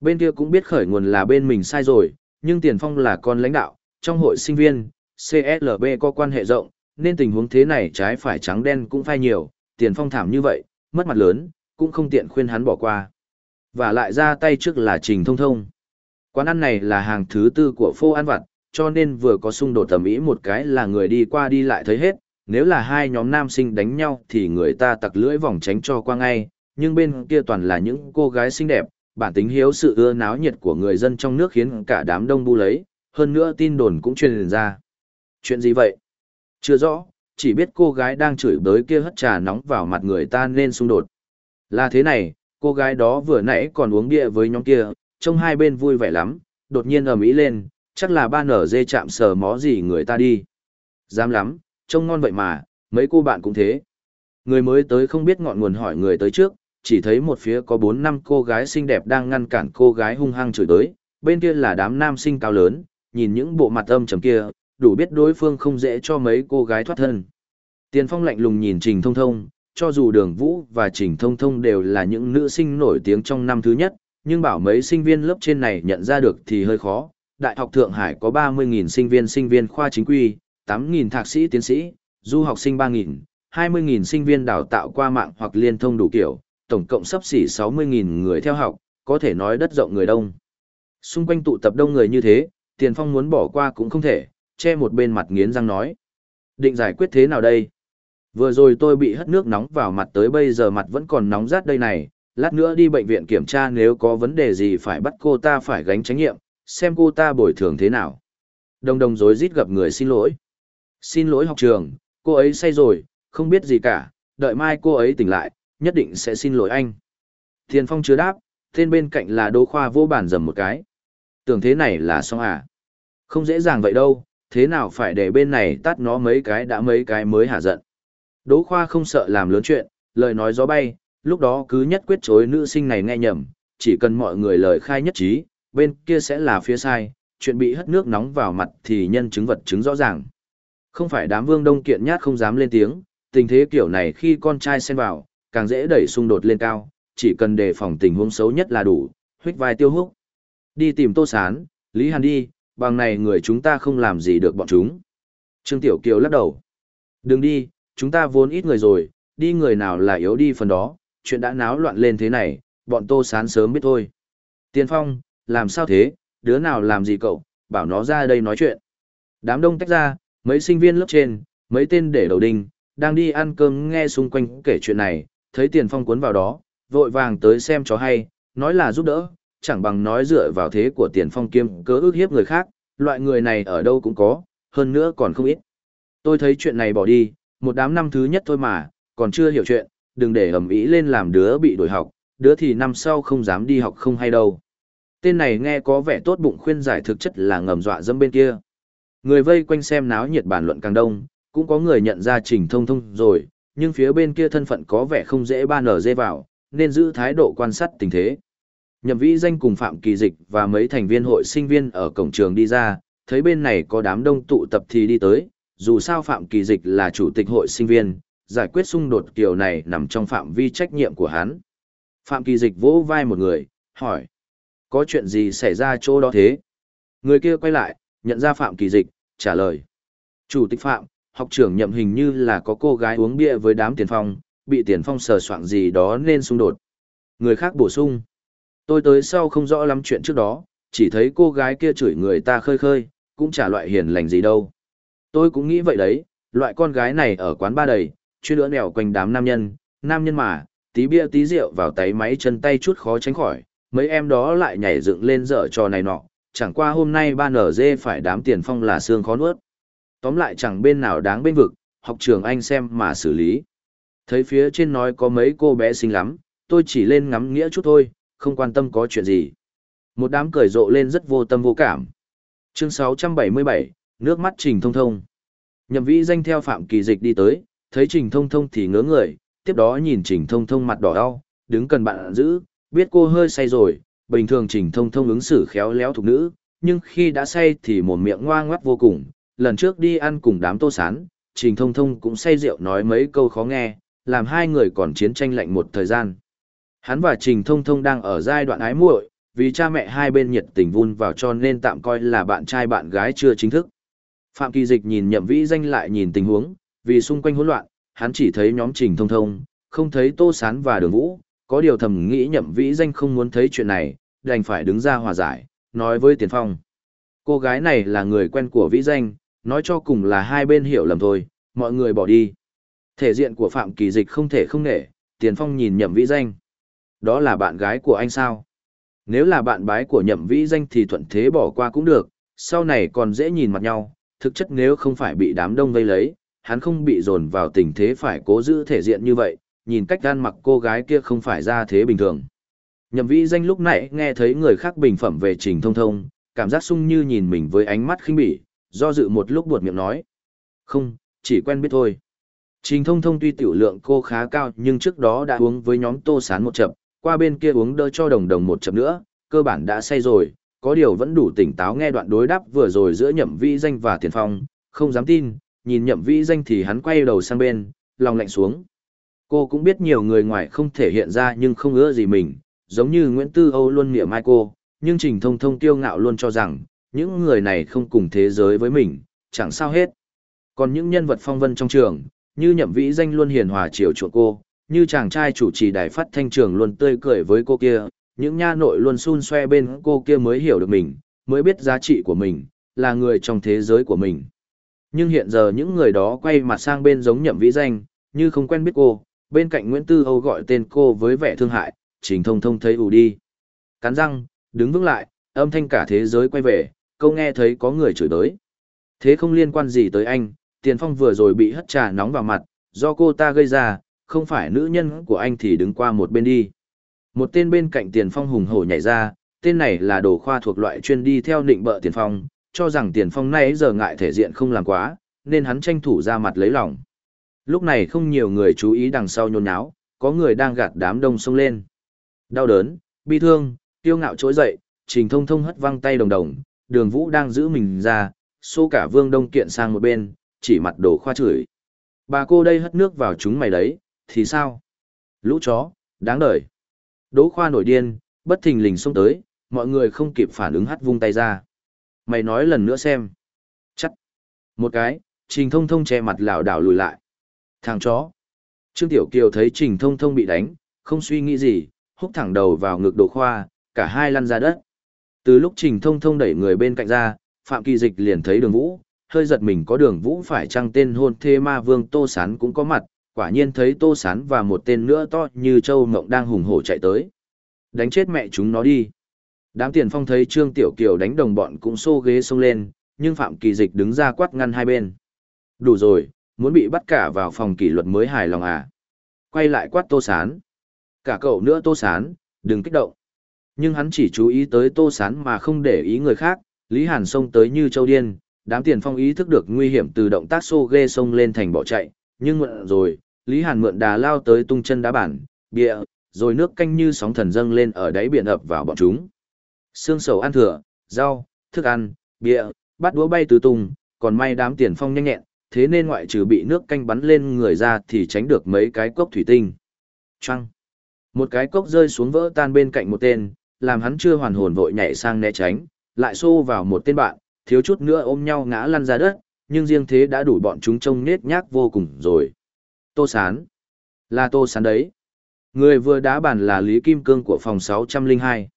Bên kia cũng biết khởi nguồn là bên mình sai rồi, nhưng Tiền Phong là con lãnh đạo, trong hội sinh viên, CSLB có quan hệ rộng, nên tình huống thế này trái phải trắng đen cũng phai nhiều, Tiền Phong thảm như vậy, mất mặt lớn, cũng không tiện khuyên hắn bỏ qua. Và lại ra tay trước là Trình Thông Thông. Quán ăn này là hàng thứ tư của phô ăn vặt, cho nên vừa có xung đột tầm ý một cái là người đi qua đi lại thấy hết, nếu là hai nhóm nam sinh đánh nhau thì người ta tặc lưỡi vòng tránh cho qua ngay, nhưng bên kia toàn là những cô gái xinh đẹp, bản tính hiếu sự ưa náo nhiệt của người dân trong nước khiến cả đám đông bu lấy, hơn nữa tin đồn cũng truyền ra. Chuyện gì vậy? Chưa rõ, chỉ biết cô gái đang chửi bới kia hất trà nóng vào mặt người ta nên xung đột. Là thế này, cô gái đó vừa nãy còn uống bia với nhóm kia, trông hai bên vui vẻ lắm, đột nhiên ầm ĩ lên, chắc là ba nở dê chạm sờ mó gì người ta đi. Dám lắm, trông ngon vậy mà, mấy cô bạn cũng thế. Người mới tới không biết ngọn nguồn hỏi người tới trước, chỉ thấy một phía có bốn năm cô gái xinh đẹp đang ngăn cản cô gái hung hăng chửi tới, bên kia là đám nam sinh cao lớn, nhìn những bộ mặt âm trầm kia, đủ biết đối phương không dễ cho mấy cô gái thoát thân. Tiền phong lạnh lùng nhìn Trình Thông Thông, cho dù Đường Vũ và Trình Thông Thông đều là những nữ sinh nổi tiếng trong năm thứ nhất, nhưng bảo mấy sinh viên lớp trên này nhận ra được thì hơi khó. Đại học Thượng Hải có 30.000 sinh viên sinh viên khoa chính quy, 8.000 thạc sĩ tiến sĩ, du học sinh 3.000, 20.000 sinh viên đào tạo qua mạng hoặc liên thông đủ kiểu, tổng cộng sắp xỉ 60.000 người theo học, có thể nói đất rộng người đông. Xung quanh tụ tập đông người như thế, Tiền Phong muốn bỏ qua cũng không thể, che một bên mặt nghiến răng nói. Định giải quyết thế nào đây? Vừa rồi tôi bị hất nước nóng vào mặt tới bây giờ mặt vẫn còn nóng rát đây này, lát nữa đi bệnh viện kiểm tra nếu có vấn đề gì phải bắt cô ta phải gánh trách nhiệm, xem cô ta bồi thường thế nào. Đồng đồng dối rít gặp người xin lỗi. Xin lỗi học trường, cô ấy say rồi, không biết gì cả, đợi mai cô ấy tỉnh lại, nhất định sẽ xin lỗi anh. Tiền Phong chưa đáp, tên bên cạnh là Đỗ Khoa vô bản dầm một cái. Tưởng thế này là xong à? Không dễ dàng vậy đâu, thế nào phải để bên này tắt nó mấy cái đã mấy cái mới hả giận. Đỗ Khoa không sợ làm lớn chuyện, lời nói gió bay, lúc đó cứ nhất quyết chối nữ sinh này nghe nhầm, chỉ cần mọi người lời khai nhất trí, bên kia sẽ là phía sai, chuyện bị hất nước nóng vào mặt thì nhân chứng vật chứng rõ ràng. Không phải đám vương đông kiện nhát không dám lên tiếng, tình thế kiểu này khi con trai xen vào, càng dễ đẩy xung đột lên cao, chỉ cần đề phòng tình huống xấu nhất là đủ, huyết vai tiêu húc. Đi tìm Tô Sán, Lý Hàn đi, bằng này người chúng ta không làm gì được bọn chúng. Trương Tiểu Kiều lắc đầu. Đừng đi, chúng ta vốn ít người rồi, đi người nào là yếu đi phần đó, chuyện đã náo loạn lên thế này, bọn Tô Sán sớm biết thôi. Tiên Phong, làm sao thế, đứa nào làm gì cậu, bảo nó ra đây nói chuyện. Đám đông tách ra, mấy sinh viên lớp trên, mấy tên để đầu đinh, đang đi ăn cơm nghe xung quanh kể chuyện này, thấy tiền phong cuốn vào đó, vội vàng tới xem cho hay, nói là giúp đỡ, chẳng bằng nói dựa vào thế của tiền phong kiêm cớ ước hiếp người khác, loại người này ở đâu cũng có, hơn nữa còn không ít. Tôi thấy chuyện này bỏ đi, một đám năm thứ nhất thôi mà, còn chưa hiểu chuyện, đừng để ầm ĩ lên làm đứa bị đổi học, đứa thì năm sau không dám đi học không hay đâu. Tên này nghe có vẻ tốt bụng khuyên giải thực chất là ngầm dọa dâm bên kia. Người vây quanh xem náo nhiệt bàn luận càng đông, cũng có người nhận ra trình thông thông rồi, nhưng phía bên kia thân phận có vẻ không dễ ban nở dê vào, nên giữ thái độ quan sát tình thế. Nhậm vĩ danh cùng Phạm Kỳ Dịch và mấy thành viên hội sinh viên ở cổng trường đi ra, thấy bên này có đám đông tụ tập thì đi tới, dù sao Phạm Kỳ Dịch là chủ tịch hội sinh viên, giải quyết xung đột kiểu này nằm trong phạm vi trách nhiệm của hắn. Phạm Kỳ Dịch vỗ vai một người, hỏi, có chuyện gì xảy ra chỗ đó thế? Người kia quay lại, nhận ra Phạm Kỳ Dịch, trả lời. Chủ tịch Phạm, học trưởng nhậm hình như là có cô gái uống bia với đám tiền phong, bị tiền phong sờ soạng gì đó nên xung đột. Người khác bổ sung. Tôi tới sau không rõ lắm chuyện trước đó, chỉ thấy cô gái kia chửi người ta khơi khơi, cũng chả loại hiền lành gì đâu. Tôi cũng nghĩ vậy đấy, loại con gái này ở quán ba đầy, chuyên lưỡn đèo quanh đám nam nhân, nam nhân mà, tí bia tí rượu vào tay máy chân tay chút khó tránh khỏi, mấy em đó lại nhảy dựng lên dở trò này nọ, chẳng qua hôm nay ba nở dê phải đám tiền phong là xương khó nuốt. Tóm lại chẳng bên nào đáng bên vực, học trường anh xem mà xử lý. Thấy phía trên nói có mấy cô bé xinh lắm, tôi chỉ lên ngắm nghĩa chút thôi, không quan tâm có chuyện gì. Một đám cười rộ lên rất vô tâm vô cảm. Chương 677, nước mắt Trình Thông Thông. Nhậm vĩ danh theo Phạm Kỳ Dịch đi tới, thấy Trình Thông Thông thì ngớ người, tiếp đó nhìn Trình Thông Thông mặt đỏ đau, đứng cần bạn giữ, biết cô hơi say rồi, bình thường Trình Thông Thông ứng xử khéo léo thục nữ, nhưng khi đã say thì một miệng ngoa ngoắt vô cùng, lần trước đi ăn cùng đám tô sán, Trình Thông Thông cũng say rượu nói mấy câu khó nghe, làm hai người còn chiến tranh lạnh một thời gian. Hắn và Trình Thông Thông đang ở giai đoạn ái muội, vì cha mẹ hai bên nhiệt tình vun vào cho nên tạm coi là bạn trai bạn gái chưa chính thức. Phạm Kỳ Dịch nhìn nhậm vĩ danh lại nhìn tình huống, vì xung quanh hỗn loạn, hắn chỉ thấy nhóm trình thông thông, không thấy tô sán và đường vũ, có điều thầm nghĩ nhậm vĩ danh không muốn thấy chuyện này, đành phải đứng ra hòa giải, nói với Tiền Phong. Cô gái này là người quen của vĩ danh, nói cho cùng là hai bên hiểu lầm thôi, mọi người bỏ đi. Thể diện của Phạm Kỳ Dịch không thể không nể, Tiền Phong nhìn nhậm vĩ danh. Đó là bạn gái của anh sao? Nếu là bạn bái của nhậm vĩ danh thì thuận thế bỏ qua cũng được, sau này còn dễ nhìn mặt nhau, thực chất nếu không phải bị đám đông vây lấy, hắn không bị dồn vào tình thế phải cố giữ thể diện như vậy, nhìn cách gan mặc cô gái kia không phải ra thế bình thường. Nhậm vĩ danh lúc nãy nghe thấy người khác bình phẩm về trình thông thông, cảm giác sung như nhìn mình với ánh mắt khinh bỉ, do dự một lúc buột miệng nói. Không, chỉ quen biết thôi. Trình thông thông tuy tiểu lượng cô khá cao nhưng trước đó đã uống với nhóm tô sán một chập, qua bên kia uống đỡ cho đồng đồng một chập nữa, cơ bản đã say rồi, có điều vẫn đủ tỉnh táo nghe đoạn đối đáp vừa rồi giữa nhậm vĩ danh và tiền phong, không dám tin, nhìn nhậm vĩ danh thì hắn quay đầu sang bên, lòng lạnh xuống. Cô cũng biết nhiều người ngoài không thể hiện ra nhưng không ưa gì mình, giống như Nguyễn Tư Âu luôn niệm mai cô, nhưng Trình Thông Thông tiêu ngạo luôn cho rằng, những người này không cùng thế giới với mình, chẳng sao hết. Còn những nhân vật phong vân trong trường, như nhậm vĩ danh luôn hiền hòa chiều chuộng cô, như chàng trai chủ trì đài phát thanh trường luôn tươi cười với cô kia, những nha nội luôn xun xoe bên cô kia mới hiểu được mình, mới biết giá trị của mình, là người trong thế giới của mình. Nhưng hiện giờ những người đó quay mặt sang bên giống nhậm vĩ danh, như không quen biết cô, bên cạnh Nguyễn Tư Âu gọi tên cô với vẻ thương hại, trình thông thông thấy ủ đi. Cắn răng, đứng vững lại, âm thanh cả thế giới quay về, câu nghe thấy có người chửi tới. Thế không liên quan gì tới anh, tiền phong vừa rồi bị hất trà nóng vào mặt, do cô ta gây ra, không phải nữ nhân của anh thì đứng qua một bên đi. Một tên bên cạnh tiền phong hùng hổ nhảy ra, tên này là đồ khoa thuộc loại chuyên đi theo định bợ tiền phong, cho rằng tiền phong nay giờ ngại thể diện không làm quá, nên hắn tranh thủ ra mặt lấy lòng. Lúc này không nhiều người chú ý đằng sau nhôn nháo, có người đang gạt đám đông xông lên. Đau đớn, bi thương, tiêu ngạo trỗi dậy, trình thông thông hất văng tay đồng đồng, đường vũ đang giữ mình ra, xô cả vương đông kiện sang một bên, chỉ mặt đồ khoa chửi. Bà cô đây hất nước vào chúng mày đấy, thì sao? Lũ chó, đáng đời. Đỗ khoa nổi điên, bất thình lình xông tới, mọi người không kịp phản ứng hắt vung tay ra. Mày nói lần nữa xem. Chắc. Một cái, trình thông thông che mặt lảo đảo lùi lại. Thằng chó. Trương Tiểu Kiều thấy trình thông thông bị đánh, không suy nghĩ gì, húc thẳng đầu vào ngực Đỗ khoa, cả hai lăn ra đất. Từ lúc trình thông thông đẩy người bên cạnh ra, Phạm Kỳ Dịch liền thấy đường vũ, hơi giật mình có đường vũ phải chăng tên hôn thê ma vương Tô Sán cũng có mặt, quả nhiên thấy Tô Sán và một tên nữa to như Châu Mộng đang hùng hổ chạy tới. Đánh chết mẹ chúng nó đi. Đám tiền phong thấy Trương Tiểu Kiều đánh đồng bọn cũng xô ghế xông lên, nhưng Phạm Kỳ Dịch đứng ra quát ngăn hai bên. Đủ rồi, muốn bị bắt cả vào phòng kỷ luật mới hài lòng à. Quay lại quát Tô Sán. Cả cậu nữa Tô Sán, đừng kích động. Nhưng hắn chỉ chú ý tới Tô Sán mà không để ý người khác, Lý Hàn xông tới như châu điên, đám tiền phong ý thức được nguy hiểm từ động tác xô ghê xông lên thành bỏ chạy, nhưng mượn rồi, Lý Hàn mượn đà lao tới tung chân đá bản, bịa, rồi nước canh như sóng thần dâng lên ở đáy biển ập vào bọn chúng. Xương sầu ăn thừa, rau, thức ăn, bịa, bắt đũa bay tứ tung, còn may đám tiền phong nhanh nhẹn, thế nên ngoại trừ bị nước canh bắn lên người ra thì tránh được mấy cái cốc thủy tinh. Trăng. Một cái cốc rơi xuống vỡ tan bên cạnh một tên, làm hắn chưa hoàn hồn vội nhảy sang né tránh, lại xô vào một tên bạn, thiếu chút nữa ôm nhau ngã lăn ra đất, nhưng riêng thế đã đủ bọn chúng trông nết nhác vô cùng rồi. Tô Sán. Là Tô Sán đấy. Người vừa đá bàn là Lý Kim Cương của phòng 602.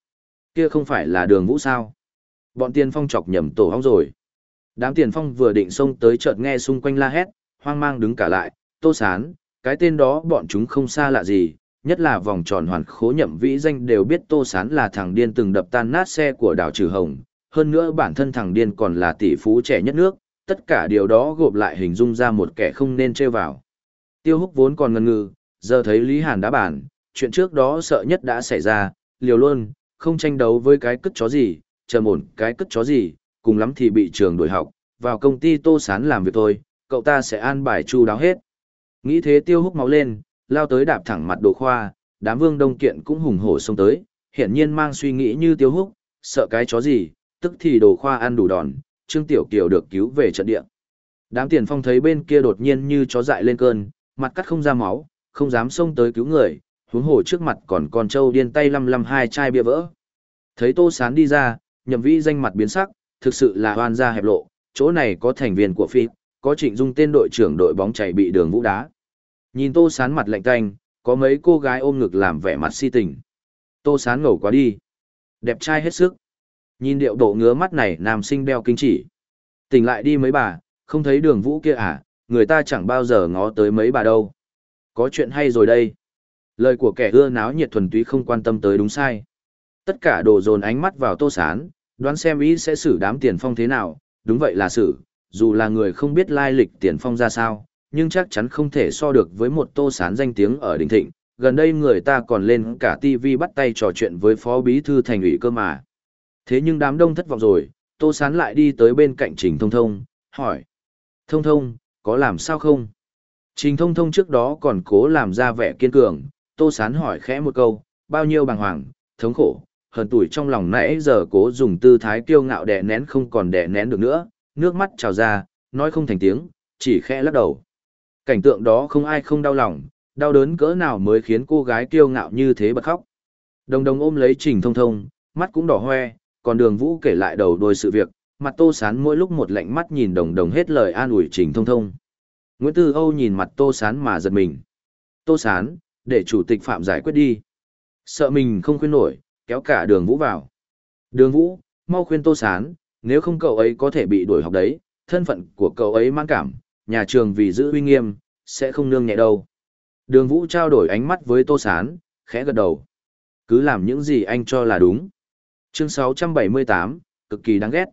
Kia không phải là đường vũ sao. Bọn tiền phong chọc nhầm tổ hóng rồi. Đám tiền phong vừa định xông tới chợt nghe xung quanh la hét, hoang mang đứng cả lại, Tô Sán, cái tên đó bọn chúng không xa lạ gì, nhất là vòng tròn hoàn khố nhậm vĩ danh đều biết Tô Sán là thằng điên từng đập tan nát xe của đảo Trừ Hồng, hơn nữa bản thân thằng điên còn là tỷ phú trẻ nhất nước, tất cả điều đó gộp lại hình dung ra một kẻ không nên trêu vào. Tiêu húc vốn còn ngần ngừ, giờ thấy Lý Hàn đá bản, chuyện trước đó sợ nhất đã xảy ra, liều luôn, không tranh đấu với cái cất chó gì, chờ ổn cái cất chó gì, cùng lắm thì bị trường đổi học, vào công ty tô sán làm việc thôi, cậu ta sẽ an bài chu đáo hết. Nghĩ thế tiêu húc máu lên, lao tới đạp thẳng mặt đồ khoa, đám vương đông kiện cũng hùng hổ xông tới, hiển nhiên mang suy nghĩ như tiêu húc, sợ cái chó gì, tức thì đồ khoa ăn đủ đòn, Trương Tiểu Kiều được cứu về trận địa. Đám tiền phong thấy bên kia đột nhiên như chó dại lên cơn, mặt cắt không ra máu, không dám xông tới cứu người, huống hồ trước mặt còn con trâu điên tay lăm lăm hai chai bia vỡ. Thấy Tô Sán đi ra, nhậm vĩ danh mặt biến sắc, thực sự là hoan gia hẹp lộ, chỗ này có thành viên của phi, có trịnh dung tên đội trưởng đội bóng chạy bị đường vũ đá. Nhìn Tô Sán mặt lạnh tanh, có mấy cô gái ôm ngực làm vẻ mặt si tình. Tô Sán ngầu quá đi. Đẹp trai hết sức. Nhìn điệu độ ngứa mắt này nam sinh đeo kinh chỉ. Tỉnh lại đi mấy bà, không thấy đường vũ kia à, người ta chẳng bao giờ ngó tới mấy bà đâu. Có chuyện hay rồi đây. Lời của kẻ ưa náo nhiệt thuần túy không quan tâm tới đúng sai. Tất cả đổ dồn ánh mắt vào tô sán, đoán xem ý sẽ xử đám tiền phong thế nào, đúng vậy là xử, dù là người không biết lai lịch tiền phong ra sao, nhưng chắc chắn không thể so được với một tô sán danh tiếng ở đình thịnh. Gần đây người ta còn lên cả TV bắt tay trò chuyện với phó bí thư thành ủy cơ mà. Thế nhưng đám đông thất vọng rồi, tô sán lại đi tới bên cạnh Trình Thông Thông, hỏi. Thông Thông, có làm sao không? Trình Thông Thông trước đó còn cố làm ra vẻ kiên cường, tô sán hỏi khẽ một câu, bao nhiêu bàng hoàng, thống khổ, hờn tuổi trong lòng nãy giờ cố dùng tư thái kiêu ngạo đè nén không còn đè nén được nữa, nước mắt trào ra, nói không thành tiếng, chỉ khẽ lắc đầu. Cảnh tượng đó không ai không đau lòng, đau đớn cỡ nào mới khiến cô gái kiêu ngạo như thế bật khóc. Đồng đồng ôm lấy Trình Thông Thông, mắt cũng đỏ hoe, còn đường vũ kể lại đầu đôi sự việc, mặt tô sán mỗi lúc một lạnh mắt nhìn đồng đồng hết lời an ủi Trình Thông Thông. Nguyễn Tư Âu nhìn mặt tô sán mà giật mình. Tô sán, để chủ tịch phạm giải quyết đi. Sợ mình không khuyên nổi, kéo cả đường vũ vào. Đường vũ, mau khuyên tô sán, nếu không cậu ấy có thể bị đuổi học đấy, thân phận của cậu ấy mang cảm, nhà trường vì giữ uy nghiêm, sẽ không nương nhẹ đâu. Đường vũ trao đổi ánh mắt với tô sán, khẽ gật đầu. Cứ làm những gì anh cho là đúng. Chương 678, cực kỳ đáng ghét.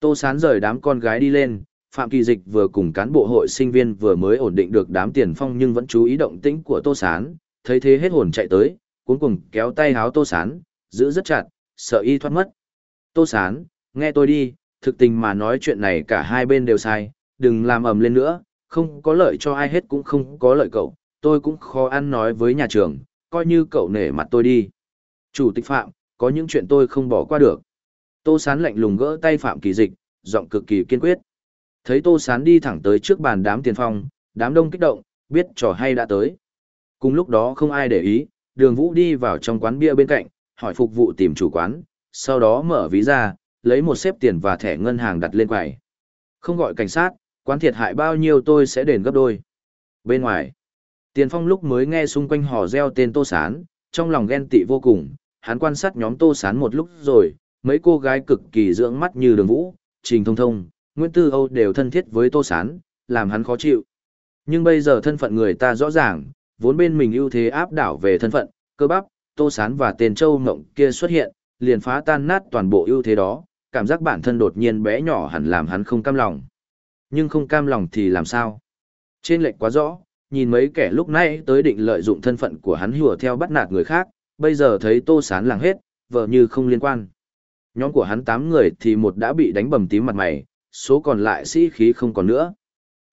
Tô sán rời đám con gái đi lên, Phạm Kỳ Dịch vừa cùng cán bộ hội sinh viên vừa mới ổn định được đám tiền phong nhưng vẫn chú ý động tĩnh của Tô Sán, thấy thế hết hồn chạy tới, cuốn cùng kéo tay háo Tô Sán, giữ rất chặt, sợ y thoát mất. Tô Sán, nghe tôi đi, thực tình mà nói chuyện này cả hai bên đều sai, đừng làm ầm lên nữa, không có lợi cho ai hết cũng không có lợi cậu, tôi cũng khó ăn nói với nhà trường, coi như cậu nể mặt tôi đi. Chủ tịch Phạm, có những chuyện tôi không bỏ qua được. Tô Sán lạnh lùng gỡ tay Phạm Kỳ Dịch, giọng cực kỳ kiên quyết. Thấy Tô Sán đi thẳng tới trước bàn đám tiền phong, đám đông kích động, biết trò hay đã tới. Cùng lúc đó không ai để ý, đường vũ đi vào trong quán bia bên cạnh, hỏi phục vụ tìm chủ quán, sau đó mở ví ra, lấy một xếp tiền và thẻ ngân hàng đặt lên quầy. Không gọi cảnh sát, quán thiệt hại bao nhiêu tôi sẽ đền gấp đôi. Bên ngoài, Tiền Phong lúc mới nghe xung quanh hò reo tên Tô Sán, trong lòng ghen tị vô cùng, hắn quan sát nhóm Tô Sán một lúc rồi, mấy cô gái cực kỳ dưỡng mắt như Đường Vũ, Trình Thông Thông, Nguyễn Tư Âu đều thân thiết với Tô Sán, làm hắn khó chịu. Nhưng bây giờ thân phận người ta rõ ràng, vốn bên mình ưu thế áp đảo về thân phận, cơ bắp, Tô Sán và Tiền Châu Ngộng kia xuất hiện, liền phá tan nát toàn bộ ưu thế đó, cảm giác bản thân đột nhiên bé nhỏ hẳn làm hắn không cam lòng. Nhưng không cam lòng thì làm sao? Trên lệnh quá rõ, nhìn mấy kẻ lúc nãy tới định lợi dụng thân phận của hắn hùa theo bắt nạt người khác, bây giờ thấy Tô Sán làng hết, vợ như không liên quan. Nhóm của hắn 8 người thì một đã bị đánh bầm tím mặt mày, số còn lại sĩ khí không còn nữa.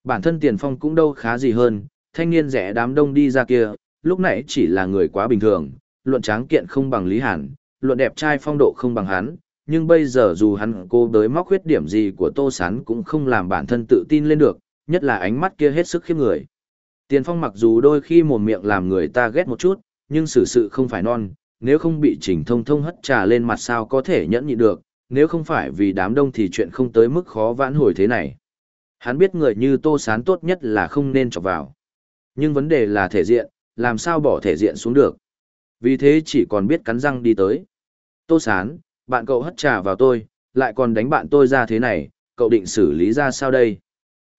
Bản thân tiền phong cũng đâu khá gì hơn, thanh niên rẻ đám đông đi ra kia, lúc nãy chỉ là người quá bình thường, luận tráng kiện không bằng Lý Hàn, luận đẹp trai phong độ không bằng hắn, nhưng bây giờ dù hắn cố đới móc khuyết điểm gì của Tô Sán cũng không làm bản thân tự tin lên được, nhất là ánh mắt kia hết sức khiếp người. Tiền phong mặc dù đôi khi mồm miệng làm người ta ghét một chút, nhưng xử sự không phải non, nếu không bị chỉnh thông thông hất trà lên mặt sao có thể nhẫn nhịn được, nếu không phải vì đám đông thì chuyện không tới mức khó vãn hồi thế này. Hắn biết người như Tô Sán tốt nhất là không nên chọc vào. Nhưng vấn đề là thể diện, làm sao bỏ thể diện xuống được. Vì thế chỉ còn biết cắn răng đi tới. Tô Sán, bạn cậu hất trà vào tôi, lại còn đánh bạn tôi ra thế này, cậu định xử lý ra sao đây?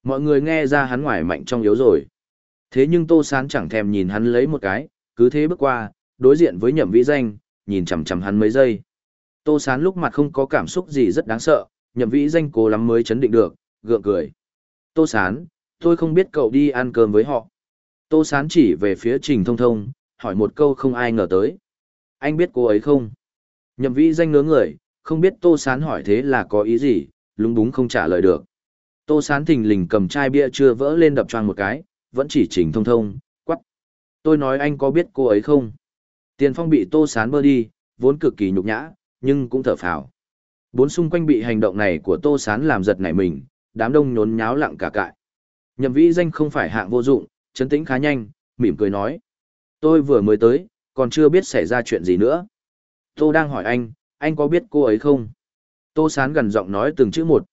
Mọi người nghe ra hắn ngoài mạnh trong yếu rồi. Thế nhưng Tô Sán chẳng thèm nhìn hắn lấy một cái, cứ thế bước qua, đối diện với nhậm vĩ danh, nhìn chằm chằm hắn mấy giây. Tô Sán lúc mặt không có cảm xúc gì rất đáng sợ, nhậm vĩ danh cố lắm mới chấn định được, gượng cười. Tô Sán, tôi không biết cậu đi ăn cơm với họ. Tô Sán chỉ về phía Trình Thông Thông, hỏi một câu không ai ngờ tới. Anh biết cô ấy không? Nhậm vĩ danh ngớ người, không biết Tô Sán hỏi thế là có ý gì, lúng búng không trả lời được. Tô Sán thình lình cầm chai bia chưa vỡ lên đập choang một cái, vẫn chỉ chỉnh Thông Thông, quắc. Tôi nói anh có biết cô ấy không? Tiền phong bị Tô Sán bơ đi, vốn cực kỳ nhục nhã, nhưng cũng thở phào. Bốn xung quanh bị hành động này của Tô Sán làm giật nảy mình, đám đông nhốn nháo lặng cả cại. Nhậm vĩ danh không phải hạng vô dụng, chấn tĩnh khá nhanh, mỉm cười nói. Tôi vừa mới tới, còn chưa biết xảy ra chuyện gì nữa. Tô đang hỏi anh, anh có biết cô ấy không? Tô Sán gần giọng nói từng chữ một.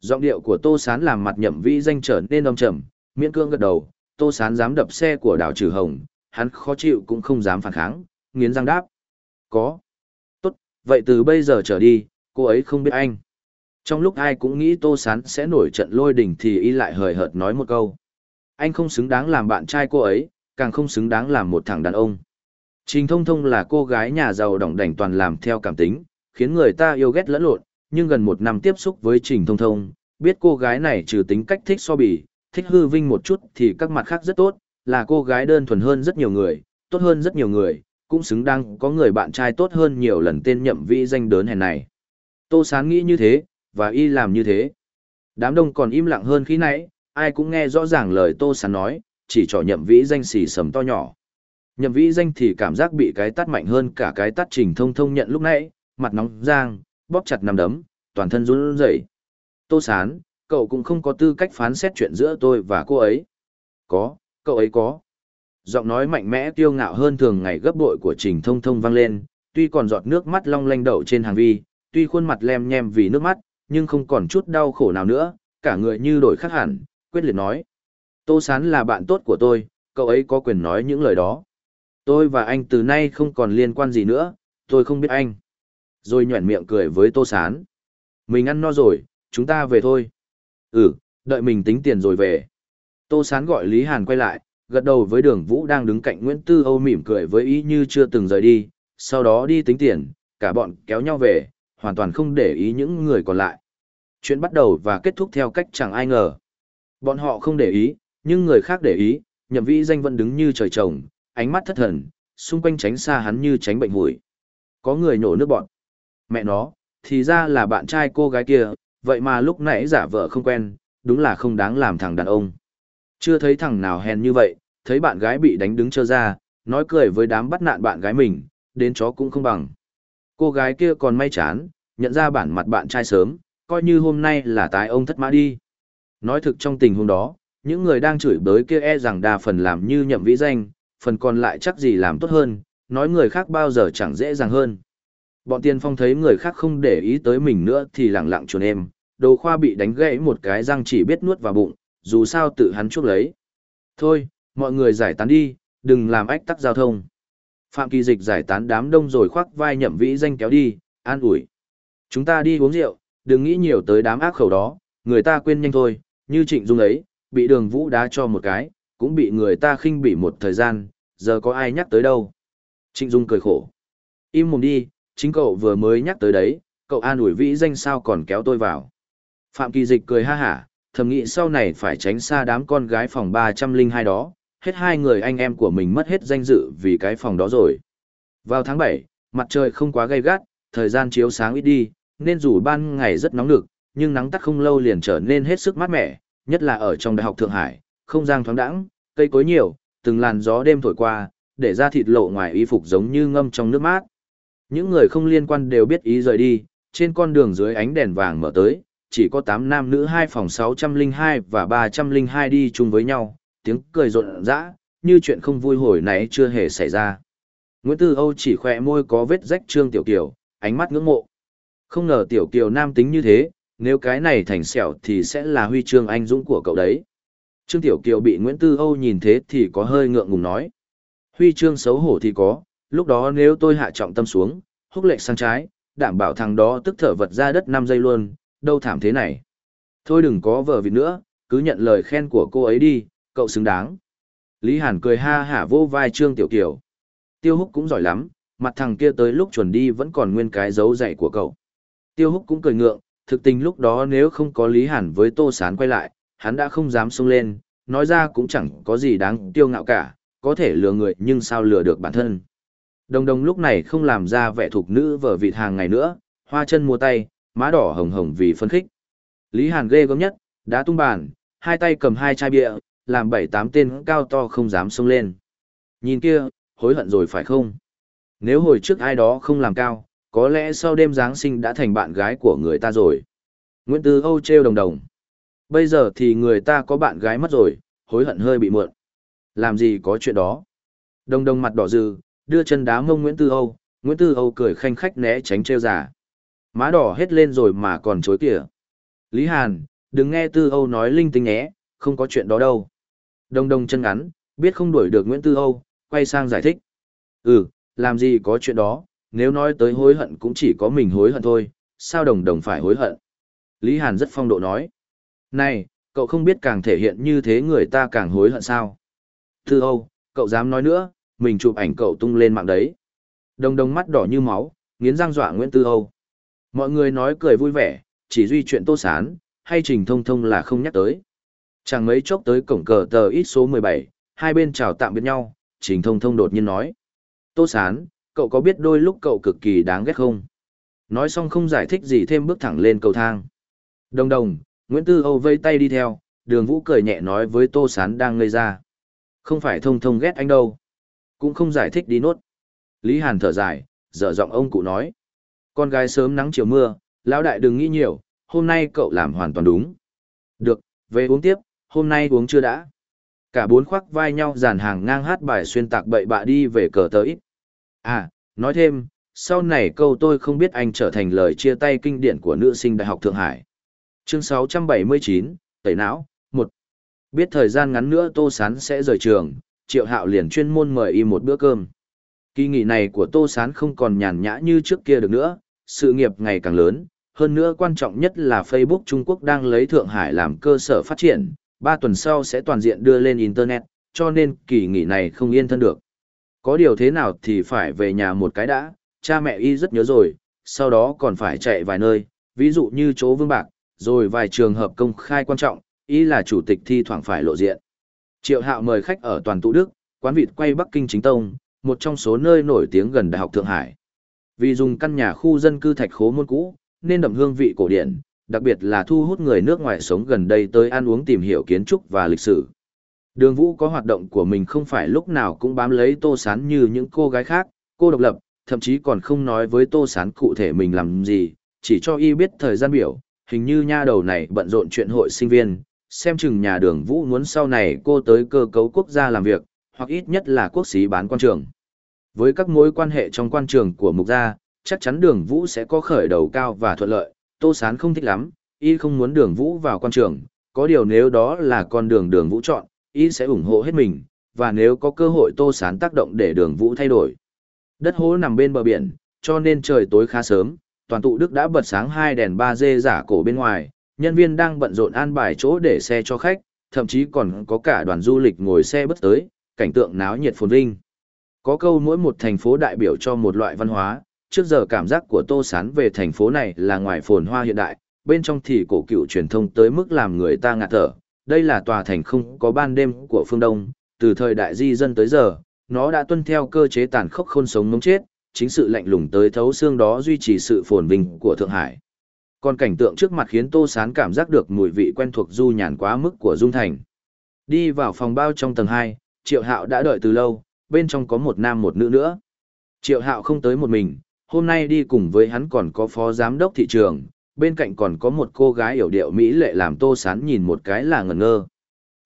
Giọng điệu của Tô Sán làm mặt nhậm vĩ danh trở nên đông trầm, miễn cương gật đầu, Tô Sán dám đập xe của đảo trừ hồng, hắn khó chịu cũng không dám phản kháng, nghiến răng đáp. Có. Tốt, vậy từ bây giờ trở đi, cô ấy không biết anh. Trong lúc ai cũng nghĩ Tô Sán sẽ nổi trận lôi đình thì y lại hời hợt nói một câu. Anh không xứng đáng làm bạn trai cô ấy, càng không xứng đáng làm một thằng đàn ông. Trình Thông Thông là cô gái nhà giàu đỏng đảnh toàn làm theo cảm tính, khiến người ta yêu ghét lẫn lộn, nhưng gần một năm tiếp xúc với Trình Thông Thông, biết cô gái này trừ tính cách thích so bì, thích hư vinh một chút thì các mặt khác rất tốt, là cô gái đơn thuần hơn rất nhiều người, tốt hơn rất nhiều người, cũng xứng đáng có người bạn trai tốt hơn nhiều lần tên nhậm vĩ danh đớn hèn này. Tô Sán nghĩ như thế, và y làm như thế. Đám đông còn im lặng hơn khi nãy, ai cũng nghe rõ ràng lời Tô Sán nói, chỉ trỏ nhậm vĩ danh xì sầm to nhỏ. Nhậm vĩ danh thì cảm giác bị cái tắt mạnh hơn cả cái tắt trình thông thông nhận lúc nãy, mặt nóng giang, bóp chặt nằm đấm, toàn thân run rẩy. Tô Sán, cậu cũng không có tư cách phán xét chuyện giữa tôi và cô ấy. Có, cậu ấy có. Giọng nói mạnh mẽ kiêu ngạo hơn thường ngày gấp bội của Trình Thông Thông vang lên, tuy còn giọt nước mắt long lanh đậu trên hàng vi, tuy khuôn mặt lem nhem vì nước mắt, nhưng không còn chút đau khổ nào nữa, cả người như đổi khác hẳn, quyết liệt nói. Tô Sán là bạn tốt của tôi, cậu ấy có quyền nói những lời đó. Tôi và anh từ nay không còn liên quan gì nữa, tôi không biết anh. Rồi nhoẻn miệng cười với Tô Sán. Mình ăn no rồi, chúng ta về thôi. Ừ, đợi mình tính tiền rồi về. Tô Sán gọi Lý Hàn quay lại, gật đầu với đường Vũ đang đứng cạnh Nguyễn Tư Âu mỉm cười với ý như chưa từng rời đi, sau đó đi tính tiền, cả bọn kéo nhau về, hoàn toàn không để ý những người còn lại. Chuyện bắt đầu và kết thúc theo cách chẳng ai ngờ. Bọn họ không để ý, nhưng người khác để ý, nhậm vĩ danh vẫn đứng như trời trồng, ánh mắt thất thần, xung quanh tránh xa hắn như tránh bệnh hủi. Có người nhổ nước bọn. Mẹ nó, thì ra là bạn trai cô gái kia, vậy mà lúc nãy giả vợ không quen, đúng là không đáng làm thằng đàn ông. Chưa thấy thằng nào hèn như vậy, thấy bạn gái bị đánh đứng trơ ra, nói cười với đám bắt nạn bạn gái mình, đến chó cũng không bằng. Cô gái kia còn may chán, nhận ra bản mặt bạn trai sớm, coi như hôm nay là tái ông thất mã đi. Nói thực trong tình huống đó, những người đang chửi bới kia e rằng đa phần làm như nhậm vĩ danh, phần còn lại chắc gì làm tốt hơn, nói người khác bao giờ chẳng dễ dàng hơn. Bọn tiên phong thấy người khác không để ý tới mình nữa thì lặng lặng chuồn em, đồ khoa bị đánh gãy một cái răng chỉ biết nuốt vào bụng, dù sao tự hắn chuốc lấy. Thôi, mọi người giải tán đi, đừng làm ách tắc giao thông. Phạm Kỳ Dịch giải tán đám đông rồi khoác vai nhậm vĩ danh kéo đi, an ủi. Chúng ta đi uống rượu, đừng nghĩ nhiều tới đám ác khẩu đó, người ta quên nhanh thôi, như Trịnh Dung ấy, bị đường vũ đá cho một cái, cũng bị người ta khinh bỉ một thời gian, giờ có ai nhắc tới đâu. Trịnh Dung cười khổ. Im mồm đi, chính cậu vừa mới nhắc tới đấy, cậu an ủi vĩ danh sao còn kéo tôi vào. Phạm Kỳ Dịch cười ha hả, thầm nghĩ sau này phải tránh xa đám con gái phòng 302 đó, hết hai người anh em của mình mất hết danh dự vì cái phòng đó rồi. Vào tháng 7, mặt trời không quá gay gắt, thời gian chiếu sáng ít đi, nên dù ban ngày rất nóng nực, nhưng nắng tắt không lâu liền trở nên hết sức mát mẻ, nhất là ở trong Đại học Thượng Hải, không gian thoáng đãng, cây cối nhiều, từng làn gió đêm thổi qua, để ra thịt lộ ngoài y phục giống như ngâm trong nước mát. Những người không liên quan đều biết ý rời đi, trên con đường dưới ánh đèn vàng mở tới, chỉ có 8 nam nữ hai phòng 602 và 302 đi chung với nhau, tiếng cười rộn rã, như chuyện không vui hồi nãy chưa hề xảy ra. Nguyễn Tư Âu chỉ khỏe môi có vết rách trương tiểu kiều, ánh mắt ngưỡng mộ. Không ngờ tiểu kiều nam tính như thế, nếu cái này thành sẹo thì sẽ là huy chương anh dũng của cậu đấy. Trương Tiểu Kiều bị Nguyễn Tư Âu nhìn thế thì có hơi ngượng ngùng nói. Huy chương xấu hổ thì có, lúc đó nếu tôi hạ trọng tâm xuống, húc lệ sang trái, đảm bảo thằng đó tức thở vật ra đất 5 giây luôn, đâu thảm thế này. Thôi đừng có vờ vịt nữa, cứ nhận lời khen của cô ấy đi, cậu xứng đáng. Lý Hàn cười ha hả vô vai Trương Tiểu Kiều. Tiêu Húc cũng giỏi lắm, mặt thằng kia tới lúc chuẩn đi vẫn còn nguyên cái dấu dạy của cậu. Tiêu Húc cũng cười ngượng, thực tình lúc đó nếu không có Lý Hàn với Tô Sán quay lại, hắn đã không dám xông lên, nói ra cũng chẳng có gì đáng tiêu ngạo cả, có thể lừa người nhưng sao lừa được bản thân. Đồng đồng lúc này không làm ra vẻ thục nữ vở vịt hàng ngày nữa, hoa chân mua tay, má đỏ hồng hồng vì phấn khích. Lý Hàn ghê gớm nhất, đã tung bàn, hai tay cầm hai chai bia, làm bảy tám tên cao to không dám xông lên. Nhìn kia, hối hận rồi phải không? Nếu hồi trước ai đó không làm cao, có lẽ sau đêm Giáng sinh đã thành bạn gái của người ta rồi. Nguyễn Tư Âu treo đồng đồng. Bây giờ thì người ta có bạn gái mất rồi, hối hận hơi bị muộn. Làm gì có chuyện đó. Đồng đồng mặt đỏ dừ, đưa chân đá mông Nguyễn Tư Âu, Nguyễn Tư Âu cười khanh khách né tránh trêu giả. Má đỏ hết lên rồi mà còn chối kìa. Lý Hàn, đừng nghe Tư Âu nói linh tinh nhé, không có chuyện đó đâu. Đông đông chân ngắn, biết không đuổi được Nguyễn Tư Âu, quay sang giải thích. Ừ, làm gì có chuyện đó, nếu nói tới hối hận cũng chỉ có mình hối hận thôi, sao đồng đồng phải hối hận. Lý Hàn rất phong độ nói. Này, cậu không biết càng thể hiện như thế người ta càng hối hận sao. Tư Âu, cậu dám nói nữa, mình chụp ảnh cậu tung lên mạng đấy. Đồng đồng mắt đỏ như máu, nghiến răng dọa Nguyễn Tư Âu. Mọi người nói cười vui vẻ, chỉ duy chuyện tô sán, hay trình thông thông là không nhắc tới. Chẳng mấy chốc tới cổng cờ tờ ít số 17, hai bên chào tạm biệt nhau, trình thông thông đột nhiên nói. Tô sán, cậu có biết đôi lúc cậu cực kỳ đáng ghét không? Nói xong không giải thích gì thêm bước thẳng lên cầu thang. Đồng đồng, Nguyễn Tư Âu vây tay đi theo, đường vũ cười nhẹ nói với Tô Sán đang ngây ra. Không phải thông thông ghét anh đâu. Cũng không giải thích đi nốt. Lý Hàn thở dài, dở giọng ông cụ nói. Con gái sớm nắng chiều mưa, lão đại đừng nghĩ nhiều, hôm nay cậu làm hoàn toàn đúng. Được, về uống tiếp, hôm nay uống chưa đã. Cả bốn khoác vai nhau dàn hàng ngang hát bài xuyên tạc bậy bạ đi về cờ tới. À, nói thêm, sau này câu tôi không biết anh trở thành lời chia tay kinh điển của nữ sinh Đại học Thượng Hải. Chương 679, Tẩy não, 1. Biết thời gian ngắn nữa Tô Sán sẽ rời trường, Triệu Hạo liền chuyên môn mời y một bữa cơm. Kỳ nghỉ này của Tô Sán không còn nhàn nhã như trước kia được nữa, sự nghiệp ngày càng lớn, hơn nữa quan trọng nhất là Facebook Trung Quốc đang lấy Thượng Hải làm cơ sở phát triển, ba tuần sau sẽ toàn diện đưa lên Internet, cho nên kỳ nghỉ này không yên thân được. Có điều thế nào thì phải về nhà một cái đã, cha mẹ y rất nhớ rồi, sau đó còn phải chạy vài nơi, ví dụ như chỗ Vương Bạc, rồi vài trường hợp công khai quan trọng, ý là chủ tịch thi thoảng phải lộ diện. Triệu Hạo mời khách ở toàn tụ Đức, quán vịt quay Bắc Kinh chính tông, một trong số nơi nổi tiếng gần Đại học Thượng Hải. Vì dùng căn nhà khu dân cư thạch khố môn cũ, nên đậm hương vị cổ điển, đặc biệt là thu hút người nước ngoài sống gần đây tới ăn uống tìm hiểu kiến trúc và lịch sử. Đường Vũ có hoạt động của mình không phải lúc nào cũng bám lấy Tô Sán như những cô gái khác, cô độc lập, thậm chí còn không nói với Tô Sán cụ thể mình làm gì, chỉ cho y biết thời gian biểu, hình như nha đầu này bận rộn chuyện hội sinh viên, xem chừng nhà đường Vũ muốn sau này cô tới cơ cấu quốc gia làm việc, hoặc ít nhất là quốc sĩ bán quan trường. Với các mối quan hệ trong quan trường của mục gia, chắc chắn đường Vũ sẽ có khởi đầu cao và thuận lợi, Tô Sán không thích lắm, y không muốn đường Vũ vào quan trường, có điều nếu đó là con đường đường Vũ chọn, y sẽ ủng hộ hết mình, và nếu có cơ hội Tô Sán tác động để đường Vũ thay đổi. Đất hố nằm bên bờ biển, cho nên trời tối khá sớm, toàn tụ Đức đã bật sáng hai đèn 3D giả cổ bên ngoài, nhân viên đang bận rộn an bài chỗ để xe cho khách, thậm chí còn có cả đoàn du lịch ngồi xe bất tới, cảnh tượng náo nhiệt phồn vinh. Có câu mỗi một thành phố đại biểu cho một loại văn hóa, trước giờ cảm giác của Tô Sán về thành phố này là ngoài phồn hoa hiện đại, bên trong thì cổ cựu truyền thông tới mức làm người ta ngạt thở. Đây là tòa thành không có ban đêm của phương Đông, từ thời đại di dân tới giờ, nó đã tuân theo cơ chế tàn khốc khôn sống mống chết, chính sự lạnh lùng tới thấu xương đó duy trì sự phồn vinh của Thượng Hải. Còn cảnh tượng trước mặt khiến Tô Sán cảm giác được mùi vị quen thuộc du nhàn quá mức của Dung Thành. Đi vào phòng bao trong tầng 2, Triệu Hạo đã đợi từ lâu, bên trong có một nam một nữ nữa. Triệu Hạo không tới một mình, hôm nay đi cùng với hắn còn có phó giám đốc thị trường, bên cạnh còn có một cô gái hiểu điệu Mỹ lệ làm Tô Sán nhìn một cái là ngẩn ngơ.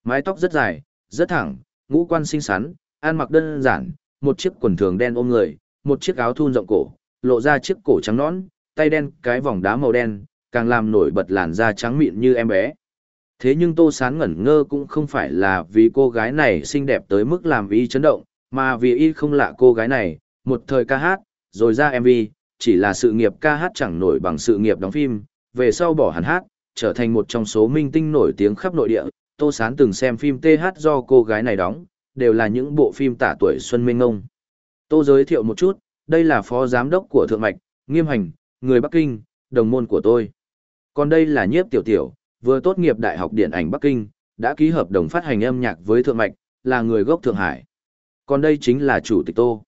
Mái tóc rất dài, rất thẳng, ngũ quan xinh xắn, ăn mặc đơn giản, một chiếc quần thường đen ôm người, một chiếc áo thun rộng cổ, lộ ra chiếc cổ trắng nõn, tay đen cái vòng đá màu đen, càng làm nổi bật làn da trắng mịn như em bé. Thế nhưng Tô Sán ngẩn ngơ cũng không phải là vì cô gái này xinh đẹp tới mức làm y chấn động, mà vì y không lạ cô gái này, một thời ca hát, rồi ra MV, chỉ là sự nghiệp ca hát chẳng nổi bằng sự nghiệp đóng phim, về sau bỏ hẳn hát, trở thành một trong số minh tinh nổi tiếng khắp nội địa. Tô Sán từng xem phim TH do cô gái này đóng, đều là những bộ phim tả tuổi Xuân Minh Ngông. Tô giới thiệu một chút, đây là phó giám đốc của Thượng Mạch, Nghiêm Hành, người Bắc Kinh, đồng môn của tôi. Còn đây là Nhiếp Tiểu Tiểu, vừa tốt nghiệp Đại học Điện ảnh Bắc Kinh, đã ký hợp đồng phát hành âm nhạc với Thượng Mạch, là người gốc Thượng Hải. Còn đây chính là Chủ tịch Tô.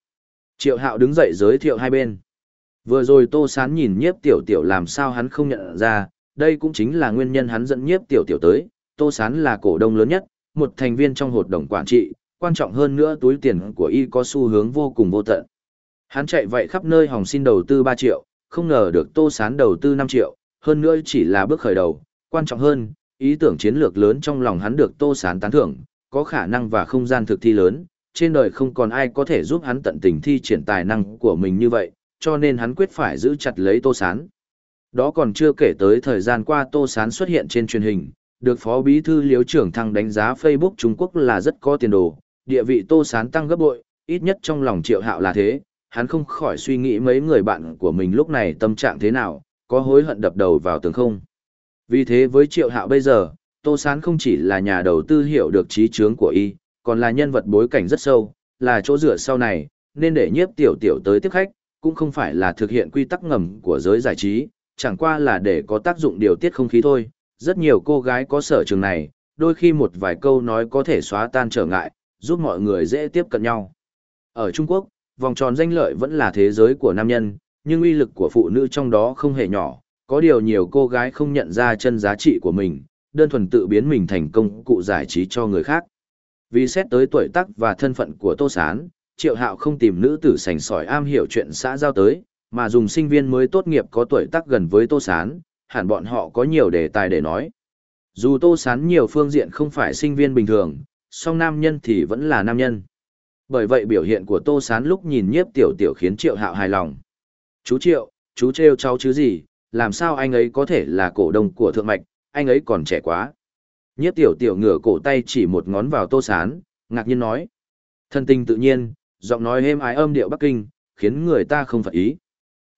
Triệu Hạo đứng dậy giới thiệu hai bên. Vừa rồi Tô Sán nhìn Nhiếp Tiểu Tiểu làm sao hắn không nhận ra, đây cũng chính là nguyên nhân hắn dẫn Nhiếp Tiểu Tiểu tới. Tô Sán là cổ đông lớn nhất, một thành viên trong hội đồng quản trị, quan trọng hơn nữa túi tiền của y có xu hướng vô cùng vô tận. Hắn chạy vậy khắp nơi hòng xin đầu tư 3 triệu, không ngờ được Tô Sán đầu tư 5 triệu, hơn nữa chỉ là bước khởi đầu, quan trọng hơn, ý tưởng chiến lược lớn trong lòng hắn được Tô Sán tán thưởng, có khả năng và không gian thực thi lớn, trên đời không còn ai có thể giúp hắn tận tình thi triển tài năng của mình như vậy, cho nên hắn quyết phải giữ chặt lấy Tô Sán. Đó còn chưa kể tới thời gian qua Tô Sán xuất hiện trên truyền hình, được Phó Bí Thư Liếu Trưởng Thăng đánh giá Facebook Trung Quốc là rất có tiền đồ, địa vị Tô Sán tăng gấp bội, ít nhất trong lòng triệu hạo là thế, hắn không khỏi suy nghĩ mấy người bạn của mình lúc này tâm trạng thế nào, có hối hận đập đầu vào tường không. Vì thế với triệu hạo bây giờ, Tô Sán không chỉ là nhà đầu tư hiểu được trí chướng của y, còn là nhân vật bối cảnh rất sâu, là chỗ dựa sau này, nên để nhiếp tiểu tiểu tới tiếp khách, cũng không phải là thực hiện quy tắc ngầm của giới giải trí, chẳng qua là để có tác dụng điều tiết không khí thôi. Rất nhiều cô gái có sở trường này, đôi khi một vài câu nói có thể xóa tan trở ngại, giúp mọi người dễ tiếp cận nhau. Ở Trung Quốc, vòng tròn danh lợi vẫn là thế giới của nam nhân, nhưng uy lực của phụ nữ trong đó không hề nhỏ, có điều nhiều cô gái không nhận ra chân giá trị của mình, đơn thuần tự biến mình thành công cụ giải trí cho người khác. Vì xét tới tuổi tác và thân phận của Tô Sán, Triệu Hạo không tìm nữ tử sành sỏi am hiểu chuyện xã giao tới, mà dùng sinh viên mới tốt nghiệp có tuổi tác gần với Tô Sán, hẳn bọn họ có nhiều đề tài để nói. Dù Tô Sán nhiều phương diện không phải sinh viên bình thường, song nam nhân thì vẫn là nam nhân. Bởi vậy biểu hiện của Tô Sán lúc nhìn nhiếp tiểu tiểu khiến Triệu Hạo hài lòng. Chú Triệu, chú trêu cháu chứ gì, làm sao anh ấy có thể là cổ đông của Thượng Mạch, anh ấy còn trẻ quá. Nhiếp tiểu tiểu ngửa cổ tay chỉ một ngón vào Tô Sán, ngạc nhiên nói. Thân tình tự nhiên, giọng nói êm ái âm điệu Bắc Kinh, khiến người ta không phải ý.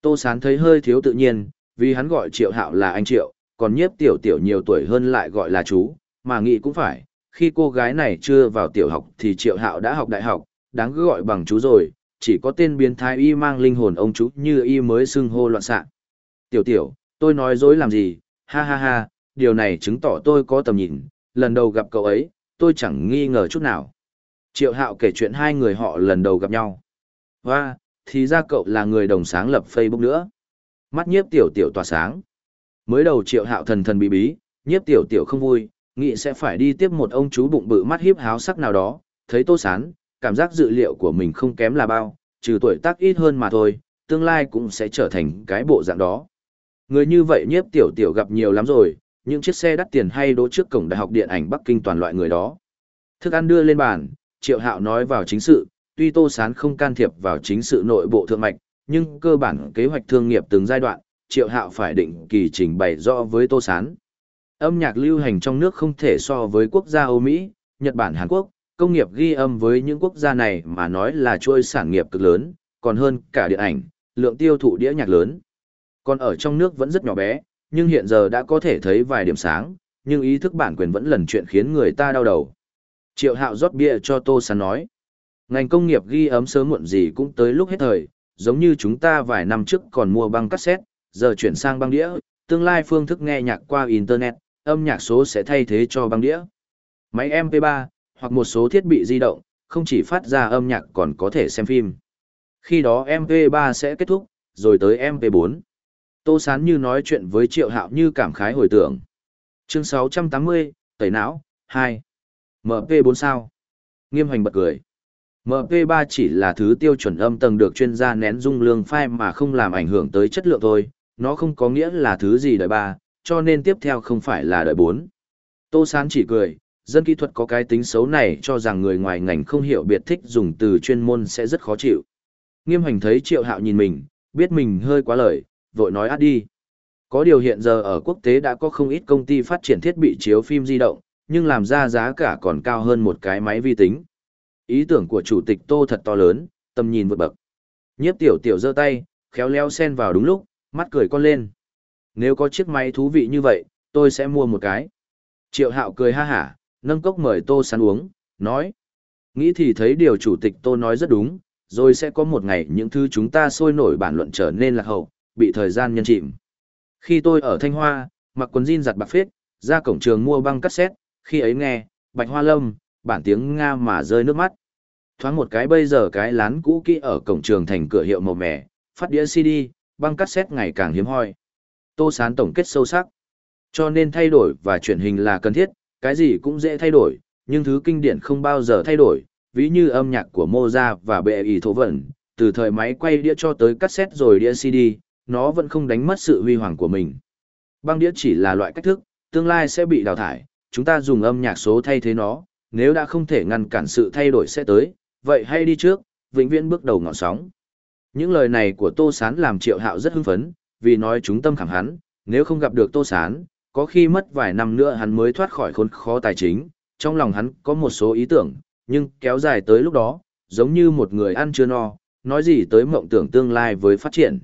Tô Sán thấy hơi thiếu tự nhiên, vì hắn gọi Triệu Hạo là anh Triệu, còn nhiếp tiểu tiểu nhiều tuổi hơn lại gọi là chú, mà nghĩ cũng phải, khi cô gái này chưa vào tiểu học thì Triệu Hạo đã học đại học, đáng cứ gọi bằng chú rồi, chỉ có tên biến thái y mang linh hồn ông chú như y mới xưng hô loạn xạ. Tiểu tiểu, tôi nói dối làm gì, ha ha ha, điều này chứng tỏ tôi có tầm nhìn, lần đầu gặp cậu ấy, tôi chẳng nghi ngờ chút nào. Triệu Hạo kể chuyện hai người họ lần đầu gặp nhau. Và, thì ra cậu là người đồng sáng lập Facebook nữa. Mắt nhiếp tiểu tiểu tỏa sáng. Mới đầu Triệu Hạo thần thần bí bí, nhiếp tiểu tiểu không vui, nghĩ sẽ phải đi tiếp một ông chú bụng bự mắt hiếp háo sắc nào đó, thấy tô sán, cảm giác dự liệu của mình không kém là bao, trừ tuổi tác ít hơn mà thôi, tương lai cũng sẽ trở thành cái bộ dạng đó. Người như vậy nhiếp tiểu tiểu gặp nhiều lắm rồi, những chiếc xe đắt tiền hay đỗ trước cổng Đại học Điện ảnh Bắc Kinh toàn loại người đó. Thức ăn đưa lên bàn, Triệu Hạo nói vào chính sự, tuy Tô Sán không can thiệp vào chính sự nội bộ thượng mạch, nhưng cơ bản kế hoạch thương nghiệp từng giai đoạn, Triệu Hạo phải định kỳ trình bày rõ với Tô Sán. Âm nhạc lưu hành trong nước không thể so với quốc gia Âu Mỹ, Nhật Bản Hàn Quốc, công nghiệp ghi âm với những quốc gia này mà nói là chuôi sản nghiệp cực lớn, còn hơn cả điện ảnh, lượng tiêu thụ đĩa nhạc lớn. Còn ở trong nước vẫn rất nhỏ bé, nhưng hiện giờ đã có thể thấy vài điểm sáng, nhưng ý thức bản quyền vẫn lần chuyện khiến người ta đau đầu. Triệu hạo rót bia cho Tô Sán nói. Ngành công nghiệp ghi ấm sớm muộn gì cũng tới lúc hết thời, giống như chúng ta vài năm trước còn mua băng cassette, giờ chuyển sang băng đĩa, tương lai phương thức nghe nhạc qua Internet, âm nhạc số sẽ thay thế cho băng đĩa. Máy MP3, hoặc một số thiết bị di động, không chỉ phát ra âm nhạc còn có thể xem phim. Khi đó MP3 sẽ kết thúc, rồi tới MP4. Tô Sán như nói chuyện với Triệu Hạo như cảm khái hồi tưởng. Chương 680, Tẩy não, 2. MP4 sao? Nghiêm hoành bật cười. MP3 chỉ là thứ tiêu chuẩn âm tầng được chuyên gia nén dung lương file mà không làm ảnh hưởng tới chất lượng thôi, nó không có nghĩa là thứ gì đời ba, cho nên tiếp theo không phải là đợi bốn. Tô Sán chỉ cười, dân kỹ thuật có cái tính xấu này cho rằng người ngoài ngành không hiểu biệt thích dùng từ chuyên môn sẽ rất khó chịu. Nghiêm hành thấy triệu hạo nhìn mình, biết mình hơi quá lời, vội nói át đi. Có điều hiện giờ ở quốc tế đã có không ít công ty phát triển thiết bị chiếu phim di động, nhưng làm ra giá cả còn cao hơn một cái máy vi tính. Ý tưởng của chủ tịch Tô thật to lớn, tầm nhìn vượt bậc. Nhiếp tiểu tiểu giơ tay, khéo léo xen vào đúng lúc, mắt cười con lên. Nếu có chiếc máy thú vị như vậy, tôi sẽ mua một cái. Triệu hạo cười ha hả, nâng cốc mời Tô Sán uống, nói. Nghĩ thì thấy điều chủ tịch Tô nói rất đúng, rồi sẽ có một ngày những thứ chúng ta sôi nổi bản luận trở nên lạc hậu, bị thời gian nhân chìm. Khi tôi ở Thanh Hoa, mặc quần jean giặt bạc phết, ra cổng trường mua băng cassette, khi ấy nghe, Bạch Hoa Lâm, bản tiếng Nga mà rơi nước mắt. Thoáng một cái bây giờ cái lán cũ kỹ ở cổng trường thành cửa hiệu màu mẻ, phát đĩa CD, băng cassette ngày càng hiếm hoi. Tô Sán tổng kết sâu sắc. Cho nên thay đổi và chuyển hình là cần thiết, cái gì cũng dễ thay đổi, nhưng thứ kinh điển không bao giờ thay đổi, ví như âm nhạc của Mozart và bệ ý thổ vẩn, từ thời máy quay đĩa cho tới cassette rồi đĩa CD, nó vẫn không đánh mất sự huy hoàng của mình. Băng đĩa chỉ là loại cách thức, tương lai sẽ bị đào thải, chúng ta dùng âm nhạc số thay thế nó, nếu đã không thể ngăn cản sự thay đổi sẽ tới, vậy hay đi trước, vĩnh viễn bước đầu ngọn sóng. Những lời này của Tô Sán làm Triệu Hạo rất hưng phấn, vì nói chúng tâm khẳng hắn, nếu không gặp được Tô Sán, có khi mất vài năm nữa hắn mới thoát khỏi khốn khó tài chính, trong lòng hắn có một số ý tưởng, nhưng kéo dài tới lúc đó, giống như một người ăn chưa no, nói gì tới mộng tưởng tương lai với phát triển.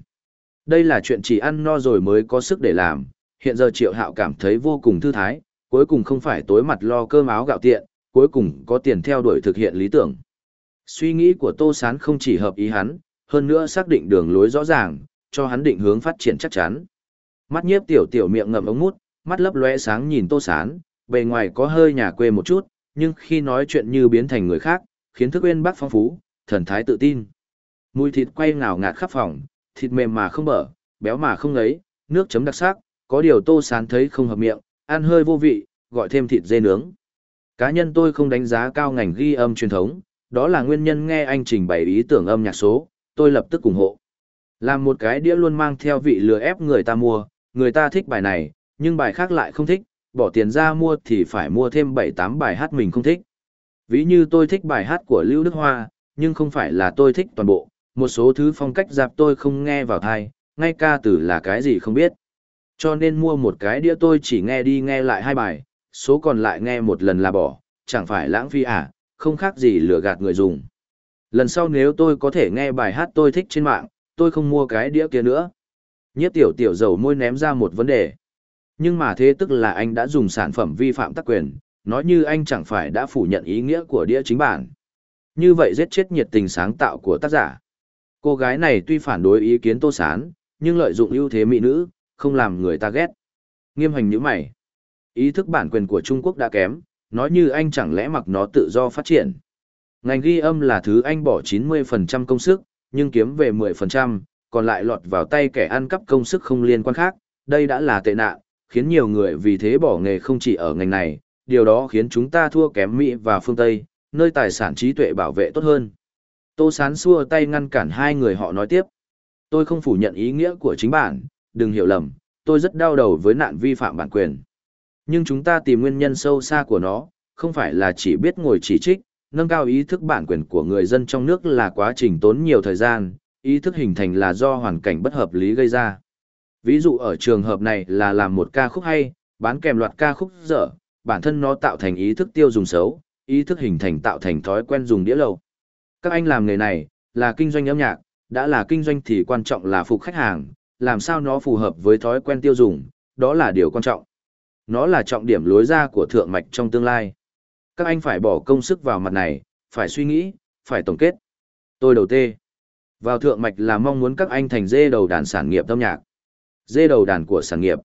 Đây là chuyện chỉ ăn no rồi mới có sức để làm, hiện giờ Triệu Hạo cảm thấy vô cùng thư thái, cuối cùng không phải tối mặt lo cơm áo gạo tiện, cuối cùng có tiền theo đuổi thực hiện lý tưởng. Suy nghĩ của Tô Sán không chỉ hợp ý hắn, hơn nữa xác định đường lối rõ ràng, cho hắn định hướng phát triển chắc chắn. Mắt nhiếp tiểu tiểu miệng ngậm ống mút, mắt lấp lóe sáng nhìn Tô Sán, bề ngoài có hơi nhà quê một chút, nhưng khi nói chuyện như biến thành người khác, khiến thức uyên bác phong phú, thần thái tự tin. Mùi thịt quay ngào ngạt khắp phòng, thịt mềm mà không bở, béo mà không ngấy, nước chấm đặc sắc, có điều Tô Sán thấy không hợp miệng, ăn hơi vô vị, gọi thêm thịt dê nướng. Cá nhân tôi không đánh giá cao ngành ghi âm truyền thống, đó là nguyên nhân nghe anh trình bày ý tưởng âm nhạc số, tôi lập tức ủng hộ. Làm một cái đĩa luôn mang theo vị lừa ép người ta mua, người ta thích bài này, nhưng bài khác lại không thích, bỏ tiền ra mua thì phải mua thêm 7-8 bài hát mình không thích. Ví như tôi thích bài hát của Lưu Đức Hoa, nhưng không phải là tôi thích toàn bộ, một số thứ phong cách dạp tôi không nghe vào thai, ngay ca từ là cái gì không biết. Cho nên mua một cái đĩa tôi chỉ nghe đi nghe lại hai bài, số còn lại nghe một lần là bỏ, chẳng phải lãng phí à, không khác gì lừa gạt người dùng. Lần sau nếu tôi có thể nghe bài hát tôi thích trên mạng, tôi không mua cái đĩa kia nữa. Nhiếp tiểu tiểu dầu môi ném ra một vấn đề. Nhưng mà thế tức là anh đã dùng sản phẩm vi phạm tác quyền, nói như anh chẳng phải đã phủ nhận ý nghĩa của đĩa chính bản. Như vậy giết chết nhiệt tình sáng tạo của tác giả. Cô gái này tuy phản đối ý kiến Tô Sán, nhưng lợi dụng ưu thế mỹ nữ, không làm người ta ghét. Nghiêm hành như mày. Ý thức bản quyền của Trung Quốc đã kém, nói như anh chẳng lẽ mặc nó tự do phát triển. Ngành ghi âm là thứ anh bỏ 90% công sức, nhưng kiếm về 10%, còn lại lọt vào tay kẻ ăn cắp công sức không liên quan khác, đây đã là tệ nạn, khiến nhiều người vì thế bỏ nghề không chỉ ở ngành này, điều đó khiến chúng ta thua kém Mỹ và phương Tây, nơi tài sản trí tuệ bảo vệ tốt hơn. Tô Sán xua tay ngăn cản hai người họ nói tiếp. Tôi không phủ nhận ý nghĩa của chính bản, đừng hiểu lầm, tôi rất đau đầu với nạn vi phạm bản quyền. Nhưng chúng ta tìm nguyên nhân sâu xa của nó, không phải là chỉ biết ngồi chỉ trích, nâng cao ý thức bản quyền của người dân trong nước là quá trình tốn nhiều thời gian, ý thức hình thành là do hoàn cảnh bất hợp lý gây ra. Ví dụ ở trường hợp này là làm một ca khúc hay, bán kèm loạt ca khúc dở, bản thân nó tạo thành ý thức tiêu dùng xấu, ý thức hình thành tạo thành thói quen dùng đĩa lầu. Các anh làm nghề này, là kinh doanh âm nhạc, đã là kinh doanh thì quan trọng là phục khách hàng, làm sao nó phù hợp với thói quen tiêu dùng, đó là điều quan trọng. Nó là trọng điểm lối ra của thượng mạch trong tương lai. Các anh phải bỏ công sức vào mặt này, phải suy nghĩ, phải tổng kết. Tôi đầu tê. Vào thượng mạch là mong muốn các anh thành dê đầu đàn sản nghiệp âm nhạc. Dê đầu đàn của sản nghiệp.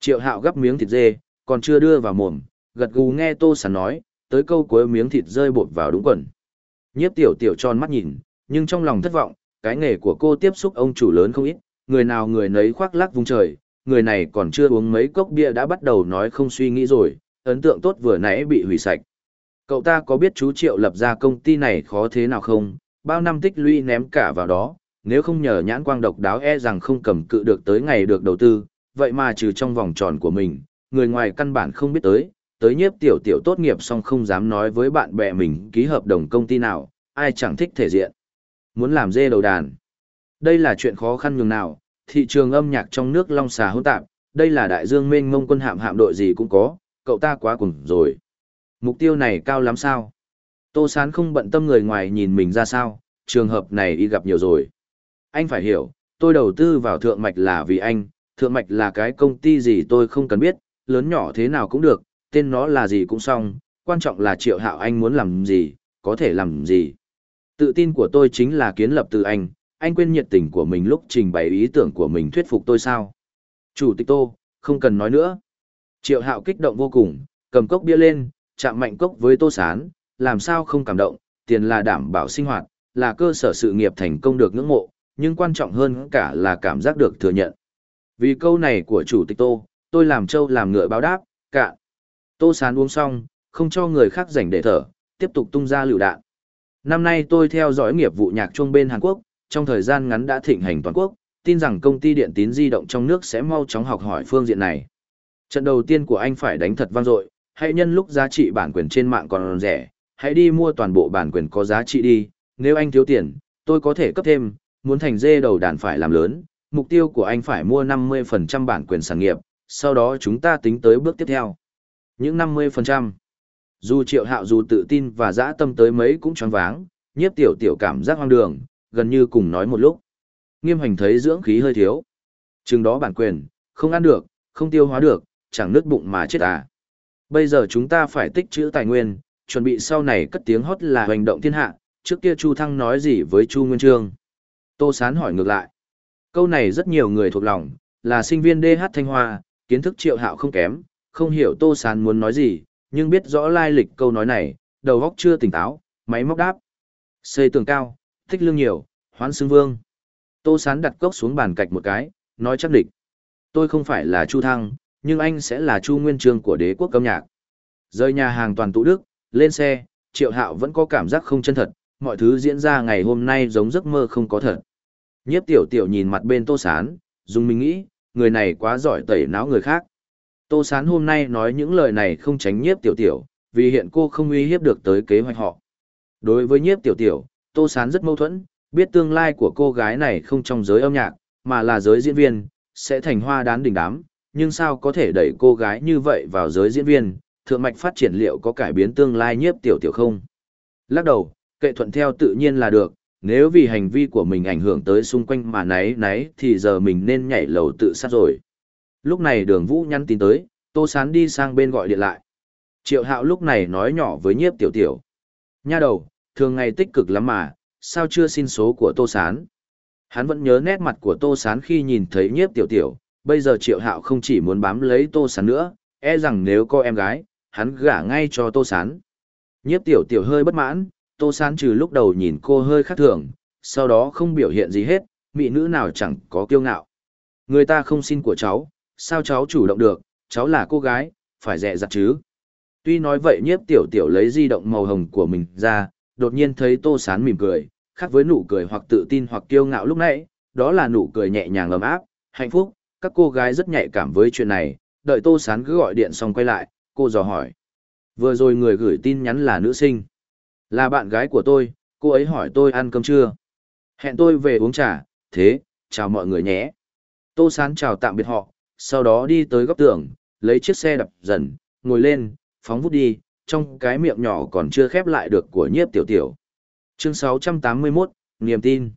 Triệu hạo gấp miếng thịt dê, còn chưa đưa vào mồm, gật gù nghe tô sản nói, tới câu cuối miếng thịt rơi bột vào đúng quần. Nhiếp tiểu tiểu tròn mắt nhìn, nhưng trong lòng thất vọng, cái nghề của cô tiếp xúc ông chủ lớn không ít, người nào người nấy khoác lác vùng trời, người này còn chưa uống mấy cốc bia đã bắt đầu nói không suy nghĩ rồi, ấn tượng tốt vừa nãy bị hủy sạch. Cậu ta có biết chú Triệu lập ra công ty này khó thế nào không, bao năm tích lũy ném cả vào đó, nếu không nhờ nhãn quang độc đáo e rằng không cầm cự được tới ngày được đầu tư, vậy mà trừ trong vòng tròn của mình, người ngoài căn bản không biết tới, tới nhiếp tiểu tiểu tốt nghiệp xong không dám nói với bạn bè mình ký hợp đồng công ty nào, ai chẳng thích thể diện. Muốn làm dê đầu đàn. Đây là chuyện khó khăn nhường nào, thị trường âm nhạc trong nước long xà hỗn tạp, đây là đại dương mênh mông quân hạm hạm đội gì cũng có, cậu ta quá cùng rồi. Mục tiêu này cao lắm sao? Tô Sán không bận tâm người ngoài nhìn mình ra sao, trường hợp này y gặp nhiều rồi. Anh phải hiểu, tôi đầu tư vào thượng mạch là vì anh, thượng mạch là cái công ty gì tôi không cần biết, lớn nhỏ thế nào cũng được, tên nó là gì cũng xong, quan trọng là triệu hạo anh muốn làm gì, có thể làm gì. Tự tin của tôi chính là kiến lập từ anh, anh quên nhiệt tình của mình lúc trình bày ý tưởng của mình thuyết phục tôi sao. Chủ tịch Tô, không cần nói nữa. Triệu hạo kích động vô cùng, cầm cốc bia lên, chạm mạnh cốc với Tô Sán, làm sao không cảm động, tiền là đảm bảo sinh hoạt, là cơ sở sự nghiệp thành công được ngưỡng mộ, nhưng quan trọng hơn cả là cảm giác được thừa nhận. Vì câu này của chủ tịch Tô, tôi làm trâu làm ngựa báo đáp, cạn. Tô Sán uống xong, không cho người khác rảnh để thở, tiếp tục tung ra lựu đạn. Năm nay tôi theo dõi nghiệp vụ nhạc chuông bên Hàn Quốc, trong thời gian ngắn đã thịnh hành toàn quốc, tin rằng công ty điện tín di động trong nước sẽ mau chóng học hỏi phương diện này. Trận đầu tiên của anh phải đánh thật vang dội, hãy nhân lúc giá trị bản quyền trên mạng còn rẻ, hãy đi mua toàn bộ bản quyền có giá trị đi, nếu anh thiếu tiền, tôi có thể cấp thêm, muốn thành dê đầu đàn phải làm lớn, mục tiêu của anh phải mua 50% bản quyền sản nghiệp, sau đó chúng ta tính tới bước tiếp theo. Những 50%. Dù triệu hạo dù tự tin và dã tâm tới mấy cũng choáng váng, nhiếp tiểu tiểu cảm giác hoang đường, gần như cùng nói một lúc. Nghiêm hành thấy dưỡng khí hơi thiếu. Chừng đó bản quyền, không ăn được, không tiêu hóa được, chẳng nứt bụng mà chết à. Bây giờ chúng ta phải tích trữ tài nguyên, chuẩn bị sau này cất tiếng hót là hành động thiên hạ, trước kia Chu Thăng nói gì với Chu Nguyên Trương. Tô Sán hỏi ngược lại. Câu này rất nhiều người thuộc lòng, là sinh viên DH Thanh Hoa, kiến thức triệu hạo không kém, không hiểu Tô Sán muốn nói gì, nhưng biết rõ lai lịch câu nói này, đầu óc chưa tỉnh táo, máy móc đáp. Xây tường cao, thích lương nhiều, hoán xưng vương. Tô Sán đặt cốc xuống bàn cạch một cái, nói chắc địch. Tôi không phải là Chu Thăng, nhưng anh sẽ là Chu Nguyên Trương của đế quốc âm nhạc. Rời nhà hàng toàn tụ đức, lên xe, Triệu Hạo vẫn có cảm giác không chân thật, mọi thứ diễn ra ngày hôm nay giống giấc mơ không có thật. Nhiếp tiểu tiểu nhìn mặt bên Tô Sán, dùng mình nghĩ, người này quá giỏi tẩy não người khác. Tô Sán hôm nay nói những lời này không tránh nhiếp tiểu tiểu, vì hiện cô không uy hiếp được tới kế hoạch họ. Đối với nhiếp tiểu tiểu, Tô Sán rất mâu thuẫn, biết tương lai của cô gái này không trong giới âm nhạc, mà là giới diễn viên, sẽ thành hoa đán đỉnh đám, nhưng sao có thể đẩy cô gái như vậy vào giới diễn viên, thượng mạch phát triển liệu có cải biến tương lai nhiếp tiểu tiểu không? Lắc đầu, kệ thuận theo tự nhiên là được, nếu vì hành vi của mình ảnh hưởng tới xung quanh mà náy náy thì giờ mình nên nhảy lầu tự sát rồi. Lúc này đường vũ nhắn tin tới, tô sán đi sang bên gọi điện lại. Triệu hạo lúc này nói nhỏ với nhiếp tiểu tiểu. Nha đầu, thường ngày tích cực lắm mà, sao chưa xin số của tô sán? Hắn vẫn nhớ nét mặt của tô sán khi nhìn thấy nhiếp tiểu tiểu, bây giờ triệu hạo không chỉ muốn bám lấy tô sán nữa, e rằng nếu có em gái, hắn gả ngay cho tô sán. Nhiếp tiểu tiểu hơi bất mãn, tô sán trừ lúc đầu nhìn cô hơi khác thường, sau đó không biểu hiện gì hết, mỹ nữ nào chẳng có kiêu ngạo. Người ta không xin của cháu, sao cháu chủ động được, cháu là cô gái, phải dẹ dặt chứ. Tuy nói vậy nhiếp tiểu tiểu lấy di động màu hồng của mình ra, đột nhiên thấy tô sán mỉm cười, khác với nụ cười hoặc tự tin hoặc kiêu ngạo lúc nãy, đó là nụ cười nhẹ nhàng ấm áp, hạnh phúc, các cô gái rất nhạy cảm với chuyện này, đợi tô sán cứ gọi điện xong quay lại, cô dò hỏi. Vừa rồi người gửi tin nhắn là nữ sinh. Là bạn gái của tôi, cô ấy hỏi tôi ăn cơm chưa. Hẹn tôi về uống trà, thế, chào mọi người nhé. Tô sán chào tạm biệt họ, sau đó đi tới góc tường, lấy chiếc xe đập dần, ngồi lên, phóng vút đi, trong cái miệng nhỏ còn chưa khép lại được của nhiếp tiểu tiểu. Chương 681, Niềm tin.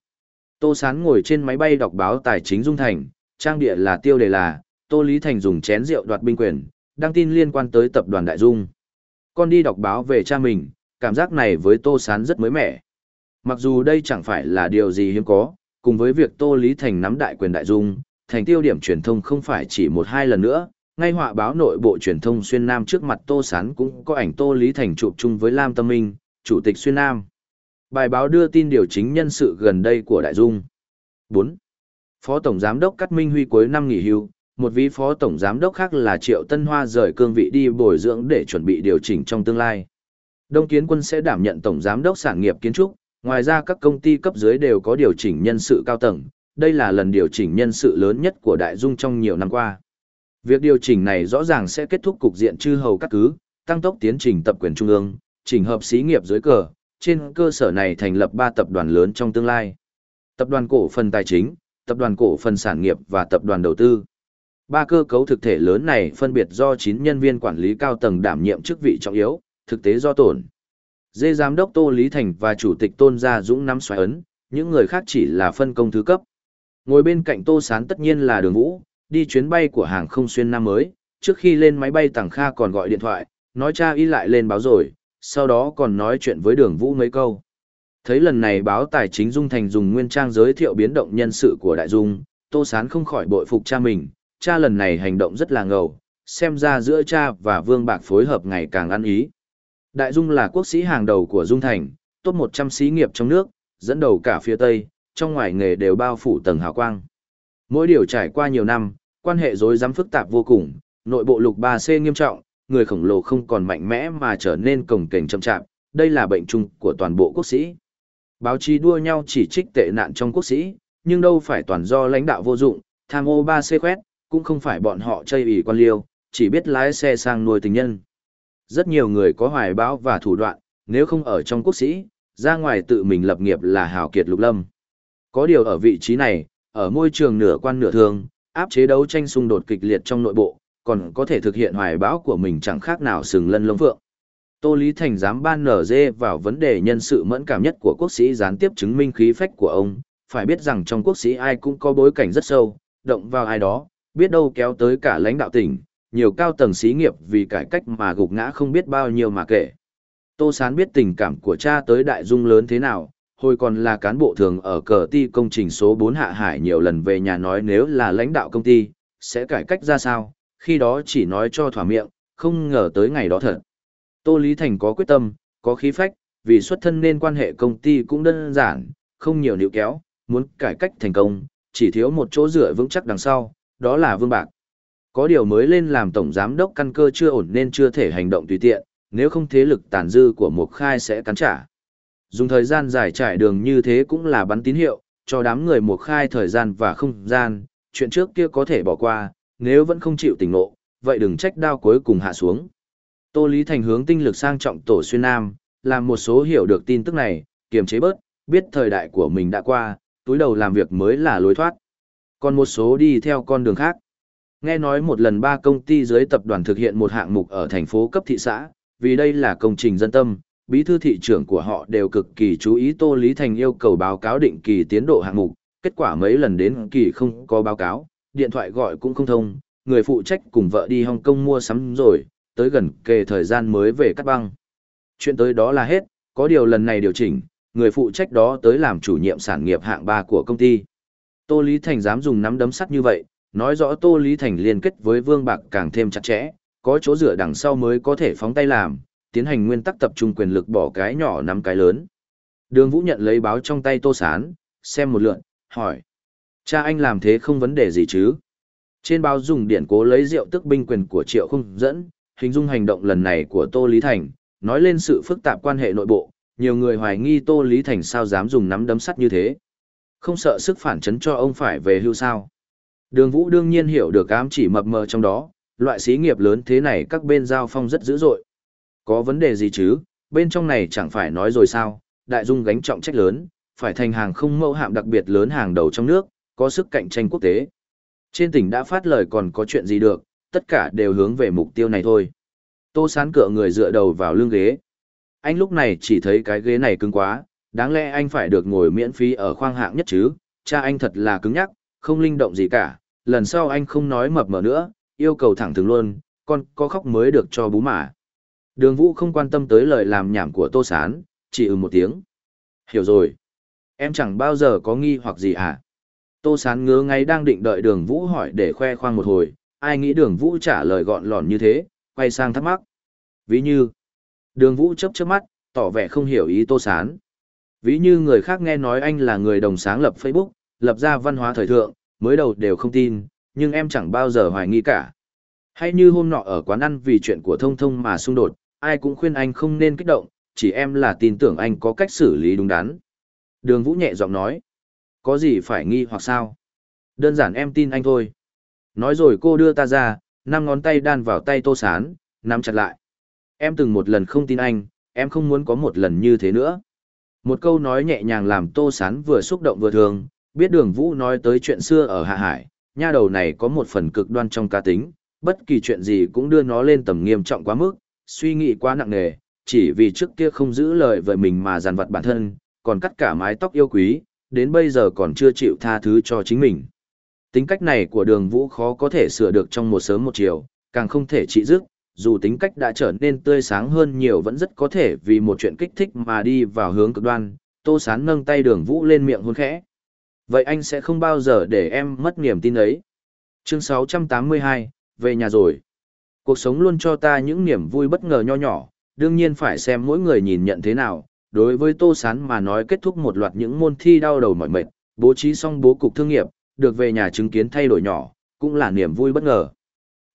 Tô Sán ngồi trên máy bay đọc báo tài chính Dung Thành, trang địa là tiêu đề là, Tô Lý Thành dùng chén rượu đoạt binh quyền, đăng tin liên quan tới tập đoàn Đại Dung. Con đi đọc báo về cha mình, cảm giác này với Tô Sán rất mới mẻ. Mặc dù đây chẳng phải là điều gì hiếm có, cùng với việc Tô Lý Thành nắm đại quyền Đại Dung, thành tiêu điểm truyền thông không phải chỉ một hai lần nữa, ngay họa báo nội bộ truyền thông xuyên Nam trước mặt Tô Sán cũng có ảnh Tô Lý Thành chụp chung với Lam Tâm Minh, chủ tịch xuyên Nam. Bài báo đưa tin điều chính nhân sự gần đây của Đại Dung. 4. Phó Tổng Giám đốc Cát Minh Huy cuối năm nghỉ hưu, một vị Phó Tổng Giám đốc khác là Triệu Tân Hoa rời cương vị đi bồi dưỡng để chuẩn bị điều chỉnh trong tương lai. Đông Kiến Quân sẽ đảm nhận Tổng Giám đốc sản nghiệp kiến trúc, ngoài ra các công ty cấp dưới đều có điều chỉnh nhân sự cao tầng, đây là lần điều chỉnh nhân sự lớn nhất của Đại Dung trong nhiều năm qua. Việc điều chỉnh này rõ ràng sẽ kết thúc cục diện chư hầu các cứ, tăng tốc tiến trình tập quyền trung ương, chỉnh hợp xí nghiệp dưới cờ, trên cơ sở này thành lập ba tập đoàn lớn trong tương lai. Tập đoàn cổ phần tài chính, tập đoàn cổ phần sản nghiệp và tập đoàn đầu tư. Ba cơ cấu thực thể lớn này phân biệt do 9 nhân viên quản lý cao tầng đảm nhiệm chức vị trọng yếu, thực tế do tổn. Dê giám đốc Tô Lý Thành và chủ tịch Tôn Gia Dũng nắm xoáy ấn, những người khác chỉ là phân công thứ cấp. Ngồi bên cạnh Tô Sán tất nhiên là Đường Vũ, đi chuyến bay của hàng không xuyên Nam mới, trước khi lên máy bay Tằng Kha còn gọi điện thoại, nói cha y lại lên báo rồi, sau đó còn nói chuyện với đường vũ mấy câu. Thấy lần này báo tài chính Dung Thành dùng nguyên trang giới thiệu biến động nhân sự của Đại Dung, Tô Sán không khỏi bội phục cha mình, cha lần này hành động rất là ngầu, xem ra giữa cha và Vương Bạc phối hợp ngày càng ăn ý. Đại Dung là quốc sĩ hàng đầu của Dung Thành, top 100 xí nghiệp trong nước, dẫn đầu cả phía Tây, trong ngoài nghề đều bao phủ tầng hào quang. Mỗi điều trải qua nhiều năm, quan hệ rối rắm phức tạp vô cùng, nội bộ lục 3C nghiêm trọng, người khổng lồ không còn mạnh mẽ mà trở nên cổng kềnh chậm chạp, đây là bệnh chung của toàn bộ quốc sĩ. Báo chí đua nhau chỉ trích tệ nạn trong quốc sĩ, nhưng đâu phải toàn do lãnh đạo vô dụng, tham ô ba xê quét cũng không phải bọn họ chơi ủy quan liêu, chỉ biết lái xe sang nuôi tình nhân. Rất nhiều người có hoài báo và thủ đoạn, nếu không ở trong quốc sĩ, ra ngoài tự mình lập nghiệp là hào kiệt lục lâm. Có điều ở vị trí này, ở môi trường nửa quan nửa thương, áp chế đấu tranh xung đột kịch liệt trong nội bộ, còn có thể thực hiện hoài bão của mình chẳng khác nào sừng lân lông phượng. Tô Lý Thành dám ban nở dê vào vấn đề nhân sự mẫn cảm nhất của quốc sĩ gián tiếp chứng minh khí phách của ông, phải biết rằng trong quốc sĩ ai cũng có bối cảnh rất sâu, động vào ai đó, biết đâu kéo tới cả lãnh đạo tỉnh, nhiều cao tầng xí nghiệp vì cải cách mà gục ngã không biết bao nhiêu mà kể. Tô Sán biết tình cảm của cha tới đại dung lớn thế nào, hồi còn là cán bộ thường ở cờ ti công trình số 4 Hạ Hải nhiều lần về nhà nói nếu là lãnh đạo công ty, sẽ cải cách ra sao, khi đó chỉ nói cho thỏa miệng, không ngờ tới ngày đó thật. Tô Lý Thành có quyết tâm, có khí phách, vì xuất thân nên quan hệ công ty cũng đơn giản, không nhiều níu kéo, muốn cải cách thành công, chỉ thiếu một chỗ dựa vững chắc đằng sau, đó là Vương Bạc. Có điều mới lên làm tổng giám đốc căn cơ chưa ổn nên chưa thể hành động tùy tiện, nếu không thế lực tàn dư của Mục Khai sẽ cắn trả. Dùng thời gian dài trải đường như thế cũng là bắn tín hiệu, cho đám người Mục Khai thời gian và không gian, chuyện trước kia có thể bỏ qua, nếu vẫn không chịu tỉnh ngộ, vậy đừng trách đao cuối cùng hạ xuống. Tô Lý Thành hướng tinh lực sang trọng tổ xuyên Nam, làm một số hiểu được tin tức này, kiềm chế bớt, biết thời đại của mình đã qua, túi đầu làm việc mới là lối thoát. Còn một số đi theo con đường khác. Nghe nói một lần ba công ty dưới tập đoàn thực hiện một hạng mục ở thành phố cấp thị xã, vì đây là công trình dân tâm, bí thư thị trưởng của họ đều cực kỳ chú ý Tô Lý Thành yêu cầu báo cáo định kỳ tiến độ hạng mục, kết quả mấy lần đến kỳ không có báo cáo, điện thoại gọi cũng không thông, người phụ trách cùng vợ đi Hồng Kông mua sắm rồi, tới gần kề thời gian mới về cắt băng. Chuyện tới đó là hết, có điều lần này điều chỉnh, người phụ trách đó tới làm chủ nhiệm sản nghiệp hạng 3 của công ty. Tô Lý Thành dám dùng nắm đấm sắt như vậy, nói rõ Tô Lý Thành liên kết với Vương Bạc càng thêm chặt chẽ, có chỗ dựa đằng sau mới có thể phóng tay làm, tiến hành nguyên tắc tập trung quyền lực bỏ cái nhỏ nắm cái lớn. Đường Vũ nhận lấy báo trong tay Tô Sán, xem một lượt, hỏi. Cha anh làm thế không vấn đề gì chứ? Trên báo dùng điển cố lấy rượu tức binh quyền của Triệu không dẫn, hình dung hành động lần này của Tô Lý Thành, nói lên sự phức tạp quan hệ nội bộ, nhiều người hoài nghi Tô Lý Thành sao dám dùng nắm đấm sắt như thế. Không sợ sức phản chấn cho ông phải về hưu sao. Đường Vũ đương nhiên hiểu được ám chỉ mập mờ trong đó, loại xí nghiệp lớn thế này các bên giao phong rất dữ dội. Có vấn đề gì chứ, bên trong này chẳng phải nói rồi sao, đại dung gánh trọng trách lớn, phải thành hàng không mẫu hạm đặc biệt lớn hàng đầu trong nước, có sức cạnh tranh quốc tế. Trên tỉnh đã phát lời còn có chuyện gì được, tất cả đều hướng về mục tiêu này thôi. Tô sán cựa người dựa đầu vào lưng ghế. Anh lúc này chỉ thấy cái ghế này cứng quá, đáng lẽ anh phải được ngồi miễn phí ở khoang hạng nhất chứ, cha anh thật là cứng nhắc, không linh động gì cả, lần sau anh không nói mập mờ nữa, yêu cầu thẳng thừng luôn, con có khóc mới được cho bú mà. Đường Vũ không quan tâm tới lời làm nhảm của Tô Sán, chỉ ừ một tiếng. Hiểu rồi. Em chẳng bao giờ có nghi hoặc gì à? Tô Sán ngứa ngay đang định đợi đường Vũ hỏi để khoe khoang một hồi, ai nghĩ đường Vũ trả lời gọn lòn như thế, quay sang thắc mắc. Ví như, đường Vũ chấp chấp mắt, tỏ vẻ không hiểu ý Tô Sán. Ví như người khác nghe nói anh là người đồng sáng lập Facebook, lập ra văn hóa thời thượng, mới đầu đều không tin, nhưng em chẳng bao giờ hoài nghi cả. Hay như hôm nọ ở quán ăn vì chuyện của thông thông mà xung đột, ai cũng khuyên anh không nên kích động, chỉ em là tin tưởng anh có cách xử lý đúng đắn. Đường Vũ nhẹ giọng nói, có gì phải nghi hoặc sao? Đơn giản em tin anh thôi. Nói rồi cô đưa ta ra, năm ngón tay đan vào tay tô sán, nắm chặt lại. Em từng một lần không tin anh, em không muốn có một lần như thế nữa. Một câu nói nhẹ nhàng làm tô sán vừa xúc động vừa thường, biết đường vũ nói tới chuyện xưa ở Hạ Hải, nha đầu này có một phần cực đoan trong cá tính, bất kỳ chuyện gì cũng đưa nó lên tầm nghiêm trọng quá mức, suy nghĩ quá nặng nề, chỉ vì trước kia không giữ lời với mình mà giàn vặt bản thân, còn cắt cả mái tóc yêu quý, đến bây giờ còn chưa chịu tha thứ cho chính mình. Tính cách này của đường vũ khó có thể sửa được trong một sớm một chiều, càng không thể trị dứt, dù tính cách đã trở nên tươi sáng hơn nhiều vẫn rất có thể vì một chuyện kích thích mà đi vào hướng cực đoan, tô sán nâng tay đường vũ lên miệng hôn khẽ. Vậy anh sẽ không bao giờ để em mất niềm tin ấy. Chương 682, về nhà rồi. Cuộc sống luôn cho ta những niềm vui bất ngờ nho nhỏ, đương nhiên phải xem mỗi người nhìn nhận thế nào. Đối với Tô Sán mà nói kết thúc một loạt những môn thi đau đầu mỏi mệt, bố trí xong bố cục thương nghiệp, được về nhà chứng kiến thay đổi nhỏ, cũng là niềm vui bất ngờ.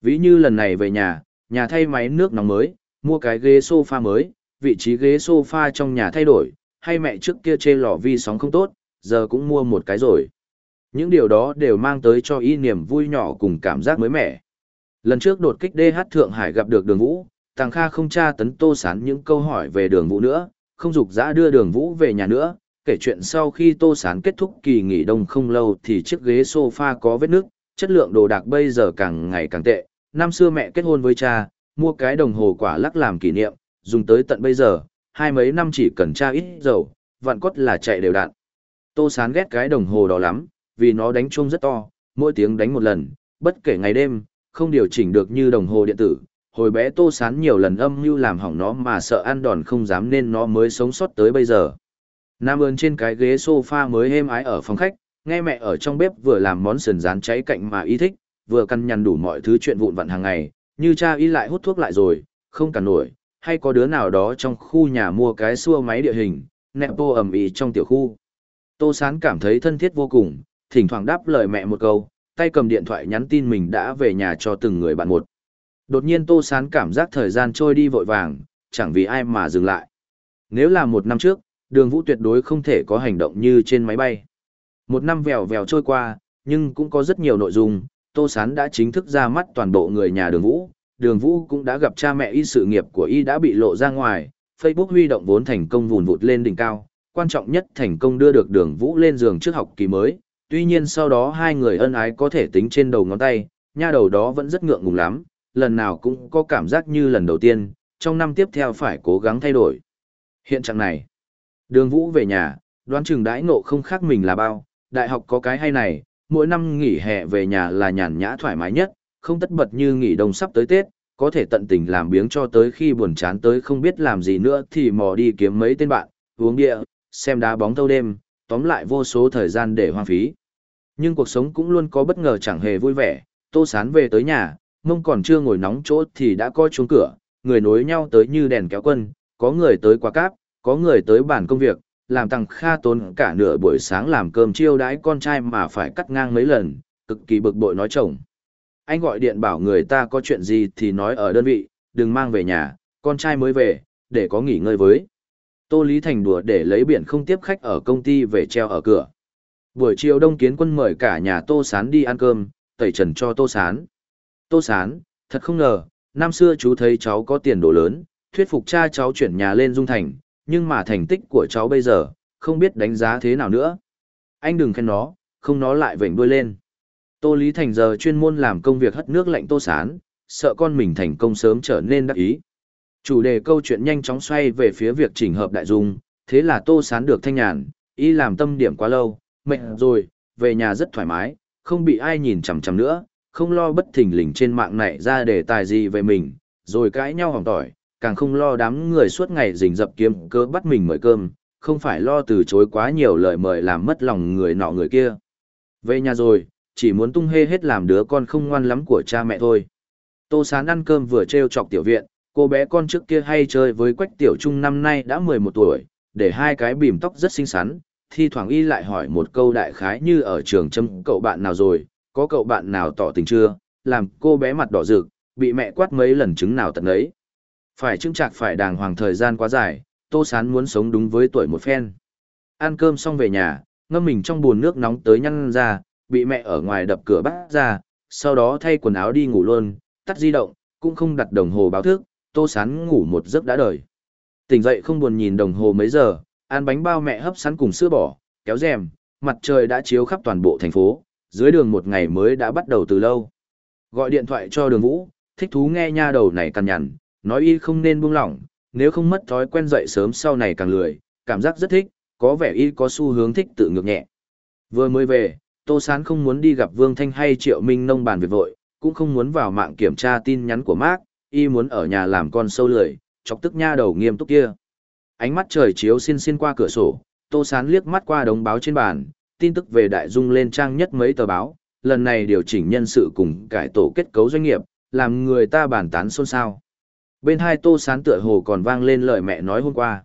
Ví như lần này về nhà, nhà thay máy nước nóng mới, mua cái ghế sofa mới, vị trí ghế sofa trong nhà thay đổi, hay mẹ trước kia chê lò vi sóng không tốt, giờ cũng mua một cái rồi. Những điều đó đều mang tới cho y niềm vui nhỏ cùng cảm giác mới mẻ. Lần trước đột kích DH Thượng Hải gặp được đường vũ, Tàng Kha không tra tấn Tô Sán những câu hỏi về đường vũ nữa, không dục dã đưa đường vũ về nhà nữa, kể chuyện sau khi Tô Sán kết thúc kỳ nghỉ đông không lâu thì chiếc ghế sofa có vết nước, chất lượng đồ đạc bây giờ càng ngày càng tệ. Năm xưa mẹ kết hôn với cha, mua cái đồng hồ quả lắc làm kỷ niệm, dùng tới tận bây giờ, hai mấy năm chỉ cần tra ít dầu, vặn cốt là chạy đều đặn. Tô Sán ghét cái đồng hồ đó lắm, vì nó đánh chuông rất to, mỗi tiếng đánh một lần, bất kể ngày đêm, không điều chỉnh được như đồng hồ điện tử. Hồi bé Tô Sán nhiều lần âm mưu làm hỏng nó mà sợ ăn đòn không dám nên nó mới sống sót tới bây giờ. Nam ơn trên cái ghế sofa mới êm ái ở phòng khách, nghe mẹ ở trong bếp vừa làm món sườn rán cháy cạnh mà ý thích, vừa căn nhằn đủ mọi thứ chuyện vụn vặt hàng ngày, như cha y lại hút thuốc lại rồi, không cả nổi, hay có đứa nào đó trong khu nhà mua cái xua máy địa hình, nepo ẩm ý trong tiểu khu. Tô Sán cảm thấy thân thiết vô cùng, thỉnh thoảng đáp lời mẹ một câu, tay cầm điện thoại nhắn tin mình đã về nhà cho từng người bạn một. Đột nhiên Tô Sán cảm giác thời gian trôi đi vội vàng, chẳng vì ai mà dừng lại. Nếu là một năm trước, đường vũ tuyệt đối không thể có hành động như trên máy bay. Một năm vèo vèo trôi qua, nhưng cũng có rất nhiều nội dung, Tô Sán đã chính thức ra mắt toàn bộ người nhà đường vũ. Đường vũ cũng đã gặp cha mẹ y sự nghiệp của y đã bị lộ ra ngoài, Facebook huy động vốn thành công vùn vụt lên đỉnh cao, quan trọng nhất thành công đưa được đường vũ lên giường trước học kỳ mới. Tuy nhiên sau đó hai người ân ái có thể tính trên đầu ngón tay, nha đầu đó vẫn rất ngượng ngùng lắm, lần nào cũng có cảm giác như lần đầu tiên, trong năm tiếp theo phải cố gắng thay đổi. Hiện trạng này, đường vũ về nhà, đoán chừng đãi ngộ không khác mình là bao, đại học có cái hay này, mỗi năm nghỉ hè về nhà là nhàn nhã thoải mái nhất, không tất bật như nghỉ đông sắp tới Tết, có thể tận tình làm biếng cho tới khi buồn chán tới không biết làm gì nữa thì mò đi kiếm mấy tên bạn, uống bia, xem đá bóng thâu đêm, tóm lại vô số thời gian để hoang phí. Nhưng cuộc sống cũng luôn có bất ngờ chẳng hề vui vẻ, Tô Sán về tới nhà, mông còn chưa ngồi nóng chỗ thì đã coi chuông cửa, người nối nhau tới như đèn kéo quân, có người tới quá cáp, có người tới bàn công việc, làm tăng kha tốn cả nửa buổi sáng làm cơm chiêu đãi con trai mà phải cắt ngang mấy lần, cực kỳ bực bội nói chồng. Anh gọi điện bảo người ta có chuyện gì thì nói ở đơn vị, đừng mang về nhà, con trai mới về, để có nghỉ ngơi với. Tô Lý Thành đùa để lấy biển không tiếp khách ở công ty về treo ở cửa. Buổi chiều đông kiến quân mời cả nhà Tô Sán đi ăn cơm, tẩy trần cho Tô Sán. Tô Sán, thật không ngờ, năm xưa chú thấy cháu có tiền đồ lớn, thuyết phục cha cháu chuyển nhà lên Dung Thành, nhưng mà thành tích của cháu bây giờ, không biết đánh giá thế nào nữa. Anh đừng khen nó, không nó lại vểnh đuôi lên. Tô Lý Thành giờ chuyên môn làm công việc hất nước lạnh Tô Sán, sợ con mình thành công sớm trở nên đắc ý. Chủ đề câu chuyện nhanh chóng xoay về phía việc chỉnh hợp đại dung, thế là Tô Sán được thanh nhàn, y làm tâm điểm quá lâu, mệt rồi, về nhà rất thoải mái, không bị ai nhìn chằm chằm nữa, không lo bất thình lình trên mạng này ra đề tài gì về mình, rồi cãi nhau hỏng tỏi, càng không lo đám người suốt ngày rình rập kiếm cớ bắt mình mời cơm, không phải lo từ chối quá nhiều lời mời làm mất lòng người nọ người kia. Về nhà rồi, chỉ muốn tung hê hết làm đứa con không ngoan lắm của cha mẹ thôi. Tô Sán ăn cơm vừa trêu chọc tiểu viện, cô bé con trước kia hay chơi với Quách Tiểu Trung năm nay đã 11 tuổi, để hai cái bìm tóc rất xinh xắn, thi thoảng y lại hỏi một câu đại khái như ở trường châm cậu bạn nào rồi, có cậu bạn nào tỏ tình chưa, làm cô bé mặt đỏ rực, bị mẹ quát mấy lần chứng nào tận ấy. Phải chứng chạc phải đàng hoàng thời gian quá dài, Tô Sán muốn sống đúng với tuổi một phen. Ăn cơm xong về nhà, ngâm mình trong bồn nước nóng tới nhăn ra, bị mẹ ở ngoài đập cửa bắt ra, sau đó thay quần áo đi ngủ luôn, tắt di động, cũng không đặt đồng hồ báo thức, Tô Sán ngủ một giấc đã đời. Tỉnh dậy không buồn nhìn đồng hồ mấy giờ, ăn bánh bao mẹ hấp sắn cùng sữa bò, kéo rèm, mặt trời đã chiếu khắp toàn bộ thành phố, dưới đường một ngày mới đã bắt đầu từ lâu. Gọi điện thoại cho đường vũ, thích thú nghe nha đầu này cằn nhằn, nói y không nên buông lỏng, nếu không mất thói quen dậy sớm sau này càng lười, cảm giác rất thích, có vẻ y có xu hướng thích tự ngược nhẹ. Vừa mới về, Tô Sán không muốn đi gặp Vương Thanh hay Triệu Minh nông bàn việc vội, cũng không muốn vào mạng kiểm tra tin nhắn của Mark, y muốn ở nhà làm con sâu lười, chọc tức nha đầu nghiêm túc kia. Ánh mắt trời chiếu xin xin qua cửa sổ, Tô Sán liếc mắt qua đống báo trên bàn, tin tức về đại dung lên trang nhất mấy tờ báo, lần này điều chỉnh nhân sự cùng cải tổ kết cấu doanh nghiệp, làm người ta bàn tán xôn xao. Bên hai Tô Sán tựa hồ còn vang lên lời mẹ nói hôm qua.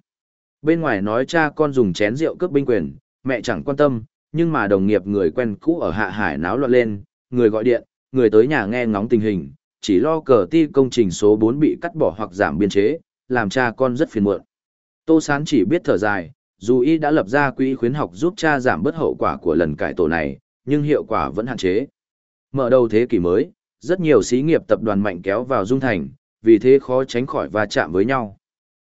Bên ngoài nói cha con dùng chén rượu cướp binh quyền, mẹ chẳng quan tâm, nhưng mà đồng nghiệp người quen cũ ở Hạ Hải náo loạn lên, người gọi điện, người tới nhà nghe ngóng tình hình, chỉ lo cờ ti công trình số 4 bị cắt bỏ hoặc giảm biên chế, làm cha con rất phiền muộn. Tô Sán chỉ biết thở dài, dù y đã lập ra quỹ khuyến học giúp cha giảm bớt hậu quả của lần cải tổ này, nhưng hiệu quả vẫn hạn chế. Mở đầu thế kỷ mới, rất nhiều xí nghiệp tập đoàn mạnh kéo vào Dung Thành, vì thế khó tránh khỏi va chạm với nhau.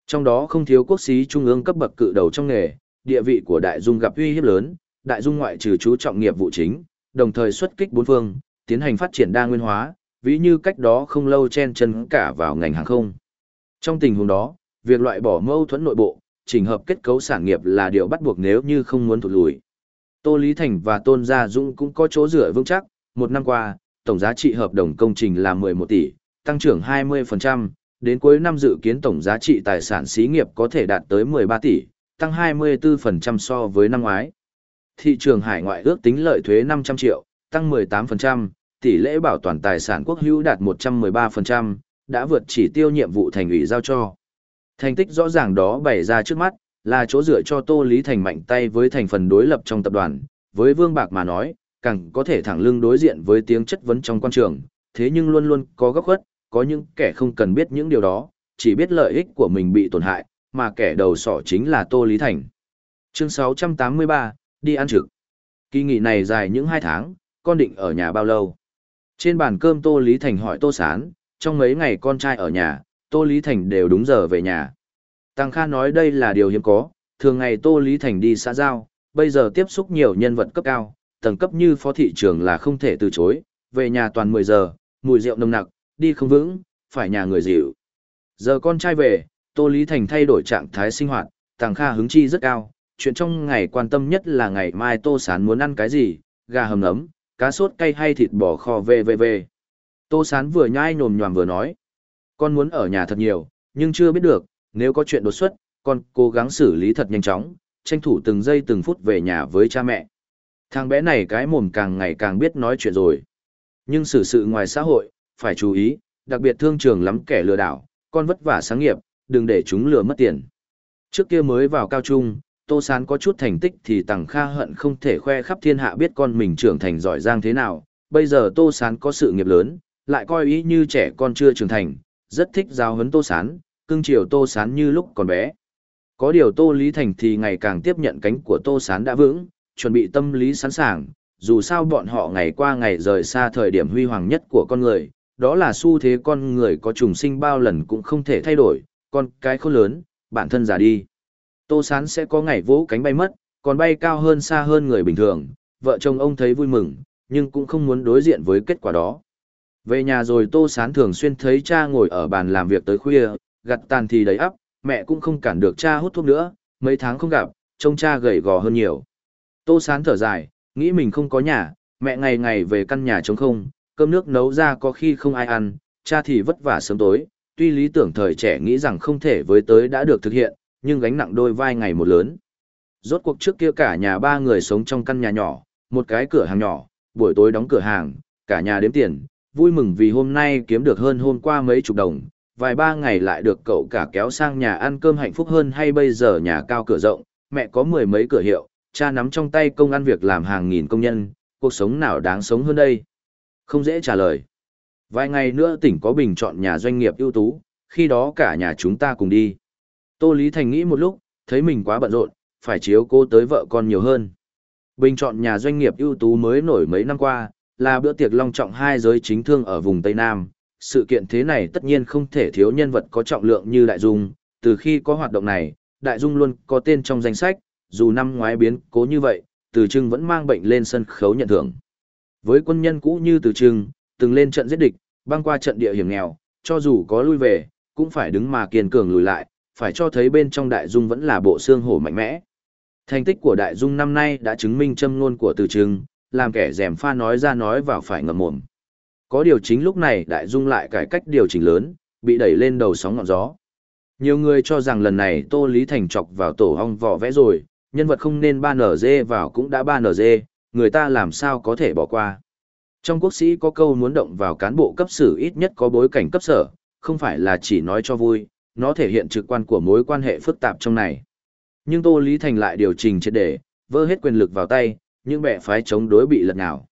Trong đó không thiếu quốc sĩ trung ương cấp bậc cự đầu trong nghề, địa vị của Đại Dung gặp uy hiếp lớn, Đại Dung ngoại trừ chú trọng nghiệp vụ chính, đồng thời xuất kích bốn phương, tiến hành phát triển đa nguyên hóa, ví như cách đó không lâu chen chân cả vào ngành hàng không. Trong tình huống đó, việc loại bỏ mâu thuẫn nội bộ, chỉnh hợp kết cấu sản nghiệp là điều bắt buộc nếu như không muốn thụt lùi. Tô Lý Thành và Tôn Gia Dũng cũng có chỗ dựa vững chắc, một năm qua, tổng giá trị hợp đồng công trình là 11 tỷ, tăng trưởng 20%, đến cuối năm dự kiến tổng giá trị tài sản xí nghiệp có thể đạt tới 13 tỷ, tăng 24% so với năm ngoái. Thị trường hải ngoại ước tính lợi thuế 500 triệu, tăng 18%, tỷ lệ bảo toàn tài sản quốc hữu đạt 113%, đã vượt chỉ tiêu nhiệm vụ thành ủy giao cho. Thành tích rõ ràng đó bày ra trước mắt, là chỗ dựa cho Tô Lý Thành mạnh tay với thành phần đối lập trong tập đoàn, với Vương Bạc mà nói, càng có thể thẳng lưng đối diện với tiếng chất vấn trong quan trường, thế nhưng luôn luôn có góc khuất, có những kẻ không cần biết những điều đó, chỉ biết lợi ích của mình bị tổn hại, mà kẻ đầu sỏ chính là Tô Lý Thành. Chương 683, đi ăn trực. Kỳ nghỉ này dài những hai tháng, con định ở nhà bao lâu? Trên bàn cơm Tô Lý Thành hỏi Tô Sán, trong mấy ngày con trai ở nhà, Tô Lý Thành đều đúng giờ về nhà. Tăng Kha nói đây là điều hiếm có, thường ngày Tô Lý Thành đi xã giao, bây giờ tiếp xúc nhiều nhân vật cấp cao, tầng cấp như phó thị trưởng là không thể từ chối, về nhà toàn 10 giờ, mùi rượu nồng nặc, đi không vững, phải nhà người dịu. Giờ con trai về, Tô Lý Thành thay đổi trạng thái sinh hoạt, tàng Kha hứng chi rất cao, chuyện trong ngày quan tâm nhất là ngày mai Tô Sán muốn ăn cái gì, gà hầm nấm, cá sốt cay hay thịt bò kho vvv. Tô Sán vừa nhai nhồm nhòm vừa nói, con muốn ở nhà thật nhiều, nhưng chưa biết được, nếu có chuyện đột xuất, con cố gắng xử lý thật nhanh chóng, tranh thủ từng giây từng phút về nhà với cha mẹ. Thằng bé này cái mồm càng ngày càng biết nói chuyện rồi. Nhưng xử sự ngoài xã hội, phải chú ý, đặc biệt thương trường lắm kẻ lừa đảo, con vất vả sáng nghiệp, đừng để chúng lừa mất tiền. Trước kia mới vào cao trung, Tô Sán có chút thành tích thì Tằng Kha hận không thể khoe khắp thiên hạ biết con mình trưởng thành giỏi giang thế nào. Bây giờ Tô Sán có sự nghiệp lớn, lại coi ý như trẻ con chưa trưởng thành, rất thích giáo huấn Tô Sán, cưng chiều Tô Sán như lúc còn bé. Có điều Tô Lý Thành thì ngày càng tiếp nhận cánh của Tô Sán đã vững, chuẩn bị tâm lý sẵn sàng, dù sao bọn họ ngày qua ngày rời xa thời điểm huy hoàng nhất của con người, đó là xu thế con người có trùng sinh bao lần cũng không thể thay đổi, con cái khôn lớn, bản thân già đi. Tô Sán sẽ có ngày vỗ cánh bay mất, còn bay cao hơn xa hơn người bình thường, vợ chồng ông thấy vui mừng, nhưng cũng không muốn đối diện với kết quả đó. Về nhà rồi Tô Sán thường xuyên thấy cha ngồi ở bàn làm việc tới khuya, gặt tàn thì đầy ắp, mẹ cũng không cản được cha hút thuốc nữa, mấy tháng không gặp, trông cha gầy gò hơn nhiều. Tô Sán thở dài, nghĩ mình không có nhà, mẹ ngày ngày về căn nhà trống không, cơm nước nấu ra có khi không ai ăn, cha thì vất vả sớm tối, tuy lý tưởng thời trẻ nghĩ rằng không thể với tới đã được thực hiện, nhưng gánh nặng đôi vai ngày một lớn. Rốt cuộc trước kia cả nhà ba người sống trong căn nhà nhỏ, một cái cửa hàng nhỏ, buổi tối đóng cửa hàng, cả nhà đếm tiền, vui mừng vì hôm nay kiếm được hơn hôm qua mấy chục đồng, vài ba ngày lại được cậu cả kéo sang nhà ăn cơm hạnh phúc hơn hay bây giờ nhà cao cửa rộng, mẹ có mười mấy cửa hiệu, cha nắm trong tay công ăn việc làm hàng nghìn công nhân, cuộc sống nào đáng sống hơn đây? Không dễ trả lời. Vài ngày nữa tỉnh có bình chọn nhà doanh nghiệp ưu tú, khi đó cả nhà chúng ta cùng đi. Tô Lý Thành nghĩ một lúc, thấy mình quá bận rộn, phải chiếu cô tới vợ con nhiều hơn. Bình chọn nhà doanh nghiệp ưu tú mới nổi mấy năm qua, là bữa tiệc long trọng hai giới chính thương ở vùng Tây Nam. Sự kiện thế này tất nhiên không thể thiếu nhân vật có trọng lượng như Đại Dung, từ khi có hoạt động này, Đại Dung luôn có tên trong danh sách, dù năm ngoái biến cố như vậy, Từ Trưng vẫn mang bệnh lên sân khấu nhận thưởng. Với quân nhân cũ như Từ Trừng từng lên trận giết địch, băng qua trận địa hiểm nghèo, cho dù có lui về, cũng phải đứng mà kiên cường lùi lại, phải cho thấy bên trong Đại Dung vẫn là bộ xương hổ mạnh mẽ. Thành tích của Đại Dung năm nay đã chứng minh châm ngôn của Từ Trừng làm kẻ dèm pha nói ra nói vào phải ngậm mồm. Có điều chính lúc này Đại Dung lại cải cách điều chỉnh lớn, bị đẩy lên đầu sóng ngọn gió. Nhiều người cho rằng lần này Tô Lý Thành chọc vào tổ hong vỏ vẽ rồi, nhân vật không nên ba nở vào cũng đã ba nở người ta làm sao có thể bỏ qua. Trong quốc sĩ có câu muốn động vào cán bộ cấp sử ít nhất có bối cảnh cấp sở, không phải là chỉ nói cho vui, nó thể hiện trực quan của mối quan hệ phức tạp trong này. Nhưng Tô Lý Thành lại điều chỉnh triệt để, vơ hết quyền lực vào tay, những bẻ phái chống đối bị lật ngào,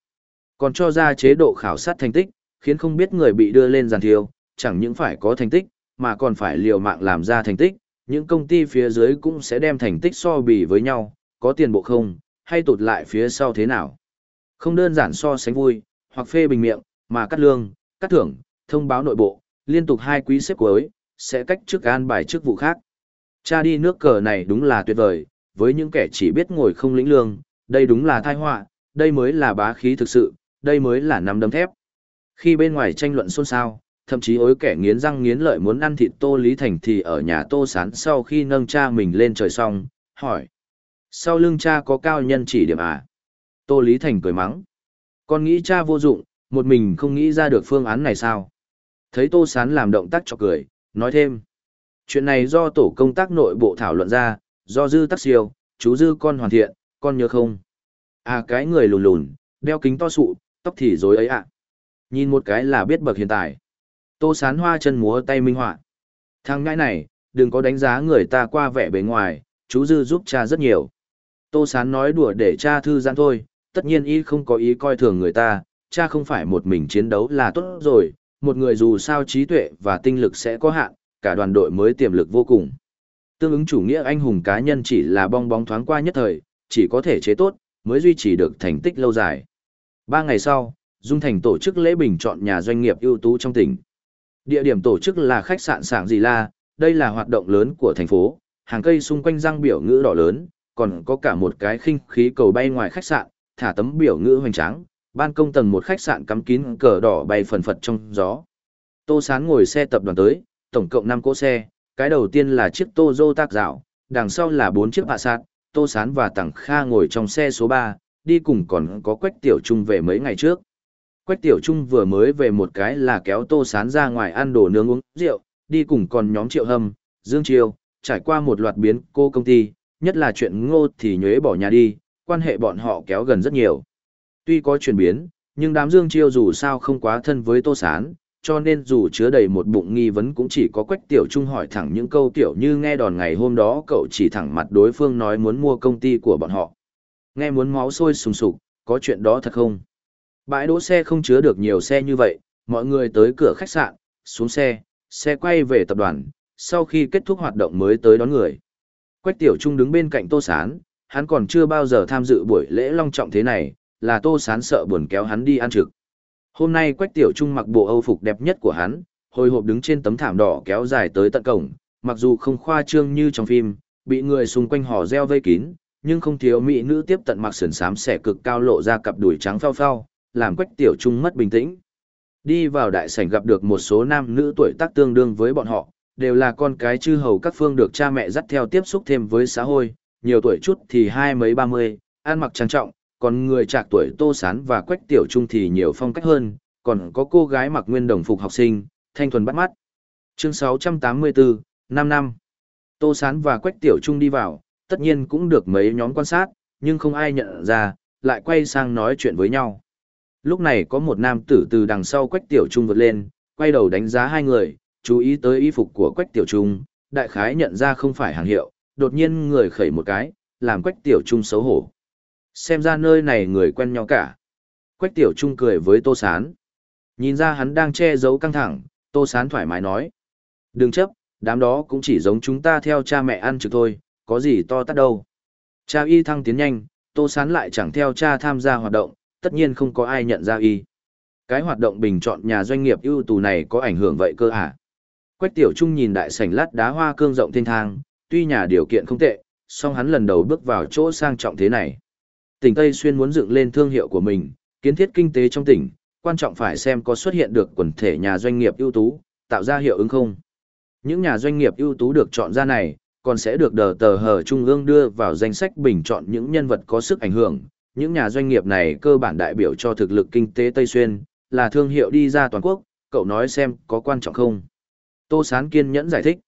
Còn cho ra chế độ khảo sát thành tích, khiến không biết người bị đưa lên giàn thiêu, chẳng những phải có thành tích, mà còn phải liều mạng làm ra thành tích, những công ty phía dưới cũng sẽ đem thành tích so bì với nhau, có tiền bộ không, hay tụt lại phía sau thế nào. Không đơn giản so sánh vui, hoặc phê bình miệng, mà cắt lương, cắt thưởng, thông báo nội bộ, liên tục hai quý xếp cuối, sẽ cách chức an bài chức vụ khác. Cha đi nước cờ này đúng là tuyệt vời, với những kẻ chỉ biết ngồi không lĩnh lương, đây đúng là tai họa, đây mới là bá khí thực sự, đây mới là nắm đấm thép. Khi bên ngoài tranh luận xôn xao, thậm chí ối kẻ nghiến răng nghiến lợi muốn ăn thịt Tô Lý Thành thì ở nhà Tô Sán sau khi nâng cha mình lên trời xong, hỏi. Sau lưng cha có cao nhân chỉ điểm à? Tô Lý Thành cười mắng. Con nghĩ cha vô dụng, một mình không nghĩ ra được phương án này sao? Thấy Tô Sán làm động tác cho cười, nói thêm. Chuyện này do tổ công tác nội bộ thảo luận ra, do dư tắc siêu, chú dư con hoàn thiện, con nhớ không? À cái người lùn lùn, đeo kính to sụ, tóc thì rối ấy ạ. À. Nhìn một cái là biết bậc hiện tại. Tô sán hoa chân múa tay minh họa. Thằng ngãi này, đừng có đánh giá người ta qua vẻ bề ngoài, chú dư giúp cha rất nhiều. Tô sán nói đùa để cha thư giãn thôi, tất nhiên y không có ý coi thường người ta, cha không phải một mình chiến đấu là tốt rồi, một người dù sao trí tuệ và tinh lực sẽ có hạn, cả đoàn đội mới tiềm lực vô cùng. Tương ứng chủ nghĩa anh hùng cá nhân chỉ là bong bóng thoáng qua nhất thời, chỉ có thể chế tốt, mới duy trì được thành tích lâu dài. Ba ngày sau, Dung Thành tổ chức lễ bình chọn nhà doanh nghiệp ưu tú trong tỉnh. Địa điểm tổ chức là khách sạn Sảng Dì La, đây là hoạt động lớn của thành phố, hàng cây xung quanh răng biểu ngữ đỏ lớn, còn có cả một cái khinh khí cầu bay ngoài khách sạn, thả tấm biểu ngữ hoành tráng, ban công tầng một khách sạn cắm kín cờ đỏ bay phần phật trong gió. Tô Sán ngồi xe tập đoàn tới, tổng cộng 5 cỗ xe, cái đầu tiên là chiếc Toyota dạo, đằng sau là 4 chiếc hạ sát, Tô Sán và Tằng Kha ngồi trong xe số 3, đi cùng còn có Quách Tiểu Trung về mấy ngày trước. Quách Tiểu Trung vừa mới về một cái là kéo Tô Sán ra ngoài ăn đồ nướng uống rượu, đi cùng còn nhóm Triệu Hâm, Dương Triều, trải qua một loạt biến cô công ty, nhất là chuyện ngô thì nhuế bỏ nhà đi, quan hệ bọn họ kéo gần rất nhiều. Tuy có chuyển biến, nhưng đám Dương Chiêu dù sao không quá thân với Tô Sán, cho nên dù chứa đầy một bụng nghi vấn cũng chỉ có Quách Tiểu Trung hỏi thẳng những câu kiểu như nghe đòn ngày hôm đó cậu chỉ thẳng mặt đối phương nói muốn mua công ty của bọn họ. Nghe muốn máu sôi sùng sục, có chuyện đó thật không? Bãi đỗ xe không chứa được nhiều xe như vậy, mọi người tới cửa khách sạn, xuống xe, xe quay về tập đoàn, sau khi kết thúc hoạt động mới tới đón người. Quách Tiểu Trung đứng bên cạnh Tô Sán, hắn còn chưa bao giờ tham dự buổi lễ long trọng thế này, là Tô Sán sợ buồn kéo hắn đi ăn trực. Hôm nay Quách Tiểu Trung mặc bộ Âu phục đẹp nhất của hắn, hồi hộp đứng trên tấm thảm đỏ kéo dài tới tận cổng, mặc dù không khoa trương như trong phim, bị người xung quanh hò reo vây kín, nhưng không thiếu mỹ nữ tiếp tận mặc sườn xám xẻ cực cao lộ ra cặp đùi trắng phao phao, làm Quách Tiểu Trung mất bình tĩnh. Đi vào đại sảnh gặp được một số nam nữ tuổi tác tương đương với bọn họ, đều là con cái chư hầu các phương được cha mẹ dắt theo tiếp xúc thêm với xã hội, nhiều tuổi chút thì hai mấy ba mươi, ăn mặc trang trọng, còn người trạc tuổi Tô Sán và Quách Tiểu Trung thì nhiều phong cách hơn, còn có cô gái mặc nguyên đồng phục học sinh, thanh thuần bắt mắt. Chương 684, 5 năm. Tô Sán và Quách Tiểu Trung đi vào, tất nhiên cũng được mấy nhóm quan sát, nhưng không ai nhận ra, lại quay sang nói chuyện với nhau. Lúc này có một nam tử từ đằng sau Quách Tiểu Trung vượt lên, quay đầu đánh giá hai người, chú ý tới y phục của Quách Tiểu Trung, đại khái nhận ra không phải hàng hiệu, đột nhiên người khẩy một cái, làm Quách Tiểu Trung xấu hổ. Xem ra nơi này người quen nhau cả. Quách Tiểu Trung cười với Tô Sán. Nhìn ra hắn đang che giấu căng thẳng, Tô Sán thoải mái nói. Đừng chấp, đám đó cũng chỉ giống chúng ta theo cha mẹ ăn trực thôi, có gì to tát đâu. Cha y thăng tiến nhanh, Tô Sán lại chẳng theo cha tham gia hoạt động, tất nhiên không có ai nhận ra y. Cái hoạt động bình chọn nhà doanh nghiệp ưu tú này có ảnh hưởng vậy cơ à? Quách Tiểu Trung nhìn đại sảnh lát đá hoa cương rộng thiên thang, tuy nhà điều kiện không tệ, song hắn lần đầu bước vào chỗ sang trọng thế này. Tỉnh Tây Xuyên muốn dựng lên thương hiệu của mình, kiến thiết kinh tế trong tỉnh, quan trọng phải xem có xuất hiện được quần thể nhà doanh nghiệp ưu tú, tạo ra hiệu ứng không. Những nhà doanh nghiệp ưu tú được chọn ra này, còn sẽ được đờ tờ hờ trung ương đưa vào danh sách bình chọn những nhân vật có sức ảnh hưởng. Những nhà doanh nghiệp này cơ bản đại biểu cho thực lực kinh tế Tây Xuyên, là thương hiệu đi ra toàn quốc, cậu nói xem có quan trọng không. Tô Sán kiên nhẫn giải thích.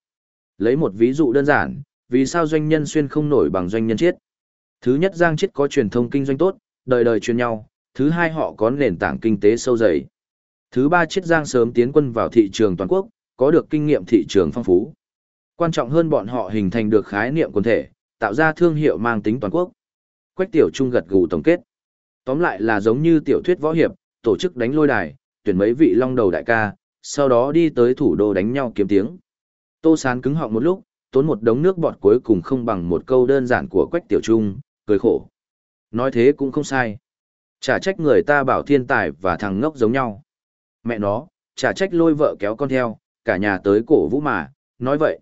Lấy một ví dụ đơn giản, vì sao doanh nhân xuyên không nổi bằng doanh nhân chiết. Thứ nhất Giang Chiết có truyền thông kinh doanh tốt, đời đời truyền nhau, thứ hai họ có nền tảng kinh tế sâu dày. Thứ ba Chiết Giang sớm tiến quân vào thị trường toàn quốc, có được kinh nghiệm thị trường phong phú. Quan trọng hơn bọn họ hình thành được khái niệm quần thể, tạo ra thương hiệu mang tính toàn quốc. Quách Tiểu Trung gật gù tổng kết. Tóm lại là giống như tiểu thuyết võ hiệp, tổ chức đánh lôi đài, tuyển mấy vị long đầu đại ca, sau đó đi tới thủ đô đánh nhau kiếm tiếng. Tô Sán cứng họng một lúc, tốn một đống nước bọt cuối cùng không bằng một câu đơn giản của Quách Tiểu Trung, cười khổ. Nói thế cũng không sai. Chả trách người ta bảo thiên tài và thằng ngốc giống nhau. Mẹ nó, chả trách lôi vợ kéo con theo, cả nhà tới cổ vũ mà, nói vậy.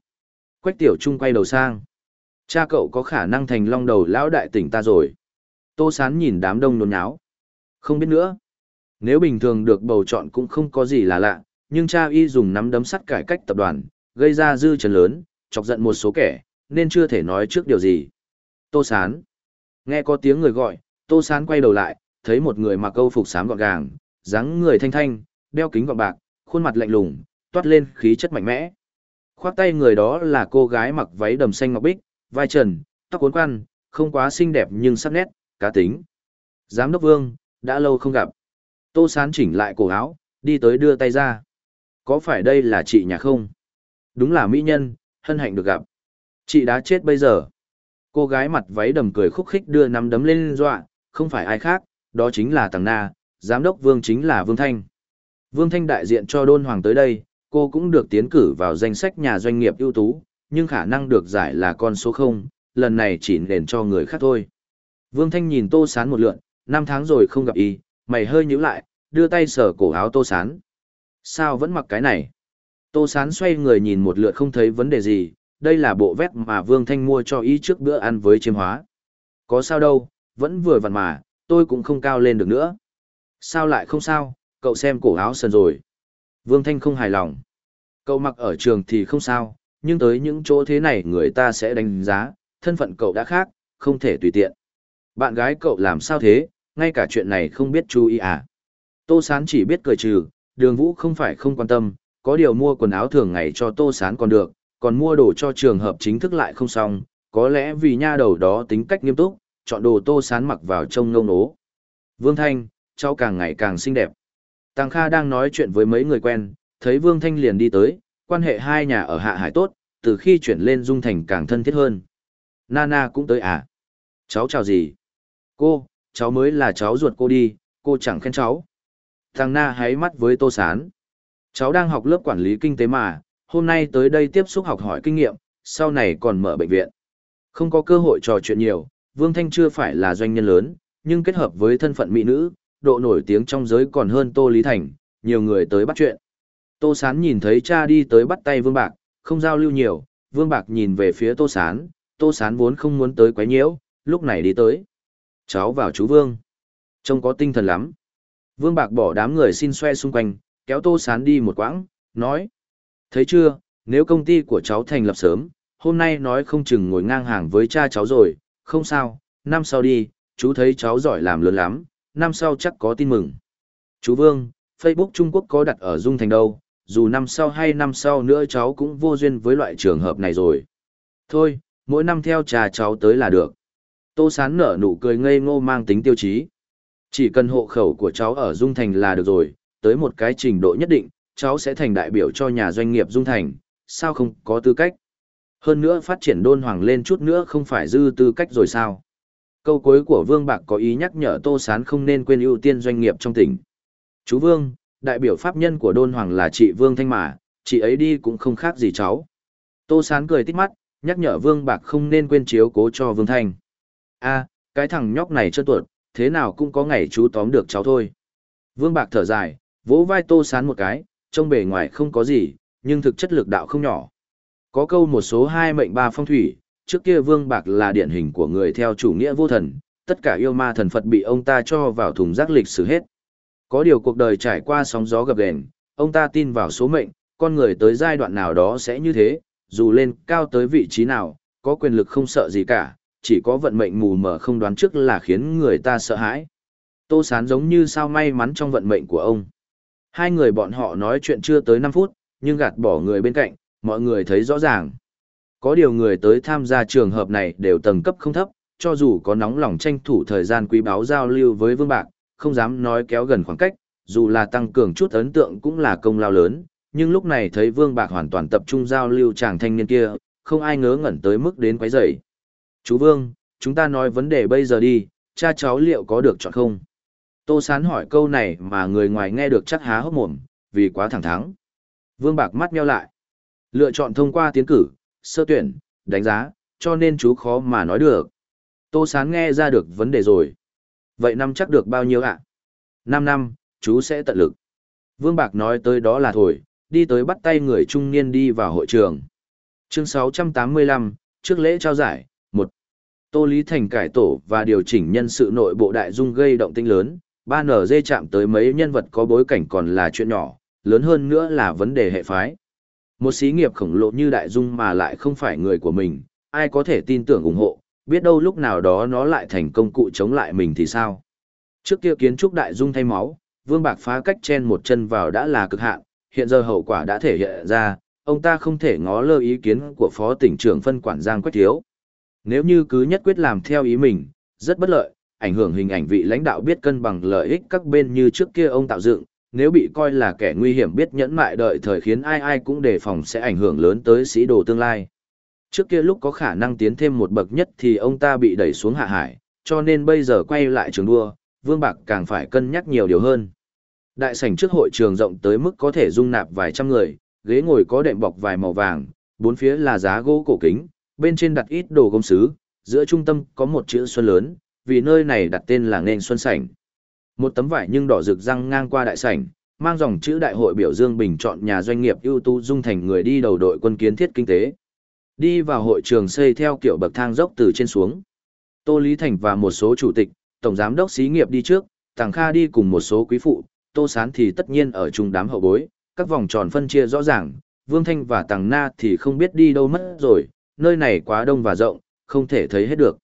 Quách tiểu trung quay đầu sang. Cha cậu có khả năng thành long đầu lão đại tỉnh ta rồi. Tô sán nhìn đám đông nôn nháo. Không biết nữa. Nếu bình thường được bầu chọn cũng không có gì là lạ, nhưng cha y dùng nắm đấm sắt cải cách tập đoàn, gây ra dư trần lớn, chọc giận một số kẻ, nên chưa thể nói trước điều gì. Tô sán. Nghe có tiếng người gọi, tô sán quay đầu lại, thấy một người mặc câu phục sám gọn gàng, dáng người thanh thanh, đeo kính gọng bạc, khuôn mặt lạnh lùng, toát lên khí chất mạnh mẽ. Khoác tay người đó là cô gái mặc váy đầm xanh ngọc bích, vai trần, tóc cuốn quan, không quá xinh đẹp nhưng sắc nét, cá tính. Giám đốc Vương, đã lâu không gặp. Tô Sán chỉnh lại cổ áo, đi tới đưa tay ra. Có phải đây là chị nhà không? Đúng là mỹ nhân, hân hạnh được gặp. Chị đã chết bây giờ. Cô gái mặt váy đầm cười khúc khích đưa nắm đấm lên dọa, không phải ai khác, đó chính là Tằng Na, giám đốc Vương chính là Vương Thanh. Vương Thanh đại diện cho đôn hoàng tới đây, cô cũng được tiến cử vào danh sách nhà doanh nghiệp ưu tú, nhưng khả năng được giải là con số 0, lần này chỉ nền cho người khác thôi. Vương Thanh nhìn Tô Sán một lượn, năm tháng rồi không gặp y, mày hơi nhíu lại, đưa tay sờ cổ áo Tô Sán. Sao vẫn mặc cái này? Tô Sán xoay người nhìn một lượt không thấy vấn đề gì, đây là bộ vest mà Vương Thanh mua cho ý trước bữa ăn với chiêm hóa. Có sao đâu, vẫn vừa vặn mà, tôi cũng không cao lên được nữa. Sao lại không sao, cậu xem cổ áo sần rồi. Vương Thanh không hài lòng. Cậu mặc ở trường thì không sao, nhưng tới những chỗ thế này người ta sẽ đánh giá, thân phận cậu đã khác, không thể tùy tiện. Bạn gái cậu làm sao thế, ngay cả chuyện này không biết chú ý à. Tô Sán chỉ biết cười trừ, đường vũ không phải không quan tâm, có điều mua quần áo thường ngày cho Tô Sán còn được, còn mua đồ cho trường hợp chính thức lại không xong, có lẽ vì nha đầu đó tính cách nghiêm túc, chọn đồ Tô Sán mặc vào trông ngông nố. Vương Thanh, cháu càng ngày càng xinh đẹp. Tăng Kha đang nói chuyện với mấy người quen, thấy Vương Thanh liền đi tới, quan hệ hai nhà ở Hạ Hải tốt, từ khi chuyển lên Dung Thành càng thân thiết hơn. Nana cũng tới à? Cháu chào gì? Cô, cháu mới là cháu ruột cô đi, cô chẳng khen cháu. Thằng Na háy mắt với Tô Sán. Cháu đang học lớp quản lý kinh tế mà, hôm nay tới đây tiếp xúc học hỏi kinh nghiệm, sau này còn mở bệnh viện. Không có cơ hội trò chuyện nhiều, Vương Thanh chưa phải là doanh nhân lớn, nhưng kết hợp với thân phận mỹ nữ, độ nổi tiếng trong giới còn hơn Tô Lý Thành, nhiều người tới bắt chuyện. Tô Sán nhìn thấy cha đi tới bắt tay Vương Bạc, không giao lưu nhiều, Vương Bạc nhìn về phía Tô Sán, Tô Sán vốn không muốn tới quấy nhiễu, lúc này đi tới. Cháu vào chú Vương. Trông có tinh thần lắm. Vương Bạc bỏ đám người xin xoe xung quanh, kéo Tô Sán đi một quãng, nói. Thấy chưa, nếu công ty của cháu thành lập sớm, hôm nay nói không chừng ngồi ngang hàng với cha cháu rồi, không sao, năm sau đi, chú thấy cháu giỏi làm lớn lắm, năm sau chắc có tin mừng. Chú Vương, Facebook Trung Quốc có đặt ở Dung Thành đâu, dù năm sau hay năm sau nữa cháu cũng vô duyên với loại trường hợp này rồi. Thôi, mỗi năm theo cha cháu tới là được. Tô Sán nở nụ cười ngây ngô mang tính tiêu chí. Chỉ cần hộ khẩu của cháu ở Dung Thành là được rồi, tới một cái trình độ nhất định, cháu sẽ thành đại biểu cho nhà doanh nghiệp Dung Thành, sao không có tư cách. Hơn nữa phát triển đôn hoàng lên chút nữa không phải dư tư cách rồi sao. Câu cuối của Vương Bạc có ý nhắc nhở Tô Sán không nên quên ưu tiên doanh nghiệp trong tỉnh. Chú Vương, đại biểu pháp nhân của đôn hoàng là chị Vương Thanh Mà, chị ấy đi cũng không khác gì cháu. Tô Sán cười tít mắt, nhắc nhở Vương Bạc không nên quên chiếu cố cho Vương Thanh. a cái thằng nhóc này chân tuột, thế nào cũng có ngày chú tóm được cháu thôi. Vương Bạc thở dài, vỗ vai Tô Sán một cái, trông bề ngoài không có gì, nhưng thực chất lực đạo không nhỏ. Có câu một số hai mệnh ba phong thủy, trước kia Vương Bạc là điển hình của người theo chủ nghĩa vô thần, tất cả yêu ma thần Phật bị ông ta cho vào thùng rác lịch sử hết. Có điều cuộc đời trải qua sóng gió gập ghềnh, ông ta tin vào số mệnh, con người tới giai đoạn nào đó sẽ như thế, dù lên cao tới vị trí nào, có quyền lực không sợ gì cả, chỉ có vận mệnh mù mờ không đoán trước là khiến người ta sợ hãi. Tô Sán giống như sao may mắn trong vận mệnh của ông. Hai người bọn họ nói chuyện chưa tới 5 phút, nhưng gạt bỏ người bên cạnh, mọi người thấy rõ ràng. Có điều người tới tham gia trường hợp này đều tầng cấp không thấp, cho dù có nóng lòng tranh thủ thời gian quý báo giao lưu với Vương Bạc, không dám nói kéo gần khoảng cách, dù là tăng cường chút ấn tượng cũng là công lao lớn, nhưng lúc này thấy Vương Bạc hoàn toàn tập trung giao lưu chàng thanh niên kia, không ai ngớ ngẩn tới mức đến quấy rầy. Chú Vương, chúng ta nói vấn đề bây giờ đi, cha cháu liệu có được chọn không? Tô Sán hỏi câu này mà người ngoài nghe được chắc há hốc mồm, vì quá thẳng thắng. Vương Bạc mắt nheo lại. Lựa chọn thông qua tiến cử, sơ tuyển, đánh giá, cho nên chú khó mà nói được. Tô Sán nghe ra được vấn đề rồi. Vậy năm chắc được bao nhiêu ạ? À? 5 năm, chú sẽ tận lực. Vương Bạc nói tới đó là thôi, đi tới bắt tay người trung niên đi vào hội trường. Chương 685, trước lễ trao giải, Tô Lý Thành cải tổ và điều chỉnh nhân sự nội bộ đại dung gây động tĩnh lớn, 3NG chạm tới mấy nhân vật có bối cảnh còn là chuyện nhỏ, lớn hơn nữa là vấn đề hệ phái. Một xí nghiệp khổng lồ như đại dung mà lại không phải người của mình, ai có thể tin tưởng ủng hộ, biết đâu lúc nào đó nó lại thành công cụ chống lại mình thì sao. Trước kia kiến trúc đại dung thay máu, Vương Bạc phá cách chen một chân vào đã là cực hạn, hiện giờ hậu quả đã thể hiện ra, ông ta không thể ngó lơ ý kiến của Phó tỉnh trưởng phân quản Giang Quách Thiếu. Nếu như cứ nhất quyết làm theo ý mình, rất bất lợi, ảnh hưởng hình ảnh vị lãnh đạo biết cân bằng lợi ích các bên như trước kia ông tạo dựng, nếu bị coi là kẻ nguy hiểm biết nhẫn mại đợi thời khiến ai ai cũng đề phòng sẽ ảnh hưởng lớn tới sĩ đồ tương lai. Trước kia lúc có khả năng tiến thêm một bậc nhất thì ông ta bị đẩy xuống hạ hải, cho nên bây giờ quay lại trường đua, Vương Bạc càng phải cân nhắc nhiều điều hơn. Đại sảnh trước hội trường rộng tới mức có thể dung nạp vài trăm người, ghế ngồi có đệm bọc vài màu vàng, bốn phía là giá gỗ cổ kính, bên trên đặt ít đồ gốm sứ, giữa trung tâm có một chữ xuân lớn, vì nơi này đặt tên là nên xuân sảnh. Một tấm vải nhưng đỏ rực răng ngang qua đại sảnh, mang dòng chữ đại hội biểu dương bình chọn nhà doanh nghiệp ưu tú dung thành người đi đầu đội quân kiến thiết kinh tế. Đi vào hội trường xây theo kiểu bậc thang dốc từ trên xuống. Tô Lý Thành và một số chủ tịch, tổng giám đốc xí nghiệp đi trước, Tàng Kha đi cùng một số quý phụ, Tô Sán thì tất nhiên ở chung đám hậu bối, các vòng tròn phân chia rõ ràng, Vương Thanh và Tàng Na thì không biết đi đâu mất rồi, nơi này quá đông và rộng, không thể thấy hết được.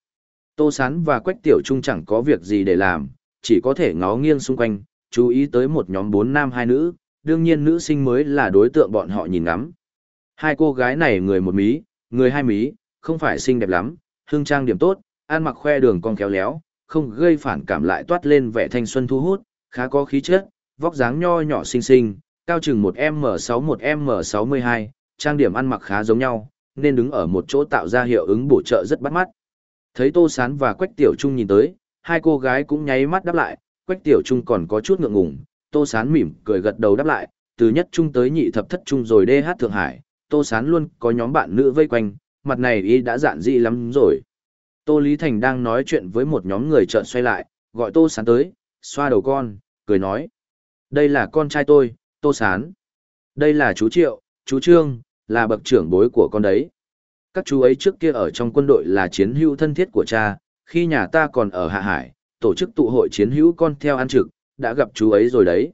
Tô Sán và Quách Tiểu Trung chẳng có việc gì để làm, chỉ có thể ngó nghiêng xung quanh, chú ý tới một nhóm bốn nam hai nữ, đương nhiên nữ sinh mới là đối tượng bọn họ nhìn ngắm. Hai cô gái này người một mí, người hai mí, không phải xinh đẹp lắm, hương trang điểm tốt, ăn mặc khoe đường con kéo léo, không gây phản cảm lại toát lên vẻ thanh xuân thu hút, khá có khí chất, vóc dáng nho nhỏ xinh xinh, cao chừng một M6 một M62, trang điểm ăn mặc khá giống nhau, nên đứng ở một chỗ tạo ra hiệu ứng bổ trợ rất bắt mắt. Thấy Tô Sán và Quách Tiểu Trung nhìn tới, hai cô gái cũng nháy mắt đáp lại, Quách Tiểu Trung còn có chút ngượng ngùng, Tô Sán mỉm cười gật đầu đáp lại, từ nhất trung tới nhị thập thất trung rồi đê hát Thượng Hải, Tô Sán luôn có nhóm bạn nữ vây quanh, mặt này y đã dạn dị lắm rồi. Tô Lý Thành đang nói chuyện với một nhóm người chợt xoay lại, gọi Tô Sán tới, xoa đầu con, cười nói. Đây là con trai tôi, Tô Sán. Đây là chú Triệu, chú Trương, là bậc trưởng bối của con đấy. Các chú ấy trước kia ở trong quân đội là chiến hữu thân thiết của cha, khi nhà ta còn ở Hạ Hải, tổ chức tụ hội chiến hữu con theo ăn trực, đã gặp chú ấy rồi đấy.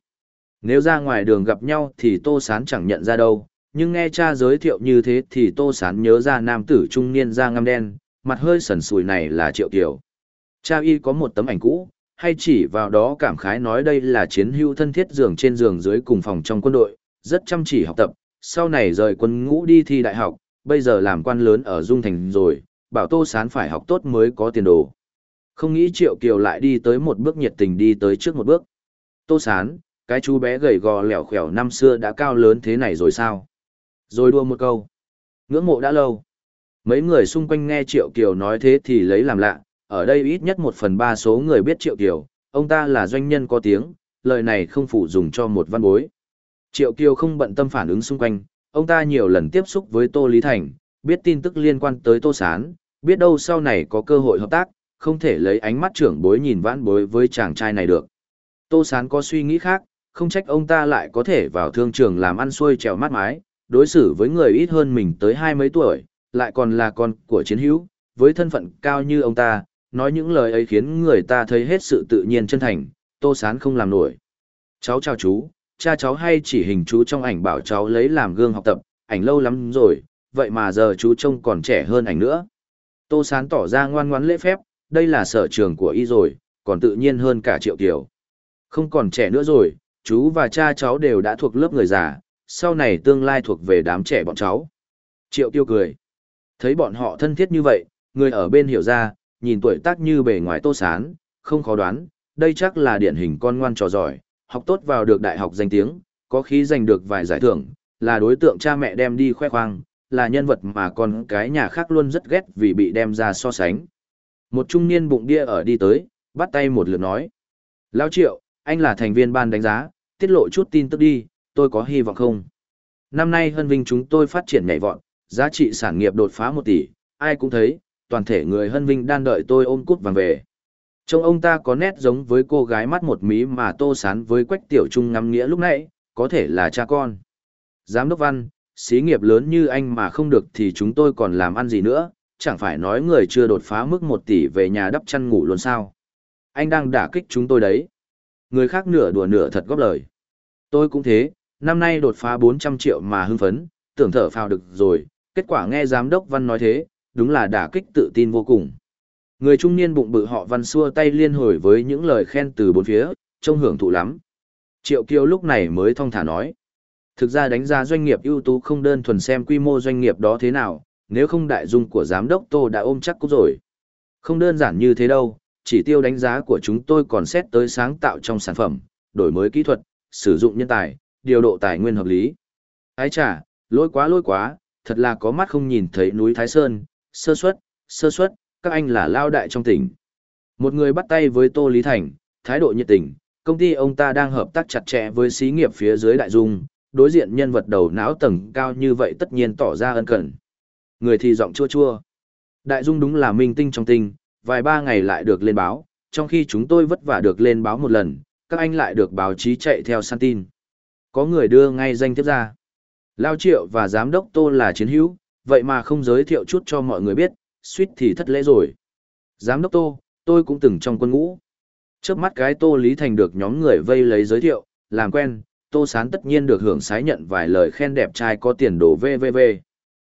Nếu ra ngoài đường gặp nhau thì Tô Sán chẳng nhận ra đâu, nhưng nghe cha giới thiệu như thế thì Tô Sán nhớ ra nam tử trung niên da ngăm đen, mặt hơi sần sùi này là Triệu Kiều. Cha y có một tấm ảnh cũ, hay chỉ vào đó cảm khái nói đây là chiến hữu thân thiết giường trên giường dưới cùng phòng trong quân đội, rất chăm chỉ học tập, sau này rời quân ngũ đi thi đại học, bây giờ làm quan lớn ở Dung Thành rồi, bảo Tô Sán phải học tốt mới có tiền đồ. Không nghĩ Triệu Kiều lại đi tới một bước nhiệt tình đi tới trước một bước. Tô Sán, cái chú bé gầy gò lẻo khẻo năm xưa đã cao lớn thế này rồi sao? Rồi đua một câu. Ngưỡng mộ đã lâu. Mấy người xung quanh nghe Triệu Kiều nói thế thì lấy làm lạ, ở đây ít nhất một phần ba số người biết Triệu Kiều, ông ta là doanh nhân có tiếng, lời này không phụ dùng cho một văn bối. Triệu Kiều không bận tâm phản ứng xung quanh, ông ta nhiều lần tiếp xúc với Tô Lý Thành, biết tin tức liên quan tới Tô Sán, biết đâu sau này có cơ hội hợp tác, không thể lấy ánh mắt trưởng bối nhìn vãn bối với chàng trai này được. Tô Sán có suy nghĩ khác, không trách ông ta lại có thể vào thương trường làm ăn xuôi trèo mát mái, đối xử với người ít hơn mình tới hai mấy tuổi, lại còn là con của chiến hữu, với thân phận cao như ông ta, nói những lời ấy khiến người ta thấy hết sự tự nhiên chân thành, Tô Sán không làm nổi. Cháu chào chú, cha cháu hay chỉ hình chú trong ảnh bảo cháu lấy làm gương học tập, ảnh lâu lắm rồi, vậy mà giờ chú trông còn trẻ hơn ảnh nữa. Tô Sán tỏ ra ngoan ngoãn lễ phép, đây là sở trường của y rồi, còn tự nhiên hơn cả triệu tiểu. Không còn trẻ nữa rồi, chú và cha cháu đều đã thuộc lớp người già, sau này tương lai thuộc về đám trẻ bọn cháu. Triệu Tiêu cười. Thấy bọn họ thân thiết như vậy, người ở bên hiểu ra, nhìn tuổi tác như bề ngoài tô sán, không khó đoán, đây chắc là điển hình con ngoan trò giỏi, học tốt vào được đại học danh tiếng, có khí giành được vài giải thưởng, là đối tượng cha mẹ đem đi khoe khoang, là nhân vật mà con cái nhà khác luôn rất ghét vì bị đem ra so sánh. Một trung niên bụng đia ở đi tới, bắt tay một lượt nói. Lão Triệu, anh là thành viên ban đánh giá, tiết lộ chút tin tức đi, tôi có hy vọng không? Năm nay Hân Vinh chúng tôi phát triển nhảy vọt, giá trị sản nghiệp đột phá một tỷ, ai cũng thấy, toàn thể người Hân Vinh đang đợi tôi ôm cút vàng về. Trông ông ta có nét giống với cô gái mắt một mí mà tô sán với quách tiểu trung ngắm nghĩa lúc nãy, có thể là cha con. Giám đốc văn, xí nghiệp lớn như anh mà không được thì chúng tôi còn làm ăn gì nữa, chẳng phải nói người chưa đột phá mức một tỷ về nhà đắp chăn ngủ luôn sao. Anh đang đả kích chúng tôi đấy. Người khác nửa đùa nửa thật góp lời. Tôi cũng thế, năm nay đột phá 400 triệu mà hưng phấn, tưởng thở phào được rồi, kết quả nghe giám đốc văn nói thế, đúng là đả kích tự tin vô cùng. Người trung niên bụng bự họ văn xua tay liên hồi với những lời khen từ bốn phía, trông hưởng thụ lắm. Triệu Kiêu lúc này mới thong thả nói. Thực ra đánh giá doanh nghiệp ưu tú không đơn thuần xem quy mô doanh nghiệp đó thế nào, nếu không đại dung của giám đốc Tô đã ôm chắc cũng rồi. Không đơn giản như thế đâu, chỉ tiêu đánh giá của chúng tôi còn xét tới sáng tạo trong sản phẩm, đổi mới kỹ thuật, sử dụng nhân tài, điều độ tài nguyên hợp lý. Ái chà, lỗi quá lỗi quá, thật là có mắt không nhìn thấy núi Thái Sơn, sơ suất, sơ suất, các anh là lao đại trong tỉnh. Một người bắt tay với Tô Lý Thành, thái độ nhiệt tình, công ty ông ta đang hợp tác chặt chẽ với xí nghiệp phía dưới đại dung, đối diện nhân vật đầu não tầng cao như vậy tất nhiên tỏ ra ân cần. Người thì giọng chua chua. Đại dung đúng là minh tinh trong tinh, vài ba ngày lại được lên báo, trong khi chúng tôi vất vả được lên báo một lần, các anh lại được báo chí chạy theo săn tin. Có người đưa ngay danh tiếp ra. Lao Triệu và Giám đốc Tô là chiến hữu, vậy mà không giới thiệu chút cho mọi người biết, suýt thì thất lễ rồi. Giám đốc Tô, tôi cũng từng trong quân ngũ. Trước mắt cái Tô Lý Thành được nhóm người vây lấy giới thiệu, làm quen, Tô Sán tất nhiên được hưởng sái nhận vài lời khen đẹp trai có tiền đồ VVV.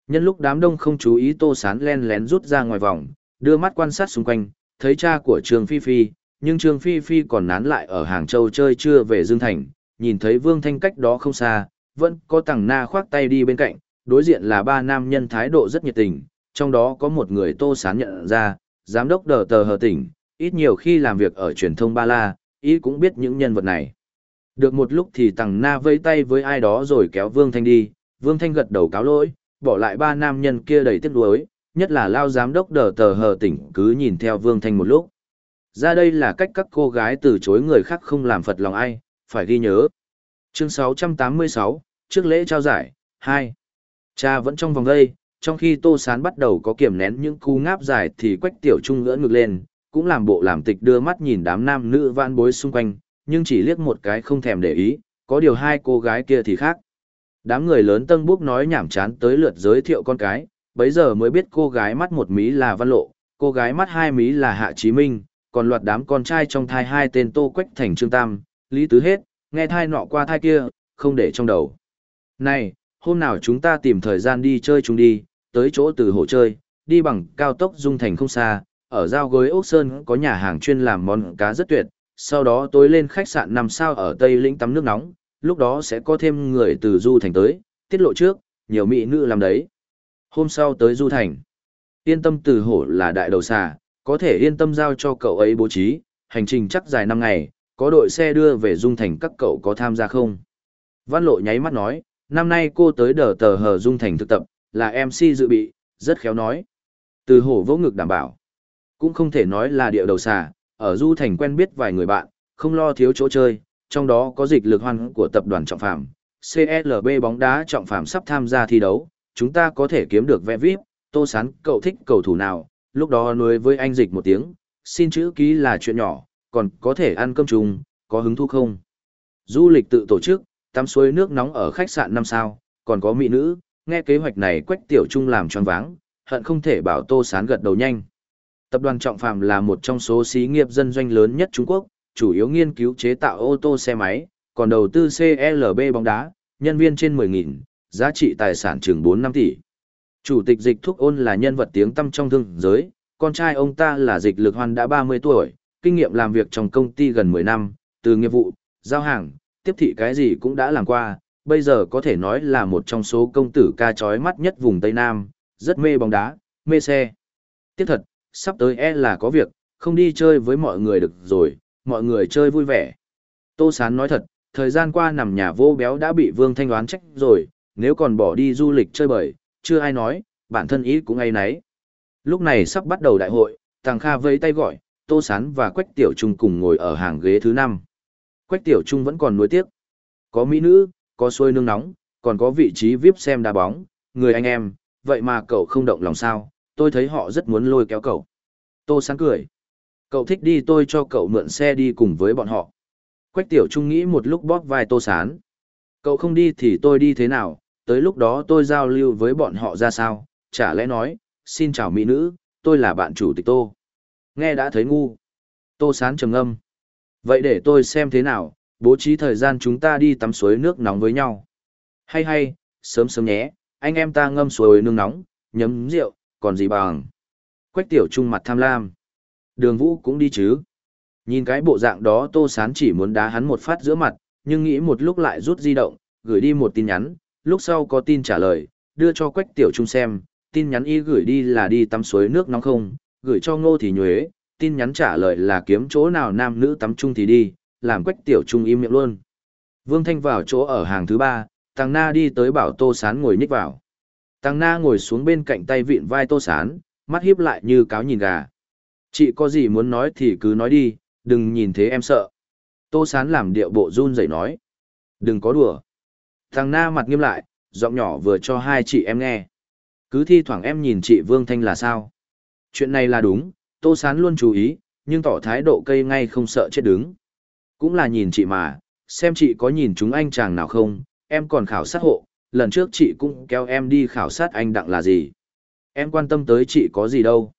Nhân lúc đám đông không chú ý Tô Sán len lén rút ra ngoài vòng, đưa mắt quan sát xung quanh, thấy cha của Trường Phi Phi, nhưng Trường Phi Phi còn nán lại ở Hàng Châu chơi chưa về Dương Thành, nhìn thấy Vương Thanh cách đó không xa, vẫn có tàng na khoác tay đi bên cạnh, đối diện là ba nam nhân thái độ rất nhiệt tình, trong đó có một người Tô Sán nhận ra, giám đốc đờ tờ hờ tỉnh, ít nhiều khi làm việc ở truyền thông Ba La, ý cũng biết những nhân vật này. Được một lúc thì Tằng na vây tay với ai đó rồi kéo Vương Thanh đi, Vương Thanh gật đầu cáo lỗi, bỏ lại ba nam nhân kia đầy tiếc nuối, nhất là lao giám đốc đờ tờ hờ tỉnh cứ nhìn theo Vương Thanh một lúc. Ra đây là cách các cô gái từ chối người khác không làm phật lòng ai, phải ghi nhớ. Chương 686, trước lễ trao giải, 2. Cha vẫn trong vòng đây, trong khi Tô Sán bắt đầu có kiểm nén những cú ngáp dài thì Quách Tiểu Trung ngỡ ngực lên, cũng làm bộ làm tịch đưa mắt nhìn đám nam nữ vãn bối xung quanh, nhưng chỉ liếc một cái không thèm để ý, có điều hai cô gái kia thì khác. Đám người lớn tân búc nói nhảm chán tới lượt giới thiệu con cái, bấy giờ mới biết cô gái mắt một mí là Văn Lộ, cô gái mắt hai mí là Hạ Chí Minh, còn loạt đám con trai trong thai hai tên Tô Quách Thành Trương Tam, Lý Tứ hết, nghe thai nọ qua thai kia, không để trong đầu. Này, hôm nào chúng ta tìm thời gian đi chơi chúng đi, tới chỗ từ hồ chơi, đi bằng cao tốc dung thành không xa, ở giao gối ốc sơn có nhà hàng chuyên làm món cá rất tuyệt, sau đó tối lên khách sạn nằm sao ở Tây Lĩnh tắm nước nóng, lúc đó sẽ có thêm người từ du thành tới, tiết lộ trước, nhiều mỹ nữ làm đấy. Hôm sau tới du thành, yên tâm từ hổ là đại đầu xà, có thể yên tâm giao cho cậu ấy bố trí, hành trình chắc dài 5 ngày, có đội xe đưa về dung thành các cậu có tham gia không? Văn lộ nháy mắt nói, năm nay cô tới đờ tờ hờ dung thành thực tập, là MC dự bị, rất khéo nói. Từ hổ vỗ ngực đảm bảo. Cũng không thể nói là địa đầu xà, ở du thành quen biết vài người bạn, không lo thiếu chỗ chơi, trong đó có dịch lực hoan của tập đoàn trọng phạm. CLB bóng đá trọng phạm sắp tham gia thi đấu, chúng ta có thể kiếm được vé VIP, tô sán cậu thích cầu thủ nào, lúc đó nuôi với anh dịch một tiếng, xin chữ ký là chuyện nhỏ, còn có thể ăn cơm chung, có hứng thú không? Du lịch tự tổ chức, tắm suối nước nóng ở khách sạn năm sao, còn có mỹ nữ, nghe kế hoạch này quách tiểu trung làm choáng váng, hận không thể bảo tô sán gật đầu nhanh. Tập đoàn Trọng Phạm là một trong số xí nghiệp dân doanh lớn nhất Trung Quốc, chủ yếu nghiên cứu chế tạo ô tô xe máy, còn đầu tư CLB bóng đá, nhân viên trên 10.000, giá trị tài sản chừng 4-5 tỷ. Chủ tịch dịch thúc ôn là nhân vật tiếng tăm trong thương giới, con trai ông ta là dịch lực hoan đã 30 tuổi, kinh nghiệm làm việc trong công ty gần 10 năm, từ nghiệp vụ, giao hàng, tiếp thị cái gì cũng đã làm qua, bây giờ có thể nói là một trong số công tử ca chói mắt nhất vùng Tây Nam, rất mê bóng đá, mê xe. Tiếc thật, sắp tới e là có việc, không đi chơi với mọi người được rồi, mọi người chơi vui vẻ. Tô Sán nói thật, thời gian qua nằm nhà vô béo đã bị Vương Thanh đoán trách rồi, nếu còn bỏ đi du lịch chơi bời, chưa ai nói, bản thân ý cũng ngay nấy. Lúc này sắp bắt đầu đại hội, Tàng Kha vẫy tay gọi, Tô Sán và Quách Tiểu Trung cùng ngồi ở hàng ghế thứ năm. Quách Tiểu Trung vẫn còn nuối tiếc. Có mỹ nữ, có xuôi nương nóng, còn có vị trí VIP xem đá bóng, người anh em, vậy mà cậu không động lòng sao, tôi thấy họ rất muốn lôi kéo cậu. Tô sáng cười. Cậu thích đi tôi cho cậu mượn xe đi cùng với bọn họ. Quách tiểu trung nghĩ một lúc bóp vai tô sán. Cậu không đi thì tôi đi thế nào, tới lúc đó tôi giao lưu với bọn họ ra sao, chả lẽ nói, xin chào mỹ nữ, tôi là bạn chủ tịch Tô. Nghe đã thấy ngu. Tô sán trầm ngâm. Vậy để tôi xem thế nào, bố trí thời gian chúng ta đi tắm suối nước nóng với nhau. Hay hay, sớm sớm nhé, anh em ta ngâm suối nước nóng, nhấm rượu, còn gì bằng. Quách tiểu trung mặt tham lam. Đường vũ cũng đi chứ. Nhìn cái bộ dạng đó tô sán chỉ muốn đá hắn một phát giữa mặt, nhưng nghĩ một lúc lại rút di động, gửi đi một tin nhắn, lúc sau có tin trả lời, đưa cho Quách Tiểu Trung xem, tin nhắn y gửi đi là đi tắm suối nước nóng không, gửi cho Ngô thì nhuế, tin nhắn trả lời là kiếm chỗ nào nam nữ tắm chung thì đi, làm Quách Tiểu Trung im miệng luôn. Vương Thanh vào chỗ ở hàng thứ ba, Tăng Na đi tới bảo Tô Sán ngồi nhích vào. Tăng Na ngồi xuống bên cạnh tay vịn vai Tô Sán, mắt hiếp lại như cáo nhìn gà. Chị có gì muốn nói thì cứ nói đi, đừng nhìn thế em sợ. Tô Sán làm điệu bộ run rẩy nói. Đừng có đùa. Thằng Na mặt nghiêm lại, giọng nhỏ vừa cho hai chị em nghe. Cứ thi thoảng em nhìn chị Vương Thanh là sao. Chuyện này là đúng, Tô Sán luôn chú ý, nhưng tỏ thái độ cây ngay không sợ chết đứng. Cũng là nhìn chị mà, xem chị có nhìn chúng anh chàng nào không, em còn khảo sát hộ, lần trước chị cũng kéo em đi khảo sát anh đặng là gì. Em quan tâm tới chị có gì đâu.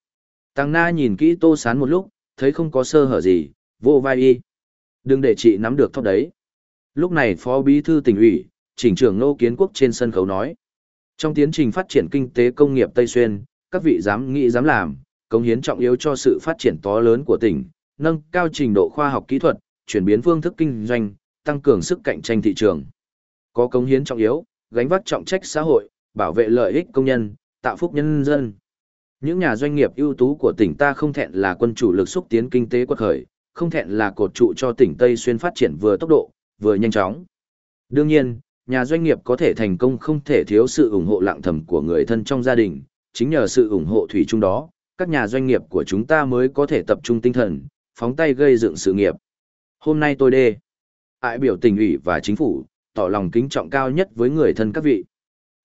Tăng Na nhìn kỹ Tô Sán một lúc, thấy không có sơ hở gì, vô vai y. Đừng để chị nắm được thóc đấy. Lúc này Phó Bí Thư tỉnh ủy, chỉnh trưởng Nô Kiến Quốc trên sân khấu nói. Trong tiến trình phát triển kinh tế công nghiệp Tây Xuyên, các vị dám nghĩ dám làm, công hiến trọng yếu cho sự phát triển to lớn của tỉnh, nâng cao trình độ khoa học kỹ thuật, chuyển biến phương thức kinh doanh, tăng cường sức cạnh tranh thị trường. Có cống hiến trọng yếu, gánh vác trọng trách xã hội, bảo vệ lợi ích công nhân, tạo phúc nhân dân. Những nhà doanh nghiệp ưu tú của tỉnh ta không thẹn là quân chủ lực xúc tiến kinh tế quật khởi, không thẹn là cột trụ cho tỉnh Tây Xuyên phát triển vừa tốc độ, vừa nhanh chóng. Đương nhiên, nhà doanh nghiệp có thể thành công không thể thiếu sự ủng hộ lặng thầm của người thân trong gia đình, chính nhờ sự ủng hộ thủy chung đó, các nhà doanh nghiệp của chúng ta mới có thể tập trung tinh thần, phóng tay gây dựng sự nghiệp. Hôm nay tôi đê, ại biểu tỉnh ủy và chính phủ, tỏ lòng kính trọng cao nhất với người thân các vị.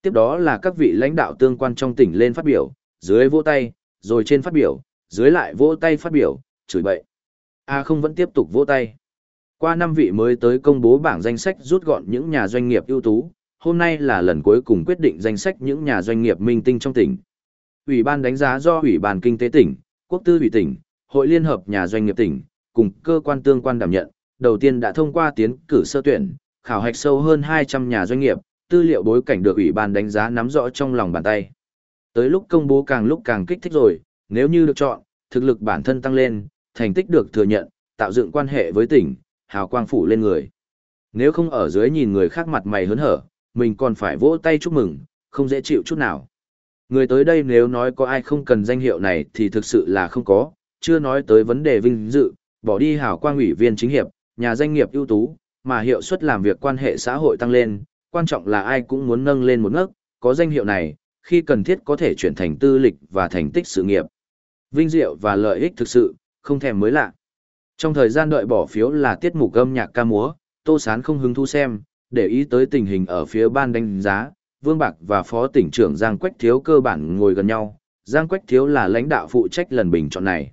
Tiếp đó là các vị lãnh đạo tương quan trong tỉnh lên phát biểu, dưới vỗ tay, rồi trên phát biểu, dưới lại vỗ tay phát biểu, chửi bậy. A không vẫn tiếp tục vỗ tay. Qua năm vị mới tới công bố bảng danh sách rút gọn những nhà doanh nghiệp ưu tú, hôm nay là lần cuối cùng quyết định danh sách những nhà doanh nghiệp minh tinh trong tỉnh. Ủy ban đánh giá do Ủy ban Kinh tế tỉnh, Quốc tư ủy tỉnh, Hội Liên hợp nhà doanh nghiệp tỉnh, cùng cơ quan tương quan đảm nhận, đầu tiên đã thông qua tiến cử sơ tuyển, khảo hạch sâu hơn 200 nhà doanh nghiệp, tư liệu bối cảnh được Ủy ban đánh giá nắm rõ trong lòng bàn tay. Tới lúc công bố càng lúc càng kích thích rồi, nếu như được chọn, thực lực bản thân tăng lên, thành tích được thừa nhận, tạo dựng quan hệ với tỉnh, hào quang phủ lên người. Nếu không ở dưới nhìn người khác mặt mày hớn hở, mình còn phải vỗ tay chúc mừng, không dễ chịu chút nào. Người tới đây nếu nói có ai không cần danh hiệu này thì thực sự là không có, chưa nói tới vấn đề vinh dự, bỏ đi hào quang ủy viên chính hiệp, nhà doanh nghiệp ưu tú, mà hiệu suất làm việc quan hệ xã hội tăng lên, quan trọng là ai cũng muốn nâng lên một ngấc, có danh hiệu này, khi cần thiết có thể chuyển thành tư lịch và thành tích sự nghiệp. Vinh diệu và lợi ích thực sự, không thèm mới lạ. Trong thời gian đợi bỏ phiếu là tiết mục âm nhạc ca múa, Tô Sán không hứng thu xem, để ý tới tình hình ở phía ban đánh giá, Vương Bạc và Phó tỉnh trưởng Giang Quách Thiếu cơ bản ngồi gần nhau, Giang Quách Thiếu là lãnh đạo phụ trách lần bình chọn này.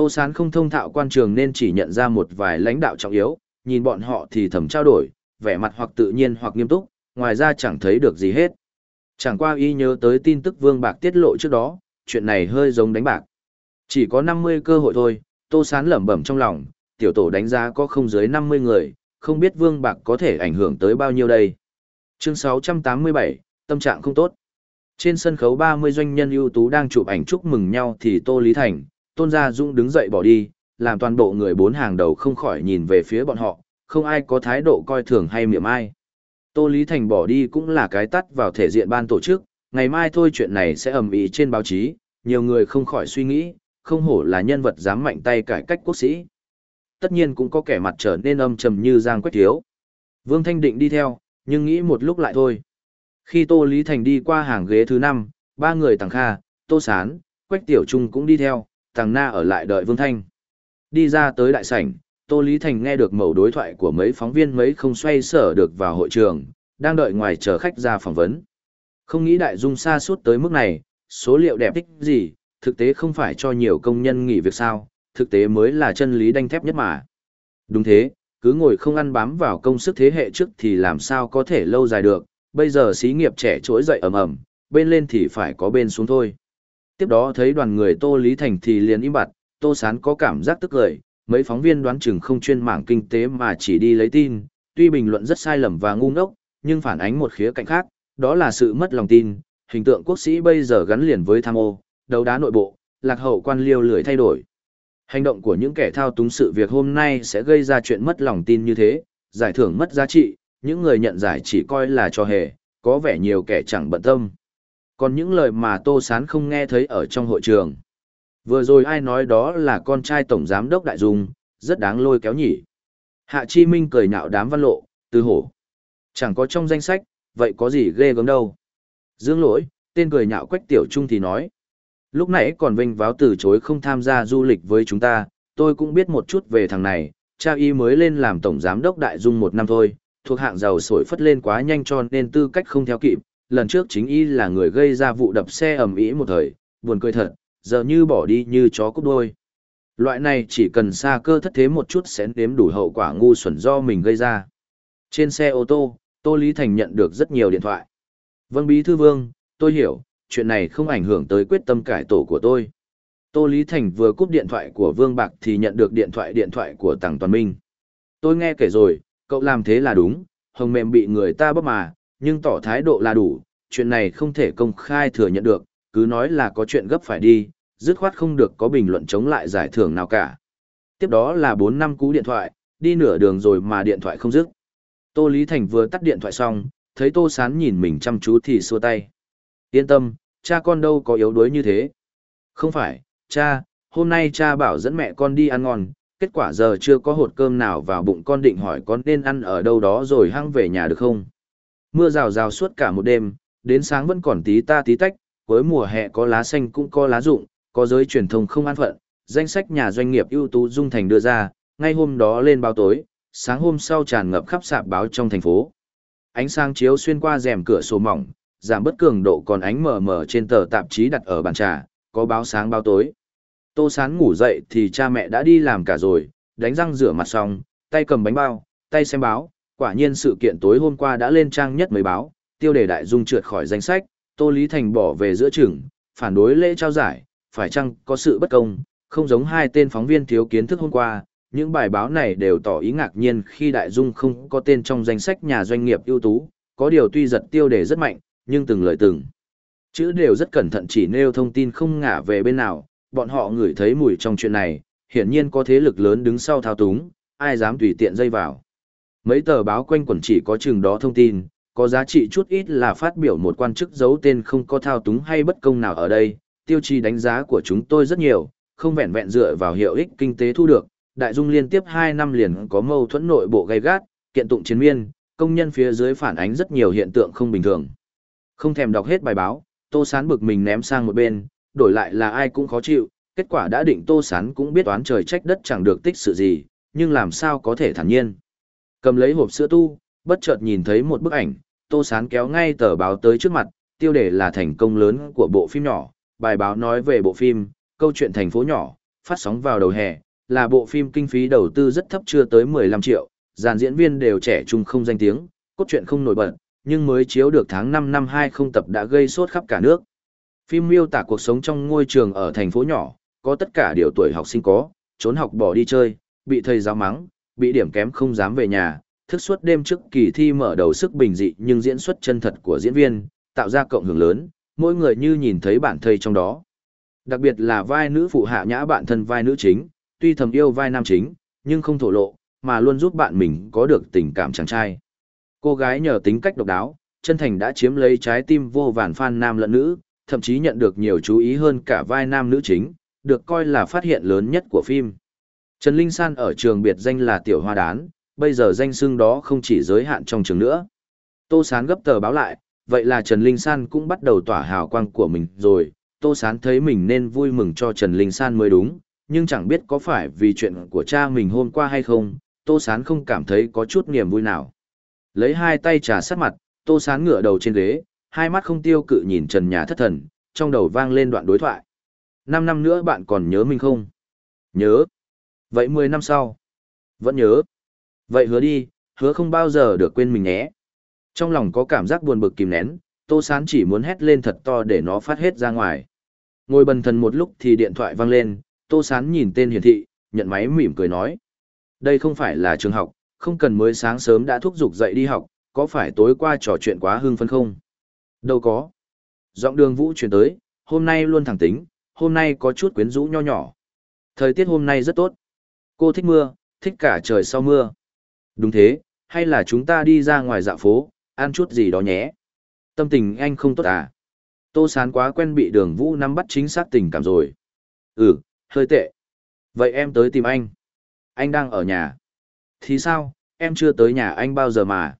Tô Sán không thông thạo quan trường nên chỉ nhận ra một vài lãnh đạo trọng yếu, nhìn bọn họ thì thầm trao đổi, vẻ mặt hoặc tự nhiên hoặc nghiêm túc, ngoài ra chẳng thấy được gì hết. Chẳng qua y nhớ tới tin tức Vương Bạc tiết lộ trước đó, chuyện này hơi giống đánh bạc. Chỉ có 50 cơ hội thôi, Tô Sán lẩm bẩm trong lòng, tiểu tổ đánh giá có không dưới 50 người, không biết Vương Bạc có thể ảnh hưởng tới bao nhiêu đây. Chương 687, tâm trạng không tốt. Trên sân khấu 30 doanh nhân ưu tú đang chụp ảnh chúc mừng nhau thì Tô Lý Thành, Tôn Gia Dũng đứng dậy bỏ đi, làm toàn bộ người bốn hàng đầu không khỏi nhìn về phía bọn họ, không ai có thái độ coi thường hay miệng ai. Tô Lý Thành bỏ đi cũng là cái tắt vào thể diện ban tổ chức, ngày mai thôi chuyện này sẽ ầm ĩ trên báo chí, nhiều người không khỏi suy nghĩ, không hổ là nhân vật dám mạnh tay cải cách quốc sĩ. Tất nhiên cũng có kẻ mặt trở nên âm trầm như Giang Quách Thiếu. Vương Thanh định đi theo, nhưng nghĩ một lúc lại thôi. Khi Tô Lý Thành đi qua hàng ghế thứ 5, ba người Tàng Kha, Tô Sán, Quách Tiểu Trung cũng đi theo, Tàng Na ở lại đợi Vương Thanh. Đi ra tới đại sảnh, Tô Lý Thành nghe được mẩu đối thoại của mấy phóng viên mấy không xoay sở được vào hội trường, đang đợi ngoài chờ khách ra phỏng vấn. Không nghĩ đại dung xa suốt tới mức này, số liệu đẹp thích gì, thực tế không phải cho nhiều công nhân nghỉ việc sao, thực tế mới là chân lý đanh thép nhất mà. Đúng thế, cứ ngồi không ăn bám vào công sức thế hệ trước thì làm sao có thể lâu dài được, bây giờ xí nghiệp trẻ trỗi dậy ầm ầm, bên lên thì phải có bên xuống thôi. Tiếp đó thấy đoàn người Tô Lý Thành thì liền im bặt, Tô Sán có cảm giác tức cười, mấy phóng viên đoán chừng không chuyên mảng kinh tế mà chỉ đi lấy tin, tuy bình luận rất sai lầm và ngu ngốc, nhưng phản ánh một khía cạnh khác, đó là sự mất lòng tin, hình tượng quốc sĩ bây giờ gắn liền với tham ô, đấu đá nội bộ, lạc hậu quan liêu lười thay đổi. Hành động của những kẻ thao túng sự việc hôm nay sẽ gây ra chuyện mất lòng tin như thế, giải thưởng mất giá trị, những người nhận giải chỉ coi là cho hề, có vẻ nhiều kẻ chẳng bận tâm. Còn những lời mà Tô Sán không nghe thấy ở trong hội trường. Vừa rồi ai nói đó là con trai Tổng Giám đốc Đại Dung, rất đáng lôi kéo nhỉ. Hạ Chi Minh cười nhạo đám văn lộ, từ hổ. Chẳng có trong danh sách, vậy có gì ghê gớm đâu. Dương lỗi, tên cười nhạo quách tiểu trung thì nói. Lúc nãy còn vinh váo từ chối không tham gia du lịch với chúng ta, tôi cũng biết một chút về thằng này, cha y mới lên làm tổng giám đốc đại dung một năm thôi, thuộc hạng giàu sổi phất lên quá nhanh cho nên tư cách không theo kịp, lần trước chính y là người gây ra vụ đập xe ầm ĩ một thời, buồn cười thật, giờ như bỏ đi như chó cút đôi. Loại này chỉ cần xa cơ thất thế một chút sẽ đếm đủ hậu quả ngu xuẩn do mình gây ra. Trên xe ô tô, Tô Lý Thành nhận được rất nhiều điện thoại. Vâng Bí Thư Vương, tôi hiểu, chuyện này không ảnh hưởng tới quyết tâm cải tổ của tôi. Tô Lý Thành vừa cúp điện thoại của Vương Bạc thì nhận được điện thoại điện thoại của Tàng Toàn Minh. Tôi nghe kể rồi, cậu làm thế là đúng, hồng mềm bị người ta bóp mà, nhưng tỏ thái độ là đủ, chuyện này không thể công khai thừa nhận được, cứ nói là có chuyện gấp phải đi, dứt khoát không được có bình luận chống lại giải thưởng nào cả. Tiếp đó là 4 năm cú điện thoại, đi nửa đường rồi mà điện thoại không dứt. Tô Lý Thành vừa tắt điện thoại xong, thấy Tô Sán nhìn mình chăm chú thì xua tay. Yên tâm, cha con đâu có yếu đuối như thế. Không phải, cha, hôm nay cha bảo dẫn mẹ con đi ăn ngon, kết quả giờ chưa có hột cơm nào vào bụng con định hỏi con nên ăn ở đâu đó rồi hăng về nhà được không. Mưa rào rào suốt cả một đêm, đến sáng vẫn còn tí ta tí tách, cuối mùa hè có lá xanh cũng có lá rụng, có giới truyền thông không an phận, danh sách nhà doanh nghiệp ưu tú Dung Thành đưa ra, ngay hôm đó lên báo tối, sáng hôm sau tràn ngập khắp sạp báo trong thành phố. Ánh sáng chiếu xuyên qua rèm cửa sổ mỏng, giảm bất cường độ còn ánh mờ mờ trên tờ tạp chí đặt ở bàn trà, có báo sáng báo tối. Tô Sán ngủ dậy thì cha mẹ đã đi làm cả rồi, đánh răng rửa mặt xong, tay cầm bánh bao, tay xem báo, quả nhiên sự kiện tối hôm qua đã lên trang nhất mấy báo, tiêu đề đại dung trượt khỏi danh sách, Tô Lý Thành bỏ về giữa trường, phản đối lễ trao giải, phải chăng có sự bất công, không giống hai tên phóng viên thiếu kiến thức hôm qua, những bài báo này đều tỏ ý ngạc nhiên khi đại dung không có tên trong danh sách nhà doanh nghiệp ưu tú, có điều tuy giật tiêu đề rất mạnh, nhưng từng lời từng chữ đều rất cẩn thận chỉ nêu thông tin không ngả về bên nào, bọn họ ngửi thấy mùi trong chuyện này, hiển nhiên có thế lực lớn đứng sau thao túng, ai dám tùy tiện dây vào. Mấy tờ báo quanh quẩn chỉ có chừng đó thông tin, có giá trị chút ít là phát biểu một quan chức giấu tên không có thao túng hay bất công nào ở đây, tiêu chí đánh giá của chúng tôi rất nhiều, không vẹn vẹn dựa vào hiệu ích kinh tế thu được, đại dung liên tiếp 2 năm liền có mâu thuẫn nội bộ gay gắt, kiện tụng chiến miên, công nhân phía dưới phản ánh rất nhiều hiện tượng không bình thường. Không thèm đọc hết bài báo, Tô Sán bực mình ném sang một bên, đổi lại là ai cũng khó chịu, kết quả đã định Tô Sán cũng biết toán trời trách đất chẳng được tích sự gì, nhưng làm sao có thể thản nhiên. Cầm lấy hộp sữa tu, bất chợt nhìn thấy một bức ảnh, Tô Sán kéo ngay tờ báo tới trước mặt, tiêu đề là thành công lớn của bộ phim nhỏ, bài báo nói về bộ phim, câu chuyện thành phố nhỏ, phát sóng vào đầu hè, là bộ phim kinh phí đầu tư rất thấp chưa tới 15 triệu, dàn diễn viên đều trẻ trung không danh tiếng, cốt truyện không nổi bật, nhưng mới chiếu được tháng 5 năm 20 tập đã gây sốt khắp cả nước. Phim miêu tả cuộc sống trong ngôi trường ở thành phố nhỏ, có tất cả điều tuổi học sinh có, trốn học bỏ đi chơi, bị thầy giáo mắng, bị điểm kém không dám về nhà, thức suốt đêm trước kỳ thi mở đầu sức bình dị nhưng diễn xuất chân thật của diễn viên, tạo ra cộng hưởng lớn, mỗi người như nhìn thấy bản thầy trong đó. Đặc biệt là vai nữ phụ hạ nhã bạn thân vai nữ chính, tuy thầm yêu vai nam chính, nhưng không thổ lộ, mà luôn giúp bạn mình có được tình cảm chàng trai. Cô gái nhờ tính cách độc đáo, chân thành đã chiếm lấy trái tim vô vàn fan nam lẫn nữ, thậm chí nhận được nhiều chú ý hơn cả vai nam nữ chính, được coi là phát hiện lớn nhất của phim. Trần Linh San ở trường biệt danh là Tiểu Hoa Đán, bây giờ danh xưng đó không chỉ giới hạn trong trường nữa. Tô Sán gấp tờ báo lại, vậy là Trần Linh San cũng bắt đầu tỏa hào quang của mình rồi. Tô Sán thấy mình nên vui mừng cho Trần Linh San mới đúng, nhưng chẳng biết có phải vì chuyện của cha mình hôm qua hay không, Tô Sán không cảm thấy có chút niềm vui nào. Lấy hai tay trà sát mặt, Tô Sán ngửa đầu trên ghế, hai mắt không tiêu cự nhìn trần nhà thất thần, trong đầu vang lên đoạn đối thoại. Năm năm nữa bạn còn nhớ mình không? Nhớ. Vậy mười năm sau? Vẫn nhớ. Vậy hứa đi, hứa không bao giờ được quên mình nhé. Trong lòng có cảm giác buồn bực kìm nén, Tô Sán chỉ muốn hét lên thật to để nó phát hết ra ngoài. Ngồi bần thần một lúc thì điện thoại vang lên, Tô Sán nhìn tên hiển thị, nhận máy mỉm cười nói. Đây không phải là trường học, không cần mới sáng sớm đã thúc giục dậy đi học, có phải tối qua trò chuyện quá hưng phấn không? Đâu có. Giọng đường vũ chuyển tới, hôm nay luôn thẳng tính, hôm nay có chút quyến rũ nho nhỏ. Thời tiết hôm nay rất tốt. Cô thích mưa, thích cả trời sau mưa. Đúng thế, hay là chúng ta đi ra ngoài dạo phố, ăn chút gì đó nhé. Tâm tình anh không tốt à? Tô sán quá quen bị đường vũ nắm bắt chính xác tình cảm rồi. Ừ, hơi tệ. Vậy em tới tìm anh. Anh đang ở nhà. Thì sao, em chưa tới nhà anh bao giờ mà.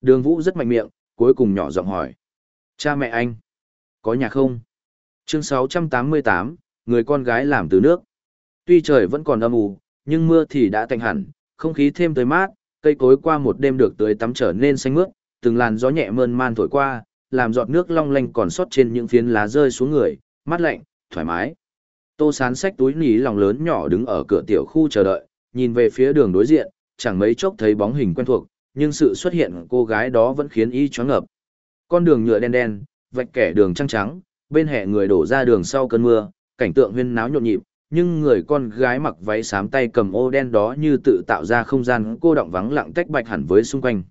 Đường vũ rất mạnh miệng, cuối cùng nhỏ giọng hỏi. Cha mẹ anh, có nhà không? Chương 688, người con gái làm từ nước. Tuy trời vẫn còn âm u, nhưng mưa thì đã tạnh hẳn, không khí thêm tới mát, cây cối qua một đêm được tưới tắm trở nên xanh mướt, từng làn gió nhẹ mơn man thổi qua, làm giọt nước long lanh còn sót trên những phiến lá rơi xuống người, mát lạnh, thoải mái. Tô sán xách túi nỉ lòng lớn nhỏ đứng ở cửa tiểu khu chờ đợi, nhìn về phía đường đối diện, chẳng mấy chốc thấy bóng hình quen thuộc, nhưng sự xuất hiện cô gái đó vẫn khiến y choáng ngợp. Con đường nhựa đen đen, vạch kẻ đường trăng trắng, bên hệ người đổ ra đường sau cơn mưa, cảnh tượng huyên náo nhộn nhịp, nhưng người con gái mặc váy xám tay cầm ô đen đó như tự tạo ra không gian cô động vắng lặng tách bạch hẳn với xung quanh.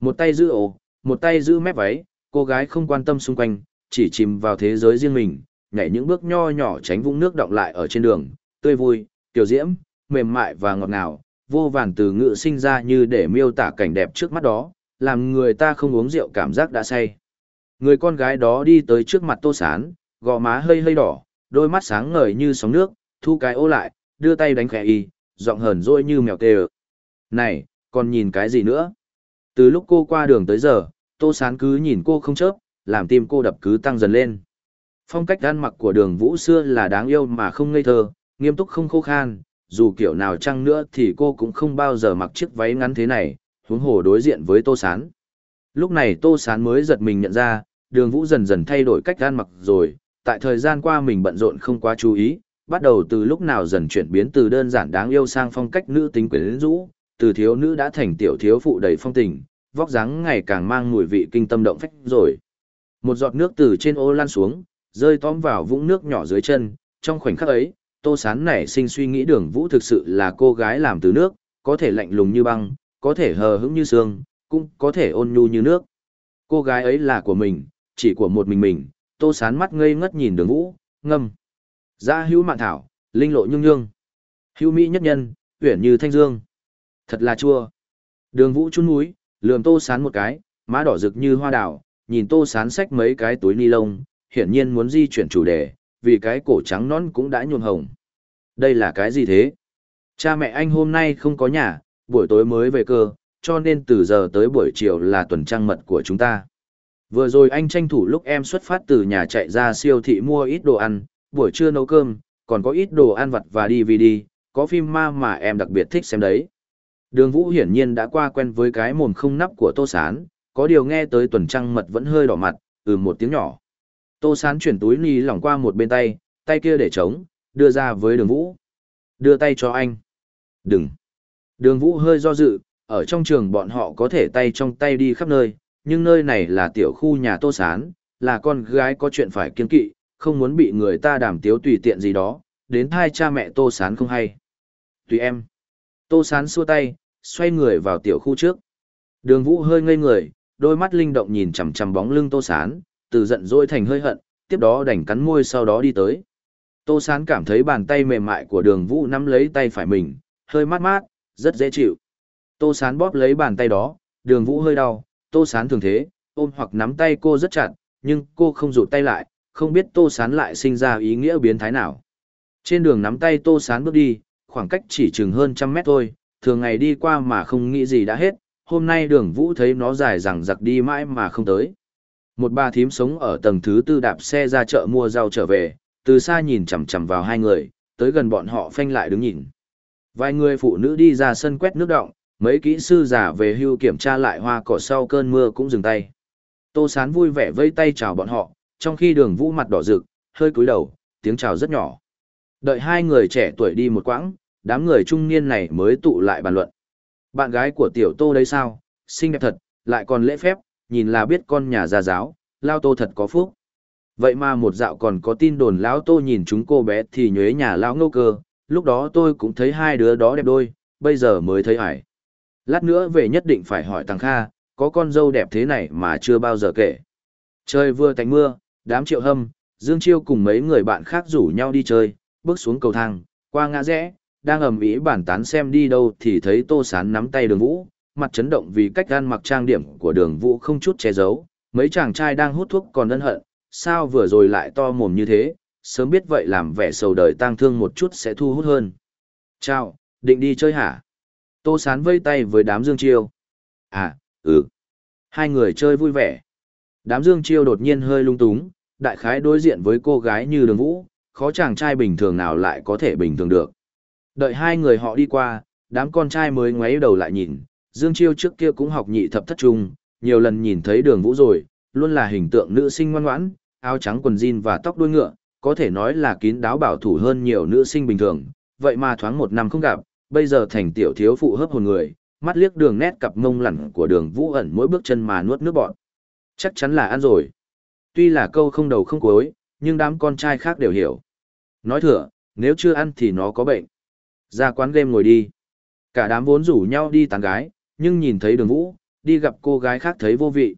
Một tay giữ ô, một tay giữ mép váy, cô gái không quan tâm xung quanh, chỉ chìm vào thế giới riêng mình, nhảy những bước nho nhỏ tránh vũng nước động lại ở trên đường, tươi vui, tiểu diễm, mềm mại và ngọt ngào, vô vàn từ ngữ sinh ra như để miêu tả cảnh đẹp trước mắt đó, làm người ta không uống rượu cảm giác đã say. Người con gái đó đi tới trước mặt tô sán, gò má hơi hơi đỏ, đôi mắt sáng ngời như sóng nước, thu cái ô lại, đưa tay đánh khẽ y, giọng hờn dỗi như mèo tê Này, còn nhìn cái gì nữa? Từ lúc cô qua đường tới giờ, tô sán cứ nhìn cô không chớp, làm tim cô đập cứ tăng dần lên. Phong cách ăn mặc của đường vũ xưa là đáng yêu mà không ngây thơ, nghiêm túc không khô khan, dù kiểu nào chăng nữa thì cô cũng không bao giờ mặc chiếc váy ngắn thế này, huống hồ đối diện với tô sán. Lúc này tô sán mới giật mình nhận ra, đường vũ dần dần thay đổi cách ăn mặc rồi, tại thời gian qua mình bận rộn không quá chú ý, bắt đầu từ lúc nào dần chuyển biến từ đơn giản đáng yêu sang phong cách nữ tính quyến rũ, từ thiếu nữ đã thành tiểu thiếu phụ đầy phong tình, vóc dáng ngày càng mang mùi vị kinh tâm động phách rồi. Một giọt nước từ trên ô lan xuống, rơi tóm vào vũng nước nhỏ dưới chân, trong khoảnh khắc ấy, Tô Sán nảy sinh suy nghĩ đường vũ thực sự là cô gái làm từ nước, có thể lạnh lùng như băng, có thể hờ hững như sương, cũng có thể ôn nhu như nước. Cô gái ấy là của mình, chỉ của một mình mình, Tô Sán mắt ngây ngất nhìn đường vũ, ngâm. Gia hữu mạn thảo, linh lộ nhung nhung. Hữu mỹ nhất nhân, uyển như thanh dương. Thật là chua. Đường vũ chun núi, lườm Tô Sán một cái, má đỏ rực như hoa đào, nhìn Tô Sán xách mấy cái túi ni lông, hiển nhiên muốn di chuyển chủ đề, vì cái cổ trắng nón cũng đã nhuộm hồng. Đây là cái gì thế? Cha mẹ anh hôm nay không có nhà, buổi tối mới về cơ, cho nên từ giờ tới buổi chiều là tuần trăng mật của chúng ta. Vừa rồi anh tranh thủ lúc em xuất phát từ nhà chạy ra siêu thị mua ít đồ ăn, buổi trưa nấu cơm, còn có ít đồ ăn vặt và DVD, có phim ma mà em đặc biệt thích xem đấy. Đường Vũ hiển nhiên đã qua quen với cái mồm không nắp của Tô Sán, có điều nghe tới tuần trăng mật vẫn hơi đỏ mặt, ừ một tiếng nhỏ. Tô Sán chuyển túi ni lỏng qua một bên tay, tay kia để trống, đưa ra với đường Vũ. Đưa tay cho anh. Đừng. Đường Vũ hơi do dự, ở trong trường bọn họ có thể tay trong tay đi khắp nơi, nhưng nơi này là tiểu khu nhà Tô Sán, là con gái có chuyện phải kiên kỵ, không muốn bị người ta đàm tiếu tùy tiện gì đó, đến hai cha mẹ Tô Sán không hay. Tùy em. Tô Sán xua tay, xoay người vào tiểu khu trước. Đường Vũ hơi ngây người, đôi mắt linh động nhìn chằm chằm bóng lưng Tô Sán, từ giận dỗi thành hơi hận, tiếp đó đành cắn môi sau đó đi tới. Tô Sán cảm thấy bàn tay mềm mại của đường Vũ nắm lấy tay phải mình, hơi mát mát, rất dễ chịu. Tô Sán bóp lấy bàn tay đó, đường Vũ hơi đau, Tô Sán thường thế, ôm hoặc nắm tay cô rất chặt, nhưng cô không rụt tay lại, không biết Tô Sán lại sinh ra ý nghĩa biến thái nào. Trên đường nắm tay Tô Sán bước đi, khoảng cách chỉ chừng hơn trăm mét thôi, thường ngày đi qua mà không nghĩ gì đã hết, hôm nay đường Vũ thấy nó dài rằng giặc đi mãi mà không tới. Một bà thím sống ở tầng thứ tư đạp xe ra chợ mua rau trở về, từ xa nhìn chằm chằm vào hai người, tới gần bọn họ phanh lại đứng nhìn. Vài người phụ nữ đi ra sân quét nước động, mấy kỹ sư giả về hưu kiểm tra lại hoa cỏ sau cơn mưa cũng dừng tay. Tô Sán vui vẻ vây tay chào bọn họ, trong khi đường vũ mặt đỏ rực, hơi cúi đầu, tiếng chào rất nhỏ. Đợi hai người trẻ tuổi đi một quãng, đám người trung niên này mới tụ lại bàn luận. Bạn gái của tiểu tô đấy sao, xinh đẹp thật, lại còn lễ phép, nhìn là biết con nhà gia giáo, lao tô thật có phúc. Vậy mà một dạo còn có tin đồn lão tô nhìn chúng cô bé thì nhuế nhà lão ngô cơ, lúc đó tôi cũng thấy hai đứa đó đẹp đôi, bây giờ mới thấy ải. Lát nữa về nhất định phải hỏi thằng Kha, có con dâu đẹp thế này mà chưa bao giờ kể. Trời vừa tạnh mưa, đám triệu hâm, Dương Chiêu cùng mấy người bạn khác rủ nhau đi chơi, bước xuống cầu thang, qua ngã rẽ, đang ầm ĩ bản tán xem đi đâu thì thấy Tô Sán nắm tay đường vũ, mặt chấn động vì cách ăn mặc trang điểm của đường vũ không chút che giấu, mấy chàng trai đang hút thuốc còn ân hận, sao vừa rồi lại to mồm như thế, sớm biết vậy làm vẻ sầu đời tang thương một chút sẽ thu hút hơn. Chào, định đi chơi hả? Tô Sán vây tay với đám Dương Chiêu. À, ừ. Hai người chơi vui vẻ. Đám Dương Chiêu đột nhiên hơi lung túng, đại khái đối diện với cô gái như đường vũ, khó chàng trai bình thường nào lại có thể bình thường được. Đợi hai người họ đi qua, đám con trai mới ngoáy đầu lại nhìn, Dương Chiêu trước kia cũng học nhị thập thất trung, nhiều lần nhìn thấy đường vũ rồi, luôn là hình tượng nữ sinh ngoan ngoãn, áo trắng quần jean và tóc đuôi ngựa, có thể nói là kín đáo bảo thủ hơn nhiều nữ sinh bình thường, vậy mà thoáng một năm không gặp, bây giờ thành tiểu thiếu phụ hấp hồn người, mắt liếc đường nét cặp mông lẳng của đường vũ ẩn mỗi bước chân mà nuốt nước bọt. Chắc chắn là ăn rồi. Tuy là câu không đầu không cuối, nhưng đám con trai khác đều hiểu. Nói thừa, nếu chưa ăn thì nó có bệnh. Ra quán game ngồi đi. Cả đám vốn rủ nhau đi tán gái, nhưng nhìn thấy đường vũ, đi gặp cô gái khác thấy vô vị.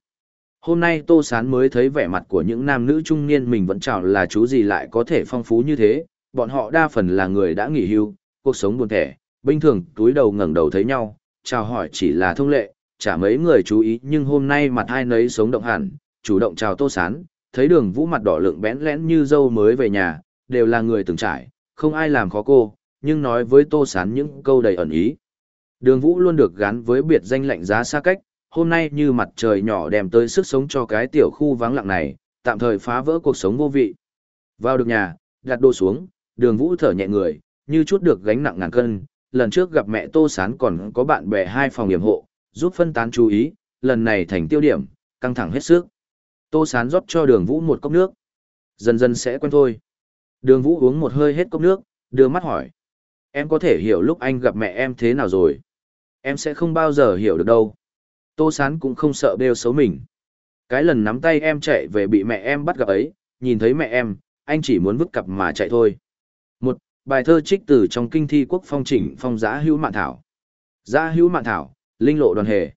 Hôm nay Tô Sán mới thấy vẻ mặt của những nam nữ trung niên mình vẫn chào là chú gì lại có thể phong phú như thế, bọn họ đa phần là người đã nghỉ hưu, cuộc sống buồn thẻ, bình thường túi đầu ngẩng đầu thấy nhau, chào hỏi chỉ là thông lệ, chả mấy người chú ý nhưng hôm nay mặt hai nấy sống động hẳn, chủ động chào Tô Sán, thấy đường vũ mặt đỏ lượng bẽn lẽn như dâu mới về nhà, đều là người từng trải, không ai làm khó cô, nhưng nói với Tô Sán những câu đầy ẩn ý. Đường vũ luôn được gắn với biệt danh lạnh giá xa cách, hôm nay như mặt trời nhỏ đem tới sức sống cho cái tiểu khu vắng lặng này, tạm thời phá vỡ cuộc sống vô vị. Vào được nhà, đặt đồ xuống, đường vũ thở nhẹ người, như chút được gánh nặng ngàn cân. Lần trước gặp mẹ Tô Sán còn có bạn bè hai phòng hiểm hộ, giúp phân tán chú ý, lần này thành tiêu điểm, căng thẳng hết sức. Tô Sán rót cho đường vũ một cốc nước. Dần dần sẽ quen thôi. Đường vũ uống một hơi hết cốc nước, đưa mắt hỏi. Em có thể hiểu lúc anh gặp mẹ em thế nào rồi? Em sẽ không bao giờ hiểu được đâu. Tô Sán cũng không sợ bêu xấu mình. Cái lần nắm tay em chạy về bị mẹ em bắt gặp ấy, nhìn thấy mẹ em, anh chỉ muốn vứt cặp mà chạy thôi. Một, bài thơ trích từ trong kinh thi quốc phong chỉnh phong giã hữu mạn thảo. Giã hữu mạn thảo, linh lộ đoàn hề.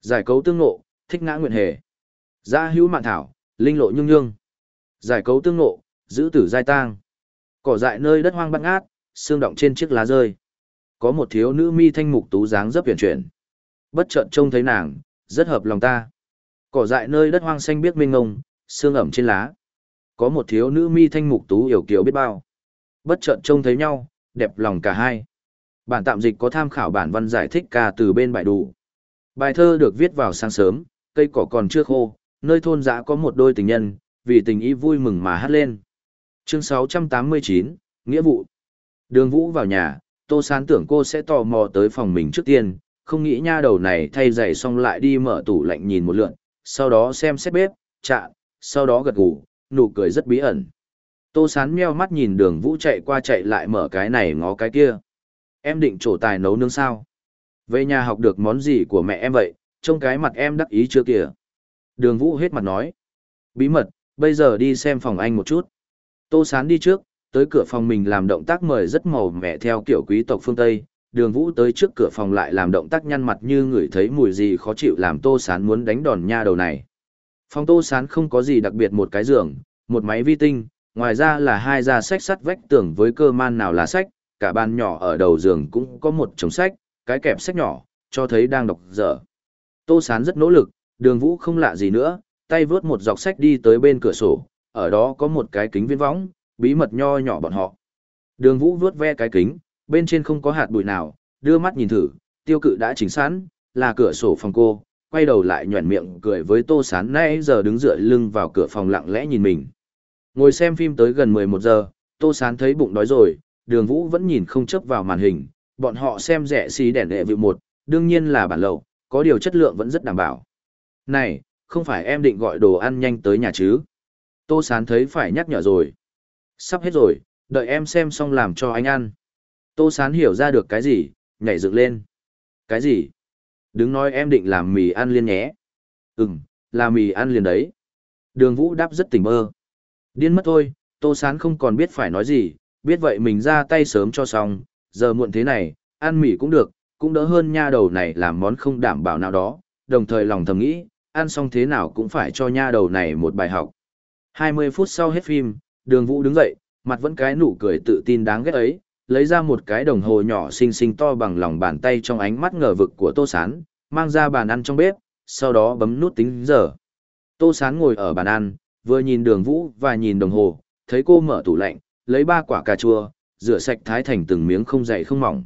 Giải cấu tương ngộ, thích ngã nguyện hề. gia hữu mạn thảo, linh lộ nhung nhung. Giải cấu tương ngộ, giữ tử giai tang. Cỏ dại nơi đất hoang băng át, xương động trên chiếc lá rơi. Có một thiếu nữ mi thanh mục tú dáng rất huyền chuyển bất chợt trông thấy nàng, rất hợp lòng ta. Cỏ dại nơi đất hoang xanh biếc mênh ngông, xương ẩm trên lá. Có một thiếu nữ mi thanh mục tú hiểu kiều biết bao. Bất chợt trông thấy nhau, đẹp lòng cả hai. Bản tạm dịch có tham khảo bản văn giải thích ca từ bên bài đủ. Bài thơ được viết vào sáng sớm, cây cỏ còn chưa khô, nơi thôn dã có một đôi tình nhân, vì tình ý vui mừng mà hát lên. Chương 689, Nghĩa vụ. Đường Vũ vào nhà, Tô Sán tưởng cô sẽ tò mò tới phòng mình trước tiên, không nghĩ nha đầu này thay giày xong lại đi mở tủ lạnh nhìn một lượn, sau đó xem xét bếp, chạ, sau đó gật gù, nụ cười rất bí ẩn. Tô sán meo mắt nhìn đường vũ chạy qua chạy lại mở cái này ngó cái kia. Em định trổ tài nấu nướng sao? Về nhà học được món gì của mẹ em vậy, trông cái mặt em đắc ý chưa kìa. Đường vũ hết mặt nói. Bí mật, bây giờ đi xem phòng anh một chút. Tô sán đi trước, tới cửa phòng mình làm động tác mời rất màu mẹ theo kiểu quý tộc phương Tây, đường vũ tới trước cửa phòng lại làm động tác nhăn mặt như người thấy mùi gì khó chịu làm tô sán muốn đánh đòn nha đầu này phòng tô sán không có gì đặc biệt một cái giường một máy vi tinh ngoài ra là hai da sách sắt vách tường với cơ man nào là sách cả bàn nhỏ ở đầu giường cũng có một chồng sách cái kẹp sách nhỏ cho thấy đang đọc dở tô sán rất nỗ lực đường vũ không lạ gì nữa tay vớt một dọc sách đi tới bên cửa sổ ở đó có một cái kính viên võng bí mật nho nhỏ bọn họ đường vũ vớt ve cái kính bên trên không có hạt bụi nào, đưa mắt nhìn thử, tiêu cự đã chỉnh sẵn, là cửa sổ phòng cô, quay đầu lại nhuẩn miệng cười với tô sán nãy giờ đứng dựa lưng vào cửa phòng lặng lẽ nhìn mình. Ngồi xem phim tới gần 11 giờ, tô sán thấy bụng đói rồi, đường vũ vẫn nhìn không chấp vào màn hình, bọn họ xem rẻ xì đèn đệ vị một, đương nhiên là bản lậu, có điều chất lượng vẫn rất đảm bảo. Này, không phải em định gọi đồ ăn nhanh tới nhà chứ? Tô sán thấy phải nhắc nhở rồi. Sắp hết rồi, đợi em xem xong làm cho anh ăn. Tô Sán hiểu ra được cái gì, nhảy dựng lên. Cái gì? Đứng nói em định làm mì ăn liền nhé. Ừm, là mì ăn liền đấy. Đường Vũ đáp rất tỉnh mơ. Điên mất thôi, Tô Sán không còn biết phải nói gì, biết vậy mình ra tay sớm cho xong, giờ muộn thế này, ăn mì cũng được, cũng đỡ hơn nha đầu này làm món không đảm bảo nào đó, đồng thời lòng thầm nghĩ, ăn xong thế nào cũng phải cho nha đầu này một bài học. 20 phút sau hết phim, đường vũ đứng dậy, mặt vẫn cái nụ cười tự tin đáng ghét ấy, lấy ra một cái đồng hồ nhỏ xinh xinh to bằng lòng bàn tay trong ánh mắt ngờ vực của Tô Sán, mang ra bàn ăn trong bếp, sau đó bấm nút tính giờ. Tô Sán ngồi ở bàn ăn, vừa nhìn đường vũ và nhìn đồng hồ, thấy cô mở tủ lạnh, lấy ba quả cà chua, rửa sạch thái thành từng miếng không dày không mỏng.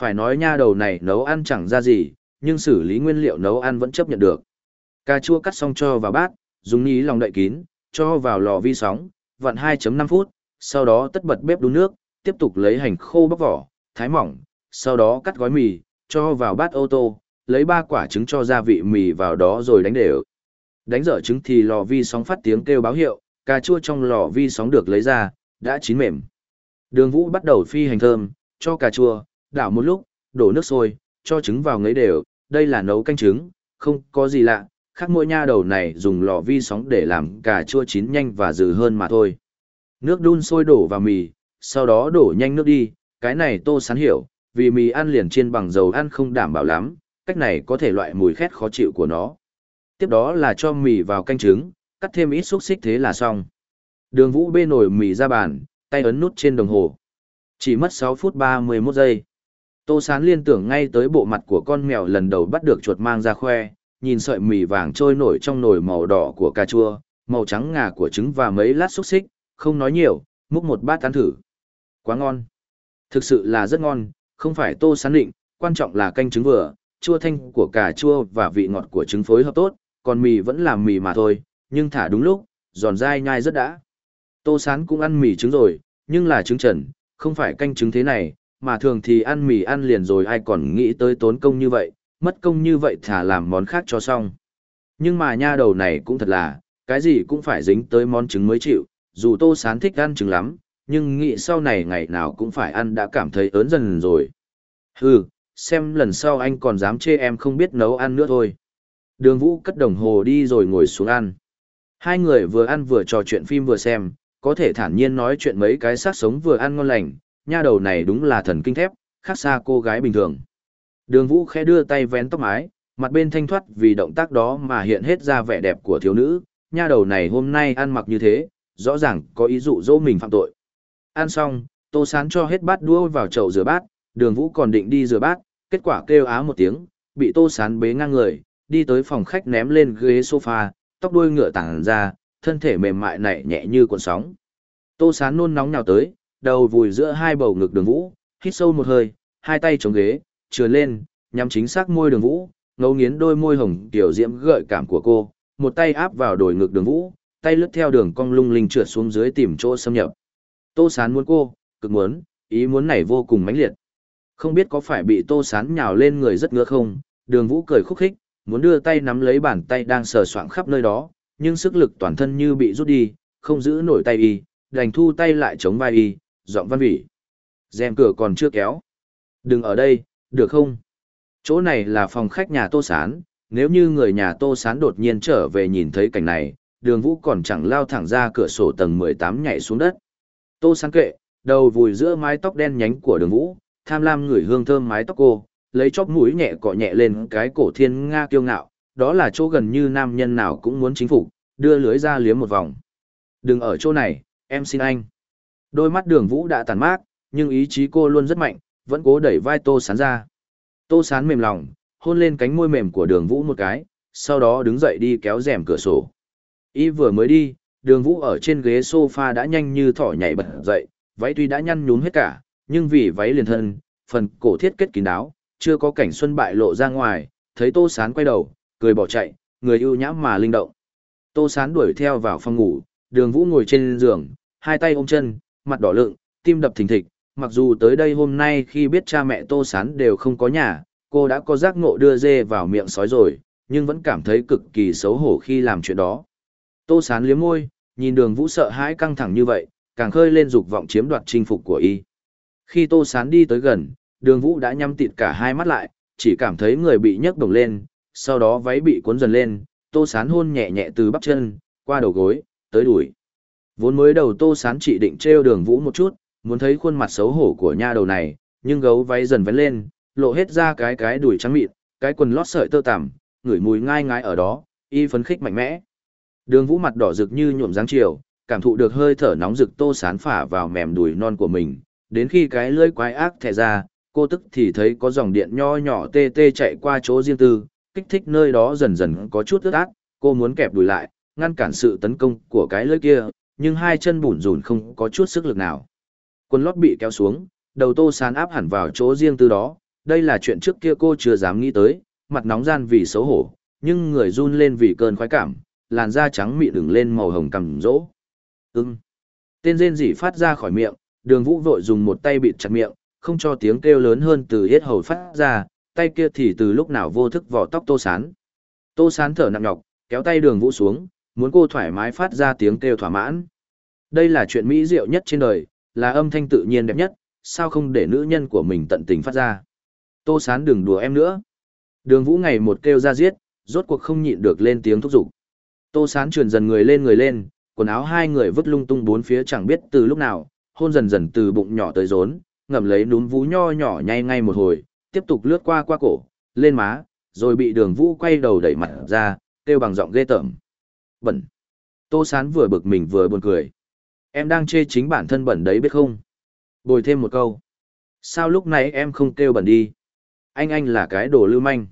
Phải nói nha đầu này nấu ăn chẳng ra gì, nhưng xử lý nguyên liệu nấu ăn vẫn chấp nhận được. Cà chua cắt xong cho vào bát, dùng ní lòng đậy kín, cho vào lò vi sóng, vặn 2.5 phút, sau đó tất bật bếp đun nước, tiếp tục lấy hành khô bóc vỏ, thái mỏng, sau đó cắt gói mì, cho vào bát ô tô, lấy ba quả trứng cho gia vị mì vào đó rồi đánh đều. Đánh dở trứng thì lò vi sóng phát tiếng kêu báo hiệu, cà chua trong lò vi sóng được lấy ra, đã chín mềm. Đường Vũ bắt đầu phi hành thơm, cho cà chua, đảo một lúc, đổ nước sôi, cho trứng vào ngấy đều, đây là nấu canh trứng, không có gì lạ, khác mỗi nha đầu này dùng lò vi sóng để làm cà chua chín nhanh và dừ hơn mà thôi. Nước đun sôi đổ vào mì, sau đó đổ nhanh nước đi, cái này tô sán hiểu, vì mì ăn liền chiên bằng dầu ăn không đảm bảo lắm, cách này có thể loại mùi khét khó chịu của nó. Tiếp đó là cho mì vào canh trứng, cắt thêm ít xúc xích thế là xong. Đường vũ bê nổi mì ra bàn, tay ấn nút trên đồng hồ. Chỉ mất 6 phút 31 giây. Tô Sán liên tưởng ngay tới bộ mặt của con mèo lần đầu bắt được chuột mang ra khoe, nhìn sợi mì vàng trôi nổi trong nồi màu đỏ của cà chua, màu trắng ngà của trứng và mấy lát xúc xích, không nói nhiều, múc một bát ăn thử. Quá ngon. Thực sự là rất ngon, không phải Tô Sán định, quan trọng là canh trứng vừa, chua thanh của cà chua và vị ngọt của trứng phối hợp tốt, còn mì vẫn là mì mà thôi, nhưng thả đúng lúc, giòn dai nhai rất đã. Tô Sán cũng ăn mì trứng rồi, nhưng là trứng trần, không phải canh trứng thế này, mà thường thì ăn mì ăn liền rồi ai còn nghĩ tới tốn công như vậy, mất công như vậy thả làm món khác cho xong. Nhưng mà nha đầu này cũng thật là, cái gì cũng phải dính tới món trứng mới chịu, dù Tô Sán thích ăn trứng lắm, nhưng nghĩ sau này ngày nào cũng phải ăn đã cảm thấy ớn dần rồi. Hừ, xem lần sau anh còn dám chê em không biết nấu ăn nữa thôi. Đường Vũ cất đồng hồ đi rồi ngồi xuống ăn. Hai người vừa ăn vừa trò chuyện phim vừa xem, có thể thản nhiên nói chuyện mấy cái sát sống vừa ăn ngon lành, nha đầu này đúng là thần kinh thép, khác xa cô gái bình thường. Đường Vũ khẽ đưa tay vén tóc mái, mặt bên thanh thoát vì động tác đó mà hiện hết ra vẻ đẹp của thiếu nữ, nha đầu này hôm nay ăn mặc như thế, rõ ràng có ý dụ dỗ mình phạm tội. Ăn xong, Tô Sán cho hết bát đua vào chậu rửa bát, Đường Vũ còn định đi rửa bát, kết quả kêu á một tiếng, bị Tô Sán bế ngang người, đi tới phòng khách ném lên ghế sofa, tóc đuôi ngựa tảng ra, thân thể mềm mại nảy nhẹ như cuộn sóng. Tô Sán nôn nóng nhào tới, đầu vùi giữa hai bầu ngực đường vũ, hít sâu một hơi, hai tay chống ghế, trườn lên, nhắm chính xác môi đường vũ, ngấu nghiến đôi môi hồng tiểu diễm gợi cảm của cô, một tay áp vào đồi ngực đường vũ, tay lướt theo đường cong lung linh trượt xuống dưới tìm chỗ xâm nhập. Tô Sán muốn cô, cực muốn, ý muốn này vô cùng mãnh liệt. Không biết có phải bị Tô Sán nhào lên người rất ngứa không, đường vũ cười khúc khích, muốn đưa tay nắm lấy bàn tay đang sờ soạng khắp nơi đó, nhưng sức lực toàn thân như bị rút đi, không giữ nổi tay y, đành thu tay lại chống vai y, giọng văn vỉ. rèm cửa còn chưa kéo. Đừng ở đây, được không? Chỗ này là phòng khách nhà Tô Sán, nếu như người nhà Tô Sán đột nhiên trở về nhìn thấy cảnh này, đường vũ còn chẳng lao thẳng ra cửa sổ tầng 18 nhảy xuống đất. Tô Sán kệ, đầu vùi giữa mái tóc đen nhánh của đường vũ, tham lam ngửi hương thơm mái tóc cô, lấy chóp mũi nhẹ cọ nhẹ lên cái cổ thiên nga kiêu ngạo, đó là chỗ gần như nam nhân nào cũng muốn chính phục, đưa lưới ra liếm một vòng. Đừng ở chỗ này, em xin anh. Đôi mắt đường vũ đã tàn mát, nhưng ý chí cô luôn rất mạnh, vẫn cố đẩy vai tô sán ra. Tô sán mềm lòng, hôn lên cánh môi mềm của đường vũ một cái, sau đó đứng dậy đi kéo rèm cửa sổ. Y vừa mới đi, đường vũ ở trên ghế sofa đã nhanh như thỏ nhảy bật dậy, váy tuy đã nhăn nhúm hết cả, nhưng vì váy liền thân, phần cổ thiết kết kín đáo, chưa có cảnh xuân bại lộ ra ngoài, thấy tô sán quay đầu, cười bỏ chạy, người ưu nhãm mà linh động. Tô sán đuổi theo vào phòng ngủ, đường vũ ngồi trên giường, hai tay ôm chân, mặt đỏ lựng, tim đập thình thịch, mặc dù tới đây hôm nay khi biết cha mẹ Tô Sán đều không có nhà, cô đã có giác ngộ đưa dê vào miệng sói rồi, nhưng vẫn cảm thấy cực kỳ xấu hổ khi làm chuyện đó. Tô Sán liếm môi, nhìn đường vũ sợ hãi căng thẳng như vậy, càng khơi lên dục vọng chiếm đoạt chinh phục của y. Khi Tô Sán đi tới gần, đường vũ đã nhắm tịt cả hai mắt lại, chỉ cảm thấy người bị nhấc đồng lên, sau đó váy bị cuốn dần lên, tô sán hôn nhẹ nhẹ từ bắp chân, qua đầu gối, tới đùi. Vốn mới đầu tô sán chỉ định treo đường vũ một chút, muốn thấy khuôn mặt xấu hổ của nha đầu này, nhưng gấu váy dần vén lên, lộ hết ra cái cái đùi trắng mịn, cái quần lót sợi tơ tằm, ngửi mùi ngai ngái ở đó, y phấn khích mạnh mẽ. Đường vũ mặt đỏ rực như nhuộm dáng chiều, cảm thụ được hơi thở nóng rực tô sán phả vào mềm đùi non của mình, đến khi cái lưỡi quái ác thẻ ra, cô tức thì thấy có dòng điện nho nhỏ tê tê chạy qua chỗ riêng tư, kích thích nơi đó dần dần có chút ướt át, cô muốn kẹp đùi lại, ngăn cản sự tấn công của cái lưỡi kia, nhưng hai chân bủn rủn không có chút sức lực nào. Quần lót bị kéo xuống, đầu tô sán áp hẳn vào chỗ riêng tư đó, đây là chuyện trước kia cô chưa dám nghĩ tới, mặt nóng gian vì xấu hổ, nhưng người run lên vì cơn khoái cảm, làn da trắng mịn ửng lên màu hồng cằm rỗ. Ưng. Tên rên rỉ phát ra khỏi miệng, đường vũ vội dùng một tay bịt chặt miệng, không cho tiếng kêu lớn hơn từ yết hầu phát ra, tay kia thì từ lúc nào vô thức vỏ tóc tô sán. Tô sán thở nặng nhọc, kéo tay đường vũ xuống, muốn cô thoải mái phát ra tiếng kêu thỏa mãn. Đây là chuyện mỹ diệu nhất trên đời, là âm thanh tự nhiên đẹp nhất, sao không để nữ nhân của mình tận tình phát ra. Tô sán đừng đùa em nữa. Đường vũ ngày một kêu ra giết, rốt cuộc không nhịn được lên tiếng thúc giục. Tô sán truyền dần người lên người lên, quần áo hai người vứt lung tung bốn phía chẳng biết từ lúc nào, hôn dần dần từ bụng nhỏ tới rốn, ngậm lấy núm vú nho nhỏ nhay ngay một hồi, tiếp tục lướt qua qua cổ, lên má, rồi bị đường vũ quay đầu đẩy mặt ra, kêu bằng giọng ghê tởm. Bẩn. Tô sán vừa bực mình vừa buồn cười. Em đang chê chính bản thân bẩn đấy biết không? Bồi thêm một câu. Sao lúc này em không kêu bẩn đi? Anh anh là cái đồ lưu manh.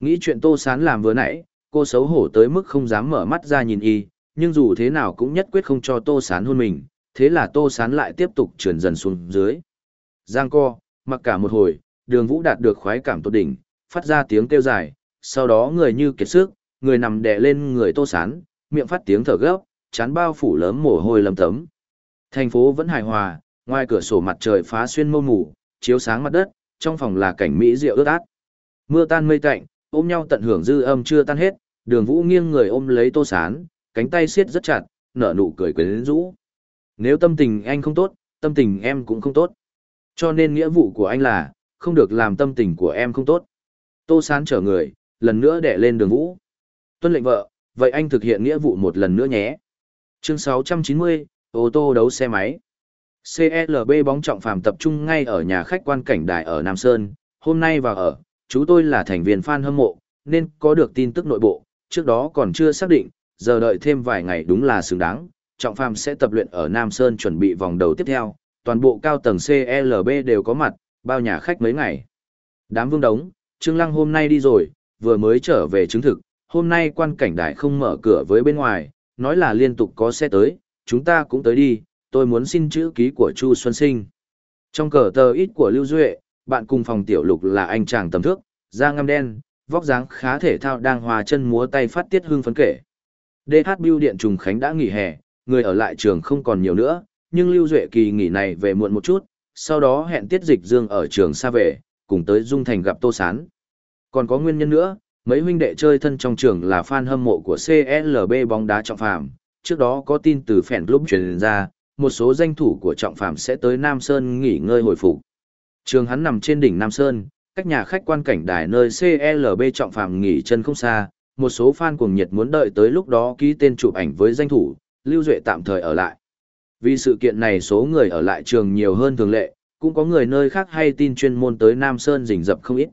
Nghĩ chuyện tô sán làm vừa nãy, cô xấu hổ tới mức không dám mở mắt ra nhìn y, nhưng dù thế nào cũng nhất quyết không cho tô sán hôn mình, thế là tô sán lại tiếp tục trườn dần xuống dưới. Giang co, mặc cả một hồi, đường vũ đạt được khoái cảm tốt đỉnh, phát ra tiếng kêu dài, sau đó người như kiệt sức, người nằm đè lên người tô sán, miệng phát tiếng thở gấp, chán bao phủ lớn mồ hôi lấm tấm. Thành phố vẫn hài hòa, ngoài cửa sổ mặt trời phá xuyên mâu mù, chiếu sáng mặt đất, trong phòng là cảnh mỹ rượu ướt át. Mưa tan mây tạnh, ôm nhau tận hưởng dư âm chưa tan hết, đường vũ nghiêng người ôm lấy tô sán, cánh tay siết rất chặt, nở nụ cười quyến rũ. Nếu tâm tình anh không tốt, tâm tình em cũng không tốt. Cho nên nghĩa vụ của anh là, không được làm tâm tình của em không tốt. Tô sán trở người, lần nữa đẻ lên đường vũ. Tuân lệnh vợ, vậy anh thực hiện nghĩa vụ một lần nữa nhé. Chương 690, ô tô đấu xe máy. CLB bóng trọng phàm tập trung ngay ở nhà khách quan cảnh đài ở Nam Sơn, hôm nay vào ở, chú tôi là thành viên fan hâm mộ, nên có được tin tức nội bộ, trước đó còn chưa xác định, giờ đợi thêm vài ngày đúng là xứng đáng, trọng phàm sẽ tập luyện ở Nam Sơn chuẩn bị vòng đầu tiếp theo, toàn bộ cao tầng CLB đều có mặt, bao nhà khách mấy ngày. Đám vương đống, Trương Lăng hôm nay đi rồi, vừa mới trở về chứng thực, hôm nay quan cảnh đại không mở cửa với bên ngoài, nói là liên tục có xe tới, chúng ta cũng tới đi, tôi muốn xin chữ ký của Chu Xuân Sinh. Trong cờ tờ ít của Lưu Duệ, bạn cùng phòng tiểu lục là anh chàng tầm thước, da ngăm đen, vóc dáng khá thể thao đang hòa chân múa tay phát tiết hương phấn kể. DH Biêu Điện Trùng Khánh đã nghỉ hè, người ở lại trường không còn nhiều nữa, nhưng Lưu Duệ kỳ nghỉ này về muộn một chút, sau đó hẹn tiết dịch dương ở trường xa về, cùng tới Dung Thành gặp Tô Sán. Còn có nguyên nhân nữa, mấy huynh đệ chơi thân trong trường là fan hâm mộ của CLB bóng đá trọng Phạm. trước đó có tin từ phèn club truyền ra, một số danh thủ của trọng Phạm sẽ tới Nam Sơn nghỉ ngơi hồi phục. Trường hắn nằm trên đỉnh Nam Sơn, cách nhà khách quan cảnh đài nơi CLB trọng Phạm nghỉ chân không xa, một số fan cuồng nhiệt muốn đợi tới lúc đó ký tên chụp ảnh với danh thủ, Lưu Duệ tạm thời ở lại. Vì sự kiện này số người ở lại trường nhiều hơn thường lệ, cũng có người nơi khác hay tin chuyên môn tới Nam Sơn rình rập không ít.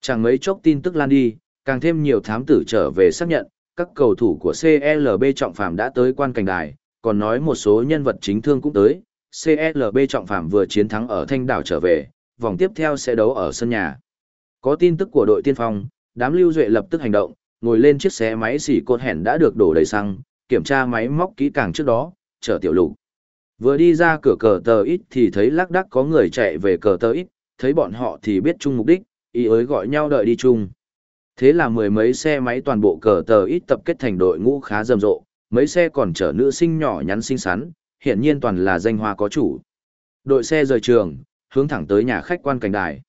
Chẳng mấy chốc tin tức lan đi, càng thêm nhiều thám tử trở về xác nhận, các cầu thủ của CLB trọng phạm đã tới quan cảnh đài, còn nói một số nhân vật chính thương cũng tới. CLB trọng phạm vừa chiến thắng ở Thanh Đảo trở về, vòng tiếp theo sẽ đấu ở sân nhà. Có tin tức của đội tiên phong, đám lưu duệ lập tức hành động, ngồi lên chiếc xe máy xỉ cột hẻn đã được đổ đầy xăng, kiểm tra máy móc kỹ càng trước đó, chở tiểu lục. Vừa đi ra cửa cờ tờ ít thì thấy lác đác có người chạy về cờ tờ ít, thấy bọn họ thì biết chung mục đích, ý ới gọi nhau đợi đi chung. Thế là mười mấy xe máy toàn bộ cờ tờ ít tập kết thành đội ngũ khá rầm rộ, mấy xe còn chở nữ sinh nhỏ nhắn xinh xắn, hiện nhiên toàn là danh hoa có chủ. Đội xe rời trường, hướng thẳng tới nhà khách quan cảnh đài.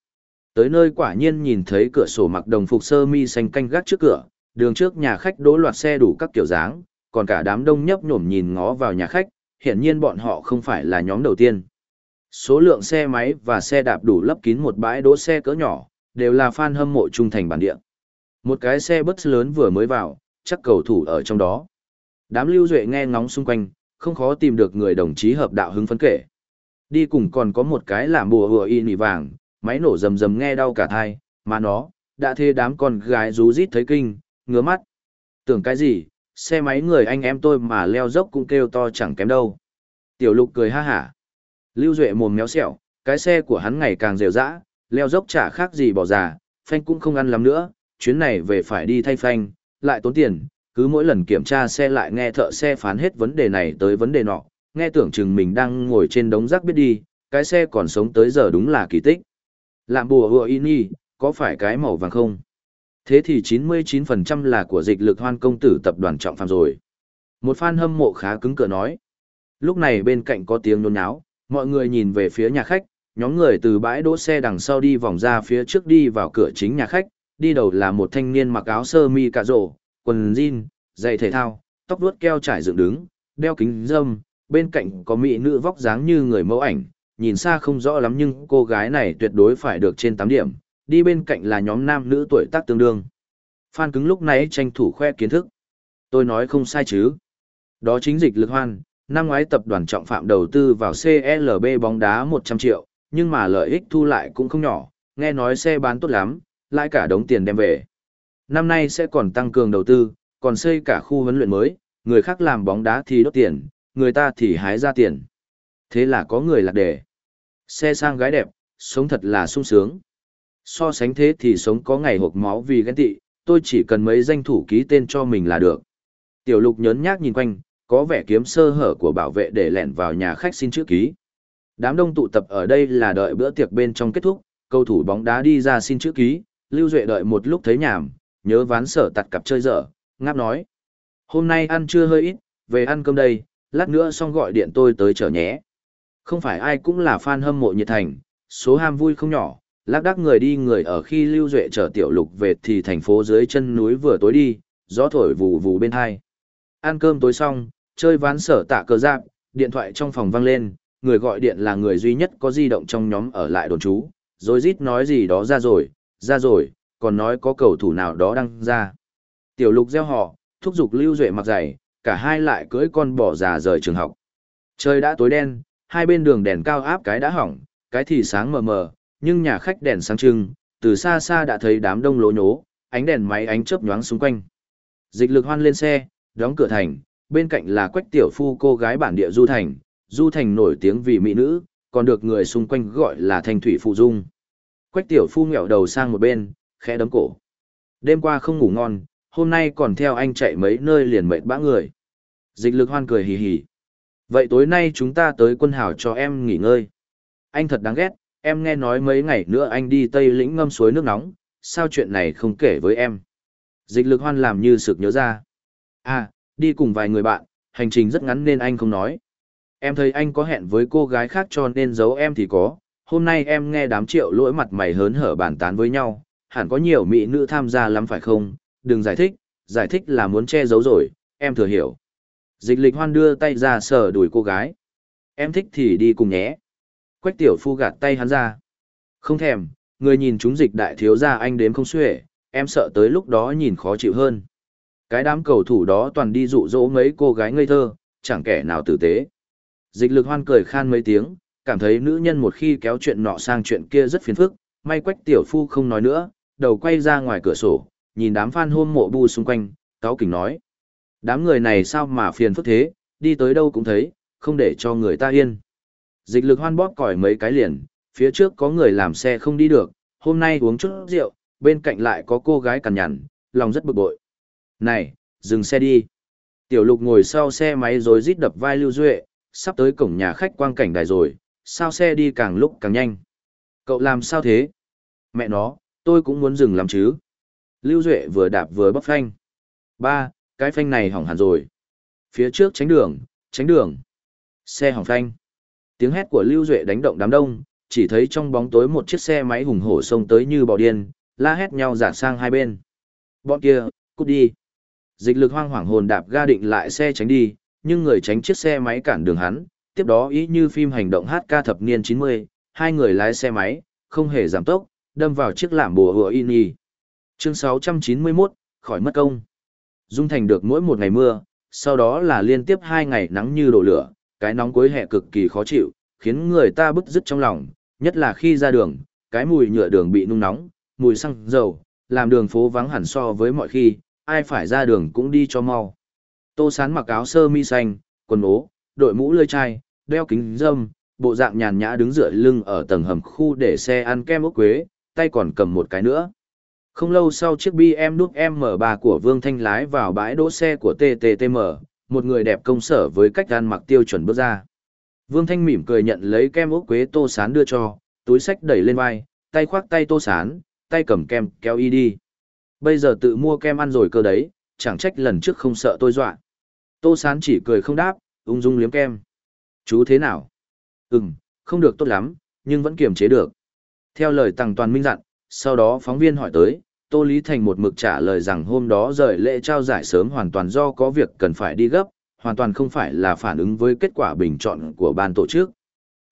Tới nơi quả nhiên nhìn thấy cửa sổ mặc đồng phục sơ mi xanh canh gác trước cửa, đường trước nhà khách đỗ loạt xe đủ các kiểu dáng, còn cả đám đông nhấp nhổm nhìn ngó vào nhà khách, hiển nhiên bọn họ không phải là nhóm đầu tiên. Số lượng xe máy và xe đạp đủ lấp kín một bãi đỗ xe cỡ nhỏ, đều là fan hâm mộ trung thành bản địa. Một cái xe bus lớn vừa mới vào, chắc cầu thủ ở trong đó. Đám lưu duệ nghe ngóng xung quanh, không khó tìm được người đồng chí hợp đạo hứng phấn kể. Đi cùng còn có một cái làm bùa hùa y nỉ vàng, máy nổ rầm rầm nghe đau cả thai, mà nó, đã thê đám con gái rú rít thấy kinh, ngứa mắt. Tưởng cái gì, xe máy người anh em tôi mà leo dốc cũng kêu to chẳng kém đâu. Tiểu lục cười ha hả. Lưu Duệ mồm méo xẹo, cái xe của hắn ngày càng rều rã, leo dốc chả khác gì bỏ già, phanh cũng không ăn lắm nữa, chuyến này về phải đi thay phanh, lại tốn tiền, cứ mỗi lần kiểm tra xe lại nghe thợ xe phán hết vấn đề này tới vấn đề nọ, nghe tưởng chừng mình đang ngồi trên đống rác biết đi, cái xe còn sống tới giờ đúng là kỳ tích. Làm bùa hùa y có phải cái màu vàng không? Thế thì 99% là của dịch lực hoan công tử tập đoàn trọng phạm rồi. Một fan hâm mộ khá cứng cỡ nói. Lúc này bên cạnh có tiếng nôn nháo, mọi người nhìn về phía nhà khách, nhóm người từ bãi đỗ xe đằng sau đi vòng ra phía trước đi vào cửa chính nhà khách, đi đầu là một thanh niên mặc áo sơ mi cà rổ, quần jean, giày thể thao, tóc vuốt keo trải dựng đứng, đeo kính dâm, bên cạnh có mỹ nữ vóc dáng như người mẫu ảnh, nhìn xa không rõ lắm nhưng cô gái này tuyệt đối phải được trên 8 điểm, đi bên cạnh là nhóm nam nữ tuổi tác tương đương. Phan cứng lúc nãy tranh thủ khoe kiến thức. Tôi nói không sai chứ. Đó chính dịch lực hoan, năm ngoái tập đoàn trọng phạm đầu tư vào CLB bóng đá 100 triệu, nhưng mà lợi ích thu lại cũng không nhỏ, nghe nói xe bán tốt lắm, lại cả đống tiền đem về. Năm nay sẽ còn tăng cường đầu tư, còn xây cả khu huấn luyện mới, người khác làm bóng đá thì đốt tiền, người ta thì hái ra tiền. Thế là có người lạc đề. Xe sang gái đẹp, sống thật là sung sướng. So sánh thế thì sống có ngày hộp máu vì ghen tị, tôi chỉ cần mấy danh thủ ký tên cho mình là được. Tiểu lục nhớn nhác nhìn quanh, có vẻ kiếm sơ hở của bảo vệ để lẻn vào nhà khách xin chữ ký. Đám đông tụ tập ở đây là đợi bữa tiệc bên trong kết thúc, cầu thủ bóng đá đi ra xin chữ ký, Lưu Duệ đợi một lúc thấy nhảm, nhớ ván sở tặt cặp chơi dở, ngáp nói. Hôm nay ăn chưa hơi ít, về ăn cơm đây, lát nữa xong gọi điện tôi tới chở nhé. Không phải ai cũng là fan hâm mộ nhiệt thành, số ham vui không nhỏ, lác đác người đi người ở khi Lưu Duệ chở tiểu lục về thì thành phố dưới chân núi vừa tối đi, gió thổi vù vù bên hai. Ăn cơm tối xong, chơi ván sở tạ cờ giáp, điện thoại trong phòng vang lên, người gọi điện là người duy nhất có di động trong nhóm ở lại đồn trú, rồi rít nói gì đó ra rồi, ra rồi, còn nói có cầu thủ nào đó đang ra. Tiểu lục gieo họ, thúc giục Lưu Duệ mặc giày, cả hai lại cưỡi con bò già rời trường học. Trời đã tối đen, hai bên đường đèn cao áp cái đã hỏng, cái thì sáng mờ mờ, nhưng nhà khách đèn sáng trưng, từ xa xa đã thấy đám đông lố nhố, ánh đèn máy ánh chớp nhoáng xung quanh. Dịch lực hoan lên xe, đóng cửa thành, bên cạnh là quách tiểu phu cô gái bản địa Du Thành, Du Thành nổi tiếng vì mỹ nữ, còn được người xung quanh gọi là thanh thủy phụ dung. Quách tiểu phu nghẹo đầu sang một bên, khẽ đấm cổ. Đêm qua không ngủ ngon, hôm nay còn theo anh chạy mấy nơi liền mệt bã người. Dịch lực hoan cười hì hì. Vậy tối nay chúng ta tới quân hào cho em nghỉ ngơi. Anh thật đáng ghét, em nghe nói mấy ngày nữa anh đi Tây lĩnh ngâm suối nước nóng, sao chuyện này không kể với em. Dịch lực hoan làm như sực nhớ ra. À, đi cùng vài người bạn, hành trình rất ngắn nên anh không nói. Em thấy anh có hẹn với cô gái khác cho nên giấu em thì có. Hôm nay em nghe đám triệu lỗi mặt mày hớn hở bàn tán với nhau, hẳn có nhiều mỹ nữ tham gia lắm phải không? Đừng giải thích, giải thích là muốn che giấu rồi, em thừa hiểu. Dịch lịch hoan đưa tay ra sờ đuổi cô gái. Em thích thì đi cùng nhé. Quách tiểu phu gạt tay hắn ra. Không thèm, người nhìn chúng dịch đại thiếu gia anh đếm không xuể, em sợ tới lúc đó nhìn khó chịu hơn. Cái đám cầu thủ đó toàn đi dụ dỗ mấy cô gái ngây thơ, chẳng kẻ nào tử tế. Dịch lực hoan cười khan mấy tiếng, cảm thấy nữ nhân một khi kéo chuyện nọ sang chuyện kia rất phiền phức, may quách tiểu phu không nói nữa, đầu quay ra ngoài cửa sổ, nhìn đám fan hôn mộ bu xung quanh, cáo kỉnh nói. Đám người này sao mà phiền phức thế, đi tới đâu cũng thấy, không để cho người ta yên. Dịch lực hoan bóp còi mấy cái liền, phía trước có người làm xe không đi được, hôm nay uống chút rượu, bên cạnh lại có cô gái cằn nhằn, lòng rất bực bội. Này, dừng xe đi. Tiểu lục ngồi sau xe máy rồi rít đập vai Lưu Duệ, sắp tới cổng nhà khách quang cảnh đài rồi, sao xe đi càng lúc càng nhanh. Cậu làm sao thế? Mẹ nó, tôi cũng muốn dừng làm chứ. Lưu Duệ vừa đạp vừa bóc phanh. Ba, cái phanh này hỏng hẳn rồi. Phía trước tránh đường, tránh đường. Xe hỏng phanh. Tiếng hét của Lưu Duệ đánh động đám đông, chỉ thấy trong bóng tối một chiếc xe máy hùng hổ xông tới như bò điên, la hét nhau giả sang hai bên. Bọn kia, cút đi. Dịch lực hoang hoảng hồn đạp ga định lại xe tránh đi, nhưng người tránh chiếc xe máy cản đường hắn, tiếp đó ý như phim hành động hát ca thập niên 90, hai người lái xe máy, không hề giảm tốc, đâm vào chiếc lảm bùa hựa in y. Chương 691, khỏi mất công. dung thành được mỗi một ngày mưa, sau đó là liên tiếp hai ngày nắng như đổ lửa, cái nóng cuối hè cực kỳ khó chịu, khiến người ta bức rứt trong lòng, nhất là khi ra đường, cái mùi nhựa đường bị nung nóng, mùi xăng dầu, làm đường phố vắng hẳn so với mọi khi, ai phải ra đường cũng đi cho mau. Tô Sán mặc áo sơ mi xanh, quần ố, đội mũ lơi chai, đeo kính dâm, bộ dạng nhàn nhã đứng dựa lưng ở tầng hầm khu để xe ăn kem ốc quế, tay còn cầm một cái nữa. Không lâu sau chiếc BMW M3 của Vương Thanh lái vào bãi đỗ xe của TTTM, một người đẹp công sở với cách ăn mặc tiêu chuẩn bước ra. Vương Thanh mỉm cười nhận lấy kem ốc quế tô sán đưa cho, túi sách đẩy lên vai, tay khoác tay tô sán, tay cầm kem kéo y đi. Bây giờ tự mua kem ăn rồi cơ đấy, chẳng trách lần trước không sợ tôi dọa. Tô sán chỉ cười không đáp, ung dung liếm kem. Chú thế nào? Ừm, không được tốt lắm, nhưng vẫn kiềm chế được. Theo lời Tằng Toàn Minh dặn, sau đó phóng viên hỏi tới, Tô Lý Thành một mực trả lời rằng hôm đó rời lễ trao giải sớm hoàn toàn do có việc cần phải đi gấp, hoàn toàn không phải là phản ứng với kết quả bình chọn của ban tổ chức.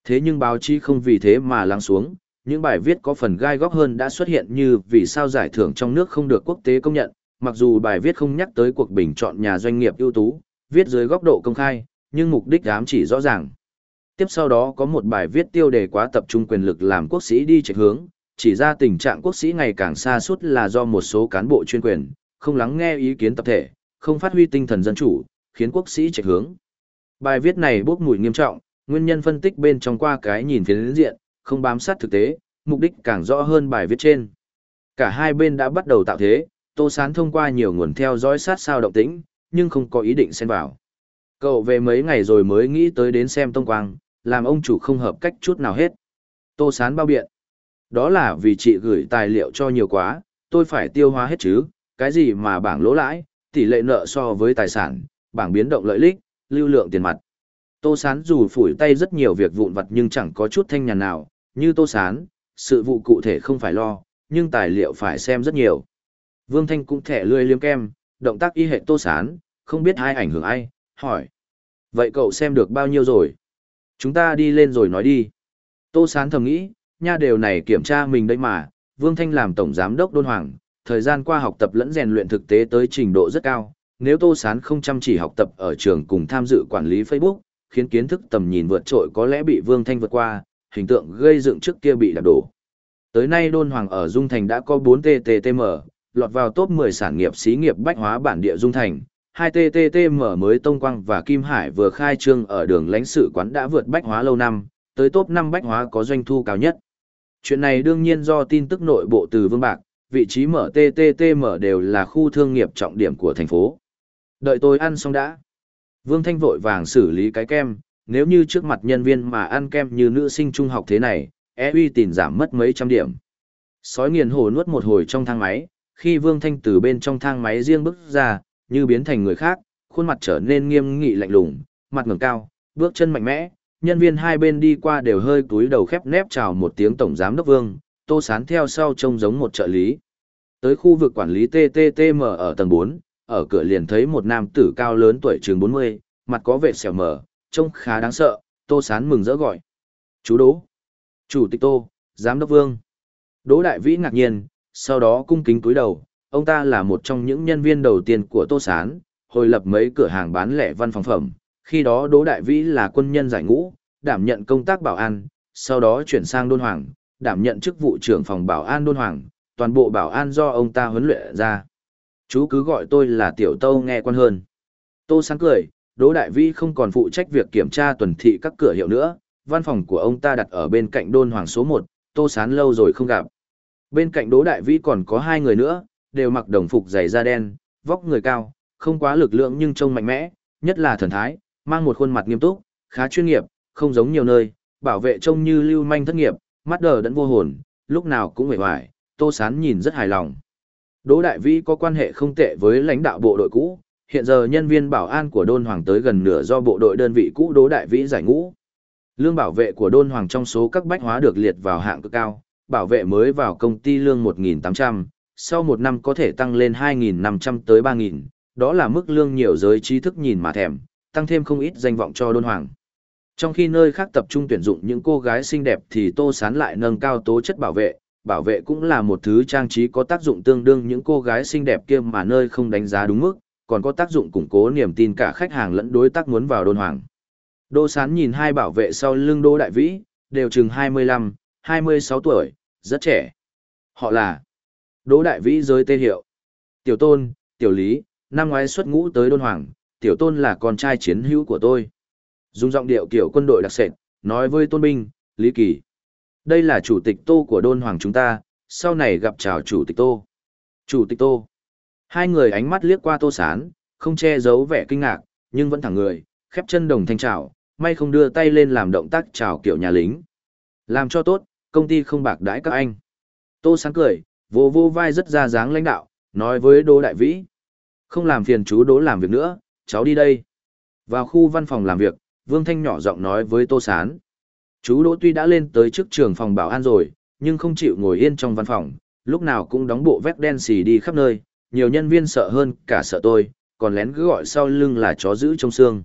Thế nhưng báo chí không vì thế mà lắng xuống, những bài viết có phần gai góc hơn đã xuất hiện như vì sao giải thưởng trong nước không được quốc tế công nhận, mặc dù bài viết không nhắc tới cuộc bình chọn nhà doanh nghiệp ưu tú, viết dưới góc độ công khai, nhưng mục đích ám chỉ rõ ràng. Tiếp sau đó có một bài viết tiêu đề quá tập trung quyền lực làm quốc sĩ đi chạy hướng, chỉ ra tình trạng quốc sĩ ngày càng xa suốt là do một số cán bộ chuyên quyền, không lắng nghe ý kiến tập thể, không phát huy tinh thần dân chủ, khiến quốc sĩ chạy hướng. Bài viết này bốc mùi nghiêm trọng, nguyên nhân phân tích bên trong qua cái nhìn phiến diện, không bám sát thực tế, mục đích càng rõ hơn bài viết trên. Cả hai bên đã bắt đầu tạo thế, Tô Sán thông qua nhiều nguồn theo dõi sát sao động tĩnh, nhưng không có ý định xen vào. Cậu về mấy ngày rồi mới nghĩ tới đến xem Tông Quang, làm ông chủ không hợp cách chút nào hết. Tô Sán bao biện. Đó là vì chị gửi tài liệu cho nhiều quá, tôi phải tiêu hóa hết chứ, cái gì mà bảng lỗ lãi, tỷ lệ nợ so với tài sản, bảng biến động lợi lích, lưu lượng tiền mặt. Tô Sán dù phủi tay rất nhiều việc vụn vặt nhưng chẳng có chút thanh nhàn nào, như Tô Sán, sự vụ cụ thể không phải lo, nhưng tài liệu phải xem rất nhiều. Vương Thanh cũng thẻ lươi liếm kem, động tác y hệ Tô Sán, không biết ai ảnh hưởng ai, hỏi. Vậy cậu xem được bao nhiêu rồi? Chúng ta đi lên rồi nói đi. Tô Sán thầm nghĩ, nha đều này kiểm tra mình đây mà, Vương Thanh làm tổng giám đốc đôn hoàng, thời gian qua học tập lẫn rèn luyện thực tế tới trình độ rất cao. Nếu Tô Sán không chăm chỉ học tập ở trường cùng tham dự quản lý Facebook, khiến kiến thức tầm nhìn vượt trội có lẽ bị Vương Thanh vượt qua, hình tượng gây dựng trước kia bị đạp đổ. Tới nay Đôn Hoàng ở Dung Thành đã có 4 TTTM, lọt vào top 10 sản nghiệp xí nghiệp bách hóa bản địa Dung Thành. Hai TTTM mới Tông Quang và Kim Hải vừa khai trương ở đường lãnh sự quán đã vượt bách hóa lâu năm, tới top 5 bách hóa có doanh thu cao nhất. Chuyện này đương nhiên do tin tức nội bộ từ Vương Bạc, vị trí mở TTTM đều là khu thương nghiệp trọng điểm của thành phố. Đợi tôi ăn xong đã. Vương Thanh vội vàng xử lý cái kem, nếu như trước mặt nhân viên mà ăn kem như nữ sinh trung học thế này, e uy tìm giảm mất mấy trăm điểm. Sói nghiền hổ nuốt một hồi trong thang máy, khi Vương Thanh từ bên trong thang máy riêng bước ra, như biến thành người khác, khuôn mặt trở nên nghiêm nghị lạnh lùng, mặt ngẩng cao, bước chân mạnh mẽ, nhân viên hai bên đi qua đều hơi cúi đầu khép nép chào một tiếng tổng giám đốc Vương, Tô Sán theo sau trông giống một trợ lý. Tới khu vực quản lý TTTM ở tầng 4, ở cửa liền thấy một nam tử cao lớn tuổi trường 40, mặt có vẻ xẻo mở trông khá đáng sợ, Tô Sán mừng rỡ gọi. Chú Đỗ. Chủ tịch Tô, Giám đốc Vương. Đỗ Đại Vĩ ngạc nhiên, sau đó cung kính cúi đầu, ông ta là một trong những nhân viên đầu tiên của Tô Sán, hồi lập mấy cửa hàng bán lẻ văn phòng phẩm. Khi đó Đỗ Đại Vĩ là quân nhân giải ngũ, đảm nhận công tác bảo an, sau đó chuyển sang Đôn Hoàng, đảm nhận chức vụ trưởng phòng bảo an Đôn Hoàng, toàn bộ bảo an do ông ta huấn luyện ra. Chú cứ gọi tôi là Tiểu Tâu nghe quan hơn. Tô Sán cười, Đỗ Đại Vĩ không còn phụ trách việc kiểm tra tuần thị các cửa hiệu nữa, văn phòng của ông ta đặt ở bên cạnh đôn hoàng số 1, Tô Sán lâu rồi không gặp. Bên cạnh Đỗ Đại Vĩ còn có hai người nữa, đều mặc đồng phục dày da đen, vóc người cao, không quá lực lượng nhưng trông mạnh mẽ, nhất là thần thái, mang một khuôn mặt nghiêm túc, khá chuyên nghiệp, không giống nhiều nơi, bảo vệ trông như lưu manh thất nghiệp, mắt đờ đẫn vô hồn, lúc nào cũng hề hoài, Tô Sán nhìn rất hài lòng. Đỗ Đại Vĩ có quan hệ không tệ với lãnh đạo bộ đội cũ, hiện giờ nhân viên bảo an của Đôn Hoàng tới gần nửa do bộ đội đơn vị cũ Đỗ Đại Vĩ giải ngũ. Lương bảo vệ của Đôn Hoàng trong số các bách hóa được liệt vào hạng cực cao, bảo vệ mới vào công ty lương 1.800, sau một năm có thể tăng lên 2.500 tới 3.000, đó là mức lương nhiều giới trí thức nhìn mà thèm, tăng thêm không ít danh vọng cho Đôn Hoàng. Trong khi nơi khác tập trung tuyển dụng những cô gái xinh đẹp thì Tô Sán lại nâng cao tố chất bảo vệ, bảo vệ cũng là một thứ trang trí có tác dụng tương đương những cô gái xinh đẹp kia mà nơi không đánh giá đúng mức, còn có tác dụng củng cố niềm tin cả khách hàng lẫn đối tác muốn vào đôn hoàng. đô Sán nhìn hai bảo vệ sau lưng đô Đại Vĩ, đều chừng 25, 26 tuổi, rất trẻ. Họ là Đỗ Đại Vĩ giới tê hiệu. Tiểu Tôn, Tiểu Lý, năm ngoái xuất ngũ tới Đôn Hoàng, Tiểu Tôn là con trai chiến hữu của tôi. Dùng giọng điệu kiểu quân đội đặc sệt, nói với Tôn Binh, Lý Kỳ. Đây là chủ tịch Tô của Đôn Hoàng chúng ta, sau này gặp chào chủ tịch Tô. Chủ tịch Tô. Hai người ánh mắt liếc qua Tô Sán, không che giấu vẻ kinh ngạc, nhưng vẫn thẳng người, khép chân đồng thanh chào, may không đưa tay lên làm động tác chào kiểu nhà lính. Làm cho tốt, công ty không bạc đãi các anh. Tô Sán cười, vô vô vai rất ra dáng lãnh đạo, nói với Đỗ Đại Vĩ. Không làm phiền chú Đỗ làm việc nữa, cháu đi đây. Vào khu văn phòng làm việc, Vương Thanh nhỏ giọng nói với Tô Sán. Chú Đỗ tuy đã lên tới trước trường phòng bảo an rồi, nhưng không chịu ngồi yên trong văn phòng, lúc nào cũng đóng bộ vét đen xì đi khắp nơi, nhiều nhân viên sợ hơn cả sợ tôi, còn lén cứ gọi sau lưng là chó giữ trong xương.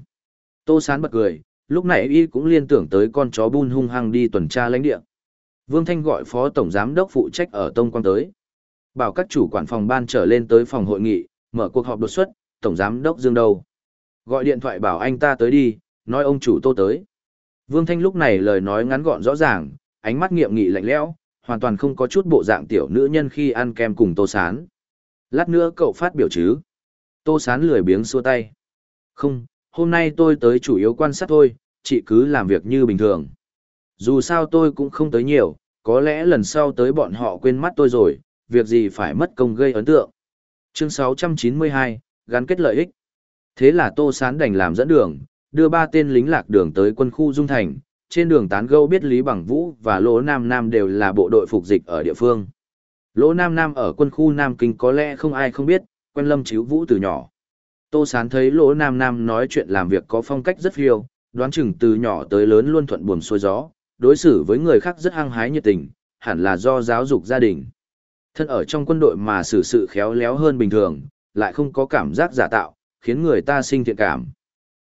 Tô Sán bật cười, lúc này y cũng liên tưởng tới con chó bun hung hăng đi tuần tra lãnh địa. Vương Thanh gọi phó tổng giám đốc phụ trách ở Tông Quang tới. Bảo các chủ quản phòng ban trở lên tới phòng hội nghị, mở cuộc họp đột xuất, tổng giám đốc Dương Đâu. Gọi điện thoại bảo anh ta tới đi, nói ông chủ tô tới. Vương Thanh lúc này lời nói ngắn gọn rõ ràng, ánh mắt nghiệm nghị lạnh lẽo, hoàn toàn không có chút bộ dạng tiểu nữ nhân khi ăn kem cùng tô sán. Lát nữa cậu phát biểu chứ. Tô sán lười biếng xua tay. Không, hôm nay tôi tới chủ yếu quan sát thôi, chị cứ làm việc như bình thường. Dù sao tôi cũng không tới nhiều, có lẽ lần sau tới bọn họ quên mắt tôi rồi, việc gì phải mất công gây ấn tượng. Chương 692, gắn kết lợi ích. Thế là Tô Sán đành làm dẫn đường, đưa ba tên lính lạc đường tới quân khu Dung Thành, trên đường tán gẫu biết Lý Bằng Vũ và Lỗ Nam Nam đều là bộ đội phục dịch ở địa phương. Lỗ Nam Nam ở quân khu Nam Kinh có lẽ không ai không biết, quen Lâm Chiếu Vũ từ nhỏ. Tô Sán thấy Lỗ Nam Nam nói chuyện làm việc có phong cách rất phiêu, đoán chừng từ nhỏ tới lớn luôn thuận buồm xuôi gió, đối xử với người khác rất hăng hái nhiệt tình, hẳn là do giáo dục gia đình. Thân ở trong quân đội mà xử sự khéo léo hơn bình thường, lại không có cảm giác giả tạo, khiến người ta sinh thiện cảm.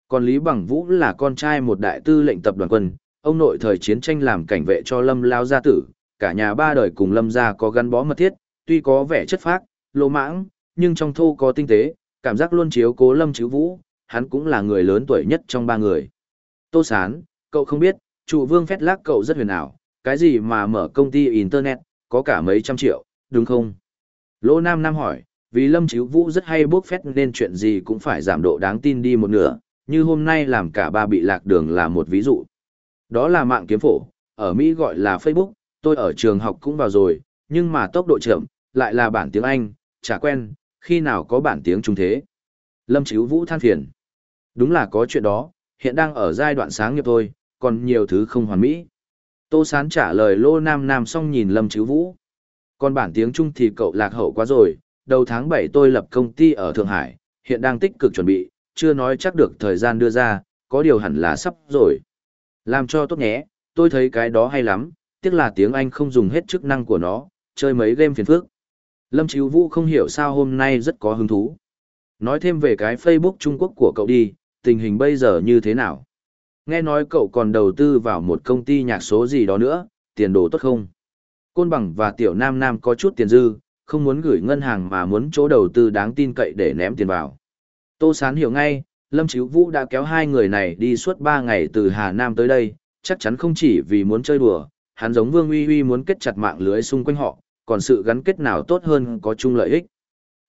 Còn Lý Bằng Vũ là con trai một đại tư lệnh tập đoàn quân, ông nội thời chiến tranh làm cảnh vệ cho Lâm Lao gia tử, cả nhà ba đời cùng Lâm gia có gắn bó mật thiết, tuy có vẻ chất phác, lỗ mãng, nhưng trong thô có tinh tế, cảm giác luôn chiếu cố Lâm Chíu Vũ, hắn cũng là người lớn tuổi nhất trong ba người. Tô Sán, cậu không biết, chủ vương phét lác cậu rất huyền ảo, cái gì mà mở công ty Internet, có cả mấy trăm triệu, đúng không? Lô Nam Nam hỏi, vì Lâm Chíu Vũ rất hay bốc phét nên chuyện gì cũng phải giảm độ đáng tin đi một nửa, như hôm nay làm cả ba bị lạc đường là một ví dụ. Đó là mạng kiếm phổ, ở Mỹ gọi là Facebook, tôi ở trường học cũng vào rồi, nhưng mà tốc độ chậm, lại là bản tiếng Anh, chả quen, khi nào có bản tiếng Trung thế. Lâm Chíu Vũ than phiền. Đúng là có chuyện đó, hiện đang ở giai đoạn sáng nghiệp thôi, còn nhiều thứ không hoàn mỹ. Tô Sán trả lời Lô Nam Nam xong nhìn Lâm Chíu Vũ. Còn bản tiếng Trung thì cậu lạc hậu quá rồi, đầu tháng 7 tôi lập công ty ở Thượng Hải, hiện đang tích cực chuẩn bị, chưa nói chắc được thời gian đưa ra, có điều hẳn là sắp rồi. Làm cho tốt nhé, tôi thấy cái đó hay lắm, tiếc là tiếng Anh không dùng hết chức năng của nó, chơi mấy game phiền phức. Lâm Chíu Vũ không hiểu sao hôm nay rất có hứng thú. Nói thêm về cái Facebook Trung Quốc của cậu đi, tình hình bây giờ như thế nào? Nghe nói cậu còn đầu tư vào một công ty nhạc số gì đó nữa, tiền đồ tốt không? Côn Bằng và Tiểu Nam Nam có chút tiền dư, không muốn gửi ngân hàng mà muốn chỗ đầu tư đáng tin cậy để ném tiền vào. Tô Sán hiểu ngay, Lâm Chíu Vũ đã kéo hai người này đi suốt ba ngày từ Hà Nam tới đây, chắc chắn không chỉ vì muốn chơi đùa, hắn giống Vương Uy Uy muốn kết chặt mạng lưới xung quanh họ, còn sự gắn kết nào tốt hơn có chung lợi ích.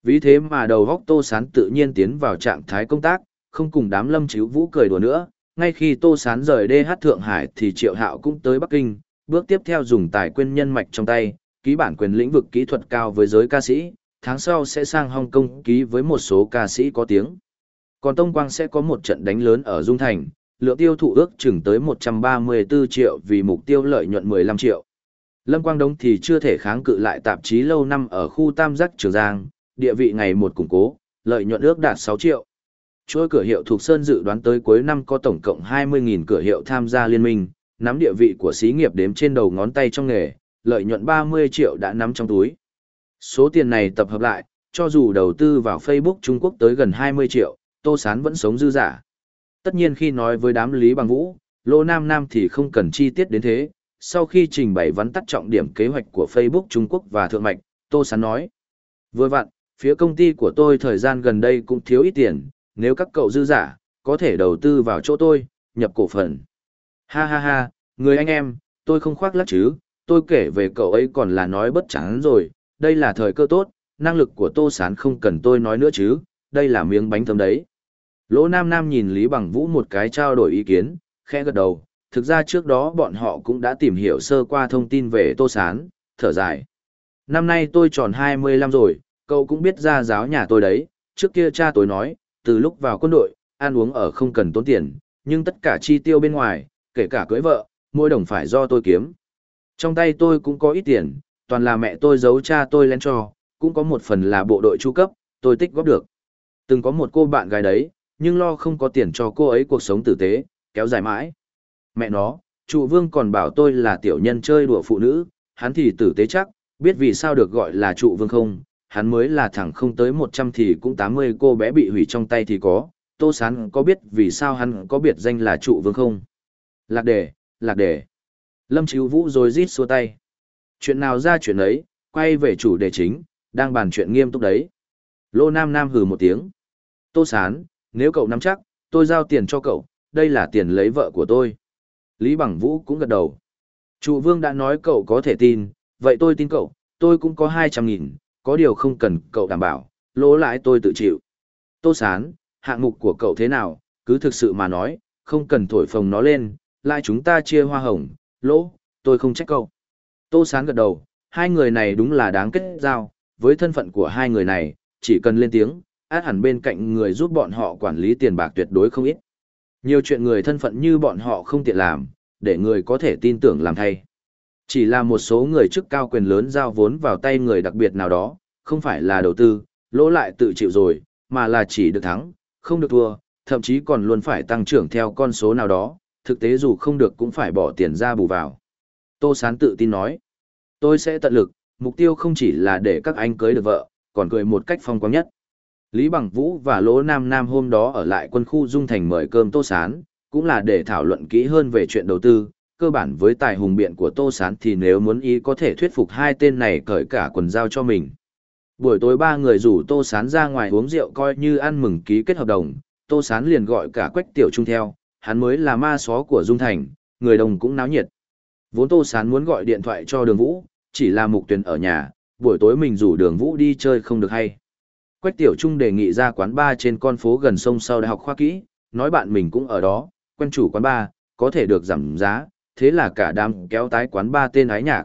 Vì thế mà đầu góc Tô Sán tự nhiên tiến vào trạng thái công tác, không cùng đám Lâm Chíu Vũ cười đùa nữa. Ngay khi Tô Sán rời DH Thượng Hải thì Triệu Hạo cũng tới Bắc Kinh, bước tiếp theo dùng tài quyên nhân mạch trong tay, ký bản quyền lĩnh vực kỹ thuật cao với giới ca sĩ, tháng sau sẽ sang Hong Kong ký với một số ca sĩ có tiếng. Còn Tông Quang sẽ có một trận đánh lớn ở Dung Thành, lượng tiêu thụ ước chừng tới 134 triệu vì mục tiêu lợi nhuận 15 triệu. Lâm Quang Đông thì chưa thể kháng cự lại tạp chí lâu năm ở khu Tam Giác Trường Giang, địa vị ngày một củng cố, lợi nhuận ước đạt 6 triệu. Chuỗi cửa hiệu thuộc Sơn dự đoán tới cuối năm có tổng cộng 20.000 cửa hiệu tham gia liên minh, nắm địa vị của xí nghiệp đếm trên đầu ngón tay trong nghề, lợi nhuận 30 triệu đã nắm trong túi. Số tiền này tập hợp lại, cho dù đầu tư vào Facebook Trung Quốc tới gần 20 triệu, Tô Sán vẫn sống dư giả. Tất nhiên khi nói với đám Lý Bằng Vũ, Lô Nam Nam thì không cần chi tiết đến thế. Sau khi trình bày vắn tắt trọng điểm kế hoạch của Facebook Trung Quốc và Thượng Mạch, Tô Sán nói. Vừa vặn, phía công ty của tôi thời gian gần đây cũng thiếu ít tiền, nếu các cậu dư giả, có thể đầu tư vào chỗ tôi, nhập cổ phần. Ha ha ha, người anh em, tôi không khoác lác chứ, tôi kể về cậu ấy còn là nói bất chán rồi, đây là thời cơ tốt, năng lực của Tô Sán không cần tôi nói nữa chứ, đây là miếng bánh thơm đấy. Lỗ Nam Nam nhìn Lý Bằng Vũ một cái trao đổi ý kiến, khẽ gật đầu, thực ra trước đó bọn họ cũng đã tìm hiểu sơ qua thông tin về Tô Sán, thở dài. Năm nay tôi tròn 25 rồi, cậu cũng biết ra giáo nhà tôi đấy, trước kia cha tôi nói, từ lúc vào quân đội, ăn uống ở không cần tốn tiền, nhưng tất cả chi tiêu bên ngoài, kể cả cưới vợ, mỗi đồng phải do tôi kiếm. Trong tay tôi cũng có ít tiền, toàn là mẹ tôi giấu cha tôi lén cho, cũng có một phần là bộ đội chu cấp, tôi tích góp được. Từng có một cô bạn gái đấy, nhưng lo không có tiền cho cô ấy cuộc sống tử tế, kéo dài mãi. Mẹ nó, trụ vương còn bảo tôi là tiểu nhân chơi đùa phụ nữ, hắn thì tử tế chắc, biết vì sao được gọi là trụ vương không, hắn mới là thẳng không tới 100 thì cũng 80 cô bé bị hủy trong tay thì có, Tô Sán có biết vì sao hắn có biệt danh là trụ vương không? Lạc đề, lạc đề. Lâm Chíu Vũ rồi rít xua tay. Chuyện nào ra chuyện ấy, quay về chủ đề chính, đang bàn chuyện nghiêm túc đấy. Lô Nam Nam hừ một tiếng. Tô Sán, nếu cậu nắm chắc, tôi giao tiền cho cậu, đây là tiền lấy vợ của tôi. Lý Bằng Vũ cũng gật đầu. Trụ vương đã nói cậu có thể tin, vậy tôi tin cậu, tôi cũng có 200 nghìn, có điều không cần cậu đảm bảo, lỗ lãi tôi tự chịu. Tô Sán, hạng mục của cậu thế nào, cứ thực sự mà nói, không cần thổi phồng nó lên, lại chúng ta chia hoa hồng, lỗ, tôi không trách cậu. Tô Sán gật đầu, hai người này đúng là đáng kết giao, với thân phận của hai người này, chỉ cần lên tiếng, át hẳn bên cạnh người giúp bọn họ quản lý tiền bạc tuyệt đối không ít. Nhiều chuyện người thân phận như bọn họ không tiện làm, để người có thể tin tưởng làm thay. Chỉ là một số người chức cao quyền lớn giao vốn vào tay người đặc biệt nào đó, không phải là đầu tư, lỗ lại tự chịu rồi, mà là chỉ được thắng, không được thua, thậm chí còn luôn phải tăng trưởng theo con số nào đó, thực tế dù không được cũng phải bỏ tiền ra bù vào. Tô Sán tự tin nói, tôi sẽ tận lực, mục tiêu không chỉ là để các anh cưới được vợ, còn cười một cách phong quang nhất. Lý Bằng Vũ và Lỗ Nam Nam hôm đó ở lại quân khu Dung Thành mời cơm Tô Sán, cũng là để thảo luận kỹ hơn về chuyện đầu tư. Cơ bản với tài hùng biện của Tô Sán thì nếu muốn ý có thể thuyết phục hai tên này cởi cả quần giao cho mình. Buổi tối ba người rủ Tô Sán ra ngoài uống rượu coi như ăn mừng ký kết hợp đồng, Tô Sán liền gọi cả Quách Tiểu Trung theo, hắn mới là ma só của Dung Thành, người đồng cũng náo nhiệt. Vốn Tô Sán muốn gọi điện thoại cho Đường Vũ, chỉ là mục tuyển ở nhà, buổi tối mình rủ Đường Vũ đi chơi không được hay. Quách Tiểu Trung đề nghị ra quán bar trên con phố gần sông sau đại học khoa kỹ, nói bạn mình cũng ở đó, quen chủ quán bar, có thể được giảm giá, thế là cả đám kéo tái quán bar tên ái nhạc.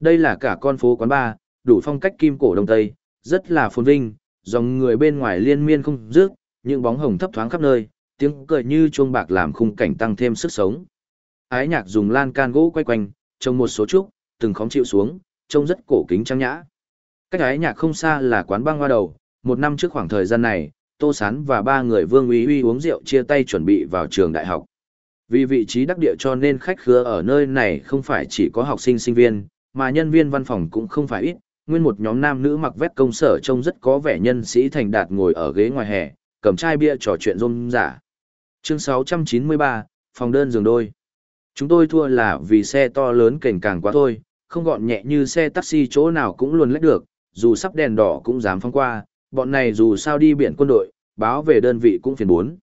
Đây là cả con phố quán bar, đủ phong cách kim cổ đông tây, rất là phồn vinh, dòng người bên ngoài liên miên không dứt, những bóng hồng thấp thoáng khắp nơi, tiếng cười như chuông bạc làm khung cảnh tăng thêm sức sống. Ái nhạc dùng lan can gỗ quay quanh, trông một số trúc, từng khóm chịu xuống, trông rất cổ kính trang nhã. Cách ái nhạc không xa là quán băng hoa đầu, một năm trước khoảng thời gian này, Tô Sán và ba người Vương Uy Uy uống rượu chia tay chuẩn bị vào trường đại học. Vì vị trí đắc địa cho nên khách khứa ở nơi này không phải chỉ có học sinh sinh viên, mà nhân viên văn phòng cũng không phải ít, nguyên một nhóm nam nữ mặc vest công sở trông rất có vẻ nhân sĩ thành đạt ngồi ở ghế ngoài hè, cầm chai bia trò chuyện rôm rả. Chương 693, phòng đơn giường đôi. Chúng tôi thua là vì xe to lớn cảnh càng quá thôi, không gọn nhẹ như xe taxi chỗ nào cũng luôn lách được, dù sắp đèn đỏ cũng dám phăng qua, bọn này dù sao đi biển quân đội, báo về đơn vị cũng phiền bốn.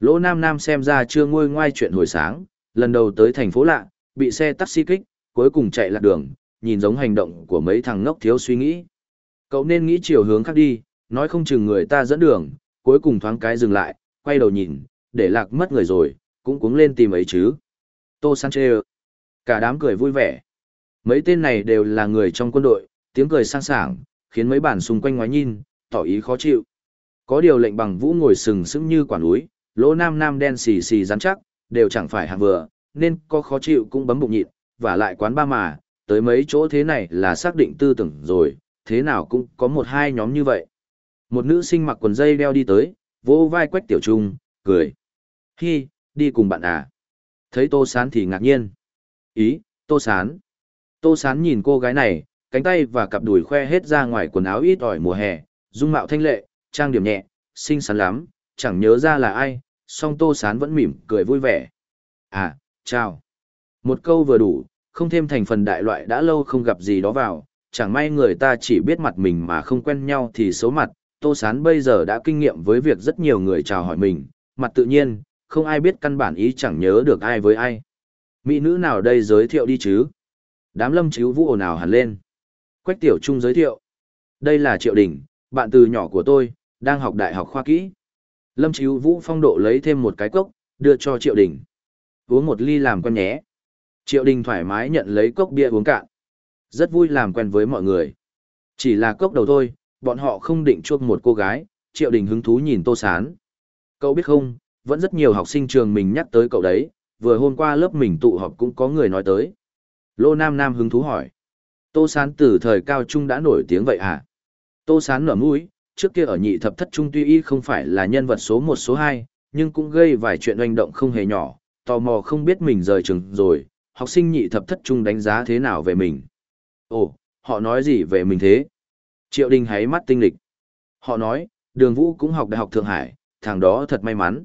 Lỗ Nam Nam xem ra chưa ngôi ngoai chuyện hồi sáng, lần đầu tới thành phố lạ, bị xe taxi kích, cuối cùng chạy lạc đường, nhìn giống hành động của mấy thằng ngốc thiếu suy nghĩ. Cậu nên nghĩ chiều hướng khác đi, nói không chừng người ta dẫn đường, cuối cùng thoáng cái dừng lại, quay đầu nhìn, để lạc mất người rồi, cũng cuống lên tìm ấy chứ. Tô Sanchez. Cả đám cười vui vẻ. Mấy tên này đều là người trong quân đội, tiếng cười sang sảng, khiến mấy bản xung quanh ngoái nhìn, tỏ ý khó chịu. Có điều lệnh bằng vũ ngồi sừng sững như quả núi, lỗ nam nam đen xì xì rắn chắc, đều chẳng phải hạng vừa, nên có khó chịu cũng bấm bụng nhịn, và lại quán ba mà, tới mấy chỗ thế này là xác định tư tưởng rồi, thế nào cũng có một hai nhóm như vậy. Một nữ sinh mặc quần dây đeo đi tới, vỗ vai quách tiểu trung, cười. Hi, đi cùng bạn à? Thấy tô sán thì ngạc nhiên. Ý, tô sán. Tô sán nhìn cô gái này, cánh tay và cặp đùi khoe hết ra ngoài quần áo ít ỏi mùa hè, dung mạo thanh lệ, trang điểm nhẹ, xinh xắn lắm, chẳng nhớ ra là ai, song tô sán vẫn mỉm, cười vui vẻ. À, chào. Một câu vừa đủ, không thêm thành phần đại loại đã lâu không gặp gì đó vào, chẳng may người ta chỉ biết mặt mình mà không quen nhau thì xấu mặt, Tô Sán bây giờ đã kinh nghiệm với việc rất nhiều người chào hỏi mình, mặt tự nhiên, không ai biết căn bản ý chẳng nhớ được ai với ai. Mỹ nữ nào đây giới thiệu đi chứ? Đám lâm chiếu vũ ồn ào hẳn lên. Quách Tiểu Trung giới thiệu. Đây là Triệu Đình, bạn từ nhỏ của tôi, đang học đại học khoa kỹ. Lâm chiếu vũ phong độ lấy thêm một cái cốc, đưa cho Triệu Đình. Uống một ly làm quen nhé. Triệu Đình thoải mái nhận lấy cốc bia uống cạn. Rất vui làm quen với mọi người. Chỉ là cốc đầu thôi, bọn họ không định chuốc một cô gái, Triệu Đình hứng thú nhìn Tô Sán. Cậu biết không, vẫn rất nhiều học sinh trường mình nhắc tới cậu đấy, vừa hôm qua lớp mình tụ họp cũng có người nói tới. Lô Nam Nam hứng thú hỏi. Tô Sán từ thời cao trung đã nổi tiếng vậy à? Tô Sán nở mũi, trước kia ở nhị thập thất trung tuy y không phải là nhân vật số một số hai, nhưng cũng gây vài chuyện oanh động không hề nhỏ, tò mò không biết mình rời trường rồi, học sinh nhị thập thất trung đánh giá thế nào về mình. Ồ, họ nói gì về mình thế? Triệu Đình háy mắt tinh lịch. Họ nói, đường vũ cũng học đại học Thượng Hải, thằng đó thật may mắn.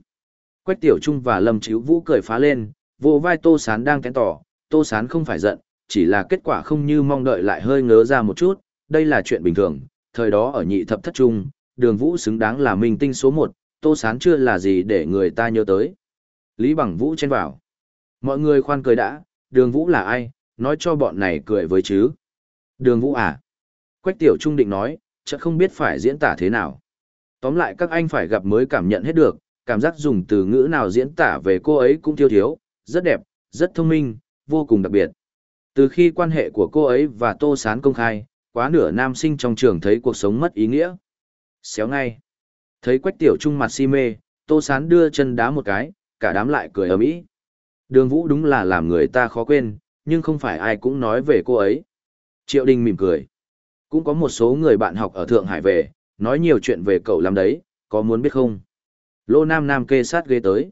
Quách Tiểu Trung và Lâm Chíu Vũ cười phá lên, vô vai Tô Sán đang kén tỏ, Tô Sán không phải giận, chỉ là kết quả không như mong đợi lại hơi ngớ ra một chút, đây là chuyện bình thường, thời đó ở nhị thập thất trung, đường vũ xứng đáng là minh tinh số một, Tô Sán chưa là gì để người ta nhớ tới. Lý Bằng Vũ chen vào. Mọi người khoan cười đã, đường vũ là ai, nói cho bọn này cười với chứ. Đường vũ à? Quách Tiểu Trung định nói, chắc không biết phải diễn tả thế nào. Tóm lại các anh phải gặp mới cảm nhận hết được, cảm giác dùng từ ngữ nào diễn tả về cô ấy cũng thiếu thiếu, rất đẹp, rất thông minh, vô cùng đặc biệt. Từ khi quan hệ của cô ấy và Tô Sán công khai, quá nửa nam sinh trong trường thấy cuộc sống mất ý nghĩa. Xéo ngay. Thấy Quách Tiểu Trung mặt si mê, Tô Sán đưa chân đá một cái, cả đám lại cười ầm ĩ. Đường Vũ đúng là làm người ta khó quên, nhưng không phải ai cũng nói về cô ấy. Triệu Đình mỉm cười. Cũng có một số người bạn học ở Thượng Hải về, nói nhiều chuyện về cậu làm đấy, có muốn biết không? Lô Nam Nam kê sát ghế tới.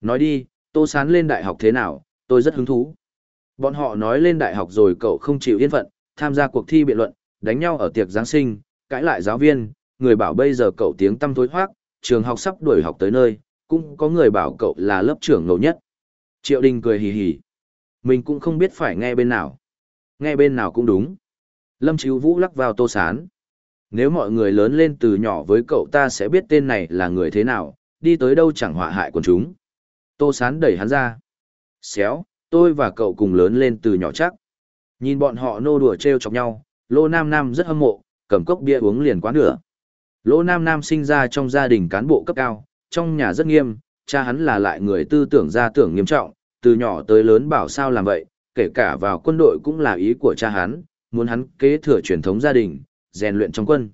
Nói đi, Tô Sán lên đại học thế nào, tôi rất hứng thú. Bọn họ nói lên đại học rồi cậu không chịu yên phận, tham gia cuộc thi biện luận, đánh nhau ở tiệc Giáng sinh, cãi lại giáo viên, người bảo bây giờ cậu tiếng tâm thối thoát, trường học sắp đuổi học tới nơi, cũng có người bảo cậu là lớp trưởng ngầu nhất. Triệu Đình cười hì hì. Mình cũng không biết phải nghe bên nào. Nghe bên nào cũng đúng. Lâm Chíu Vũ lắc vào tô sán. Nếu mọi người lớn lên từ nhỏ với cậu ta sẽ biết tên này là người thế nào, đi tới đâu chẳng họa hại quần chúng. Tô sán đẩy hắn ra. Xéo, tôi và cậu cùng lớn lên từ nhỏ chắc. Nhìn bọn họ nô đùa trêu chọc nhau, Lô Nam Nam rất hâm mộ, cầm cốc bia uống liền quá nửa. Lô Nam Nam sinh ra trong gia đình cán bộ cấp cao, trong nhà rất nghiêm, cha hắn là lại người tư tưởng gia tưởng nghiêm trọng, từ nhỏ tới lớn bảo sao làm vậy, kể cả vào quân đội cũng là ý của cha hắn, muốn hắn kế thừa truyền thống gia đình, rèn luyện trong quân.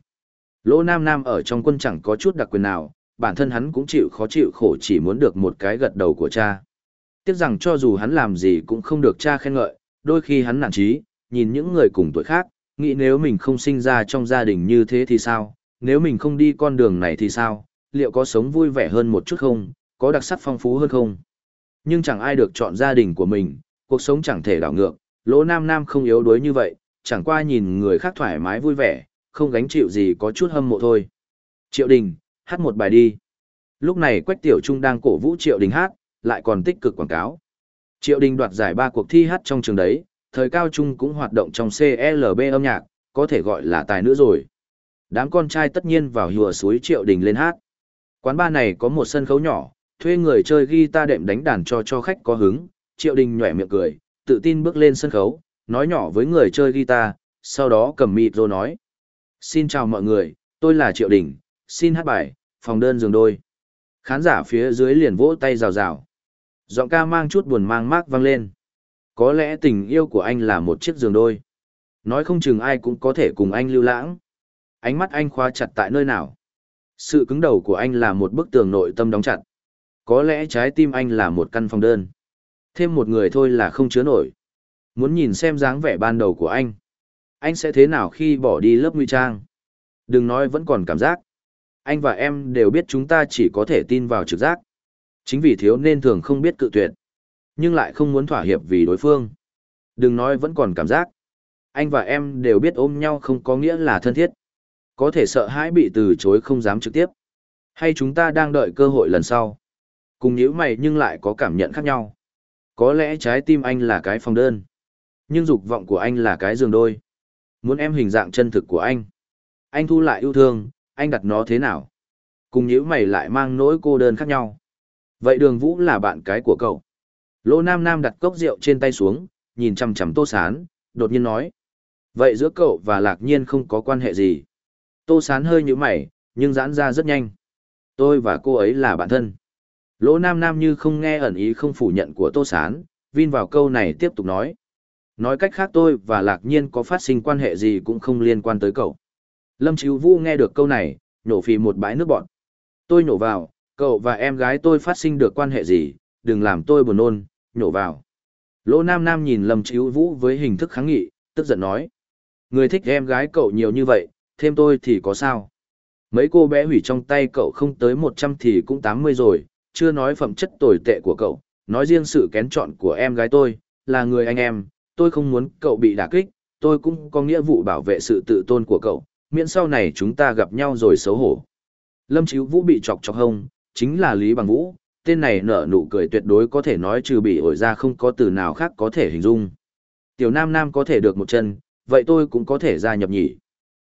Lô Nam Nam ở trong quân chẳng có chút đặc quyền nào, bản thân hắn cũng chịu khó chịu khổ chỉ muốn được một cái gật đầu của cha. Tiếc rằng cho dù hắn làm gì cũng không được cha khen ngợi, đôi khi hắn nản trí, nhìn những người cùng tuổi khác, nghĩ nếu mình không sinh ra trong gia đình như thế thì sao, nếu mình không đi con đường này thì sao, liệu có sống vui vẻ hơn một chút không, có đặc sắc phong phú hơn không. Nhưng chẳng ai được chọn gia đình của mình, cuộc sống chẳng thể đảo ngược, lỗ nam nam không yếu đuối như vậy, chẳng qua nhìn người khác thoải mái vui vẻ, không gánh chịu gì có chút hâm mộ thôi. Triệu Đình, hát một bài đi. Lúc này Quách Tiểu Trung đang cổ vũ Triệu Đình hát, lại còn tích cực quảng cáo. Triệu Đình đoạt giải ba cuộc thi hát trong trường đấy, thời cao trung cũng hoạt động trong CLB âm nhạc, có thể gọi là tài nữa rồi. Đám con trai tất nhiên vào hùa suối Triệu Đình lên hát. Quán ba này có một sân khấu nhỏ, thuê người chơi guitar đệm đánh đàn cho cho khách có hứng, Triệu Đình nhỏe miệng cười, tự tin bước lên sân khấu, nói nhỏ với người chơi guitar, sau đó cầm mịt rồi nói. Xin chào mọi người, tôi là Triệu Đình, xin hát bài, phòng đơn giường đôi. Khán giả phía dưới liền vỗ tay rào rào. Giọng ca mang chút buồn mang mát vang lên. Có lẽ tình yêu của anh là một chiếc giường đôi. Nói không chừng ai cũng có thể cùng anh lưu lãng. Ánh mắt anh khóa chặt tại nơi nào. Sự cứng đầu của anh là một bức tường nội tâm đóng chặt. Có lẽ trái tim anh là một căn phòng đơn. Thêm một người thôi là không chứa nổi. Muốn nhìn xem dáng vẻ ban đầu của anh. Anh sẽ thế nào khi bỏ đi lớp nguy trang? Đừng nói vẫn còn cảm giác. Anh và em đều biết chúng ta chỉ có thể tin vào trực giác. Chính vì thiếu nên thường không biết cự tuyệt. Nhưng lại không muốn thỏa hiệp vì đối phương. Đừng nói vẫn còn cảm giác. Anh và em đều biết ôm nhau không có nghĩa là thân thiết. Có thể sợ hãi bị từ chối không dám trực tiếp. Hay chúng ta đang đợi cơ hội lần sau. Cùng nhíu mày nhưng lại có cảm nhận khác nhau. Có lẽ trái tim anh là cái phòng đơn. Nhưng dục vọng của anh là cái giường đôi. Muốn em hình dạng chân thực của anh. Anh thu lại yêu thương, anh đặt nó thế nào? Cùng nhữ mày lại mang nỗi cô đơn khác nhau. Vậy đường vũ là bạn cái của cậu. Lô Nam Nam đặt cốc rượu trên tay xuống, nhìn chằm chằm Tô Sán, đột nhiên nói. Vậy giữa cậu và Lạc Nhiên không có quan hệ gì. Tô Sán hơi như mày, nhưng giãn ra rất nhanh. Tôi và cô ấy là bạn thân. Lô Nam Nam như không nghe ẩn ý không phủ nhận của Tô Sán, Vin vào câu này tiếp tục nói. Nói cách khác tôi và Lạc Nhiên có phát sinh quan hệ gì cũng không liên quan tới cậu. Lâm Chíu Vũ nghe được câu này, nhổ phì một bãi nước bọn. Tôi nhổ vào, cậu và em gái tôi phát sinh được quan hệ gì, đừng làm tôi buồn nôn, nhổ vào. Lỗ Nam Nam nhìn Lâm Chíu Vũ với hình thức kháng nghị, tức giận nói. Người thích em gái cậu nhiều như vậy, thêm tôi thì có sao? Mấy cô bé hủy trong tay cậu không tới 100 thì cũng 80 rồi, chưa nói phẩm chất tồi tệ của cậu, nói riêng sự kén chọn của em gái tôi, là người anh em, tôi không muốn cậu bị đả kích, tôi cũng có nghĩa vụ bảo vệ sự tự tôn của cậu, miễn sau này chúng ta gặp nhau rồi xấu hổ. Lâm Chíu Vũ bị chọc chọc hông, chính là Lý Bằng Vũ, tên này nở nụ cười tuyệt đối có thể nói trừ bị ổi ra không có từ nào khác có thể hình dung. Tiểu Nam Nam có thể được một chân, vậy tôi cũng có thể gia nhập nhỉ.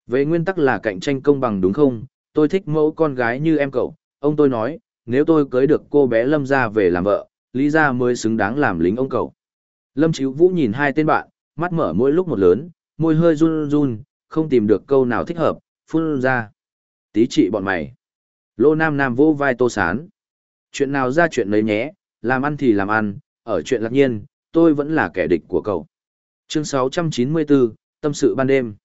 Về nguyên tắc là cạnh tranh công bằng đúng không, tôi thích mẫu con gái như em cậu, ông tôi nói, nếu tôi cưới được cô bé Lâm ra về làm vợ, Lý ra mới xứng đáng làm lính ông cậu. Lâm Chíu Vũ nhìn hai tên bạn, mắt mở mỗi lúc một lớn, môi hơi run run, không tìm được câu nào thích hợp, phun ra. Tí trị bọn mày. Lô Nam Nam vô vai tô sán. Chuyện nào ra chuyện lấy nhé, làm ăn thì làm ăn, ở chuyện lạc nhiên, tôi vẫn là kẻ địch của cậu. Chương 694, Tâm sự ban đêm.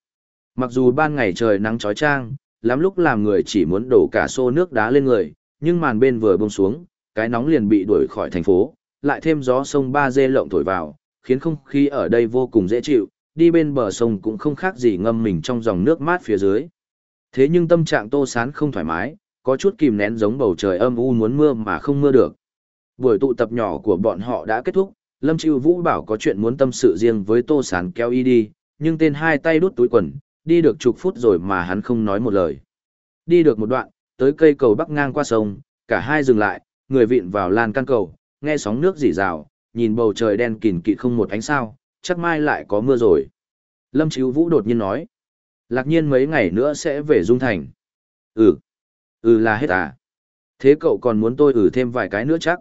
Mặc dù ban ngày trời nắng trói trang, lắm lúc làm người chỉ muốn đổ cả xô nước đá lên người, nhưng màn bên vừa bông xuống, cái nóng liền bị đuổi khỏi thành phố, lại thêm gió sông Ba Dê lộng thổi vào, khiến không khí ở đây vô cùng dễ chịu, đi bên bờ sông cũng không khác gì ngâm mình trong dòng nước mát phía dưới. Thế nhưng tâm trạng Tô Sán không thoải mái, có chút kìm nén giống bầu trời âm u muốn mưa mà không mưa được. Buổi tụ tập nhỏ của bọn họ đã kết thúc, Lâm Chiêu Vũ bảo có chuyện muốn tâm sự riêng với Tô Sán kéo y đi, nhưng tên hai tay đút túi quần, đi được chục phút rồi mà hắn không nói một lời. Đi được một đoạn, tới cây cầu bắc ngang qua sông, cả hai dừng lại, người vịn vào lan can cầu, nghe sóng nước rỉ rào, nhìn bầu trời đen kìn kịt không một ánh sao, chắc mai lại có mưa rồi. Lâm Chíu Vũ đột nhiên nói, lạc nhiên mấy ngày nữa sẽ về Dung Thành. Ừ, ừ là hết à. Thế cậu còn muốn tôi ử thêm vài cái nữa chắc.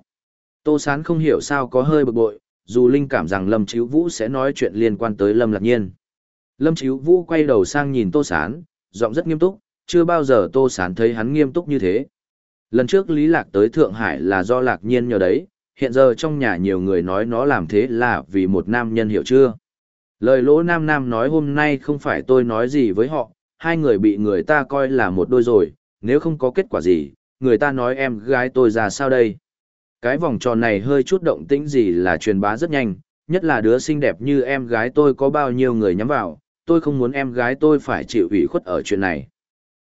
Tô Sán không hiểu sao có hơi bực bội, dù linh cảm rằng Lâm Chíu Vũ sẽ nói chuyện liên quan tới Lâm Lạc Nhiên. Lâm Chíu Vũ quay đầu sang nhìn Tô Sán, giọng rất nghiêm túc, chưa bao giờ Tô Sán thấy hắn nghiêm túc như thế. Lần trước Lý Lạc tới Thượng Hải là do Lạc Nhiên nhờ đấy, hiện giờ trong nhà nhiều người nói nó làm thế là vì một nam nhân hiểu chưa. Lời lỗ nam nam nói hôm nay không phải tôi nói gì với họ, hai người bị người ta coi là một đôi rồi, nếu không có kết quả gì, người ta nói em gái tôi ra sao đây. Cái vòng tròn này hơi chút động tĩnh gì là truyền bá rất nhanh, nhất là đứa xinh đẹp như em gái tôi có bao nhiêu người nhắm vào, tôi không muốn em gái tôi phải chịu ủy khuất ở chuyện này.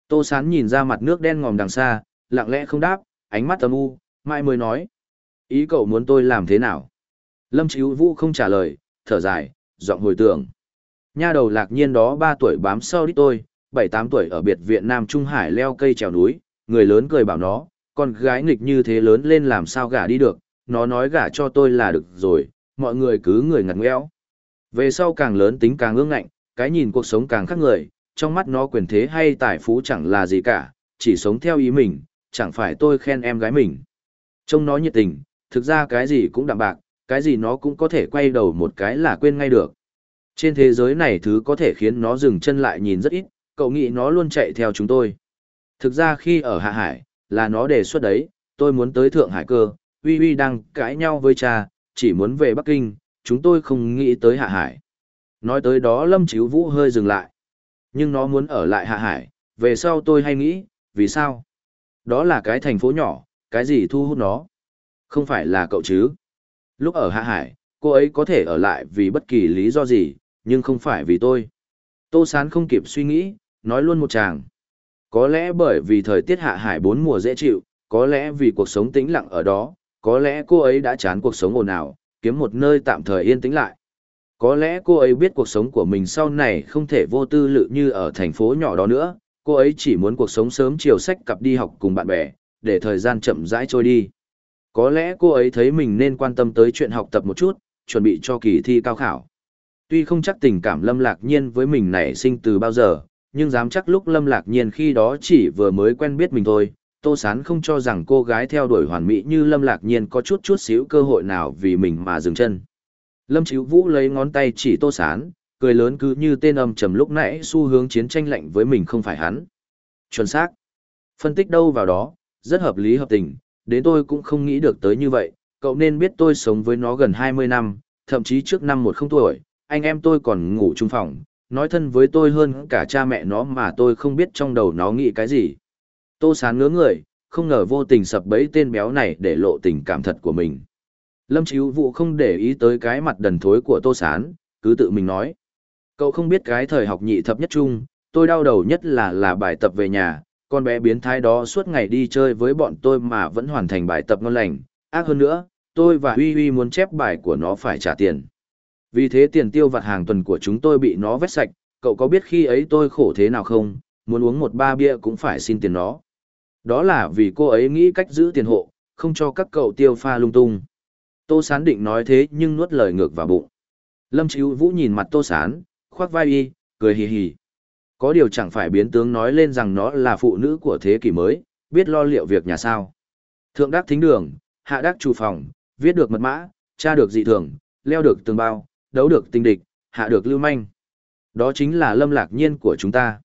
Tô Sán nhìn ra mặt nước đen ngòm đằng xa, lặng lẽ không đáp, ánh mắt âm u, mãi mới nói. Ý cậu muốn tôi làm thế nào? Lâm Chíu Vũ không trả lời, thở dài, giọng hồi tưởng. Nha đầu lạc nhiên đó 3 tuổi bám sau đi tôi, 7-8 tuổi ở biệt viện Nam Trung Hải leo cây trèo núi, người lớn cười bảo nó, con gái nghịch như thế lớn lên làm sao gả đi được, nó nói gả cho tôi là được rồi, mọi người cứ người ngặt ngẽo. Về sau càng lớn tính càng ương ngạnh, cái nhìn cuộc sống càng khác người, trong mắt nó quyền thế hay tài phú chẳng là gì cả, chỉ sống theo ý mình, chẳng phải tôi khen em gái mình. Trông nó nhiệt tình, thực ra cái gì cũng đạm bạc, cái gì nó cũng có thể quay đầu một cái là quên ngay được. Trên thế giới này thứ có thể khiến nó dừng chân lại nhìn rất ít, cậu nghĩ nó luôn chạy theo chúng tôi. Thực ra khi ở Hạ Hải, là nó đề xuất đấy, tôi muốn tới Thượng Hải cơ, Uy Uy đang cãi nhau với cha, chỉ muốn về Bắc Kinh, chúng tôi không nghĩ tới Hạ Hải. Nói tới đó Lâm Chíu Vũ hơi dừng lại. Nhưng nó muốn ở lại Hạ Hải, về sau tôi hay nghĩ, vì sao? Đó là cái thành phố nhỏ, cái gì thu hút nó? Không phải là cậu chứ? Lúc ở Hạ Hải, cô ấy có thể ở lại vì bất kỳ lý do gì, nhưng không phải vì tôi. Tô Sán không kịp suy nghĩ, nói luôn một chàng. Có lẽ bởi vì thời tiết Hạ Hải bốn mùa dễ chịu, có lẽ vì cuộc sống tĩnh lặng ở đó, có lẽ cô ấy đã chán cuộc sống ồn ào, kiếm một nơi tạm thời yên tĩnh lại. Có lẽ cô ấy biết cuộc sống của mình sau này không thể vô tư lự như ở thành phố nhỏ đó nữa, cô ấy chỉ muốn cuộc sống sớm chiều sách cặp đi học cùng bạn bè, để thời gian chậm rãi trôi đi. Có lẽ cô ấy thấy mình nên quan tâm tới chuyện học tập một chút, chuẩn bị cho kỳ thi cao khảo. Tuy không chắc tình cảm Lâm Lạc Nhiên với mình nảy sinh từ bao giờ, nhưng dám chắc lúc Lâm Lạc Nhiên khi đó chỉ vừa mới quen biết mình thôi, Tô Sán không cho rằng cô gái theo đuổi hoàn mỹ như Lâm Lạc Nhiên có chút chút xíu cơ hội nào vì mình mà dừng chân. Lâm Chíu Vũ lấy ngón tay chỉ Tô Sán, cười lớn cứ như tên âm trầm lúc nãy xu hướng chiến tranh lạnh với mình không phải hắn. Chuẩn xác. Phân tích đâu vào đó, rất hợp lý hợp tình, đến tôi cũng không nghĩ được tới như vậy, cậu nên biết tôi sống với nó gần 20 năm, thậm chí trước năm một không tuổi, anh em tôi còn ngủ chung phòng, nói thân với tôi hơn cả cha mẹ nó mà tôi không biết trong đầu nó nghĩ cái gì. Tô Sán ngứa người, không ngờ vô tình sập bẫy tên béo này để lộ tình cảm thật của mình. Lâm Chíu Vũ không để ý tới cái mặt đần thối của Tô Sán, cứ tự mình nói. Cậu không biết cái thời học nhị thập nhất chung, tôi đau đầu nhất là là bài tập về nhà, con bé biến thái đó suốt ngày đi chơi với bọn tôi mà vẫn hoàn thành bài tập ngon lành. Ác hơn nữa, tôi và Huy Huy muốn chép bài của nó phải trả tiền. Vì thế tiền tiêu vặt hàng tuần của chúng tôi bị nó vét sạch, cậu có biết khi ấy tôi khổ thế nào không, muốn uống một ba bia cũng phải xin tiền nó. Đó là vì cô ấy nghĩ cách giữ tiền hộ, không cho các cậu tiêu pha lung tung. Tô Sán định nói thế nhưng nuốt lời ngược vào bụng. Lâm Chíu Vũ nhìn mặt Tô Sán, khoác vai y, cười hì hì. Có điều chẳng phải biến tướng nói lên rằng nó là phụ nữ của thế kỷ mới, biết lo liệu việc nhà sao. Thượng đắc thính đường, hạ đắc chủ phòng, viết được mật mã, tra được dị thường, leo được tường bao, đấu được tinh địch, hạ được lưu manh. Đó chính là lâm lạc nhiên của chúng ta.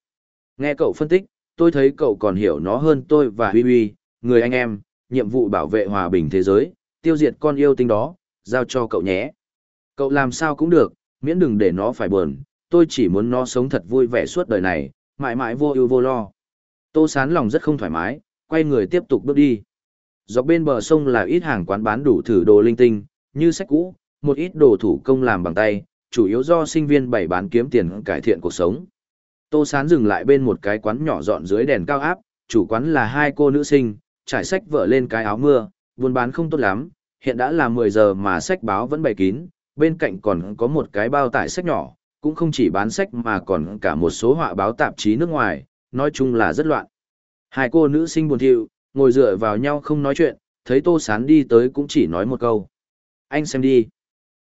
Nghe cậu phân tích, tôi thấy cậu còn hiểu nó hơn tôi và Huy Huy, người anh em, nhiệm vụ bảo vệ hòa bình thế giới, tiêu diệt con yêu tinh đó, giao cho cậu nhé. Cậu làm sao cũng được, miễn đừng để nó phải buồn, tôi chỉ muốn nó sống thật vui vẻ suốt đời này, mãi mãi vô ưu vô lo. Tô sán lòng rất không thoải mái, quay người tiếp tục bước đi. Dọc bên bờ sông là ít hàng quán bán đủ thử đồ linh tinh, như sách cũ, một ít đồ thủ công làm bằng tay, chủ yếu do sinh viên bày bán kiếm tiền cải thiện cuộc sống. Tô Sán dừng lại bên một cái quán nhỏ dọn dưới đèn cao áp, chủ quán là hai cô nữ sinh, trải sách vợ lên cái áo mưa, buôn bán không tốt lắm, hiện đã là 10 giờ mà sách báo vẫn bày kín, bên cạnh còn có một cái bao tải sách nhỏ, cũng không chỉ bán sách mà còn cả một số họa báo tạp chí nước ngoài, nói chung là rất loạn. Hai cô nữ sinh buồn thiu, ngồi dựa vào nhau không nói chuyện, thấy Tô Sán đi tới cũng chỉ nói một câu. Anh xem đi.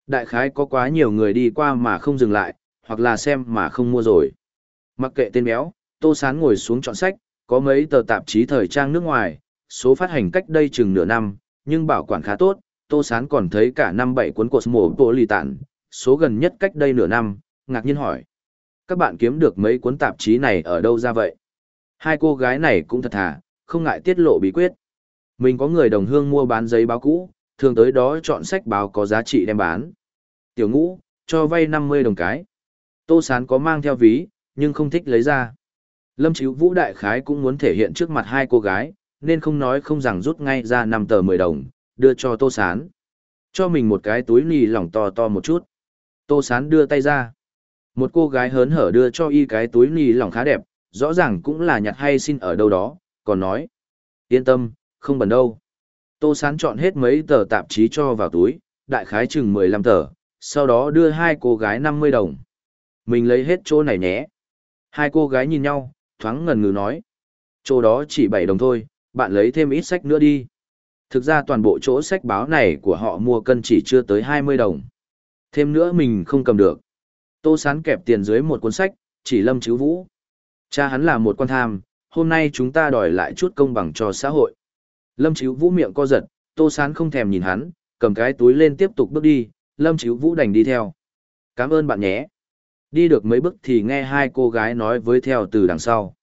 Đại khái có quá nhiều người đi qua mà không dừng lại, hoặc là xem mà không mua rồi. Mặc kệ tên béo, Tô Sán ngồi xuống chọn sách, có mấy tờ tạp chí thời trang nước ngoài, số phát hành cách đây chừng nửa năm, nhưng bảo quản khá tốt, Tô Sán còn thấy cả năm bảy cuốn Cosmo Politan, số gần nhất cách đây nửa năm, ngạc nhiên hỏi. Các bạn kiếm được mấy cuốn tạp chí này ở đâu ra vậy? Hai cô gái này cũng thật thà, không ngại tiết lộ bí quyết. Mình có người đồng hương mua bán giấy báo cũ, thường tới đó chọn sách báo có giá trị đem bán. Tiểu ngũ, cho vay 50 đồng cái. Tô Sán có mang theo ví, nhưng không thích lấy ra. Lâm Chíu Vũ Đại Khái cũng muốn thể hiện trước mặt hai cô gái, nên không nói không rằng rút ngay ra 5 tờ 10 đồng, đưa cho Tô Sán. Cho mình một cái túi nì lỏng to to một chút. Tô Sán đưa tay ra. Một cô gái hớn hở đưa cho y cái túi nì lỏng khá đẹp, rõ ràng cũng là nhặt hay xin ở đâu đó, còn nói. Yên tâm, không bẩn đâu. Tô Sán chọn hết mấy tờ tạp chí cho vào túi, đại khái chừng 15 tờ, sau đó đưa hai cô gái 50 đồng. Mình lấy hết chỗ này nhé. Hai cô gái nhìn nhau, thoáng ngần ngừ nói. Chỗ đó chỉ 7 đồng thôi, bạn lấy thêm ít sách nữa đi. Thực ra toàn bộ chỗ sách báo này của họ mua cân chỉ chưa tới 20 đồng. Thêm nữa mình không cầm được. Tô Sán kẹp tiền dưới một cuốn sách, chỉ lâm chữ vũ. Cha hắn là một quan tham, hôm nay chúng ta đòi lại chút công bằng cho xã hội. Lâm chữ vũ miệng co giật, Tô Sán không thèm nhìn hắn, cầm cái túi lên tiếp tục bước đi, lâm chữ vũ đành đi theo. Cảm ơn bạn nhé. Đi được mấy bước thì nghe hai cô gái nói với theo từ đằng sau.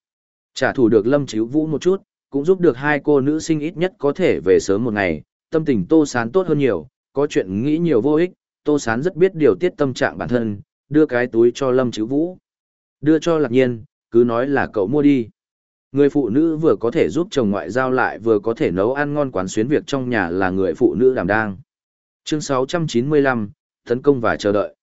Trả thù được lâm chữ vũ một chút, cũng giúp được hai cô nữ sinh ít nhất có thể về sớm một ngày, tâm tình Tô Sán tốt hơn nhiều, có chuyện nghĩ nhiều vô ích, Tô Sán rất biết điều tiết tâm trạng bản thân, đưa cái túi cho Lâm Chữ Vũ. Đưa cho Lạc Nhiên, cứ nói là cậu mua đi. Người phụ nữ vừa có thể giúp chồng ngoại giao lại vừa có thể nấu ăn ngon quán xuyến việc trong nhà là người phụ nữ đảm đang. Chương 695, Tấn công và chờ đợi.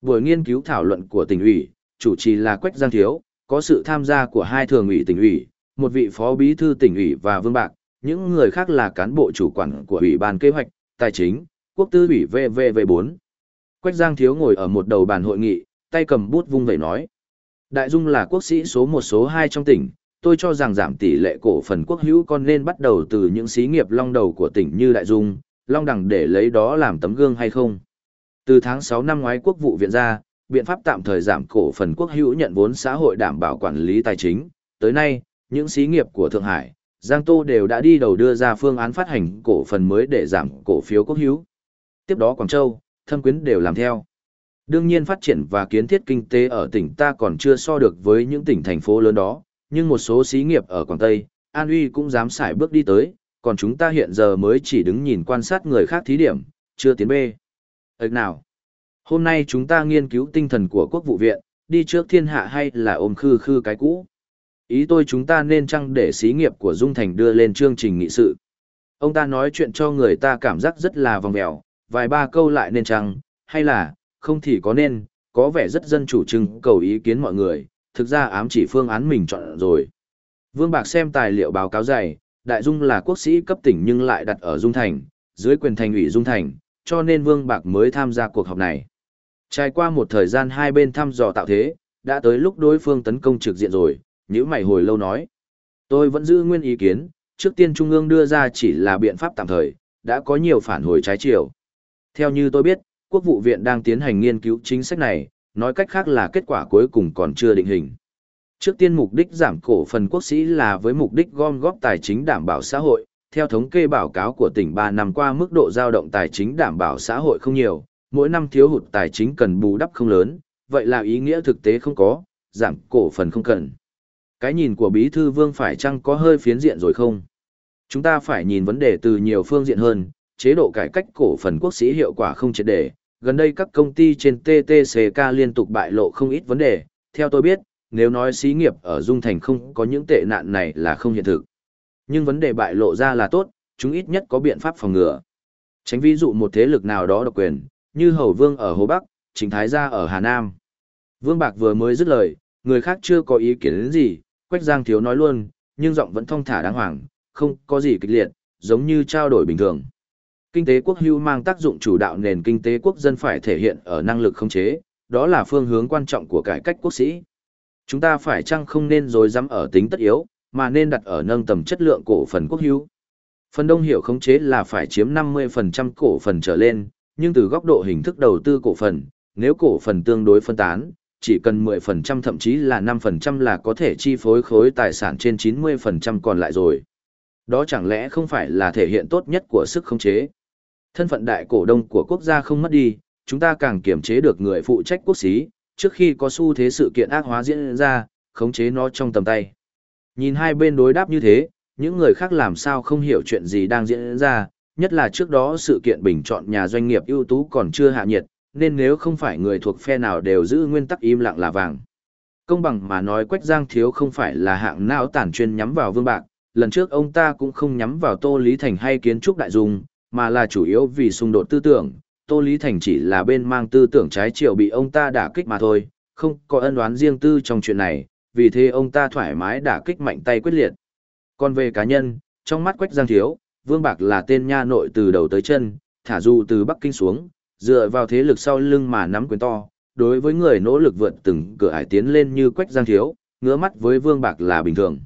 Buổi nghiên cứu thảo luận của tỉnh ủy, chủ trì là Quách Giang Thiếu, có sự tham gia của hai thường ủy tỉnh ủy, một vị phó bí thư tỉnh ủy và vương bạc, những người khác là cán bộ chủ quản của ủy ban kế hoạch, tài chính, quốc tư ủy VVV4. Quách Giang Thiếu ngồi ở một đầu bàn hội nghị, tay cầm bút vung vẩy nói. Đại Dung là quốc sĩ số một số hai trong tỉnh, tôi cho rằng giảm tỷ lệ cổ phần quốc hữu con nên bắt đầu từ những xí nghiệp long đầu của tỉnh như Đại Dung, Long Đẳng để lấy đó làm tấm gương hay không. Từ tháng 6 năm ngoái quốc vụ viện ra, biện pháp tạm thời giảm cổ phần quốc hữu nhận vốn xã hội đảm bảo quản lý tài chính. Tới nay, những xí nghiệp của Thượng Hải, Giang Tô đều đã đi đầu đưa ra phương án phát hành cổ phần mới để giảm cổ phiếu quốc hữu. Tiếp đó Quảng Châu, Thâm Quyến đều làm theo. Đương nhiên phát triển và kiến thiết kinh tế ở tỉnh ta còn chưa so được với những tỉnh thành phố lớn đó, nhưng một số xí nghiệp ở Quảng Tây, An Uy cũng dám xài bước đi tới, còn chúng ta hiện giờ mới chỉ đứng nhìn quan sát người khác thí điểm, chưa tiến bê. Ếch nào? Hôm nay chúng ta nghiên cứu tinh thần của quốc vụ viện, đi trước thiên hạ hay là ôm khư khư cái cũ? Ý tôi chúng ta nên chăng để xí nghiệp của Dung Thành đưa lên chương trình nghị sự. Ông ta nói chuyện cho người ta cảm giác rất là vòng vèo, vài ba câu lại nên chăng, hay là, không thì có nên, có vẻ rất dân chủ trưng cầu ý kiến mọi người, thực ra ám chỉ phương án mình chọn rồi. Vương Bạc xem tài liệu báo cáo dày, Đại Dung là quốc sĩ cấp tỉnh nhưng lại đặt ở Dung Thành, dưới quyền thành ủy Dung Thành, cho nên Vương Bạc mới tham gia cuộc họp này. Trải qua một thời gian hai bên thăm dò tạo thế, đã tới lúc đối phương tấn công trực diện rồi, những mày hồi lâu nói. Tôi vẫn giữ nguyên ý kiến, trước tiên Trung ương đưa ra chỉ là biện pháp tạm thời, đã có nhiều phản hồi trái chiều. Theo như tôi biết, Quốc vụ viện đang tiến hành nghiên cứu chính sách này, nói cách khác là kết quả cuối cùng còn chưa định hình. Trước tiên mục đích giảm cổ phần quốc sĩ là với mục đích gom góp tài chính đảm bảo xã hội, theo thống kê báo cáo của tỉnh 3 năm qua mức độ dao động tài chính đảm bảo xã hội không nhiều, mỗi năm thiếu hụt tài chính cần bù đắp không lớn, vậy là ý nghĩa thực tế không có, giảm cổ phần không cần. Cái nhìn của Bí Thư Vương phải chăng có hơi phiến diện rồi không? Chúng ta phải nhìn vấn đề từ nhiều phương diện hơn, chế độ cải cách cổ phần quốc sĩ hiệu quả không triệt đề Gần đây các công ty trên TTCK liên tục bại lộ không ít vấn đề, theo tôi biết, nếu nói xí nghiệp ở Dung Thành không có những tệ nạn này là không hiện thực. Nhưng vấn đề bại lộ ra là tốt, chúng ít nhất có biện pháp phòng ngừa. Tránh ví dụ một thế lực nào đó độc quyền, như Hầu Vương ở Hồ Bắc, trình Thái Gia ở Hà Nam. Vương Bạc vừa mới dứt lời, người khác chưa có ý kiến đến gì, Quách Giang Thiếu nói luôn, nhưng giọng vẫn thong thả đáng hoàng, không có gì kịch liệt, giống như trao đổi bình thường. Kinh tế quốc hữu mang tác dụng chủ đạo nền kinh tế quốc dân phải thể hiện ở năng lực khống chế, đó là phương hướng quan trọng của cải cách quốc sĩ. Chúng ta phải chăng không nên dối dám ở tính tất yếu, mà nên đặt ở nâng tầm chất lượng cổ phần quốc hữu. Phần đông hiểu khống chế là phải chiếm 50% cổ phần trở lên, nhưng từ góc độ hình thức đầu tư cổ phần, nếu cổ phần tương đối phân tán, chỉ cần 10% thậm chí là 5% là có thể chi phối khối tài sản trên 90% còn lại rồi. Đó chẳng lẽ không phải là thể hiện tốt nhất của sức khống chế? Thân phận đại cổ đông của quốc gia không mất đi, chúng ta càng kiểm chế được người phụ trách quốc xí, trước khi có xu thế sự kiện ác hóa diễn ra, khống chế nó trong tầm tay. Nhìn hai bên đối đáp như thế, những người khác làm sao không hiểu chuyện gì đang diễn ra, nhất là trước đó sự kiện bình chọn nhà doanh nghiệp ưu tú còn chưa hạ nhiệt, nên nếu không phải người thuộc phe nào đều giữ nguyên tắc im lặng là vàng. Công bằng mà nói Quách Giang Thiếu không phải là hạng não tản chuyên nhắm vào vương bạc, lần trước ông ta cũng không nhắm vào Tô Lý Thành hay kiến trúc đại dung, mà là chủ yếu vì xung đột tư tưởng, Tô Lý Thành chỉ là bên mang tư tưởng trái chiều bị ông ta đả kích mà thôi, không có ân đoán riêng tư trong chuyện này, vì thế ông ta thoải mái đả kích mạnh tay quyết liệt. Còn về cá nhân, trong mắt Quách Giang Thiếu, Vương Bạc là tên nha nội từ đầu tới chân, thả dù từ Bắc Kinh xuống, dựa vào thế lực sau lưng mà nắm quyền to, đối với người nỗ lực vượt từng cửa ải tiến lên như Quách Giang Thiếu, ngứa mắt với Vương Bạc là bình thường.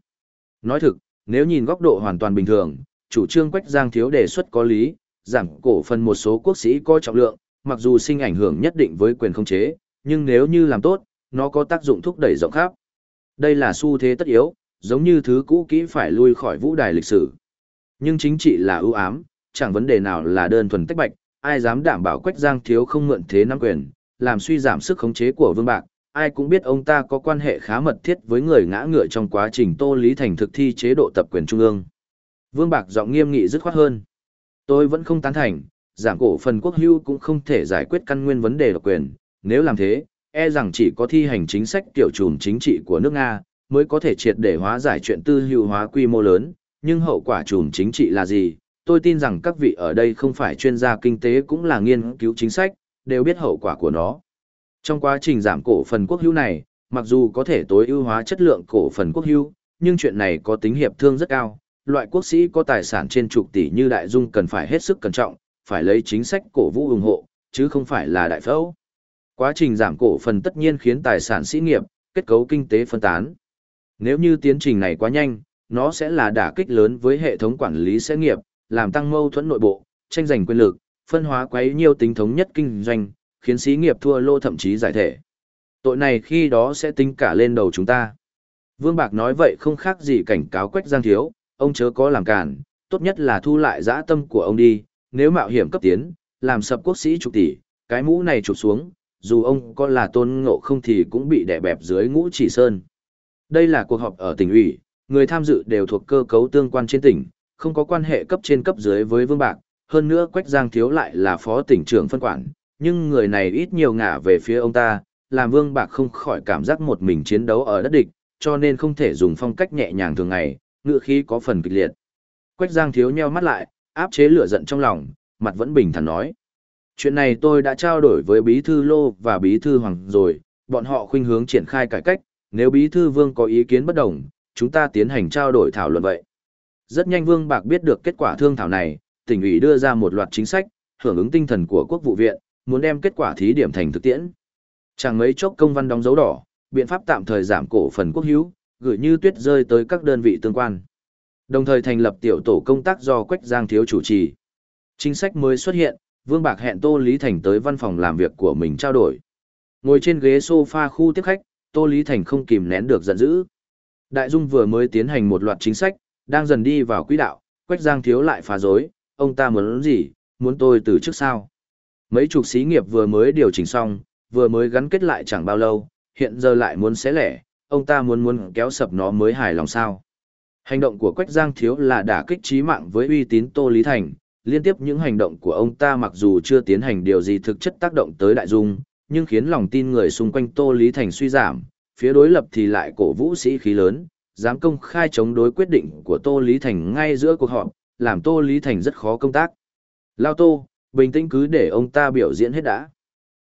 Nói thực, nếu nhìn góc độ hoàn toàn bình thường, chủ trương Quách Giang Thiếu đề xuất có lý, giảm cổ phần một số quốc sĩ có trọng lượng, mặc dù sinh ảnh hưởng nhất định với quyền không chế, nhưng nếu như làm tốt, nó có tác dụng thúc đẩy rộng khắp. Đây là xu thế tất yếu, giống như thứ cũ kỹ phải lui khỏi vũ đài lịch sử. Nhưng chính trị là ưu ám, chẳng vấn đề nào là đơn thuần tách bạch, ai dám đảm bảo Quách Giang Thiếu không mượn thế nắm quyền, làm suy giảm sức khống chế của Vương Bạc, ai cũng biết ông ta có quan hệ khá mật thiết với người ngã ngựa trong quá trình Tô Lý Thành thực thi chế độ tập quyền trung ương. Vương Bạc giọng nghiêm nghị dứt khoát hơn. Tôi vẫn không tán thành, giảm cổ phần quốc hưu cũng không thể giải quyết căn nguyên vấn đề độc quyền, nếu làm thế, e rằng chỉ có thi hành chính sách tiểu trùm chính trị của nước Nga, mới có thể triệt để hóa giải chuyện tư hữu hóa quy mô lớn, nhưng hậu quả trùm chính trị là gì? Tôi tin rằng các vị ở đây không phải chuyên gia kinh tế cũng là nghiên cứu chính sách, đều biết hậu quả của nó. Trong quá trình giảm cổ phần quốc hữu này, mặc dù có thể tối ưu hóa chất lượng cổ phần quốc hữu, nhưng chuyện này có tính hiệp thương rất cao, loại quốc sĩ có tài sản trên chục tỷ như đại dung cần phải hết sức cẩn trọng, phải lấy chính sách cổ vũ ủng hộ, chứ không phải là đại phẫu. Quá trình giảm cổ phần tất nhiên khiến tài sản sĩ nghiệp, kết cấu kinh tế phân tán. Nếu như tiến trình này quá nhanh, nó sẽ là đả kích lớn với hệ thống quản lý sẽ nghiệp, làm tăng mâu thuẫn nội bộ, tranh giành quyền lực, phân hóa quấy nhiều tính thống nhất kinh doanh, khiến sĩ nghiệp thua lô thậm chí giải thể. Tội này khi đó sẽ tính cả lên đầu chúng ta. Vương Bạc nói vậy không khác gì cảnh cáo Quách Giang Thiếu, ông chớ có làm cản, tốt nhất là thu lại dã tâm của ông đi, nếu mạo hiểm cấp tiến, làm sập quốc sĩ chục tỷ, cái mũ này chụp xuống, dù ông có là tôn ngộ không thì cũng bị đè bẹp dưới ngũ chỉ sơn. Đây là cuộc họp ở tỉnh ủy, người tham dự đều thuộc cơ cấu tương quan trên tỉnh, không có quan hệ cấp trên cấp dưới với Vương Bạc, hơn nữa Quách Giang Thiếu lại là phó tỉnh trưởng phân quản, nhưng người này ít nhiều ngả về phía ông ta, làm Vương Bạc không khỏi cảm giác một mình chiến đấu ở đất địch, cho nên không thể dùng phong cách nhẹ nhàng thường ngày, ngựa khí có phần kịch liệt. Quách Giang Thiếu nheo mắt lại, áp chế lửa giận trong lòng, mặt vẫn bình thản nói. Chuyện này tôi đã trao đổi với Bí Thư Lô và Bí Thư Hoàng rồi, bọn họ khuynh hướng triển khai cải cách, nếu Bí Thư Vương có ý kiến bất đồng, chúng ta tiến hành trao đổi thảo luận vậy. Rất nhanh Vương Bạc biết được kết quả thương thảo này, tỉnh ủy đưa ra một loạt chính sách, hưởng ứng tinh thần của quốc vụ viện, muốn đem kết quả thí điểm thành thực tiễn. Chẳng mấy chốc công văn đóng dấu đỏ, biện pháp tạm thời giảm cổ phần quốc hữu, gửi như tuyết rơi tới các đơn vị tương quan. Đồng thời thành lập tiểu tổ công tác do Quách Giang Thiếu chủ trì. Chính sách mới xuất hiện, Vương Bạc hẹn Tô Lý Thành tới văn phòng làm việc của mình trao đổi. Ngồi trên ghế sofa khu tiếp khách, Tô Lý Thành không kìm nén được giận dữ. Đại Dung vừa mới tiến hành một loạt chính sách, đang dần đi vào quỹ đạo, Quách Giang Thiếu lại phá rối, ông ta muốn gì, muốn tôi từ trước sao. Mấy chục xí nghiệp vừa mới điều chỉnh xong, vừa mới gắn kết lại chẳng bao lâu, hiện giờ lại muốn xé lẻ, ông ta muốn muốn kéo sập nó mới hài lòng sao. Hành động của Quách Giang Thiếu là đả kích trí mạng với uy tín Tô Lý Thành, liên tiếp những hành động của ông ta mặc dù chưa tiến hành điều gì thực chất tác động tới đại dung, nhưng khiến lòng tin người xung quanh Tô Lý Thành suy giảm, phía đối lập thì lại cổ vũ sĩ khí lớn, dám công khai chống đối quyết định của Tô Lý Thành ngay giữa cuộc họp, làm Tô Lý Thành rất khó công tác. Lao Tô, bình tĩnh cứ để ông ta biểu diễn hết đã.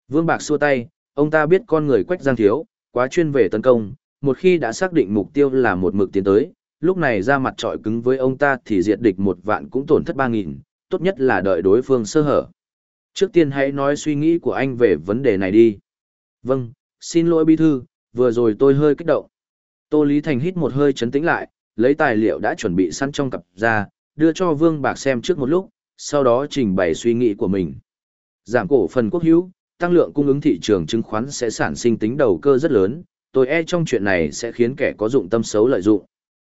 Vương Bạc xua tay, ông ta biết con người Quách Giang Thiếu, quá chuyên về tấn công, một khi đã xác định mục tiêu là một mực tiến tới, lúc này ra mặt trọi cứng với ông ta thì diệt địch một vạn cũng tổn thất ba nghìn, tốt nhất là đợi đối phương sơ hở. Trước tiên hãy nói suy nghĩ của anh về vấn đề này đi. Vâng, xin lỗi bí thư, vừa rồi tôi hơi kích động. Tô Lý Thành hít một hơi chấn tĩnh lại, lấy tài liệu đã chuẩn bị sẵn trong cặp ra, đưa cho Vương Bạc xem trước một lúc, sau đó trình bày suy nghĩ của mình. Giảm cổ phần quốc hữu, tăng lượng cung ứng thị trường chứng khoán sẽ sản sinh tính đầu cơ rất lớn, tôi e trong chuyện này sẽ khiến kẻ có dụng tâm xấu lợi dụng.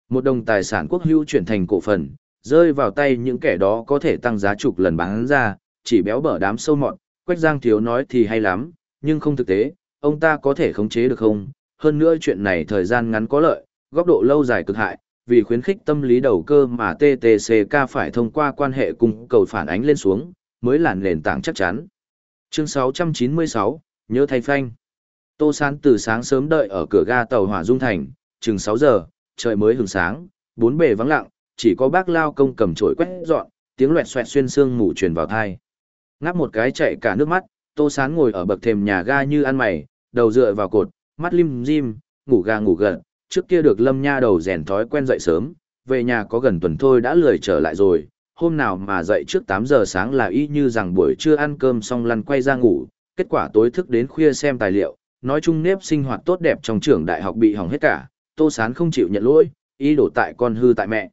Một đồng tài sản quốc hữu chuyển thành cổ phần, rơi vào tay những kẻ đó có thể tăng giá chục lần bán ra, chỉ béo bở đám sâu mọt, Quách Giang Thiếu nói thì hay lắm, nhưng không thực tế, ông ta có thể khống chế được không? Hơn nữa chuyện này thời gian ngắn có lợi, góc độ lâu dài cực hại, vì khuyến khích tâm lý đầu cơ mà TTCK phải thông qua quan hệ cung cầu phản ánh lên xuống, mới là nền tảng chắc chắn. Chương 696, nhớ thay phanh. Tô Sán từ sáng sớm đợi ở cửa ga tàu hỏa Dung Thành, chừng 6 giờ, trời mới hừng sáng, bốn bề vắng lặng, chỉ có bác lao công cầm chổi quét dọn, tiếng loẹt xoẹt xuyên xương mù truyền vào thai. Ngáp một cái chạy cả nước mắt, Tô Sán ngồi ở bậc thềm nhà ga như ăn mày, đầu dựa vào cột, mắt lim dim, ngủ ga ngủ gật, trước kia được Lâm Nha đầu rèn thói quen dậy sớm, về nhà có gần tuần thôi đã lười trở lại rồi, hôm nào mà dậy trước 8 giờ sáng là y như rằng buổi trưa ăn cơm xong lăn quay ra ngủ, kết quả tối thức đến khuya xem tài liệu, nói chung nếp sinh hoạt tốt đẹp trong trường đại học bị hỏng hết cả, Tô Sán không chịu nhận lỗi, y đổ tại con hư tại mẹ.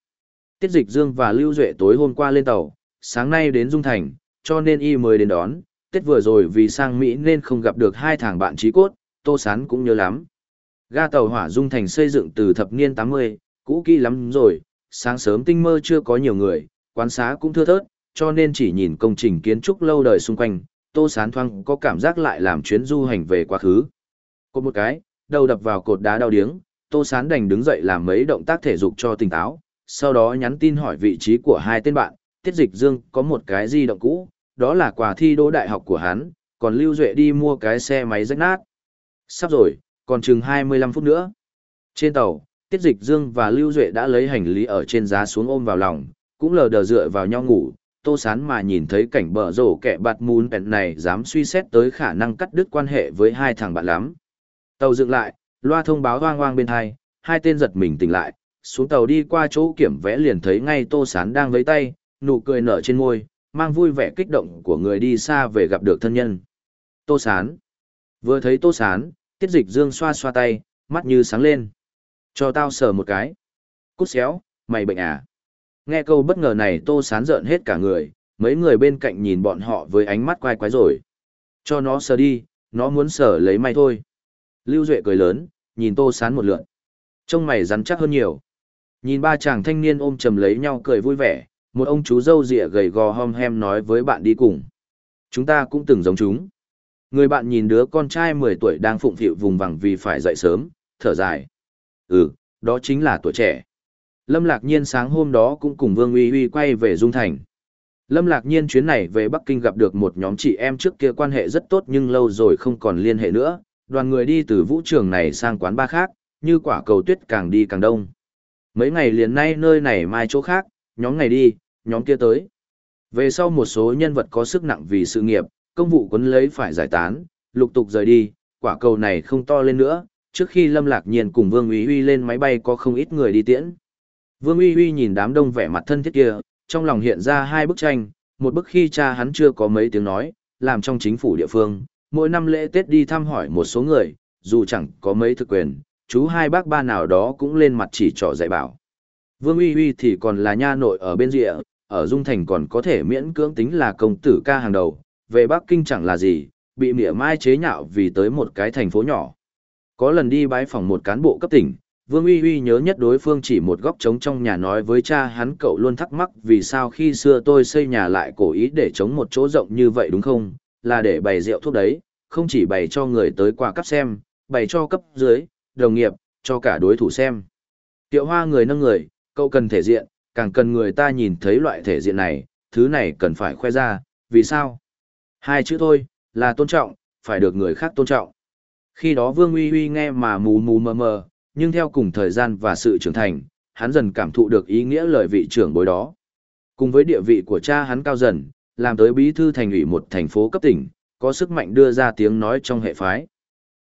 Tiết Dịch Dương và Lưu Duệ tối hôm qua lên tàu, sáng nay đến Dung Thành, cho nên y mới đến đón, Tết vừa rồi vì sang Mỹ nên không gặp được hai thằng bạn trí cốt, Tô Sán cũng nhớ lắm. Ga tàu hỏa Dung Thành xây dựng từ thập niên 80, cũ kỹ lắm rồi, sáng sớm tinh mơ chưa có nhiều người, quán xá cũng thưa thớt, cho nên chỉ nhìn công trình kiến trúc lâu đời xung quanh, Tô Sán thoang có cảm giác lại làm chuyến du hành về quá khứ. Cột một cái, đầu đập vào cột đá đau điếng, Tô Sán đành đứng dậy làm mấy động tác thể dục cho tỉnh táo, sau đó nhắn tin hỏi vị trí của hai tên bạn, Tiết Dịch Dương có một cái di động cũ, đó là quà thi đỗ đại học của hắn, còn Lưu Duệ đi mua cái xe máy rách nát. Sắp rồi, còn chừng 25 phút nữa. Trên tàu, Tiết Dịch Dương và Lưu Duệ đã lấy hành lý ở trên giá xuống ôm vào lòng, cũng lờ đờ dựa vào nhau ngủ. Tô Sán mà nhìn thấy cảnh bờ rổ kẻ bạt mùn bẹn này dám suy xét tới khả năng cắt đứt quan hệ với hai thằng bạn lắm. Tàu dựng lại, loa thông báo hoang hoang bên hai, hai tên giật mình tỉnh lại, xuống tàu đi qua chỗ kiểm vẽ liền thấy ngay Tô Sán đang với tay, nụ cười nở trên môi, mang vui vẻ kích động của người đi xa về gặp được thân nhân. Tô Sán. Vừa thấy Tô Sán, tiết dịch dương xoa xoa tay, mắt như sáng lên. Cho tao sờ một cái. Cút xéo, mày bệnh à? Nghe câu bất ngờ này Tô Sán giận hết cả người, mấy người bên cạnh nhìn bọn họ với ánh mắt quay quái rồi. Cho nó sờ đi, nó muốn sờ lấy mày thôi. Lưu Duệ cười lớn, nhìn Tô Sán một lượn. Trông mày rắn chắc hơn nhiều. Nhìn ba chàng thanh niên ôm chầm lấy nhau cười vui vẻ, một ông chú dâu rịa gầy gò hom hem nói với bạn đi cùng. Chúng ta cũng từng giống chúng. Người bạn nhìn đứa con trai 10 tuổi đang phụng phịu vùng vằng vì phải dậy sớm, thở dài. Ừ, đó chính là tuổi trẻ. Lâm Lạc Nhiên sáng hôm đó cũng cùng Vương Uy Uy quay về Dung Thành. Lâm Lạc Nhiên chuyến này về Bắc Kinh gặp được một nhóm chị em trước kia quan hệ rất tốt nhưng lâu rồi không còn liên hệ nữa. Đoàn người đi từ vũ trường này sang quán ba khác, như quả cầu tuyết càng đi càng đông. Mấy ngày liền nay nơi này mai chỗ khác, nhóm này đi, nhóm kia tới. Về sau một số nhân vật có sức nặng vì sự nghiệp, công vụ quấn lấy phải giải tán, lục tục rời đi, quả cầu này không to lên nữa, trước khi Lâm Lạc Nhiên cùng Vương Uy Uy lên máy bay có không ít người đi tiễn. Vương Uy Uy nhìn đám đông vẻ mặt thân thiết kia, trong lòng hiện ra hai bức tranh, một bức khi cha hắn chưa có mấy tiếng nói, làm trong chính phủ địa phương, mỗi năm lễ Tết đi thăm hỏi một số người, dù chẳng có mấy thực quyền, chú hai bác ba nào đó cũng lên mặt chỉ trỏ dạy bảo. Vương Uy Uy thì còn là nha nội ở bên rịa, ở Dung Thành còn có thể miễn cưỡng tính là công tử ca hàng đầu, về Bắc Kinh chẳng là gì, bị mỉa mai chế nhạo vì tới một cái thành phố nhỏ. Có lần đi bái phòng một cán bộ cấp tỉnh, Vương Uy Uy nhớ nhất đối phương chỉ một góc trống trong nhà nói với cha hắn cậu luôn thắc mắc vì sao khi xưa tôi xây nhà lại cố ý để chống một chỗ rộng như vậy đúng không, là để bày rượu thuốc đấy, không chỉ bày cho người tới qua cấp xem, bày cho cấp dưới, đồng nghiệp, cho cả đối thủ xem. Tiệu hoa người nâng người, cậu cần thể diện, càng cần người ta nhìn thấy loại thể diện này, thứ này cần phải khoe ra, vì sao? Hai chữ thôi, là tôn trọng, phải được người khác tôn trọng. Khi đó Vương Uy Uy nghe mà mù mù mờ mờ, nhưng theo cùng thời gian và sự trưởng thành, hắn dần cảm thụ được ý nghĩa lời vị trưởng bối đó. Cùng với địa vị của cha hắn cao dần, làm tới bí thư thành ủy một thành phố cấp tỉnh, có sức mạnh đưa ra tiếng nói trong hệ phái.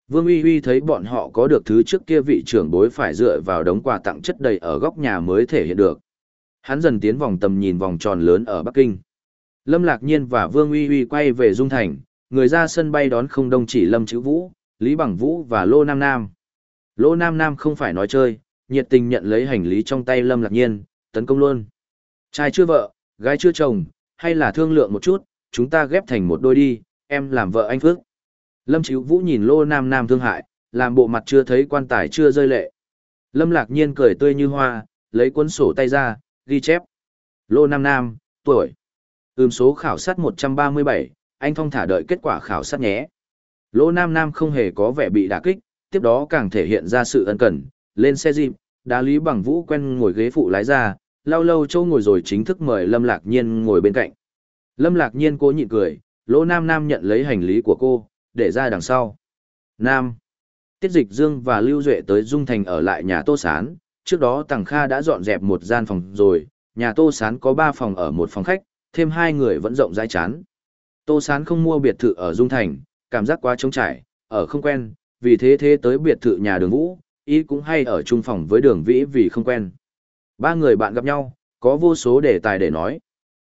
Vương Uy Uy thấy bọn họ có được thứ trước kia vị trưởng bối phải dựa vào đống quà tặng chất đầy ở góc nhà mới thể hiện được. Hắn dần tiến vòng tầm nhìn vòng tròn lớn ở Bắc Kinh. Lâm Lạc Nhiên và Vương Uy Uy quay về Dung Thành, người ra sân bay đón không đông chỉ Lâm Chữ Vũ, Lý Bằng Vũ và Lô Nam Nam. Lô Nam Nam không phải nói chơi, nhiệt tình nhận lấy hành lý trong tay Lâm Lạc Nhiên, tấn công luôn. Trai chưa vợ, gái chưa chồng, hay là thương lượng một chút, chúng ta ghép thành một đôi đi, em làm vợ anh Phước. Lâm Chíu Vũ nhìn Lô Nam Nam thương hại, làm bộ mặt chưa thấy quan tài chưa rơi lệ. Lâm Lạc Nhiên cười tươi như hoa, lấy cuốn sổ tay ra, ghi chép. Lô Nam Nam, tuổi. Ừm số khảo sát 137, anh thông thả đợi kết quả khảo sát nhé. Lô Nam Nam không hề có vẻ bị đả kích, tiếp đó càng thể hiện ra sự ân cần, lên xe dịp, đá lý bằng vũ quen ngồi ghế phụ lái ra, lâu lâu châu ngồi rồi chính thức mời Lâm Lạc Nhiên ngồi bên cạnh. Lâm Lạc Nhiên cố nhịn cười, Lô Nam Nam nhận lấy hành lý của cô, để ra đằng sau. Nam. Tiết Dịch Dương và Lưu Duệ tới Dung Thành ở lại nhà Tô Sán, trước đó Tằng Kha đã dọn dẹp một gian phòng rồi, nhà Tô Sán có 3 phòng ở một phòng khách, thêm hai người vẫn rộng rãi chán. Tô Sán không mua biệt thự ở Dung Thành, cảm giác quá trống trải, ở không quen, vì thế thế tới biệt thự nhà đường Vũ, ý cũng hay ở chung phòng với đường Vĩ vì không quen. Ba người bạn gặp nhau, có vô số đề tài để nói.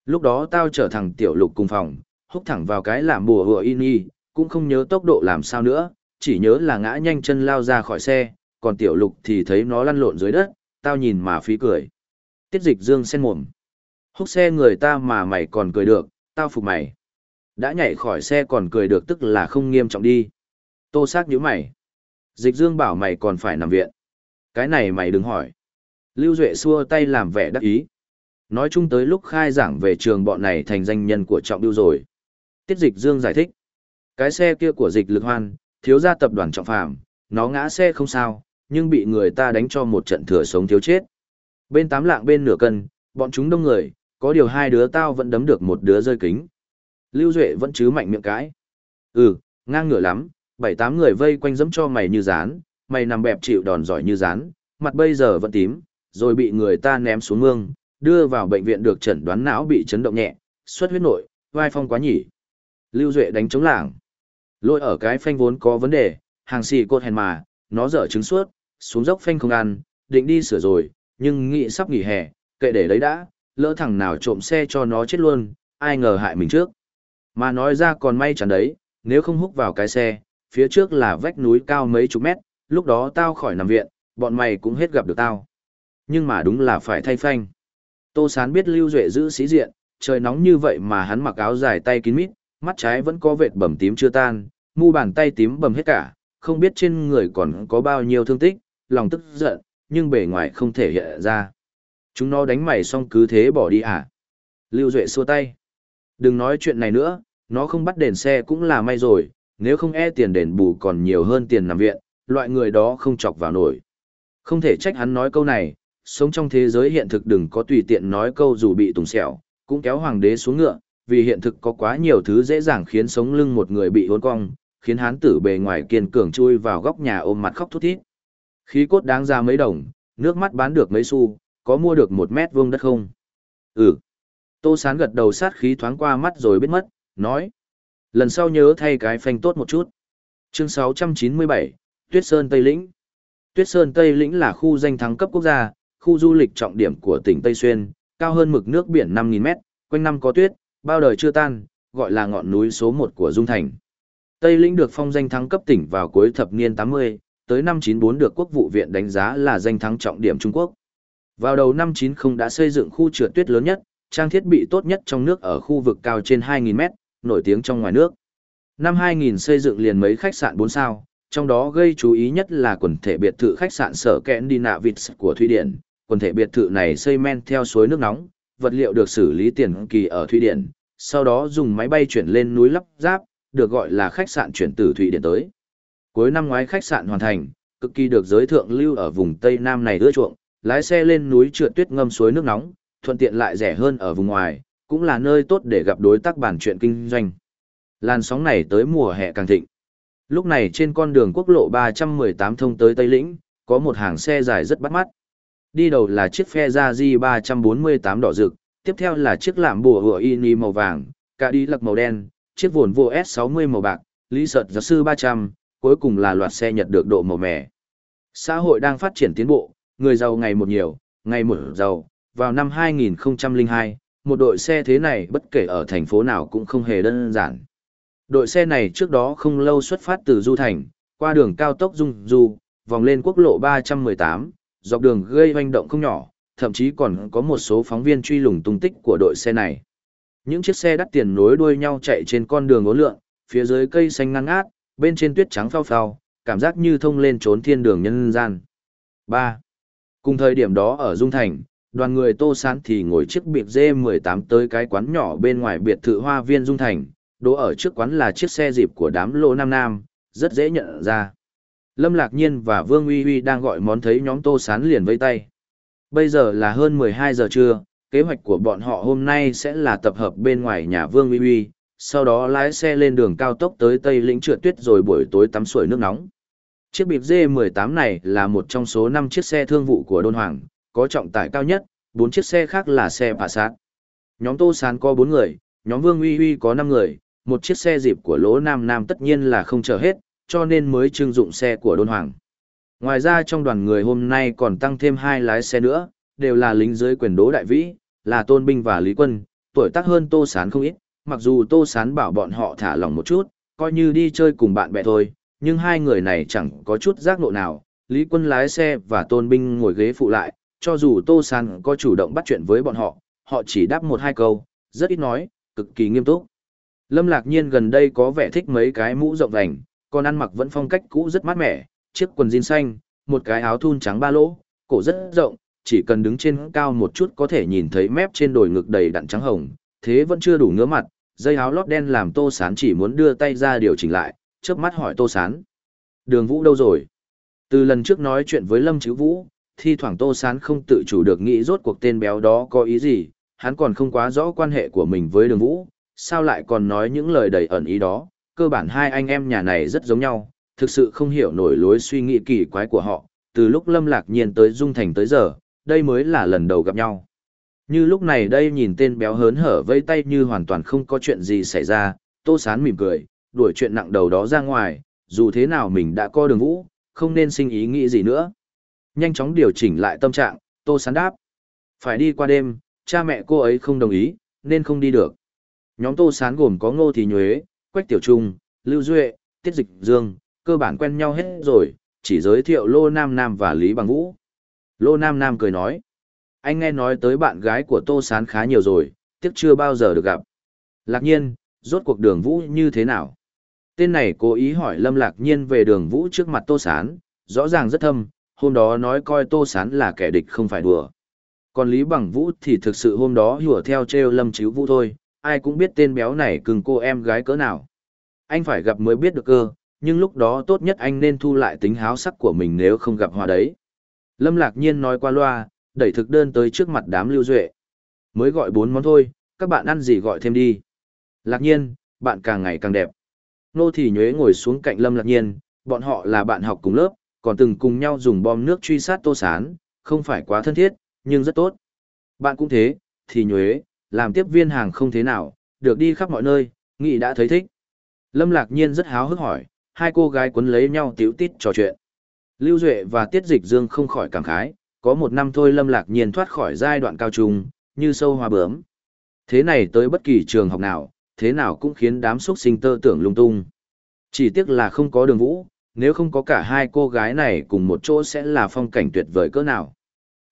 Lúc đó tao chở thằng Tiểu Lục cùng phòng, húc thẳng vào cái làm bùa hùa in y, cũng không nhớ tốc độ làm sao nữa, chỉ nhớ là ngã nhanh chân lao ra khỏi xe, còn Tiểu Lục thì thấy nó lăn lộn dưới đất, tao nhìn mà phí cười. Tiết dịch dương sen mồm. Húc xe người ta mà mày còn cười được, tao phục mày. Đã nhảy khỏi xe còn cười được tức là không nghiêm trọng đi. Tô xác nhíu mày. Dịch dương bảo mày còn phải nằm viện. Cái này mày đừng hỏi. Lưu Duệ xua tay làm vẻ đắc ý. Nói chung tới lúc khai giảng về trường bọn này thành danh nhân của trọng biêu rồi. Tiết dịch dương giải thích. Cái xe kia của dịch lực hoan, thiếu gia tập đoàn trọng phạm, nó ngã xe không sao, nhưng bị người ta đánh cho một trận thừa sống thiếu chết. Bên tám lạng bên nửa cân, bọn chúng đông người, có điều hai đứa tao vẫn đấm được một đứa rơi kính. Lưu Duệ vẫn chứ mạnh miệng cãi. Ừ, ngang ngửa lắm, bảy tám người vây quanh dẫm cho mày như rán, mày nằm bẹp chịu đòn giỏi như rán, mặt bây giờ vẫn tím, rồi bị người ta ném xuống mương, đưa vào bệnh viện được chẩn đoán não bị chấn động nhẹ, xuất huyết nội, vai phong quá nhỉ. Lưu Duệ đánh chống lảng. Lôi ở cái phanh vốn có vấn đề, hàng xì cột hèn mà, nó dở trứng suốt, xuống dốc phanh không ăn, định đi sửa rồi, nhưng nghĩ sắp nghỉ hè, kệ để đấy đã, lỡ thằng nào trộm xe cho nó chết luôn, ai ngờ hại mình trước. Mà nói ra còn may chẳng đấy, nếu không hút vào cái xe, phía trước là vách núi cao mấy chục mét, lúc đó tao khỏi nằm viện, bọn mày cũng hết gặp được tao. Nhưng mà đúng là phải thay phanh. Tô Sán biết Lưu Duệ giữ sĩ diện, trời nóng như vậy mà hắn mặc áo dài tay kín mít, mắt trái vẫn có vệt bầm tím chưa tan, mu bàn tay tím bầm hết cả, không biết trên người còn có bao nhiêu thương tích, lòng tức giận, nhưng bề ngoài không thể hiện ra. Chúng nó đánh mày xong cứ thế bỏ đi à? Lưu Duệ xua tay. Đừng nói chuyện này nữa, nó không bắt đền xe cũng là may rồi, nếu không e tiền đền bù còn nhiều hơn tiền nằm viện, loại người đó không chọc vào nổi. Không thể trách hắn nói câu này, sống trong thế giới hiện thực đừng có tùy tiện nói câu dù bị tùng xẻo, cũng kéo hoàng đế xuống ngựa, vì hiện thực có quá nhiều thứ dễ dàng khiến sống lưng một người bị hôn cong, khiến hán tử bề ngoài kiên cường chui vào góc nhà ôm mặt khóc thút thít. Khí cốt đáng ra mấy đồng, nước mắt bán được mấy xu, có mua được một mét vuông đất không? Ừ. Tô Sán gật đầu sát khí thoáng qua mắt rồi biết mất, nói. Lần sau nhớ thay cái phanh tốt một chút. Chương 697, Tuyết Sơn Tây Lĩnh. Tuyết Sơn Tây Lĩnh là khu danh thắng cấp quốc gia, khu du lịch trọng điểm của tỉnh Tây Xuyên, cao hơn mực nước biển 5.000 mét, quanh năm có tuyết, bao đời chưa tan, gọi là ngọn núi số 1 của Dung Thành. Tây Lĩnh được phong danh thắng cấp tỉnh vào cuối thập niên 80, tới năm 94 được Quốc vụ viện đánh giá là danh thắng trọng điểm Trung Quốc. Vào đầu năm 90 đã xây dựng khu trượt tuyết lớn nhất, trang thiết bị tốt nhất trong nước ở khu vực cao trên 2.000 mét, nổi tiếng trong ngoài nước. Năm 2000 xây dựng liền mấy khách sạn 4 sao, trong đó gây chú ý nhất là quần thể biệt thự khách sạn sở kẽn đi nạ vịt của Thụy Điển. Quần thể biệt thự này xây men theo suối nước nóng, vật liệu được xử lý tiền kỳ ở Thụy Điển, sau đó dùng máy bay chuyển lên núi lắp ráp, được gọi là khách sạn chuyển từ Thụy Điển tới. Cuối năm ngoái khách sạn hoàn thành, cực kỳ được giới thượng lưu ở vùng Tây Nam này ưa chuộng, lái xe lên núi trượt tuyết ngâm suối nước nóng, thuận tiện lại rẻ hơn ở vùng ngoài, cũng là nơi tốt để gặp đối tác bàn chuyện kinh doanh. Làn sóng này tới mùa hè càng thịnh. Lúc này trên con đường quốc lộ 318 thông tới Tây Lĩnh, có một hàng xe dài rất bắt mắt. Đi đầu là chiếc phe ra di 348 đỏ rực, tiếp theo là chiếc lạm bùa hựa ini màu vàng, cả đi lặc màu đen, chiếc vồn vô S60 màu bạc, lý sợt giáo sư 300, cuối cùng là loạt xe nhật được độ màu mẻ. Xã hội đang phát triển tiến bộ, người giàu ngày một nhiều, ngày một giàu, vào năm 2002, một đội xe thế này bất kể ở thành phố nào cũng không hề đơn giản. Đội xe này trước đó không lâu xuất phát từ Du Thành, qua đường cao tốc Dung Du, vòng lên quốc lộ 318, dọc đường gây hoành động không nhỏ, thậm chí còn có một số phóng viên truy lùng tung tích của đội xe này. Những chiếc xe đắt tiền nối đuôi nhau chạy trên con đường ố lượng, phía dưới cây xanh ngăn ngát, bên trên tuyết trắng phao phao, cảm giác như thông lên trốn thiên đường nhân gian. 3. Cùng thời điểm đó ở Dung Thành, đoàn người Tô Sán thì ngồi chiếc biệt D18 tới cái quán nhỏ bên ngoài biệt thự hoa viên Dung Thành, đỗ ở trước quán là chiếc xe dịp của đám lô nam nam, rất dễ nhận ra. Lâm Lạc Nhiên và Vương Uy Uy đang gọi món thấy nhóm Tô Sán liền vây tay. Bây giờ là hơn 12 giờ trưa, kế hoạch của bọn họ hôm nay sẽ là tập hợp bên ngoài nhà Vương Uy Uy, sau đó lái xe lên đường cao tốc tới Tây Lĩnh trượt tuyết rồi buổi tối tắm suối nước nóng. Chiếc bịp D18 này là một trong số 5 chiếc xe thương vụ của Đôn Hoàng, có trọng tải cao nhất, 4 chiếc xe khác là xe bạ sát. Nhóm Tô Sán có 4 người, nhóm Vương Uy Uy có 5 người, một chiếc xe dịp của Lỗ Nam Nam tất nhiên là không chở hết, cho nên mới trưng dụng xe của Đôn Hoàng. Ngoài ra trong đoàn người hôm nay còn tăng thêm hai lái xe nữa, đều là lính dưới quyền đố đại vĩ, là Tôn Binh và Lý Quân, tuổi tác hơn Tô Sán không ít, mặc dù Tô Sán bảo bọn họ thả lỏng một chút, coi như đi chơi cùng bạn bè thôi, nhưng hai người này chẳng có chút giác ngộ nào, Lý Quân lái xe và Tôn Binh ngồi ghế phụ lại, cho dù Tô Sán có chủ động bắt chuyện với bọn họ, họ chỉ đáp một hai câu, rất ít nói, cực kỳ nghiêm túc. Lâm Lạc Nhiên gần đây có vẻ thích mấy cái mũ rộng vành, còn ăn mặc vẫn phong cách cũ rất mát mẻ, chiếc quần jean xanh, một cái áo thun trắng ba lỗ, cổ rất rộng, chỉ cần đứng trên cao một chút có thể nhìn thấy mép trên đồi ngực đầy đặn trắng hồng, thế vẫn chưa đủ ngứa mặt, dây áo lót đen làm Tô Sán chỉ muốn đưa tay ra điều chỉnh lại, chớp mắt hỏi Tô Sán. Đường Vũ đâu rồi? Từ lần trước nói chuyện với Lâm Chữ Vũ, thi thoảng Tô Sán không tự chủ được nghĩ rốt cuộc tên béo đó có ý gì, hắn còn không quá rõ quan hệ của mình với Đường Vũ, sao lại còn nói những lời đầy ẩn ý đó, cơ bản hai anh em nhà này rất giống nhau, thực sự không hiểu nổi lối suy nghĩ kỳ quái của họ, từ lúc Lâm Lạc Nhiên tới Dung Thành tới giờ, đây mới là lần đầu gặp nhau. Như lúc này đây nhìn tên béo hớn hở vây tay như hoàn toàn không có chuyện gì xảy ra, Tô Sán mỉm cười, đuổi chuyện nặng đầu đó ra ngoài, dù thế nào mình đã co đường vũ, không nên sinh ý nghĩ gì nữa. Nhanh chóng điều chỉnh lại tâm trạng, Tô Sán đáp. Phải đi qua đêm, cha mẹ cô ấy không đồng ý, nên không đi được. Nhóm Tô Sán gồm có Ngô thị Nhuế, Quách Tiểu Trung, Lưu Duệ, Tiết Dịch Dương, cơ bản quen nhau hết rồi, chỉ giới thiệu Lô Nam Nam và Lý Bằng Vũ. Lô Nam Nam cười nói, anh nghe nói tới bạn gái của Tô Sán khá nhiều rồi, tiếc chưa bao giờ được gặp. Lạc nhiên, rốt cuộc đường Vũ như thế nào? Tên này cố ý hỏi Lâm Lạc Nhiên về đường vũ trước mặt Tô Sán, rõ ràng rất thâm, hôm đó nói coi Tô Sán là kẻ địch không phải đùa. Còn Lý Bằng Vũ thì thực sự hôm đó hùa theo treo Lâm Chíu Vũ thôi, ai cũng biết tên béo này cưng cô em gái cỡ nào. Anh phải gặp mới biết được cơ, nhưng lúc đó tốt nhất anh nên thu lại tính háo sắc của mình nếu không gặp hòa đấy. Lâm Lạc Nhiên nói qua loa, đẩy thực đơn tới trước mặt đám lưu duệ. Mới gọi bốn món thôi, các bạn ăn gì gọi thêm đi. Lạc Nhiên, bạn càng ngày càng đẹp. Nô thì nhuế ngồi xuống cạnh Lâm Lạc Nhiên, bọn họ là bạn học cùng lớp, còn từng cùng nhau dùng bom nước truy sát Tô Sán, không phải quá thân thiết, nhưng rất tốt. Bạn cũng thế, thì nhuế, làm tiếp viên hàng không thế nào, được đi khắp mọi nơi, nghĩ đã thấy thích. Lâm Lạc Nhiên rất háo hức hỏi, hai cô gái quấn lấy nhau tiểu tít trò chuyện. Lưu Duệ và Tiết Dịch Dương không khỏi cảm khái, có một năm thôi Lâm Lạc Nhiên thoát khỏi giai đoạn cao trung, như sâu hoa bướm. Thế này tới bất kỳ trường học nào, thế nào cũng khiến đám xuất sinh tơ tưởng lung tung. Chỉ tiếc là không có đường vũ, nếu không có cả hai cô gái này cùng một chỗ sẽ là phong cảnh tuyệt vời cỡ nào.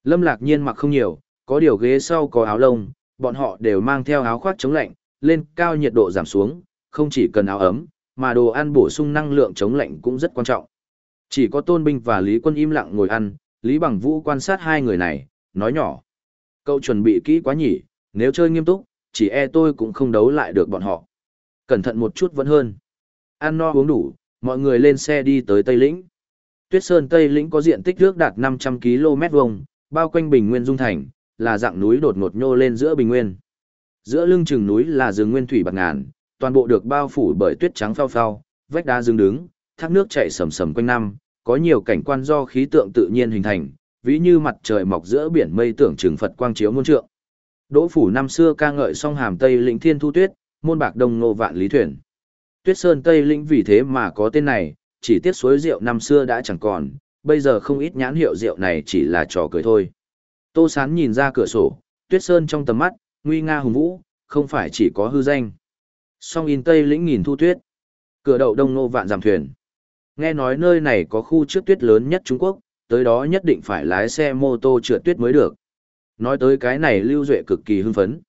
Lâm Lạc Nhiên mặc không nhiều, có điều ghế sau có áo lông, bọn họ đều mang theo áo khoác chống lạnh, lên cao nhiệt độ giảm xuống, không chỉ cần áo ấm, mà đồ ăn bổ sung năng lượng chống lạnh cũng rất quan trọng. Chỉ có Tôn Binh và Lý Quân im lặng ngồi ăn, Lý Bằng Vũ quan sát hai người này, nói nhỏ. Cậu chuẩn bị kỹ quá nhỉ, nếu chơi nghiêm túc, chỉ e tôi cũng không đấu lại được bọn họ. Cẩn thận một chút vẫn hơn. Ăn no uống đủ, mọi người lên xe đi tới Tây Lĩnh. Tuyết Sơn Tây Lĩnh có diện tích nước đạt 500 km vuông, bao quanh Bình Nguyên Dung Thành, là dạng núi đột ngột nhô lên giữa Bình Nguyên. Giữa lưng chừng núi là rừng nguyên thủy bạc ngàn, toàn bộ được bao phủ bởi tuyết trắng phao phao, vách đá dương đứng, thác nước chảy sầm sầm quanh năm, có nhiều cảnh quan do khí tượng tự nhiên hình thành, ví như mặt trời mọc giữa biển mây tưởng chừng Phật quang chiếu muôn trượng. Đỗ phủ năm xưa ca ngợi song hàm Tây lĩnh thiên thu tuyết, môn bạc đông nô vạn lý thuyền. Tuyết Sơn Tây lĩnh vì thế mà có tên này, chỉ tiếc suối rượu năm xưa đã chẳng còn, bây giờ không ít nhãn hiệu rượu này chỉ là trò cười thôi. Tô Sán nhìn ra cửa sổ, Tuyết Sơn trong tầm mắt, nguy nga hùng vũ, không phải chỉ có hư danh. Song in Tây lĩnh nghìn thu tuyết. Cửa đậu đông nô vạn giảm thuyền. Nghe nói nơi này có khu trước tuyết lớn nhất Trung Quốc, tới đó nhất định phải lái xe mô tô trượt tuyết mới được. Nói tới cái này Lưu Duệ cực kỳ hưng phấn.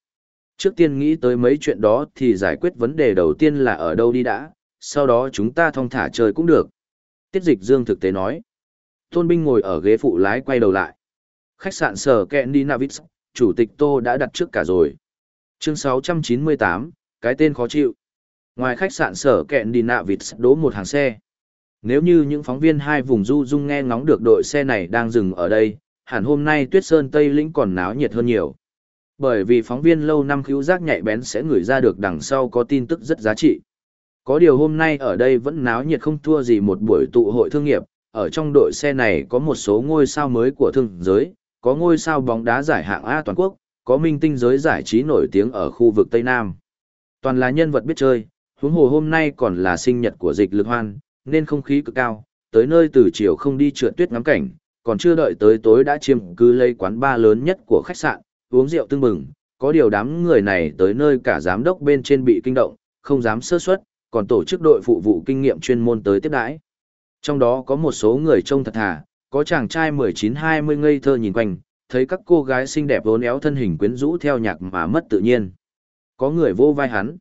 Trước tiên nghĩ tới mấy chuyện đó thì giải quyết vấn đề đầu tiên là ở đâu đi đã, sau đó chúng ta thong thả chơi cũng được. Tiết dịch Dương thực tế nói. Tôn binh ngồi ở ghế phụ lái quay đầu lại. Khách sạn sở kẹn đi chủ tịch Tô đã đặt trước cả rồi. Chương 698, cái tên khó chịu. Ngoài khách sạn sở kẹn đi Navitz đỗ một hàng xe. Nếu như những phóng viên hai vùng du dung nghe ngóng được đội xe này đang dừng ở đây, hẳn hôm nay Tuyết Sơn Tây Lĩnh còn náo nhiệt hơn nhiều. Bởi vì phóng viên lâu năm cứu giác nhạy bén sẽ gửi ra được đằng sau có tin tức rất giá trị. Có điều hôm nay ở đây vẫn náo nhiệt không thua gì một buổi tụ hội thương nghiệp, ở trong đội xe này có một số ngôi sao mới của thương giới, có ngôi sao bóng đá giải hạng A toàn quốc, có minh tinh giới giải trí nổi tiếng ở khu vực Tây Nam. Toàn là nhân vật biết chơi, huống hồ hôm nay còn là sinh nhật của dịch lực hoan, nên không khí cực cao, tới nơi từ chiều không đi trượt tuyết ngắm cảnh, còn chưa đợi tới tối đã chiếm cứ lấy quán ba lớn nhất của khách sạn, uống rượu tương bừng, có điều đám người này tới nơi cả giám đốc bên trên bị kinh động, không dám sơ suất, còn tổ chức đội phụ vụ kinh nghiệm chuyên môn tới tiếp đãi. Trong đó có một số người trông thật thà, có chàng trai 19-20 ngây thơ nhìn quanh, thấy các cô gái xinh đẹp vốn éo thân hình quyến rũ theo nhạc mà mất tự nhiên. Có người vô vai hắn.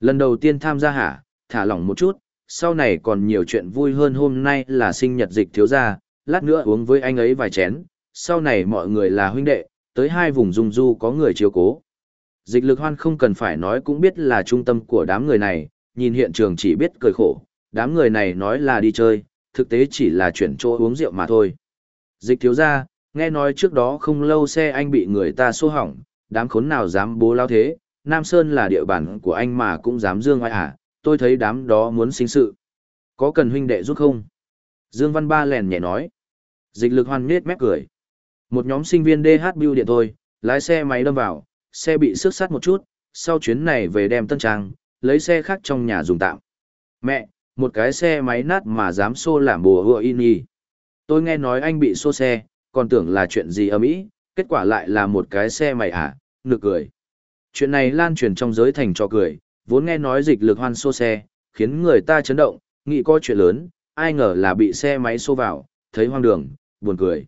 Lần đầu tiên tham gia hả, thả lỏng một chút, sau này còn nhiều chuyện vui hơn hôm nay là sinh nhật dịch thiếu gia, lát nữa uống với anh ấy vài chén, sau này mọi người là huynh đệ, tới hai vùng dung du có người chiếu cố. Dịch lực hoan không cần phải nói cũng biết là trung tâm của đám người này, nhìn hiện trường chỉ biết cười khổ, đám người này nói là đi chơi, thực tế chỉ là chuyển chỗ uống rượu mà thôi. Dịch thiếu gia, nghe nói trước đó không lâu xe anh bị người ta xô hỏng, đám khốn nào dám bố lao thế, Nam Sơn là địa bàn của anh mà cũng dám dương oai à, tôi thấy đám đó muốn sinh sự. Có cần huynh đệ giúp không? Dương Văn Ba lèn nhẹ nói. Dịch lực hoan nết mép cười. Một nhóm sinh viên DH Bill điện thôi, lái xe máy đâm vào, xe bị xước sát một chút, sau chuyến này về đem tân trang, lấy xe khác trong nhà dùng tạm. Mẹ, một cái xe máy nát mà dám xô làm bùa hựa in y. Tôi nghe nói anh bị xô xe, còn tưởng là chuyện gì ở Mỹ, kết quả lại là một cái xe mày à, nực cười. Chuyện này lan truyền trong giới thành cho cười, vốn nghe nói dịch lực hoan xô xe, khiến người ta chấn động, nghĩ có chuyện lớn, ai ngờ là bị xe máy xô vào, thấy hoang đường, buồn cười.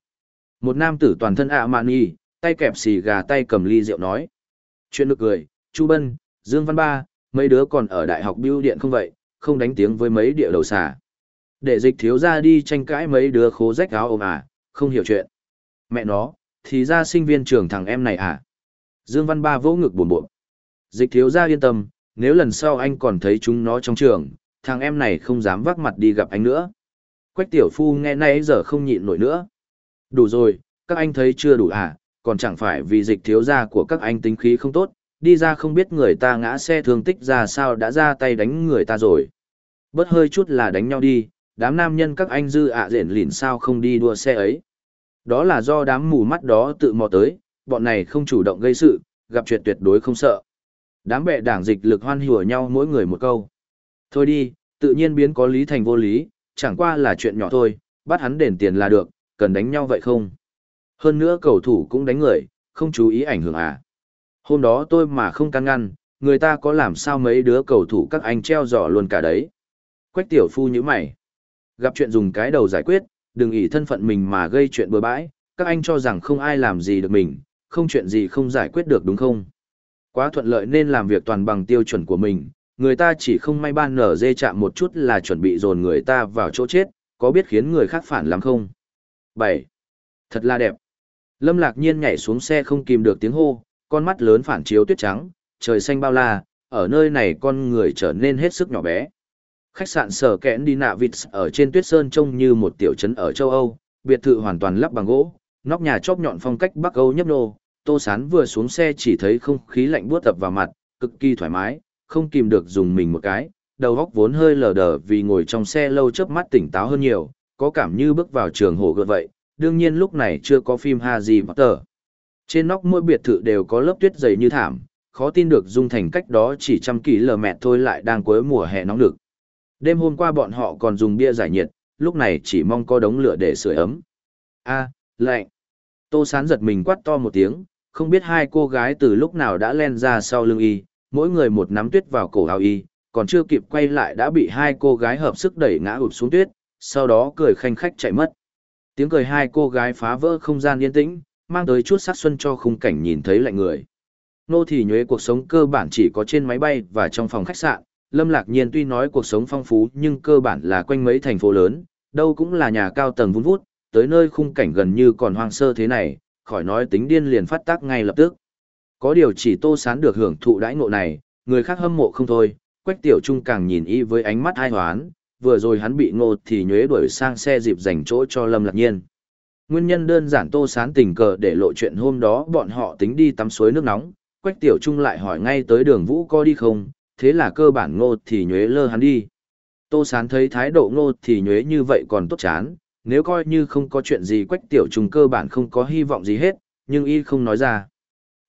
Một nam tử toàn thân ạ mạn y, tay kẹp xì gà tay cầm ly rượu nói. Chuyện nực cười, Chu Bân, Dương Văn Ba, mấy đứa còn ở đại học biêu điện không vậy, không đánh tiếng với mấy địa đầu xà. Để dịch thiếu ra đi tranh cãi mấy đứa khố rách áo ôm à, không hiểu chuyện. Mẹ nó, thì ra sinh viên trường thằng em này à. Dương Văn Ba vỗ ngực buồn buồn. Dịch thiếu ra yên tâm, nếu lần sau anh còn thấy chúng nó trong trường, thằng em này không dám vác mặt đi gặp anh nữa. Quách tiểu phu nghe nay giờ không nhịn nổi nữa. Đủ rồi, các anh thấy chưa đủ à, còn chẳng phải vì dịch thiếu gia của các anh tính khí không tốt, đi ra không biết người ta ngã xe thương tích ra sao đã ra tay đánh người ta rồi. Bớt hơi chút là đánh nhau đi, đám nam nhân các anh dư ạ à rển lỉn sao không đi đua xe ấy. Đó là do đám mù mắt đó tự mò tới, bọn này không chủ động gây sự, gặp chuyện tuyệt đối không sợ. Đám bệ đảng dịch lực hoan hùa nhau mỗi người một câu. Thôi đi, tự nhiên biến có lý thành vô lý, chẳng qua là chuyện nhỏ thôi, bắt hắn đền tiền là được, cần đánh nhau vậy không? Hơn nữa cầu thủ cũng đánh người, không chú ý ảnh hưởng à. Hôm đó tôi mà không can ngăn, người ta có làm sao mấy đứa cầu thủ các anh treo giỏ luôn cả đấy. Quách tiểu phu như mày. Gặp chuyện dùng cái đầu giải quyết, đừng ỷ thân phận mình mà gây chuyện bừa bãi, các anh cho rằng không ai làm gì được mình, không chuyện gì không giải quyết được đúng không? Quá thuận lợi nên làm việc toàn bằng tiêu chuẩn của mình, người ta chỉ không may ban nở dê chạm một chút là chuẩn bị dồn người ta vào chỗ chết, có biết khiến người khác phản lắm không? 7. Thật là đẹp. Lâm lạc nhiên nhảy xuống xe không kìm được tiếng hô, con mắt lớn phản chiếu tuyết trắng, trời xanh bao la, ở nơi này con người trở nên hết sức nhỏ bé. Khách sạn sở kẽn đi nạ vịt ở trên tuyết sơn trông như một tiểu trấn ở châu Âu, biệt thự hoàn toàn lắp bằng gỗ, nóc nhà chóp nhọn phong cách Bắc Âu nhấp nô, Tô Sán vừa xuống xe chỉ thấy không khí lạnh buốt tập vào mặt, cực kỳ thoải mái, không kìm được dùng mình một cái, đầu óc vốn hơi lờ đờ vì ngồi trong xe lâu chớp mắt tỉnh táo hơn nhiều, có cảm như bước vào trường hồ gợt vậy, đương nhiên lúc này chưa có phim Harry Potter. Trên nóc mỗi biệt thự đều có lớp tuyết dày như thảm, khó tin được dung thành cách đó chỉ trăm kỷ lờ mẹ thôi lại đang cuối mùa hè nóng được. Đêm hôm qua bọn họ còn dùng bia giải nhiệt, lúc này chỉ mong có đống lửa để sưởi ấm. A, lạnh. Tô Sán giật mình quát to một tiếng, không biết hai cô gái từ lúc nào đã len ra sau lưng y, mỗi người một nắm tuyết vào cổ áo y, còn chưa kịp quay lại đã bị hai cô gái hợp sức đẩy ngã ụp xuống tuyết, sau đó cười khanh khách chạy mất. Tiếng cười hai cô gái phá vỡ không gian yên tĩnh, mang tới chút sát xuân cho khung cảnh nhìn thấy lạnh người. Nô thì nhuế cuộc sống cơ bản chỉ có trên máy bay và trong phòng khách sạn, Lâm Lạc Nhiên tuy nói cuộc sống phong phú nhưng cơ bản là quanh mấy thành phố lớn, đâu cũng là nhà cao tầng vun vút, tới nơi khung cảnh gần như còn hoang sơ thế này, khỏi nói tính điên liền phát tác ngay lập tức. Có điều chỉ Tô Sán được hưởng thụ đãi ngộ này, người khác hâm mộ không thôi, Quách Tiểu Trung càng nhìn y với ánh mắt ai hoán, vừa rồi hắn bị ngô thì nhuế đuổi sang xe dịp dành chỗ cho Lâm Lạc Nhiên. Nguyên nhân đơn giản Tô Sán tình cờ để lộ chuyện hôm đó bọn họ tính đi tắm suối nước nóng, Quách Tiểu Trung lại hỏi ngay tới đường Vũ có đi không, thế là cơ bản ngô thì nhuế lơ hắn đi. Tô Sán thấy thái độ ngô thì nhuế như vậy còn tốt chán, nếu coi như không có chuyện gì Quách Tiểu trùng cơ bản không có hy vọng gì hết, nhưng y không nói ra.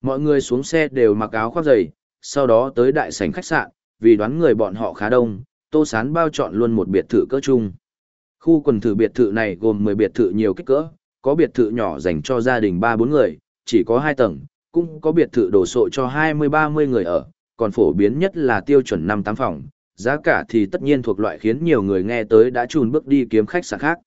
Mọi người xuống xe đều mặc áo khoác dày, sau đó tới đại sảnh khách sạn, vì đoán người bọn họ khá đông, Tô Sán bao chọn luôn một biệt thự cỡ chung. Khu quần thử biệt thự này gồm 10 biệt thự nhiều kích cỡ, có biệt thự nhỏ dành cho gia đình 3-4 người, chỉ có 2 tầng, cũng có biệt thự đồ sộ cho 20-30 người ở, còn phổ biến nhất là tiêu chuẩn 5-8 phòng, giá cả thì tất nhiên thuộc loại khiến nhiều người nghe tới đã chùn bước đi kiếm khách sạn khác.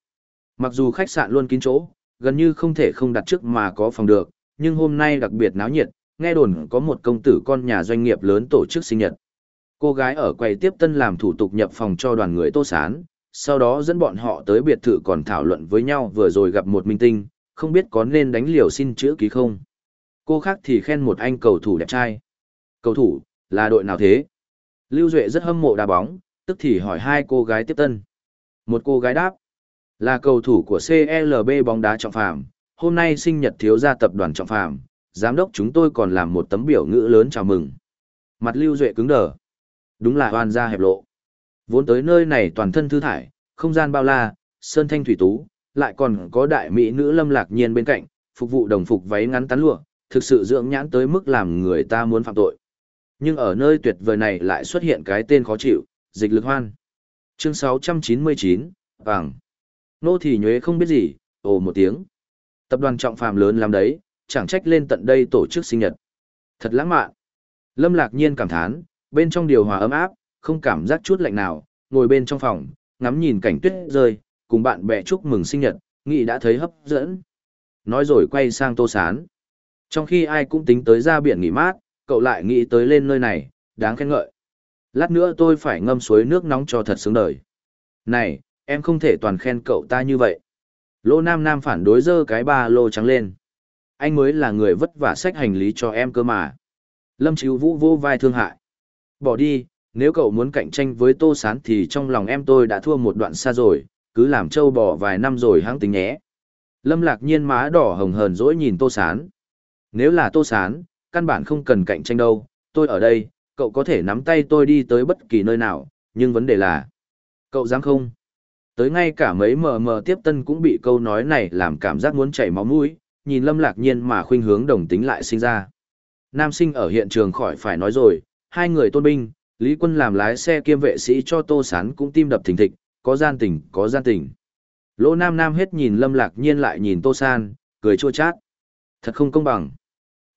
Mặc dù khách sạn luôn kín chỗ, gần như không thể không đặt trước mà có phòng được, nhưng hôm nay đặc biệt náo nhiệt, nghe đồn có một công tử con nhà doanh nghiệp lớn tổ chức sinh nhật. Cô gái ở quầy tiếp tân làm thủ tục nhập phòng cho đoàn người Tô Sán, sau đó dẫn bọn họ tới biệt thự còn thảo luận với nhau vừa rồi gặp một minh tinh, không biết có nên đánh liều xin chữ ký không. Cô khác thì khen một anh cầu thủ đẹp trai. Cầu thủ, là đội nào thế? Lưu Duệ rất hâm mộ đá bóng, tức thì hỏi hai cô gái tiếp tân. Một cô gái đáp, là cầu thủ của CLB bóng đá trọng phàm, hôm nay sinh nhật thiếu gia tập đoàn trọng phàm, giám đốc chúng tôi còn làm một tấm biểu ngữ lớn chào mừng. Mặt Lưu Duệ cứng đờ. Đúng là oan gia hẹp lộ. Vốn tới nơi này toàn thân thư thải, không gian bao la, sơn thanh thủy tú, lại còn có đại mỹ nữ lâm lạc nhiên bên cạnh, phục vụ đồng phục váy ngắn tán lụa, thực sự dưỡng nhãn tới mức làm người ta muốn phạm tội. Nhưng ở nơi tuyệt vời này lại xuất hiện cái tên khó chịu, dịch lực hoan. Chương 699, vàng. Nô thì nhuế không biết gì, ồ một tiếng. Tập đoàn trọng phàm lớn lắm đấy, chẳng trách lên tận đây tổ chức sinh nhật. Thật lãng mạn. Lâm lạc nhiên cảm thán, bên trong điều hòa ấm áp, không cảm giác chút lạnh nào, ngồi bên trong phòng, ngắm nhìn cảnh tuyết rơi, cùng bạn bè chúc mừng sinh nhật, nghĩ đã thấy hấp dẫn. Nói rồi quay sang tô sán. Trong khi ai cũng tính tới ra biển nghỉ mát, cậu lại nghĩ tới lên nơi này, đáng khen ngợi. Lát nữa tôi phải ngâm suối nước nóng cho thật sướng đời. Này, em không thể toàn khen cậu ta như vậy. Lô Nam Nam phản đối dơ cái ba lô trắng lên. Anh mới là người vất vả xách hành lý cho em cơ mà. Lâm Chíu Vũ vô vai thương hại. Bỏ đi, nếu cậu muốn cạnh tranh với Tô Sán thì trong lòng em tôi đã thua một đoạn xa rồi, cứ làm trâu bò vài năm rồi hãng tính nhé. Lâm lạc nhiên má đỏ hồng hờn dỗi nhìn Tô Sán. Nếu là Tô Sán, căn bản không cần cạnh tranh đâu, tôi ở đây, cậu có thể nắm tay tôi đi tới bất kỳ nơi nào, nhưng vấn đề là... Cậu dám không? Tới ngay cả mấy mờ mờ tiếp tân cũng bị câu nói này làm cảm giác muốn chảy máu mũi, nhìn lâm lạc nhiên mà khuynh hướng đồng tính lại sinh ra. Nam sinh ở hiện trường khỏi phải nói rồi, hai người tôn binh, Lý Quân làm lái xe kiêm vệ sĩ cho Tô Sán cũng tim đập thình thịch, có gian tình, có gian tình. Lỗ Nam Nam hết nhìn Lâm Lạc Nhiên lại nhìn Tô San, cười chua chát. Thật không công bằng.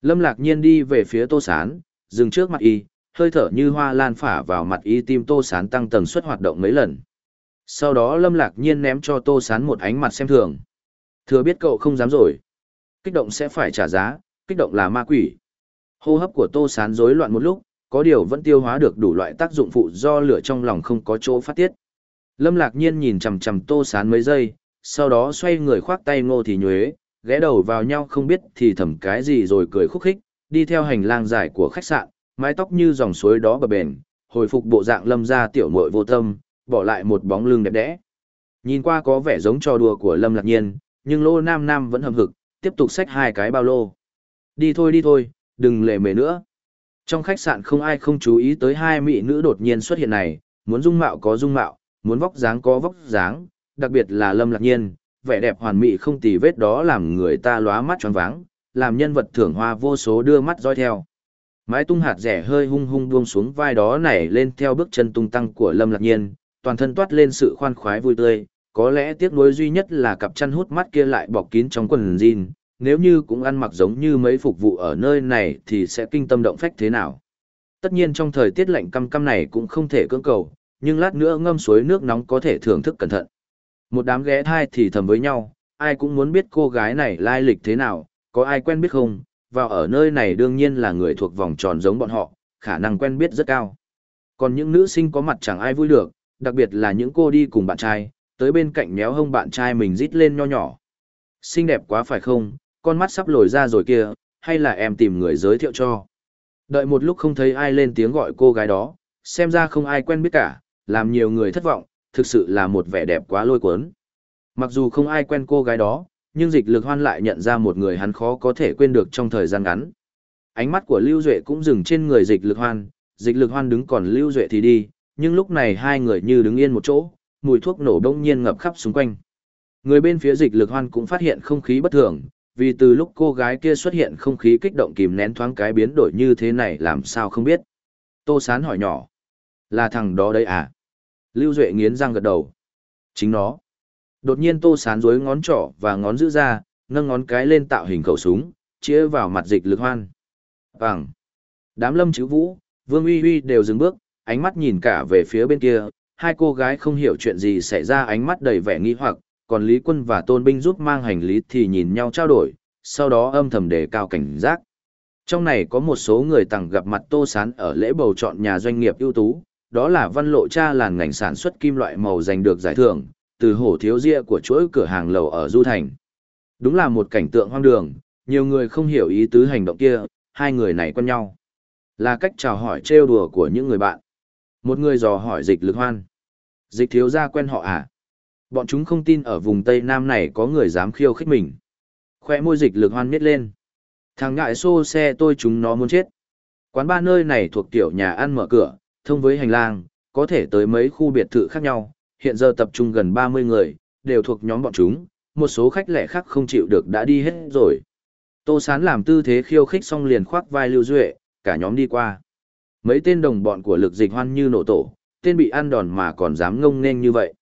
Lâm Lạc Nhiên đi về phía Tô Sán, dừng trước mặt y, hơi thở như hoa lan phả vào mặt y tim Tô Sán tăng tần suất hoạt động mấy lần. Sau đó Lâm Lạc Nhiên ném cho Tô Sán một ánh mặt xem thường. Thừa biết cậu không dám rồi. Kích động sẽ phải trả giá, kích động là ma quỷ. Hô hấp của Tô Sán rối loạn một lúc, có điều vẫn tiêu hóa được đủ loại tác dụng phụ do lửa trong lòng không có chỗ phát tiết. Lâm Lạc Nhiên nhìn chằm chằm Tô Sán mấy giây, sau đó xoay người khoác tay Ngô Thì Nhuế, ghé đầu vào nhau không biết thì thầm cái gì rồi cười khúc khích, đi theo hành lang dài của khách sạn, mái tóc như dòng suối đó bờ bền, hồi phục bộ dạng Lâm ra tiểu muội vô tâm, bỏ lại một bóng lưng đẹp đẽ. Nhìn qua có vẻ giống trò đùa của Lâm Lạc Nhiên, nhưng Lô Nam Nam vẫn hầm hực, tiếp tục xách hai cái bao lô. Đi thôi đi thôi, đừng lề mề nữa. Trong khách sạn không ai không chú ý tới hai mỹ nữ đột nhiên xuất hiện này, muốn dung mạo có dung mạo, muốn vóc dáng có vóc dáng, đặc biệt là Lâm Lạc Nhiên, vẻ đẹp hoàn mỹ không tì vết đó làm người ta lóa mắt choáng váng, làm nhân vật thưởng hoa vô số đưa mắt dõi theo. Mái tung hạt rẻ hơi hung hung buông xuống vai đó nảy lên theo bước chân tung tăng của Lâm Lạc Nhiên, toàn thân toát lên sự khoan khoái vui tươi, có lẽ tiếc nuối duy nhất là cặp chân hút mắt kia lại bọc kín trong quần jean, nếu như cũng ăn mặc giống như mấy phục vụ ở nơi này thì sẽ kinh tâm động phách thế nào. Tất nhiên trong thời tiết lạnh căm căm này cũng không thể cưỡng cầu, nhưng lát nữa ngâm suối nước nóng có thể thưởng thức cẩn thận. Một đám ghé thai thì thầm với nhau, ai cũng muốn biết cô gái này lai lịch thế nào, có ai quen biết không, vào ở nơi này đương nhiên là người thuộc vòng tròn giống bọn họ, khả năng quen biết rất cao. Còn những nữ sinh có mặt chẳng ai vui được, đặc biệt là những cô đi cùng bạn trai, tới bên cạnh méo hông bạn trai mình rít lên nho nhỏ. Xinh đẹp quá phải không, con mắt sắp lồi ra rồi kia, hay là em tìm người giới thiệu cho. Đợi một lúc không thấy ai lên tiếng gọi cô gái đó, xem ra không ai quen biết cả, làm nhiều người thất vọng, thực sự là một vẻ đẹp quá lôi cuốn. Mặc dù không ai quen cô gái đó, nhưng dịch lực hoan lại nhận ra một người hắn khó có thể quên được trong thời gian ngắn. Ánh mắt của Lưu Duệ cũng dừng trên người dịch lực hoan, dịch lực hoan đứng còn Lưu Duệ thì đi, nhưng lúc này hai người như đứng yên một chỗ, mùi thuốc nổ đông nhiên ngập khắp xung quanh. Người bên phía dịch lực hoan cũng phát hiện không khí bất thường, vì từ lúc cô gái kia xuất hiện không khí kích động kìm nén thoáng cái biến đổi như thế này làm sao không biết. Tô Sán hỏi nhỏ. Là thằng đó đấy à? Lưu Duệ nghiến răng gật đầu. Chính nó. Đột nhiên Tô Sán dối ngón trỏ và ngón giữ ra, nâng ngón cái lên tạo hình khẩu súng, chĩa vào mặt dịch lực hoan. Bằng. Đám lâm chữ vũ, Vương Uy Uy đều dừng bước, ánh mắt nhìn cả về phía bên kia, hai cô gái không hiểu chuyện gì xảy ra ánh mắt đầy vẻ nghi hoặc, còn Lý Quân và Tôn Binh giúp mang hành lý thì nhìn nhau trao đổi, sau đó âm thầm đề cao cảnh giác. Trong này có một số người tặng gặp mặt Tô Sán ở lễ bầu chọn nhà doanh nghiệp ưu tú, đó là văn lộ cha làn ngành sản xuất kim loại màu giành được giải thưởng, từ hổ thiếu ria của chuỗi cửa hàng lầu ở Du Thành. Đúng là một cảnh tượng hoang đường, nhiều người không hiểu ý tứ hành động kia, hai người này quen nhau. Là cách chào hỏi trêu đùa của những người bạn. Một người dò hỏi dịch lực hoan. Dịch thiếu gia quen họ à? Bọn chúng không tin ở vùng Tây Nam này có người dám khiêu khích mình. Khoe môi dịch lực hoan miết lên. Thằng ngại xô xe tôi chúng nó muốn chết. Quán ba nơi này thuộc tiểu nhà ăn mở cửa, thông với hành lang, có thể tới mấy khu biệt thự khác nhau, hiện giờ tập trung gần 30 người, đều thuộc nhóm bọn chúng, một số khách lẻ khác không chịu được đã đi hết rồi. Tô Sán làm tư thế khiêu khích xong liền khoác vai Lưu Duệ, cả nhóm đi qua. Mấy tên đồng bọn của lực dịch hoan như nổ tổ, tên bị ăn đòn mà còn dám ngông nghênh như vậy.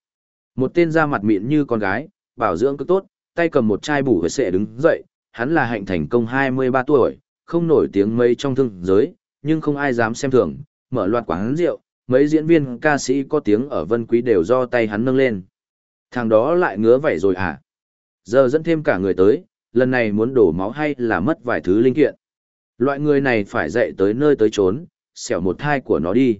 Một tên da mặt mịn như con gái, bảo dưỡng cực tốt, tay cầm một chai bù hơi sệ đứng dậy, hắn là hạnh thành công 23 tuổi, không nổi tiếng mấy trong thương giới, nhưng không ai dám xem thường, mở loạt quán rượu, mấy diễn viên ca sĩ có tiếng ở Vân Quý đều do tay hắn nâng lên. Thằng đó lại ngứa vậy rồi à? Giờ dẫn thêm cả người tới, lần này muốn đổ máu hay là mất vài thứ linh kiện. Loại người này phải dạy tới nơi tới trốn, xẻo một thai của nó đi.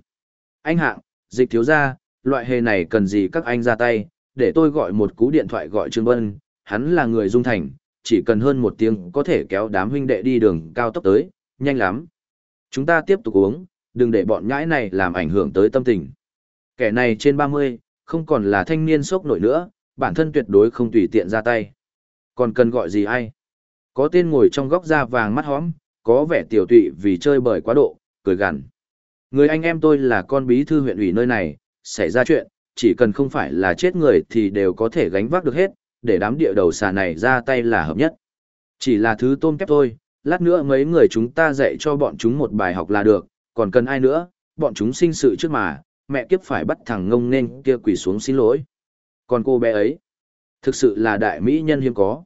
Anh hạng, dịch thiếu ra, loại hề này cần gì các anh ra tay, để tôi gọi một cú điện thoại gọi Trương Vân, hắn là người dung thành, chỉ cần hơn một tiếng có thể kéo đám huynh đệ đi đường cao tốc tới, nhanh lắm. Chúng ta tiếp tục uống, đừng để bọn nhãi này làm ảnh hưởng tới tâm tình. Kẻ này trên 30, không còn là thanh niên sốc nổi nữa, bản thân tuyệt đối không tùy tiện ra tay. Còn cần gọi gì ai? Có tên ngồi trong góc da vàng mắt hóm, có vẻ tiểu tụy vì chơi bời quá độ, cười gằn. Người anh em tôi là con bí thư huyện ủy nơi này, xảy ra chuyện, chỉ cần không phải là chết người thì đều có thể gánh vác được hết, để đám địa đầu xà này ra tay là hợp nhất. Chỉ là thứ tôm kép thôi, lát nữa mấy người chúng ta dạy cho bọn chúng một bài học là được, còn cần ai nữa, bọn chúng sinh sự trước mà, mẹ kiếp phải bắt thằng ngông nên kia quỳ xuống xin lỗi. Còn cô bé ấy, thực sự là đại mỹ nhân hiếm có.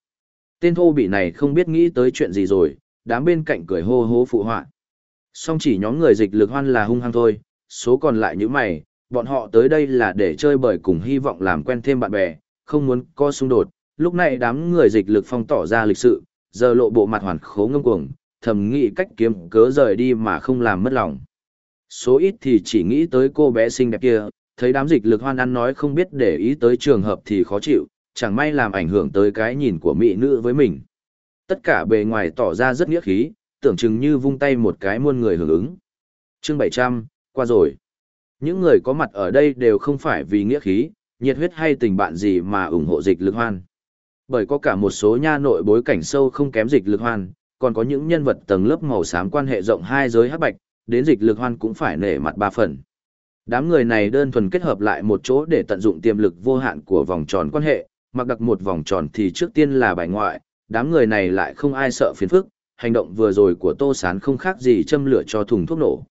Tên thô bị này không biết nghĩ tới chuyện gì rồi, đám bên cạnh cười hô hố phụ họa. Song chỉ nhóm người dịch lực hoan là hung hăng thôi, số còn lại như mày, bọn họ tới đây là để chơi bời cùng hy vọng làm quen thêm bạn bè, không muốn có xung đột. Lúc này đám người dịch lực phong tỏ ra lịch sự, giờ lộ bộ mặt hoàn khố ngâm cuồng, thầm nghĩ cách kiếm cớ rời đi mà không làm mất lòng. Số ít thì chỉ nghĩ tới cô bé xinh đẹp kia, thấy đám dịch lực hoan ăn nói không biết để ý tới trường hợp thì khó chịu, chẳng may làm ảnh hưởng tới cái nhìn của mỹ nữ với mình. Tất cả bề ngoài tỏ ra rất nghĩa khí, tưởng chừng như vung tay một cái muôn người hưởng ứng. Chương 700, qua rồi. Những người có mặt ở đây đều không phải vì nghĩa khí, nhiệt huyết hay tình bạn gì mà ủng hộ dịch lực hoan. Bởi có cả một số nha nội bối cảnh sâu không kém dịch lực hoan, còn có những nhân vật tầng lớp màu xám quan hệ rộng hai giới hắc bạch, đến dịch lực hoan cũng phải nể mặt ba phần. Đám người này đơn thuần kết hợp lại một chỗ để tận dụng tiềm lực vô hạn của vòng tròn quan hệ, mặc đặc một vòng tròn thì trước tiên là bài ngoại, đám người này lại không ai sợ phiền phức, hành động vừa rồi của Tô Sán không khác gì châm lửa cho thùng thuốc nổ.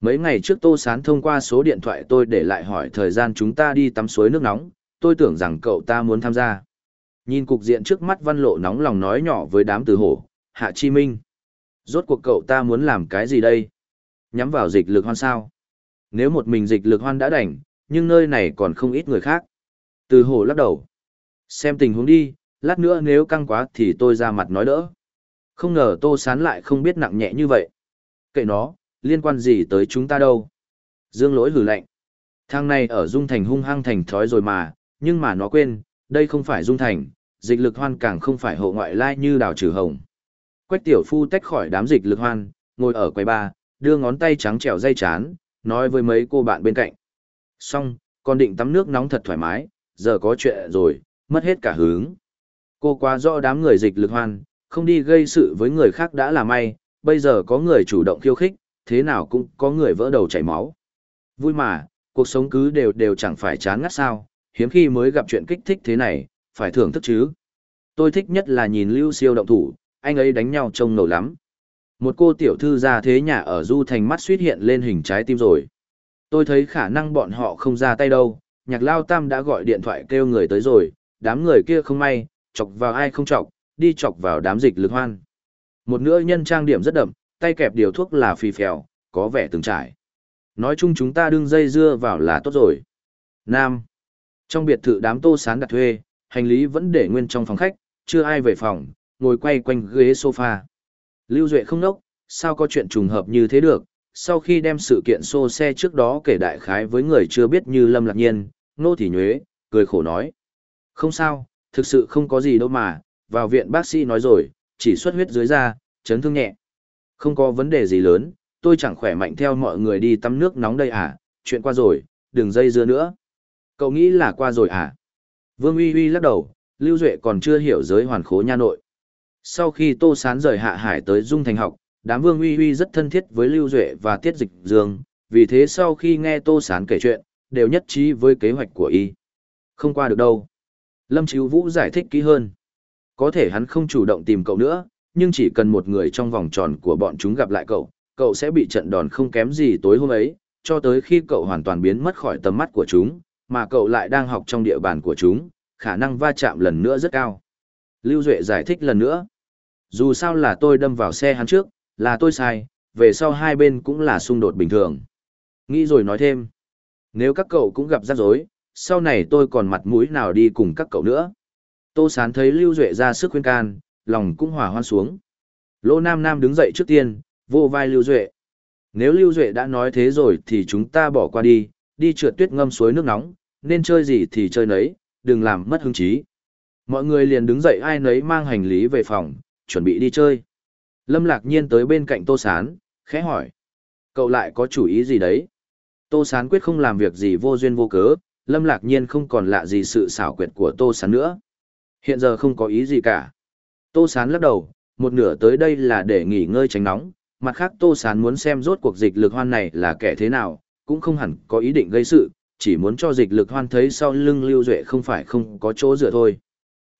Mấy ngày trước Tô Sán thông qua số điện thoại tôi để lại hỏi thời gian chúng ta đi tắm suối nước nóng, tôi tưởng rằng cậu ta muốn tham gia. Nhìn cục diện trước mắt văn lộ nóng lòng nói nhỏ với đám từ hổ, Hạ Chi Minh. Rốt cuộc cậu ta muốn làm cái gì đây? Nhắm vào dịch lực hoan sao? Nếu một mình dịch lực hoan đã đành, nhưng nơi này còn không ít người khác. Từ hổ lắc đầu. Xem tình huống đi, lát nữa nếu căng quá thì tôi ra mặt nói đỡ. Không ngờ Tô Sán lại không biết nặng nhẹ như vậy. Kệ nó, liên quan gì tới chúng ta đâu. Dương lỗi hử lạnh. Thang này ở Dung Thành hung hăng thành thói rồi mà, nhưng mà nó quên, đây không phải Dung Thành, dịch lực hoan càng không phải hộ ngoại lai như đào trừ hồng. Quách tiểu phu tách khỏi đám dịch lực hoan, ngồi ở quầy ba, đưa ngón tay trắng trẻo dây chán, nói với mấy cô bạn bên cạnh. Xong, còn định tắm nước nóng thật thoải mái, giờ có chuyện rồi, mất hết cả hướng. Cô quá rõ đám người dịch lực hoan, không đi gây sự với người khác đã là may, bây giờ có người chủ động khiêu khích, thế nào cũng có người vỡ đầu chảy máu. Vui mà, cuộc sống cứ đều đều chẳng phải chán ngắt sao, hiếm khi mới gặp chuyện kích thích thế này, phải thưởng thức chứ. Tôi thích nhất là nhìn Lưu Siêu động thủ, anh ấy đánh nhau trông nổi lắm. Một cô tiểu thư ra thế nhà ở Du Thành mắt suýt hiện lên hình trái tim rồi. Tôi thấy khả năng bọn họ không ra tay đâu, nhạc lao tam đã gọi điện thoại kêu người tới rồi, đám người kia không may, chọc vào ai không chọc, đi chọc vào đám dịch lực hoan. Một nữ nhân trang điểm rất đậm, tay kẹp điều thuốc là phi phèo, có vẻ từng trải. Nói chung chúng ta đương dây dưa vào là tốt rồi. Nam. Trong biệt thự đám tô sán đặt thuê, hành lý vẫn để nguyên trong phòng khách, chưa ai về phòng, ngồi quay quanh ghế sofa. Lưu Duệ không nốc, sao có chuyện trùng hợp như thế được, sau khi đem sự kiện xô xe trước đó kể đại khái với người chưa biết như Lâm Lạc Nhiên, Nô Thị Nhuế, cười khổ nói. Không sao, thực sự không có gì đâu mà, vào viện bác sĩ nói rồi, chỉ xuất huyết dưới da, chấn thương nhẹ. Không có vấn đề gì lớn, tôi chẳng khỏe mạnh theo mọi người đi tắm nước nóng đây à, chuyện qua rồi, đừng dây dưa nữa. Cậu nghĩ là qua rồi à? Vương Uy Uy lắc đầu, Lưu Duệ còn chưa hiểu giới hoàn khố nha nội. Sau khi Tô Sán rời Hạ Hải tới Dung Thành học, đám Vương Uy Uy rất thân thiết với Lưu Duệ và Tiết Dịch Dương, vì thế sau khi nghe Tô Sán kể chuyện, đều nhất trí với kế hoạch của y. Không qua được đâu. Lâm Chíu Vũ giải thích kỹ hơn. Có thể hắn không chủ động tìm cậu nữa, nhưng chỉ cần một người trong vòng tròn của bọn chúng gặp lại cậu, cậu sẽ bị trận đòn không kém gì tối hôm ấy, cho tới khi cậu hoàn toàn biến mất khỏi tầm mắt của chúng, mà cậu lại đang học trong địa bàn của chúng, khả năng va chạm lần nữa rất cao. Lưu Duệ giải thích lần nữa. Dù sao là tôi đâm vào xe hắn trước, là tôi sai, về sau hai bên cũng là xung đột bình thường. Nghĩ rồi nói thêm. Nếu các cậu cũng gặp rắc rối, sau này tôi còn mặt mũi nào đi cùng các cậu nữa. Tô Sán thấy Lưu Duệ ra sức khuyên can, lòng cũng hòa hoan xuống. Lô Nam Nam đứng dậy trước tiên, vô vai Lưu Duệ. Nếu Lưu Duệ đã nói thế rồi thì chúng ta bỏ qua đi, đi trượt tuyết ngâm suối nước nóng, nên chơi gì thì chơi nấy, đừng làm mất hứng chí. Mọi người liền đứng dậy ai nấy mang hành lý về phòng, chuẩn bị đi chơi. Lâm lạc nhiên tới bên cạnh Tô Sán, khẽ hỏi. Cậu lại có chủ ý gì đấy? Tô Sán quyết không làm việc gì vô duyên vô cớ, Lâm lạc nhiên không còn lạ gì sự xảo quyệt của Tô Sán nữa. Hiện giờ không có ý gì cả. Tô Sán lắc đầu, một nửa tới đây là để nghỉ ngơi tránh nóng, mặt khác Tô Sán muốn xem rốt cuộc dịch lực hoan này là kẻ thế nào, cũng không hẳn có ý định gây sự, chỉ muốn cho dịch lực hoan thấy sau lưng Lưu Duệ không phải không có chỗ dựa thôi.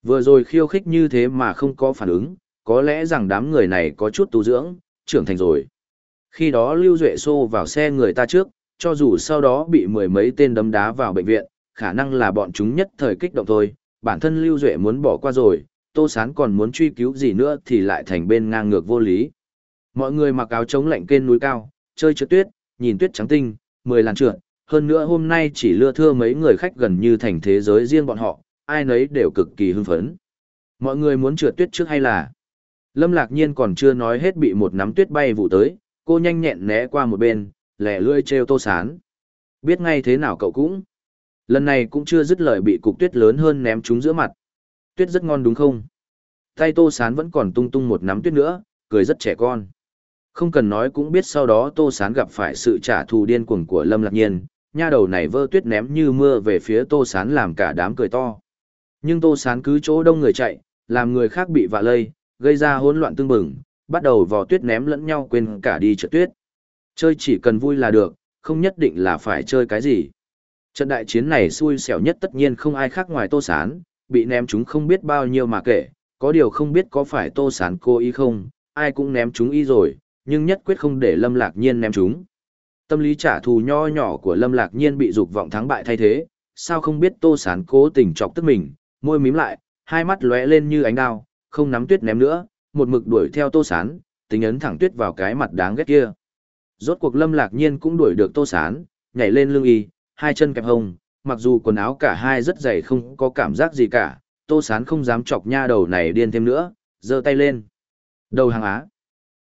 Vừa rồi khiêu khích như thế mà không có phản ứng, có lẽ rằng đám người này có chút tu dưỡng, trưởng thành rồi. Khi đó Lưu Duệ xô vào xe người ta trước, cho dù sau đó bị mười mấy tên đấm đá vào bệnh viện, khả năng là bọn chúng nhất thời kích động thôi, bản thân Lưu Duệ muốn bỏ qua rồi, Tô Sán còn muốn truy cứu gì nữa thì lại thành bên ngang ngược vô lý. Mọi người mặc áo chống lạnh kên núi cao, chơi trượt tuyết, nhìn tuyết trắng tinh, mười làn trượt, hơn nữa hôm nay chỉ lưa thưa mấy người khách gần như thành thế giới riêng bọn họ, ai nấy đều cực kỳ hưng phấn. Mọi người muốn trượt tuyết trước hay là? Lâm Lạc Nhiên còn chưa nói hết bị một nắm tuyết bay vụ tới, cô nhanh nhẹn né qua một bên, lẻ lươi treo tô sán. Biết ngay thế nào cậu cũng. Lần này cũng chưa dứt lời bị cục tuyết lớn hơn ném chúng giữa mặt. Tuyết rất ngon đúng không? Tay tô sán vẫn còn tung tung một nắm tuyết nữa, cười rất trẻ con. Không cần nói cũng biết sau đó tô sán gặp phải sự trả thù điên cuồng của Lâm Lạc Nhiên, nha đầu này vơ tuyết ném như mưa về phía tô sán làm cả đám cười to. Nhưng tô sán cứ chỗ đông người chạy, làm người khác bị vạ lây, gây ra hỗn loạn tương bừng, bắt đầu vò tuyết ném lẫn nhau quên cả đi trượt tuyết. Chơi chỉ cần vui là được, không nhất định là phải chơi cái gì. Trận đại chiến này xui xẻo nhất tất nhiên không ai khác ngoài Tô Sán, bị ném chúng không biết bao nhiêu mà kể, có điều không biết có phải Tô Sán cô ý không, ai cũng ném chúng y rồi, nhưng nhất quyết không để Lâm Lạc Nhiên ném chúng. Tâm lý trả thù nho nhỏ của Lâm Lạc Nhiên bị dục vọng thắng bại thay thế, sao không biết Tô Sán cố tình chọc tức mình, môi mím lại, hai mắt lóe lên như ánh đao, không nắm tuyết ném nữa, một mực đuổi theo Tô Sán, tính ấn thẳng tuyết vào cái mặt đáng ghét kia. Rốt cuộc Lâm Lạc Nhiên cũng đuổi được Tô Sán, nhảy lên lưng y, hai chân kẹp hông, mặc dù quần áo cả hai rất dày không có cảm giác gì cả, Tô Sán không dám chọc nha đầu này điên thêm nữa, giơ tay lên. Đầu hàng á.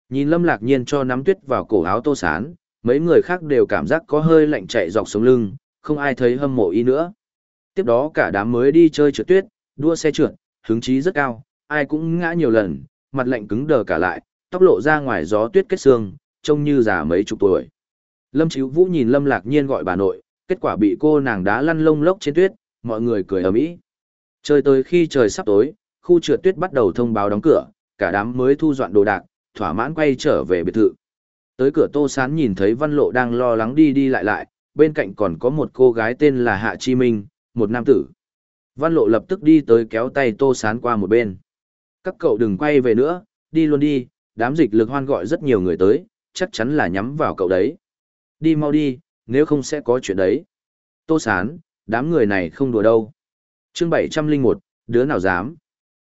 Nhìn Lâm Lạc Nhiên cho nắm tuyết vào cổ áo Tô Sán, mấy người khác đều cảm giác có hơi lạnh chạy dọc sống lưng, không ai thấy hâm mộ y nữa. Tiếp đó cả đám mới đi chơi trượt tuyết, đua xe trượt, hứng chí rất cao, ai cũng ngã nhiều lần, mặt lạnh cứng đờ cả lại, tóc lộ ra ngoài gió tuyết kết xương, trông như già mấy chục tuổi. Lâm Chíu Vũ nhìn Lâm Lạc Nhiên gọi bà nội, kết quả bị cô nàng đá lăn lông lốc trên tuyết, mọi người cười ầm ĩ. Chơi tới khi trời sắp tối, khu trượt tuyết bắt đầu thông báo đóng cửa, cả đám mới thu dọn đồ đạc, thỏa mãn quay trở về biệt thự. Tới cửa Tô Sán nhìn thấy Văn Lộ đang lo lắng đi đi lại lại, bên cạnh còn có một cô gái tên là Hạ Chi Minh, một nam tử. Văn Lộ lập tức đi tới kéo tay Tô Sán qua một bên. Các cậu đừng quay về nữa, đi luôn đi, đám dịch lực hoan gọi rất nhiều người tới, chắc chắn là nhắm vào cậu đấy. Đi mau đi, nếu không sẽ có chuyện đấy. Tô Sán, đám người này không đùa đâu. chương 701, đứa nào dám.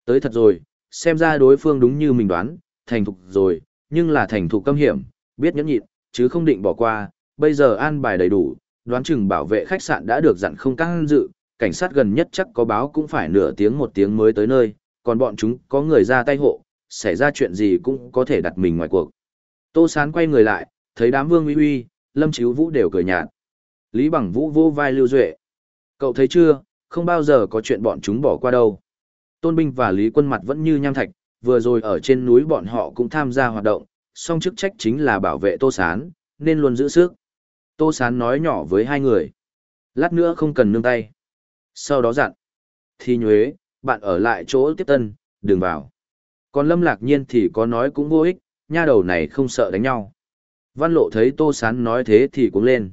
Tới thật rồi, xem ra đối phương đúng như mình đoán, thành thục rồi, nhưng là thành thục câm hiểm, biết nhẫn nhịn, chứ không định bỏ qua, bây giờ an bài đầy đủ, đoán chừng bảo vệ khách sạn đã được dặn không căng dự, cảnh sát gần nhất chắc có báo cũng phải nửa tiếng một tiếng mới tới nơi, còn bọn chúng có người ra tay hộ, xảy ra chuyện gì cũng có thể đặt mình ngoài cuộc. Tô Sán quay người lại, thấy đám vương uy uy, Lâm Chíu Vũ đều cười nhạt. Lý Bằng Vũ vô vai Lưu Duệ. Cậu thấy chưa, không bao giờ có chuyện bọn chúng bỏ qua đâu. Tôn Binh và Lý Quân mặt vẫn như nham thạch, vừa rồi ở trên núi bọn họ cũng tham gia hoạt động, song chức trách chính là bảo vệ Tô Sán, nên luôn giữ sức. Tô Sán nói nhỏ với hai người. Lát nữa không cần nương tay. Sau đó dặn. Thì nhuế, bạn ở lại chỗ tiếp tân, đừng vào. Còn Lâm Lạc Nhiên thì có nói cũng vô ích, nha đầu này không sợ đánh nhau. Văn lộ thấy Tô Sán nói thế thì cũng lên.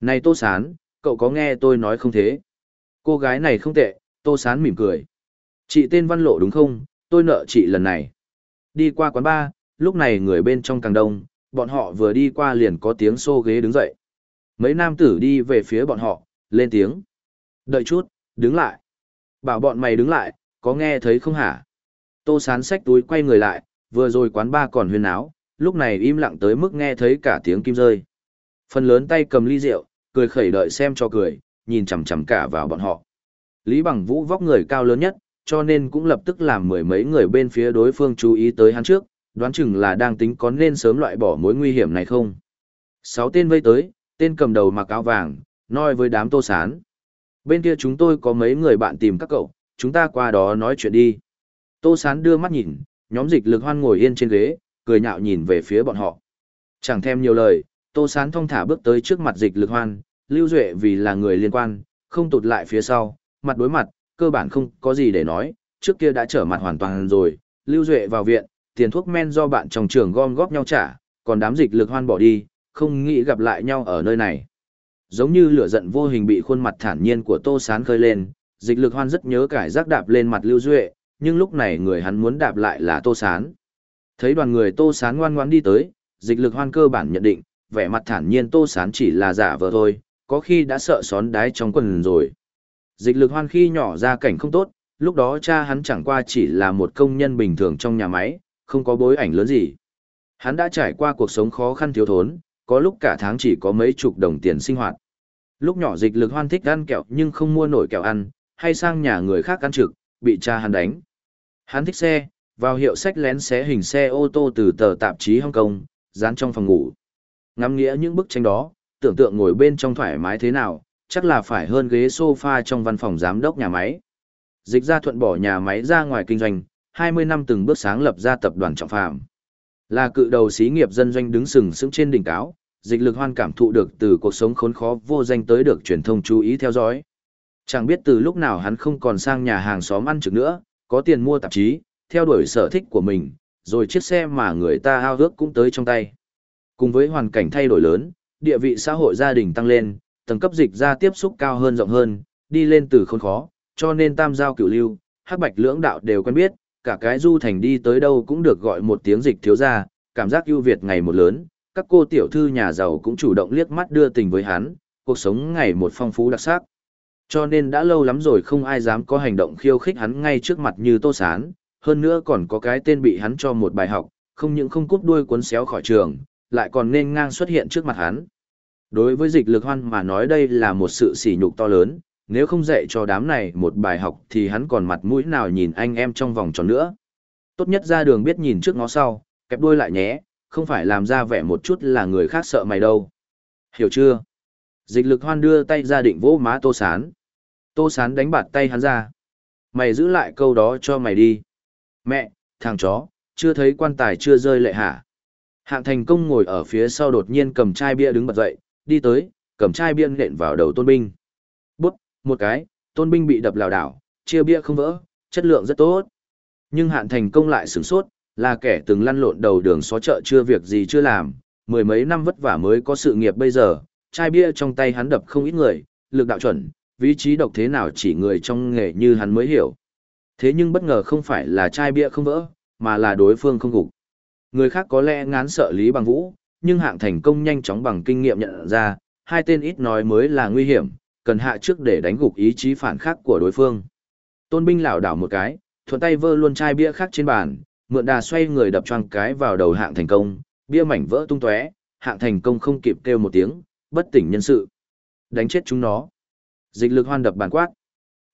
Này Tô Sán, cậu có nghe tôi nói không thế? Cô gái này không tệ, Tô Sán mỉm cười. Chị tên Văn lộ đúng không? Tôi nợ chị lần này. Đi qua quán bar, lúc này người bên trong càng đông, bọn họ vừa đi qua liền có tiếng xô ghế đứng dậy. Mấy nam tử đi về phía bọn họ, lên tiếng. Đợi chút, đứng lại. Bảo bọn mày đứng lại, có nghe thấy không hả? Tô sán xách túi quay người lại, vừa rồi quán ba còn huyên áo, lúc này im lặng tới mức nghe thấy cả tiếng kim rơi. Phần lớn tay cầm ly rượu, cười khẩy đợi xem cho cười, nhìn chằm chằm cả vào bọn họ. Lý Bằng Vũ vóc người cao lớn nhất, cho nên cũng lập tức làm mười mấy người bên phía đối phương chú ý tới hắn trước, đoán chừng là đang tính có nên sớm loại bỏ mối nguy hiểm này không. Sáu tên vây tới, tên cầm đầu mặc áo vàng, nói với đám tô sán. Bên kia chúng tôi có mấy người bạn tìm các cậu, chúng ta qua đó nói chuyện đi. Tô sán đưa mắt nhìn, nhóm dịch lực hoan ngồi yên trên ghế, cười nhạo nhìn về phía bọn họ. Chẳng thêm nhiều lời, tô sán thong thả bước tới trước mặt dịch lực hoan, lưu duệ vì là người liên quan, không tụt lại phía sau, mặt đối mặt, cơ bản không có gì để nói, trước kia đã trở mặt hoàn toàn rồi, lưu duệ vào viện, tiền thuốc men do bạn trong trường gom góp nhau trả, còn đám dịch lực hoan bỏ đi, không nghĩ gặp lại nhau ở nơi này. Giống như lửa giận vô hình bị khuôn mặt thản nhiên của Tô Sán khơi lên, dịch lực hoan rất nhớ cải giác đạp lên mặt Lưu Duệ, nhưng lúc này người hắn muốn đạp lại là Tô Sán. Thấy đoàn người Tô Sán ngoan ngoãn đi tới, dịch lực hoan cơ bản nhận định, vẻ mặt thản nhiên Tô Sán chỉ là giả vờ thôi, có khi đã sợ xón đái trong quần rồi. Dịch lực hoan khi nhỏ ra cảnh không tốt, lúc đó cha hắn chẳng qua chỉ là một công nhân bình thường trong nhà máy, không có bối ảnh lớn gì. Hắn đã trải qua cuộc sống khó khăn thiếu thốn, có lúc cả tháng chỉ có mấy chục đồng tiền sinh hoạt. Lúc nhỏ dịch lực hoan thích ăn kẹo nhưng không mua nổi kẹo ăn, hay sang nhà người khác ăn trực, bị cha hắn đánh. Hắn thích xe, vào hiệu sách lén xé hình xe ô tô từ tờ tạp chí Hong Kong, dán trong phòng ngủ. Ngắm nghĩa những bức tranh đó, tưởng tượng ngồi bên trong thoải mái thế nào, chắc là phải hơn ghế sofa trong văn phòng giám đốc nhà máy. Dịch ra thuận bỏ nhà máy ra ngoài kinh doanh, 20 năm từng bước sáng lập ra tập đoàn trọng phạm. Là cự đầu xí nghiệp dân doanh đứng sừng sững trên đỉnh cáo, dịch lực hoan cảm thụ được từ cuộc sống khốn khó vô danh tới được truyền thông chú ý theo dõi. Chẳng biết từ lúc nào hắn không còn sang nhà hàng xóm ăn trực nữa, có tiền mua tạp chí, theo đuổi sở thích của mình, rồi chiếc xe mà người ta ao ước cũng tới trong tay. Cùng với hoàn cảnh thay đổi lớn, địa vị xã hội gia đình tăng lên, tầng cấp dịch ra tiếp xúc cao hơn rộng hơn, đi lên từ khốn khó, cho nên tam giao cửu lưu, hắc bạch lưỡng đạo đều quen biết, cả cái du thành đi tới đâu cũng được gọi một tiếng dịch thiếu gia, cảm giác ưu việt ngày một lớn, các cô tiểu thư nhà giàu cũng chủ động liếc mắt đưa tình với hắn, cuộc sống ngày một phong phú đặc sắc. Cho nên đã lâu lắm rồi không ai dám có hành động khiêu khích hắn ngay trước mặt như Tô Sán, hơn nữa còn có cái tên bị hắn cho một bài học, không những không cút đuôi cuốn xéo khỏi trường, lại còn nên ngang xuất hiện trước mặt hắn. Đối với dịch lực hoan mà nói đây là một sự sỉ nhục to lớn, nếu không dạy cho đám này một bài học thì hắn còn mặt mũi nào nhìn anh em trong vòng tròn nữa. Tốt nhất ra đường biết nhìn trước ngó sau, kẹp đuôi lại nhé, không phải làm ra vẻ một chút là người khác sợ mày đâu. Hiểu chưa? Dịch lực hoan đưa tay ra định vỗ má tô sán. Tô sán đánh bạt tay hắn ra. Mày giữ lại câu đó cho mày đi. Mẹ, thằng chó, chưa thấy quan tài chưa rơi lệ hả? Hạng thành công ngồi ở phía sau đột nhiên cầm chai bia đứng bật dậy, đi tới, cầm chai bia nện vào đầu tôn binh. Bút, một cái, tôn binh bị đập lảo đảo, chia bia không vỡ, chất lượng rất tốt. Nhưng hạn thành công lại sửng sốt, là kẻ từng lăn lộn đầu đường xó chợ chưa việc gì chưa làm, mười mấy năm vất vả mới có sự nghiệp bây giờ, chai bia trong tay hắn đập không ít người, lực đạo chuẩn, vị trí độc thế nào chỉ người trong nghề như hắn mới hiểu. Thế nhưng bất ngờ không phải là chai bia không vỡ, mà là đối phương không gục. Người khác có lẽ ngán sợ Lý Bằng Vũ, nhưng hạng thành công nhanh chóng bằng kinh nghiệm nhận ra, hai tên ít nói mới là nguy hiểm, cần hạ trước để đánh gục ý chí phản khắc của đối phương. Tôn binh lảo đảo một cái, thuận tay vơ luôn chai bia khác trên bàn, mượn đà xoay người đập choang cái vào đầu hạng thành công, bia mảnh vỡ tung tóe, hạng thành công không kịp kêu một tiếng, bất tỉnh nhân sự. Đánh chết chúng nó. Dịch lực hoan đập bàn quát.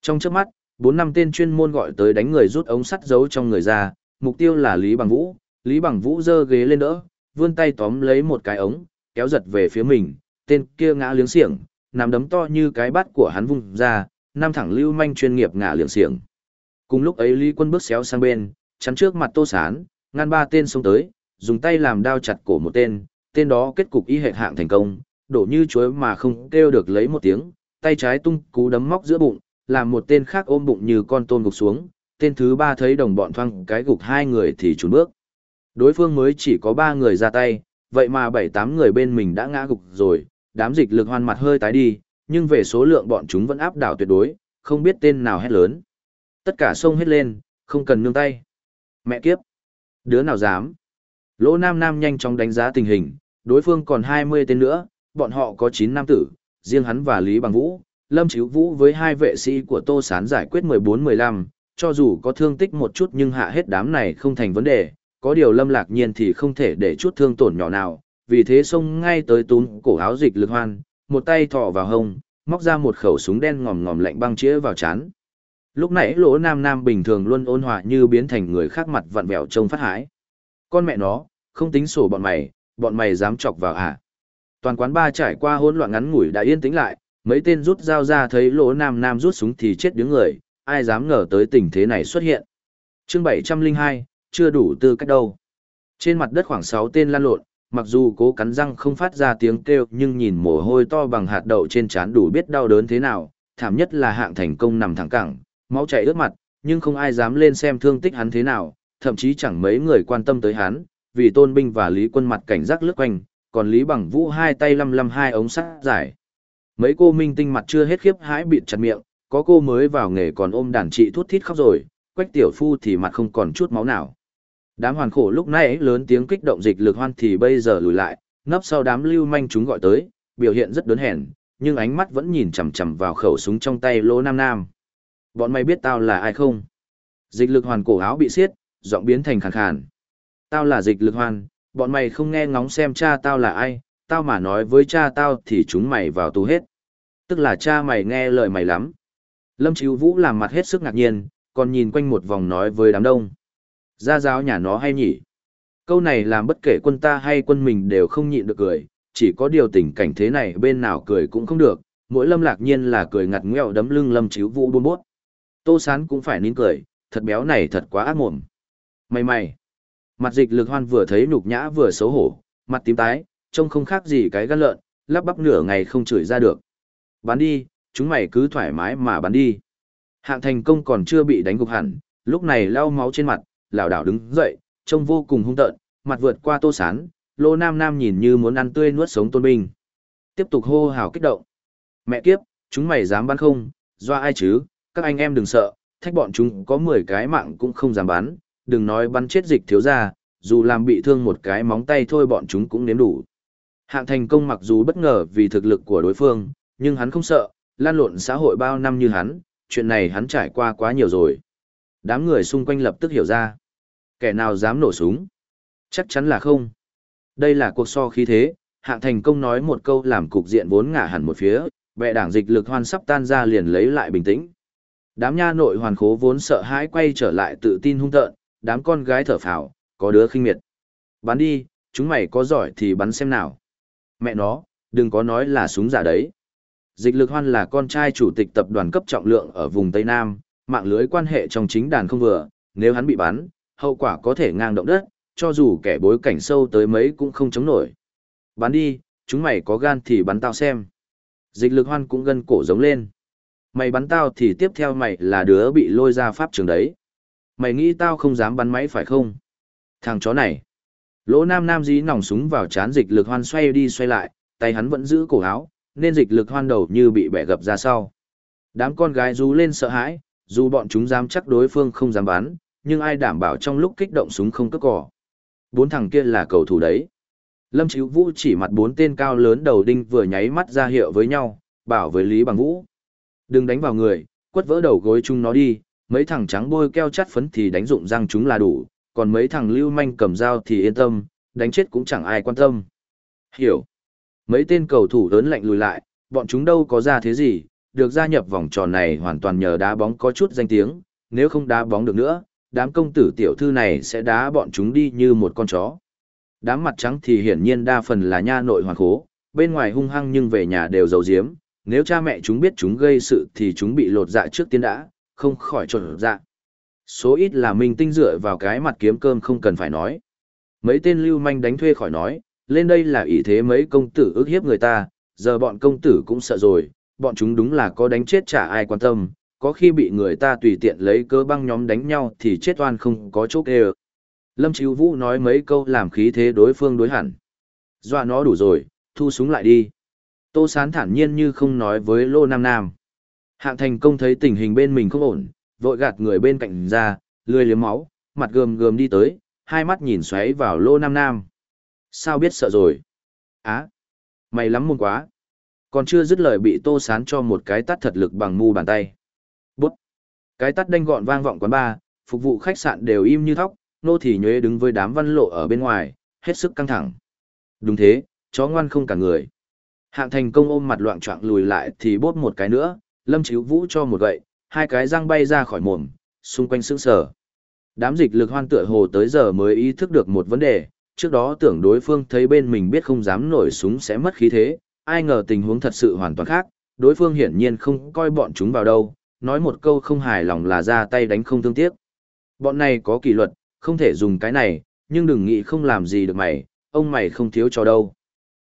Trong chớp mắt, bốn năm tên chuyên môn gọi tới đánh người rút ống sắt giấu trong người ra, mục tiêu là Lý Bằng Vũ. Lý Bằng Vũ giơ ghế lên đỡ, vươn tay tóm lấy một cái ống, kéo giật về phía mình, tên kia ngã liếng xiềng, nằm đấm to như cái bát của hắn vung ra, năm thẳng lưu manh chuyên nghiệp ngã liếng xiềng. Cùng lúc ấy Lý Quân bước xéo sang bên, chắn trước mặt Tô Sán, ngăn ba tên xông tới, dùng tay làm đao chặt cổ một tên, tên đó kết cục y hệ hạng thành công, đổ như chuối mà không kêu được lấy một tiếng, tay trái tung cú đấm móc giữa bụng, làm một tên khác ôm bụng như con tôm gục xuống, tên thứ ba thấy đồng bọn thoang cái gục hai người thì trốn bước. Đối phương mới chỉ có ba người ra tay, vậy mà bảy tám người bên mình đã ngã gục rồi, đám dịch lực hoan mặt hơi tái đi, nhưng về số lượng bọn chúng vẫn áp đảo tuyệt đối, không biết tên nào hét lớn. Tất cả xông hết lên, không cần nương tay. Mẹ kiếp! Đứa nào dám? Lỗ Nam Nam nhanh chóng đánh giá tình hình, đối phương còn 20 tên nữa, bọn họ có 9 nam tử, riêng hắn và Lý Bằng Vũ, Lâm Chíu Vũ với hai vệ sĩ của Tô Sán giải quyết 14-15, cho dù có thương tích một chút nhưng hạ hết đám này không thành vấn đề, có điều Lâm Lạc Nhiên thì không thể để chút thương tổn nhỏ nào, vì thế xông ngay tới túm cổ áo dịch lực hoan, một tay thọ vào hông, móc ra một khẩu súng đen ngòm ngòm lạnh băng chĩa vào chán. Lúc nãy lỗ nam nam bình thường luôn ôn hòa như biến thành người khác mặt vặn vẹo trông phát hãi. Con mẹ nó, không tính sổ bọn mày, bọn mày dám chọc vào à? Toàn quán ba trải qua hỗn loạn ngắn ngủi đã yên tĩnh lại, mấy tên rút dao ra thấy lỗ nam nam rút súng thì chết đứng người, ai dám ngờ tới tình thế này xuất hiện. chương 702, chưa đủ tư cách đâu. Trên mặt đất khoảng 6 tên lan lộn, mặc dù cố cắn răng không phát ra tiếng kêu nhưng nhìn mồ hôi to bằng hạt đậu trên trán đủ biết đau đớn thế nào, thảm nhất là hạng thành công nằm thẳng cẳng, máu chảy ướt mặt, nhưng không ai dám lên xem thương tích hắn thế nào, thậm chí chẳng mấy người quan tâm tới hắn, vì tôn binh và lý quân mặt cảnh giác lướt quanh, còn lý bằng vũ hai tay lăm lăm hai ống sắt dài. Mấy cô minh tinh mặt chưa hết khiếp hãi bịt chặt miệng, có cô mới vào nghề còn ôm đàn chị thút thít khóc rồi, quách tiểu phu thì mặt không còn chút máu nào. Đám hoàn khổ lúc nãy lớn tiếng kích động dịch lực hoan thì bây giờ lùi lại, nấp sau đám lưu manh chúng gọi tới, biểu hiện rất đớn hèn, nhưng ánh mắt vẫn nhìn chằm chằm vào khẩu súng trong tay lỗ nam nam. Bọn mày biết tao là ai không? Dịch lực hoàn cổ áo bị xiết, giọng biến thành khàn khàn. Tao là dịch lực hoàn, bọn mày không nghe ngóng xem cha tao là ai, tao mà nói với cha tao thì chúng mày vào tù hết. Tức là cha mày nghe lời mày lắm. Lâm Chíu Vũ làm mặt hết sức ngạc nhiên, còn nhìn quanh một vòng nói với đám đông. Gia giáo nhà nó hay nhỉ? Câu này làm bất kể quân ta hay quân mình đều không nhịn được cười, chỉ có điều tình cảnh thế này bên nào cười cũng không được, mỗi lâm lạc nhiên là cười ngặt nghèo đấm lưng lâm chíu vũ buôn bốt. Tô sán cũng phải nín cười, thật béo này thật quá ác mồm. Mày mày. Mặt dịch lực hoan vừa thấy nhục nhã vừa xấu hổ, mặt tím tái, trông không khác gì cái gan lợn, lắp bắp nửa ngày không chửi ra được. Bán đi, chúng mày cứ thoải mái mà bán đi. Hạng thành công còn chưa bị đánh gục hẳn, lúc này lau máu trên mặt, lảo đảo đứng dậy, trông vô cùng hung tợn, mặt vượt qua tô sán, lô nam nam nhìn như muốn ăn tươi nuốt sống tôn binh. Tiếp tục hô hào kích động. Mẹ kiếp, chúng mày dám bắn không, do ai chứ, các anh em đừng sợ, thách bọn chúng có 10 cái mạng cũng không dám bắn, đừng nói bắn chết dịch thiếu ra, dù làm bị thương một cái móng tay thôi bọn chúng cũng nếm đủ. Hạng thành công mặc dù bất ngờ vì thực lực của đối phương, nhưng hắn không sợ, lan lộn xã hội bao năm như hắn, chuyện này hắn trải qua quá nhiều rồi. Đám người xung quanh lập tức hiểu ra. Kẻ nào dám nổ súng? Chắc chắn là không. Đây là cuộc so khí thế, hạng thành công nói một câu làm cục diện vốn ngả hẳn một phía, bệ đảng dịch lực hoan sắp tan ra liền lấy lại bình tĩnh. Đám nha nội hoàn khố vốn sợ hãi quay trở lại tự tin hung tợn, đám con gái thở phào, có đứa khinh miệt. Bắn đi, chúng mày có giỏi thì bắn xem nào. Mẹ nó, đừng có nói là súng giả đấy. Dịch lực hoan là con trai chủ tịch tập đoàn cấp trọng lượng ở vùng Tây Nam, mạng lưới quan hệ trong chính đàn không vừa, nếu hắn bị bắn, hậu quả có thể ngang động đất, cho dù kẻ bối cảnh sâu tới mấy cũng không chống nổi. Bắn đi, chúng mày có gan thì bắn tao xem. Dịch lực hoan cũng gân cổ giống lên. Mày bắn tao thì tiếp theo mày là đứa bị lôi ra pháp trường đấy. Mày nghĩ tao không dám bắn máy phải không? Thằng chó này. Lỗ nam nam dí nòng súng vào chán dịch lực hoan xoay đi xoay lại, tay hắn vẫn giữ cổ áo, nên dịch lực hoan đầu như bị bẻ gập ra sau. Đám con gái rú lên sợ hãi, dù bọn chúng dám chắc đối phương không dám bắn, nhưng ai đảm bảo trong lúc kích động súng không cất cỏ. Bốn thằng kia là cầu thủ đấy. Lâm Chíu Vũ chỉ mặt bốn tên cao lớn đầu đinh vừa nháy mắt ra hiệu với nhau, bảo với Lý Bằng Vũ. Đừng đánh vào người, quất vỡ đầu gối chúng nó đi, mấy thằng trắng bôi keo chắt phấn thì đánh dụng răng chúng là đủ, còn mấy thằng lưu manh cầm dao thì yên tâm, đánh chết cũng chẳng ai quan tâm. Hiểu. Mấy tên cầu thủ lớn lạnh lùi lại, bọn chúng đâu có ra thế gì, được gia nhập vòng tròn này hoàn toàn nhờ đá bóng có chút danh tiếng, nếu không đá bóng được nữa, đám công tử tiểu thư này sẽ đá bọn chúng đi như một con chó. Đám mặt trắng thì hiển nhiên đa phần là nha nội hoàn khố, bên ngoài hung hăng nhưng về nhà đều giấu giếm, nếu cha mẹ chúng biết chúng gây sự thì chúng bị lột dạ trước tiên đã, không khỏi trột dạ. Số ít là mình tinh dựa vào cái mặt kiếm cơm không cần phải nói. Mấy tên lưu manh đánh thuê khỏi nói, lên đây là ý thế mấy công tử ức hiếp người ta, giờ bọn công tử cũng sợ rồi, bọn chúng đúng là có đánh chết chả ai quan tâm, có khi bị người ta tùy tiện lấy cơ băng nhóm đánh nhau thì chết oan không có chỗ kê Lâm Chíu Vũ nói mấy câu làm khí thế đối phương đối hẳn. Dọa nó đủ rồi, thu súng lại đi. Tô Sán thản nhiên như không nói với Lô Nam Nam. Hạng thành công thấy tình hình bên mình không ổn, vội gạt người bên cạnh ra, lười liếm máu, mặt gườm gườm đi tới, hai mắt nhìn xoáy vào Lô Nam Nam. Sao biết sợ rồi? Á, mày lắm môn quá. Còn chưa dứt lời bị Tô Sán cho một cái tắt thật lực bằng mu bàn tay. Bút. Cái tắt đanh gọn vang vọng quán ba, phục vụ khách sạn đều im như thóc, nô thì nhuế đứng với đám văn lộ ở bên ngoài, hết sức căng thẳng. Đúng thế, chó ngoan không cả người. Hạng thành công ôm mặt loạn trọng lùi lại thì bốt một cái nữa, lâm chiếu vũ cho một gậy, hai cái răng bay ra khỏi mồm, xung quanh sững sờ. Đám dịch lực hoan tựa hồ tới giờ mới ý thức được một vấn đề, trước đó tưởng đối phương thấy bên mình biết không dám nổi súng sẽ mất khí thế, ai ngờ tình huống thật sự hoàn toàn khác, đối phương hiển nhiên không coi bọn chúng vào đâu, nói một câu không hài lòng là ra tay đánh không thương tiếc. Bọn này có kỷ luật, không thể dùng cái này, nhưng đừng nghĩ không làm gì được mày, ông mày không thiếu cho đâu.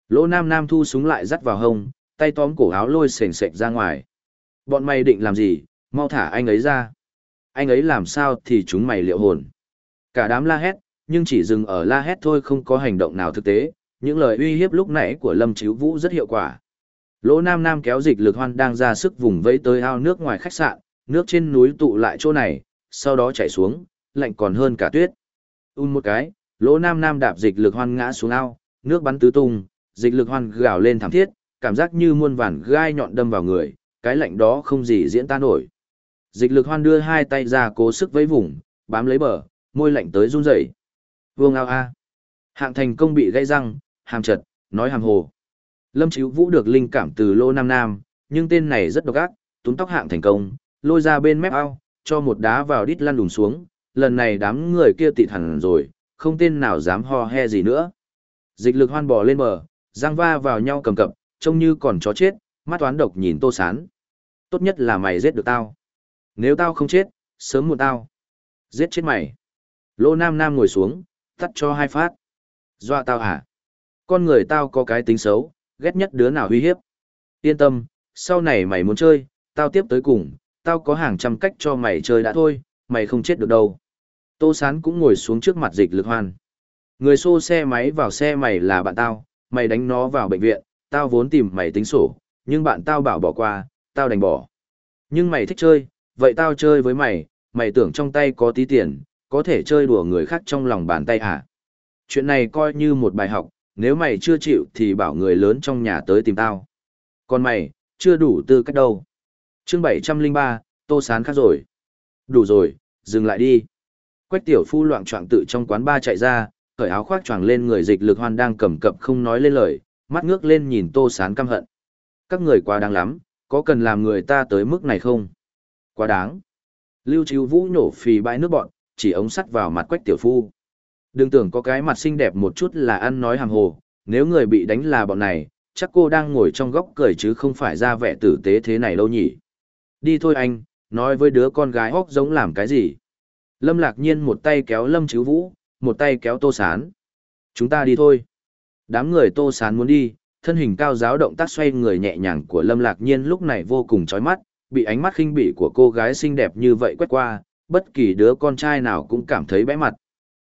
Lỗ Nam Nam thu súng lại dắt vào hông, tay tóm cổ áo lôi sền sệt ra ngoài. Bọn mày định làm gì, mau thả anh ấy ra. Anh ấy làm sao thì chúng mày liệu hồn. Cả đám la hét, nhưng chỉ dừng ở la hét thôi không có hành động nào thực tế, những lời uy hiếp lúc nãy của Lâm Chíu Vũ rất hiệu quả. Lỗ Nam Nam kéo dịch lực hoan đang ra sức vùng vẫy tới ao nước ngoài khách sạn, nước trên núi tụ lại chỗ này, sau đó chảy xuống, lạnh còn hơn cả tuyết. Un một cái, Lỗ Nam Nam đạp dịch lực hoan ngã xuống ao, nước bắn tứ tung, dịch lực hoan gào lên thảm thiết, cảm giác như muôn vàn gai nhọn đâm vào người, cái lạnh đó không gì diễn tan nổi. Dịch lực hoan đưa hai tay ra cố sức vẫy vùng, bám lấy bờ, môi lạnh tới run rẩy. Vương ao a. Hạng thành công bị gãy răng, hàm chật, nói hàm hồ. Lâm Chíu Vũ được linh cảm từ Lô Nam Nam, nhưng tên này rất độc ác, túm tóc hạng thành công, lôi ra bên mép ao, cho một đá vào đít lăn đùng xuống, lần này đám người kia tịt hẳn rồi, không tên nào dám ho he gì nữa. Dịch lực hoan bò lên bờ, giang va vào nhau cầm cập, trông như còn chó chết, mắt toán độc nhìn tô sán. Tốt nhất là mày giết được tao. Nếu tao không chết, sớm muộn tao. Giết chết mày. Lô Nam Nam ngồi xuống, tắt cho hai phát. Dọa tao hả? Con người tao có cái tính xấu, ghét nhất đứa nào uy hiếp. Yên tâm, sau này mày muốn chơi, tao tiếp tới cùng, tao có hàng trăm cách cho mày chơi đã thôi, mày không chết được đâu. Tô Sán cũng ngồi xuống trước mặt dịch lực hoan. Người xô xe máy vào xe mày là bạn tao, mày đánh nó vào bệnh viện, tao vốn tìm mày tính sổ, nhưng bạn tao bảo bỏ qua, tao đành bỏ. Nhưng mày thích chơi, vậy tao chơi với mày, mày tưởng trong tay có tí tiền, có thể chơi đùa người khác trong lòng bàn tay à? Chuyện này coi như một bài học, nếu mày chưa chịu thì bảo người lớn trong nhà tới tìm tao. Còn mày, chưa đủ tư cách đâu. chương 703, tô sán khác rồi. Đủ rồi, dừng lại đi. Quách tiểu phu loạn trọng tự trong quán ba chạy ra, cởi áo khoác choàng lên người dịch lực hoan đang cầm cập không nói lên lời, mắt ngước lên nhìn tô sán căm hận. Các người quá đáng lắm, có cần làm người ta tới mức này không? Quá đáng. Lưu Chiếu Vũ nhổ phì bãi nước bọn, chỉ ống sắt vào mặt quách tiểu phu. Đừng tưởng có cái mặt xinh đẹp một chút là ăn nói hàng hồ, nếu người bị đánh là bọn này, chắc cô đang ngồi trong góc cười chứ không phải ra vẻ tử tế thế này đâu nhỉ. Đi thôi anh, nói với đứa con gái hóc giống làm cái gì. Lâm lạc nhiên một tay kéo Lâm Chứ Vũ, một tay kéo Tô Sán. Chúng ta đi thôi. Đám người Tô Sán muốn đi, thân hình cao giáo động tác xoay người nhẹ nhàng của Lâm lạc nhiên lúc này vô cùng chói mắt, bị ánh mắt khinh bỉ của cô gái xinh đẹp như vậy quét qua, bất kỳ đứa con trai nào cũng cảm thấy bẽ mặt.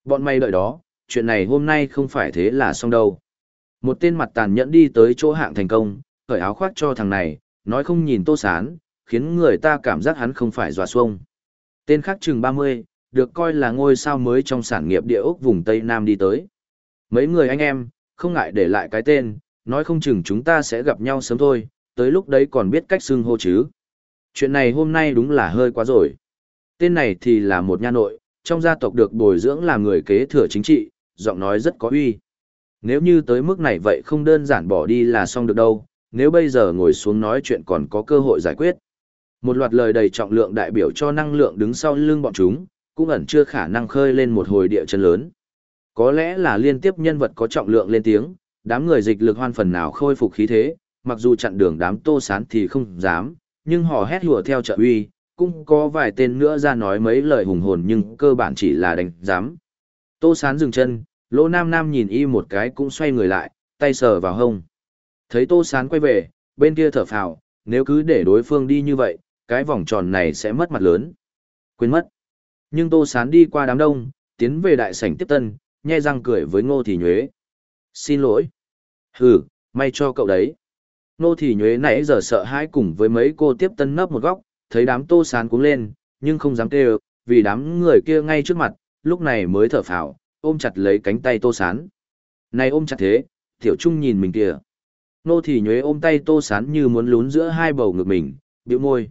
Bọn mày đợi đó, chuyện này hôm nay không phải thế là xong đâu. Một tên mặt tàn nhẫn đi tới chỗ hạng thành công, cởi áo khoác cho thằng này, nói không nhìn tô sán, khiến người ta cảm giác hắn không phải dọa xuông. Tên khác chừng 30, được coi là ngôi sao mới trong sản nghiệp địa ốc vùng Tây Nam đi tới. Mấy người anh em, không ngại để lại cái tên, nói không chừng chúng ta sẽ gặp nhau sớm thôi, tới lúc đấy còn biết cách xưng hô chứ. Chuyện này hôm nay đúng là hơi quá rồi. Tên này thì là một nha nội, trong gia tộc được bồi dưỡng là người kế thừa chính trị, giọng nói rất có uy. Nếu như tới mức này vậy không đơn giản bỏ đi là xong được đâu, nếu bây giờ ngồi xuống nói chuyện còn có cơ hội giải quyết. Một loạt lời đầy trọng lượng đại biểu cho năng lượng đứng sau lưng bọn chúng, cũng ẩn chưa khả năng khơi lên một hồi địa chân lớn. Có lẽ là liên tiếp nhân vật có trọng lượng lên tiếng, đám người dịch lực hoan phần nào khôi phục khí thế, mặc dù chặn đường đám tô sán thì không dám, nhưng họ hét hùa theo trợ uy, cũng có vài tên nữa ra nói mấy lời hùng hồn nhưng cơ bản chỉ là đánh giám. Tô sán dừng chân, lỗ nam nam nhìn y một cái cũng xoay người lại, tay sờ vào hông. Thấy tô sán quay về, bên kia thở phào, nếu cứ để đối phương đi như vậy, cái vòng tròn này sẽ mất mặt lớn. Quên mất. Nhưng tô sán đi qua đám đông, tiến về đại sảnh tiếp tân, nhe răng cười với ngô thị nhuế. Xin lỗi. Hừ, may cho cậu đấy. Ngô thị nhuế nãy giờ sợ hãi cùng với mấy cô tiếp tân nấp một góc, thấy đám tô sán cuống lên, nhưng không dám kêu, vì đám người kia ngay trước mặt, lúc này mới thở phào, ôm chặt lấy cánh tay tô sán. Này ôm chặt thế, tiểu trung nhìn mình kìa. Nô thì nhuế ôm tay tô sán như muốn lún giữa hai bầu ngực mình, biểu môi.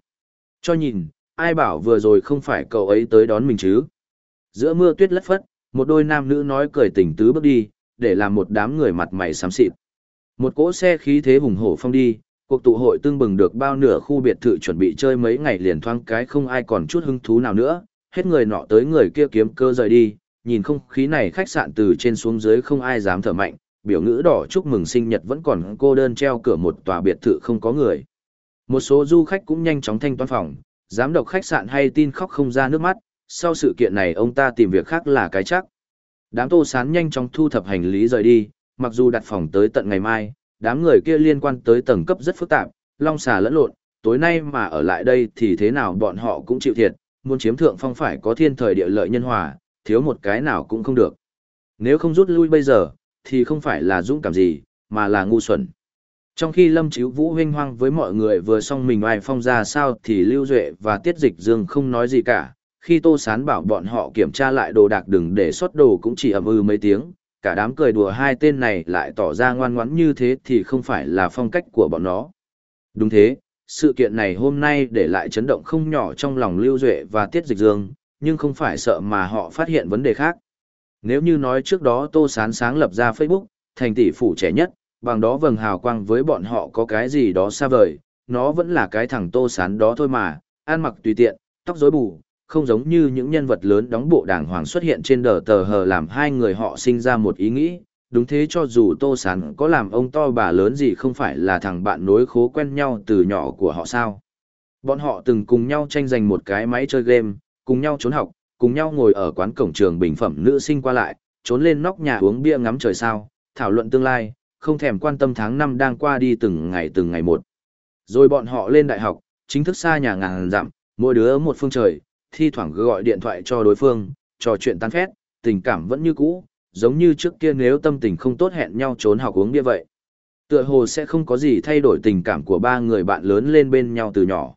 Cho nhìn, ai bảo vừa rồi không phải cậu ấy tới đón mình chứ. Giữa mưa tuyết lất phất, một đôi nam nữ nói cười tỉnh tứ bước đi, để làm một đám người mặt mày xám xịt. Một cỗ xe khí thế hùng hổ phong đi, cuộc tụ hội tương bừng được bao nửa khu biệt thự chuẩn bị chơi mấy ngày liền thoáng cái không ai còn chút hứng thú nào nữa, hết người nọ tới người kia kiếm cơ rời đi, nhìn không khí này khách sạn từ trên xuống dưới không ai dám thở mạnh, biểu ngữ đỏ chúc mừng sinh nhật vẫn còn cô đơn treo cửa một tòa biệt thự không có người. Một số du khách cũng nhanh chóng thanh toán phòng, giám đốc khách sạn hay tin khóc không ra nước mắt, sau sự kiện này ông ta tìm việc khác là cái chắc. Đám tô sán nhanh chóng thu thập hành lý rời đi, mặc dù đặt phòng tới tận ngày mai, đám người kia liên quan tới tầng cấp rất phức tạp, long xà lẫn lộn, tối nay mà ở lại đây thì thế nào bọn họ cũng chịu thiệt, muốn chiếm thượng phong phải có thiên thời địa lợi nhân hòa, thiếu một cái nào cũng không được. Nếu không rút lui bây giờ, thì không phải là dũng cảm gì, mà là ngu xuẩn. Trong khi Lâm Chíu Vũ huynh hoang với mọi người vừa xong mình ngoài phong ra sao thì Lưu Duệ và Tiết Dịch Dương không nói gì cả. Khi Tô Sán bảo bọn họ kiểm tra lại đồ đạc đừng để sót đồ cũng chỉ ầm ư mấy tiếng, cả đám cười đùa hai tên này lại tỏ ra ngoan ngoãn như thế thì không phải là phong cách của bọn nó. Đúng thế, sự kiện này hôm nay để lại chấn động không nhỏ trong lòng Lưu Duệ và Tiết Dịch Dương, nhưng không phải sợ mà họ phát hiện vấn đề khác. Nếu như nói trước đó Tô Sán sáng lập ra Facebook, thành tỷ phủ trẻ nhất, bằng đó vầng hào quang với bọn họ có cái gì đó xa vời, nó vẫn là cái thằng Tô Sán đó thôi mà, ăn mặc tùy tiện, tóc rối bù, không giống như những nhân vật lớn đóng bộ đàng hoàng xuất hiện trên đờ tờ hờ làm hai người họ sinh ra một ý nghĩ. Đúng thế cho dù Tô Sán có làm ông to bà lớn gì không phải là thằng bạn nối khố quen nhau từ nhỏ của họ sao. Bọn họ từng cùng nhau tranh giành một cái máy chơi game, cùng nhau trốn học, cùng nhau ngồi ở quán cổng trường bình phẩm nữ sinh qua lại, trốn lên nóc nhà uống bia ngắm trời sao, thảo luận tương lai, không thèm quan tâm tháng năm đang qua đi từng ngày từng ngày một. Rồi bọn họ lên đại học, chính thức xa nhà ngàn dặm, mỗi đứa một phương trời, thi thoảng gọi điện thoại cho đối phương, trò chuyện tán phét, tình cảm vẫn như cũ, giống như trước kia nếu tâm tình không tốt hẹn nhau trốn học uống bia vậy. Tựa hồ sẽ không có gì thay đổi tình cảm của ba người bạn lớn lên bên nhau từ nhỏ.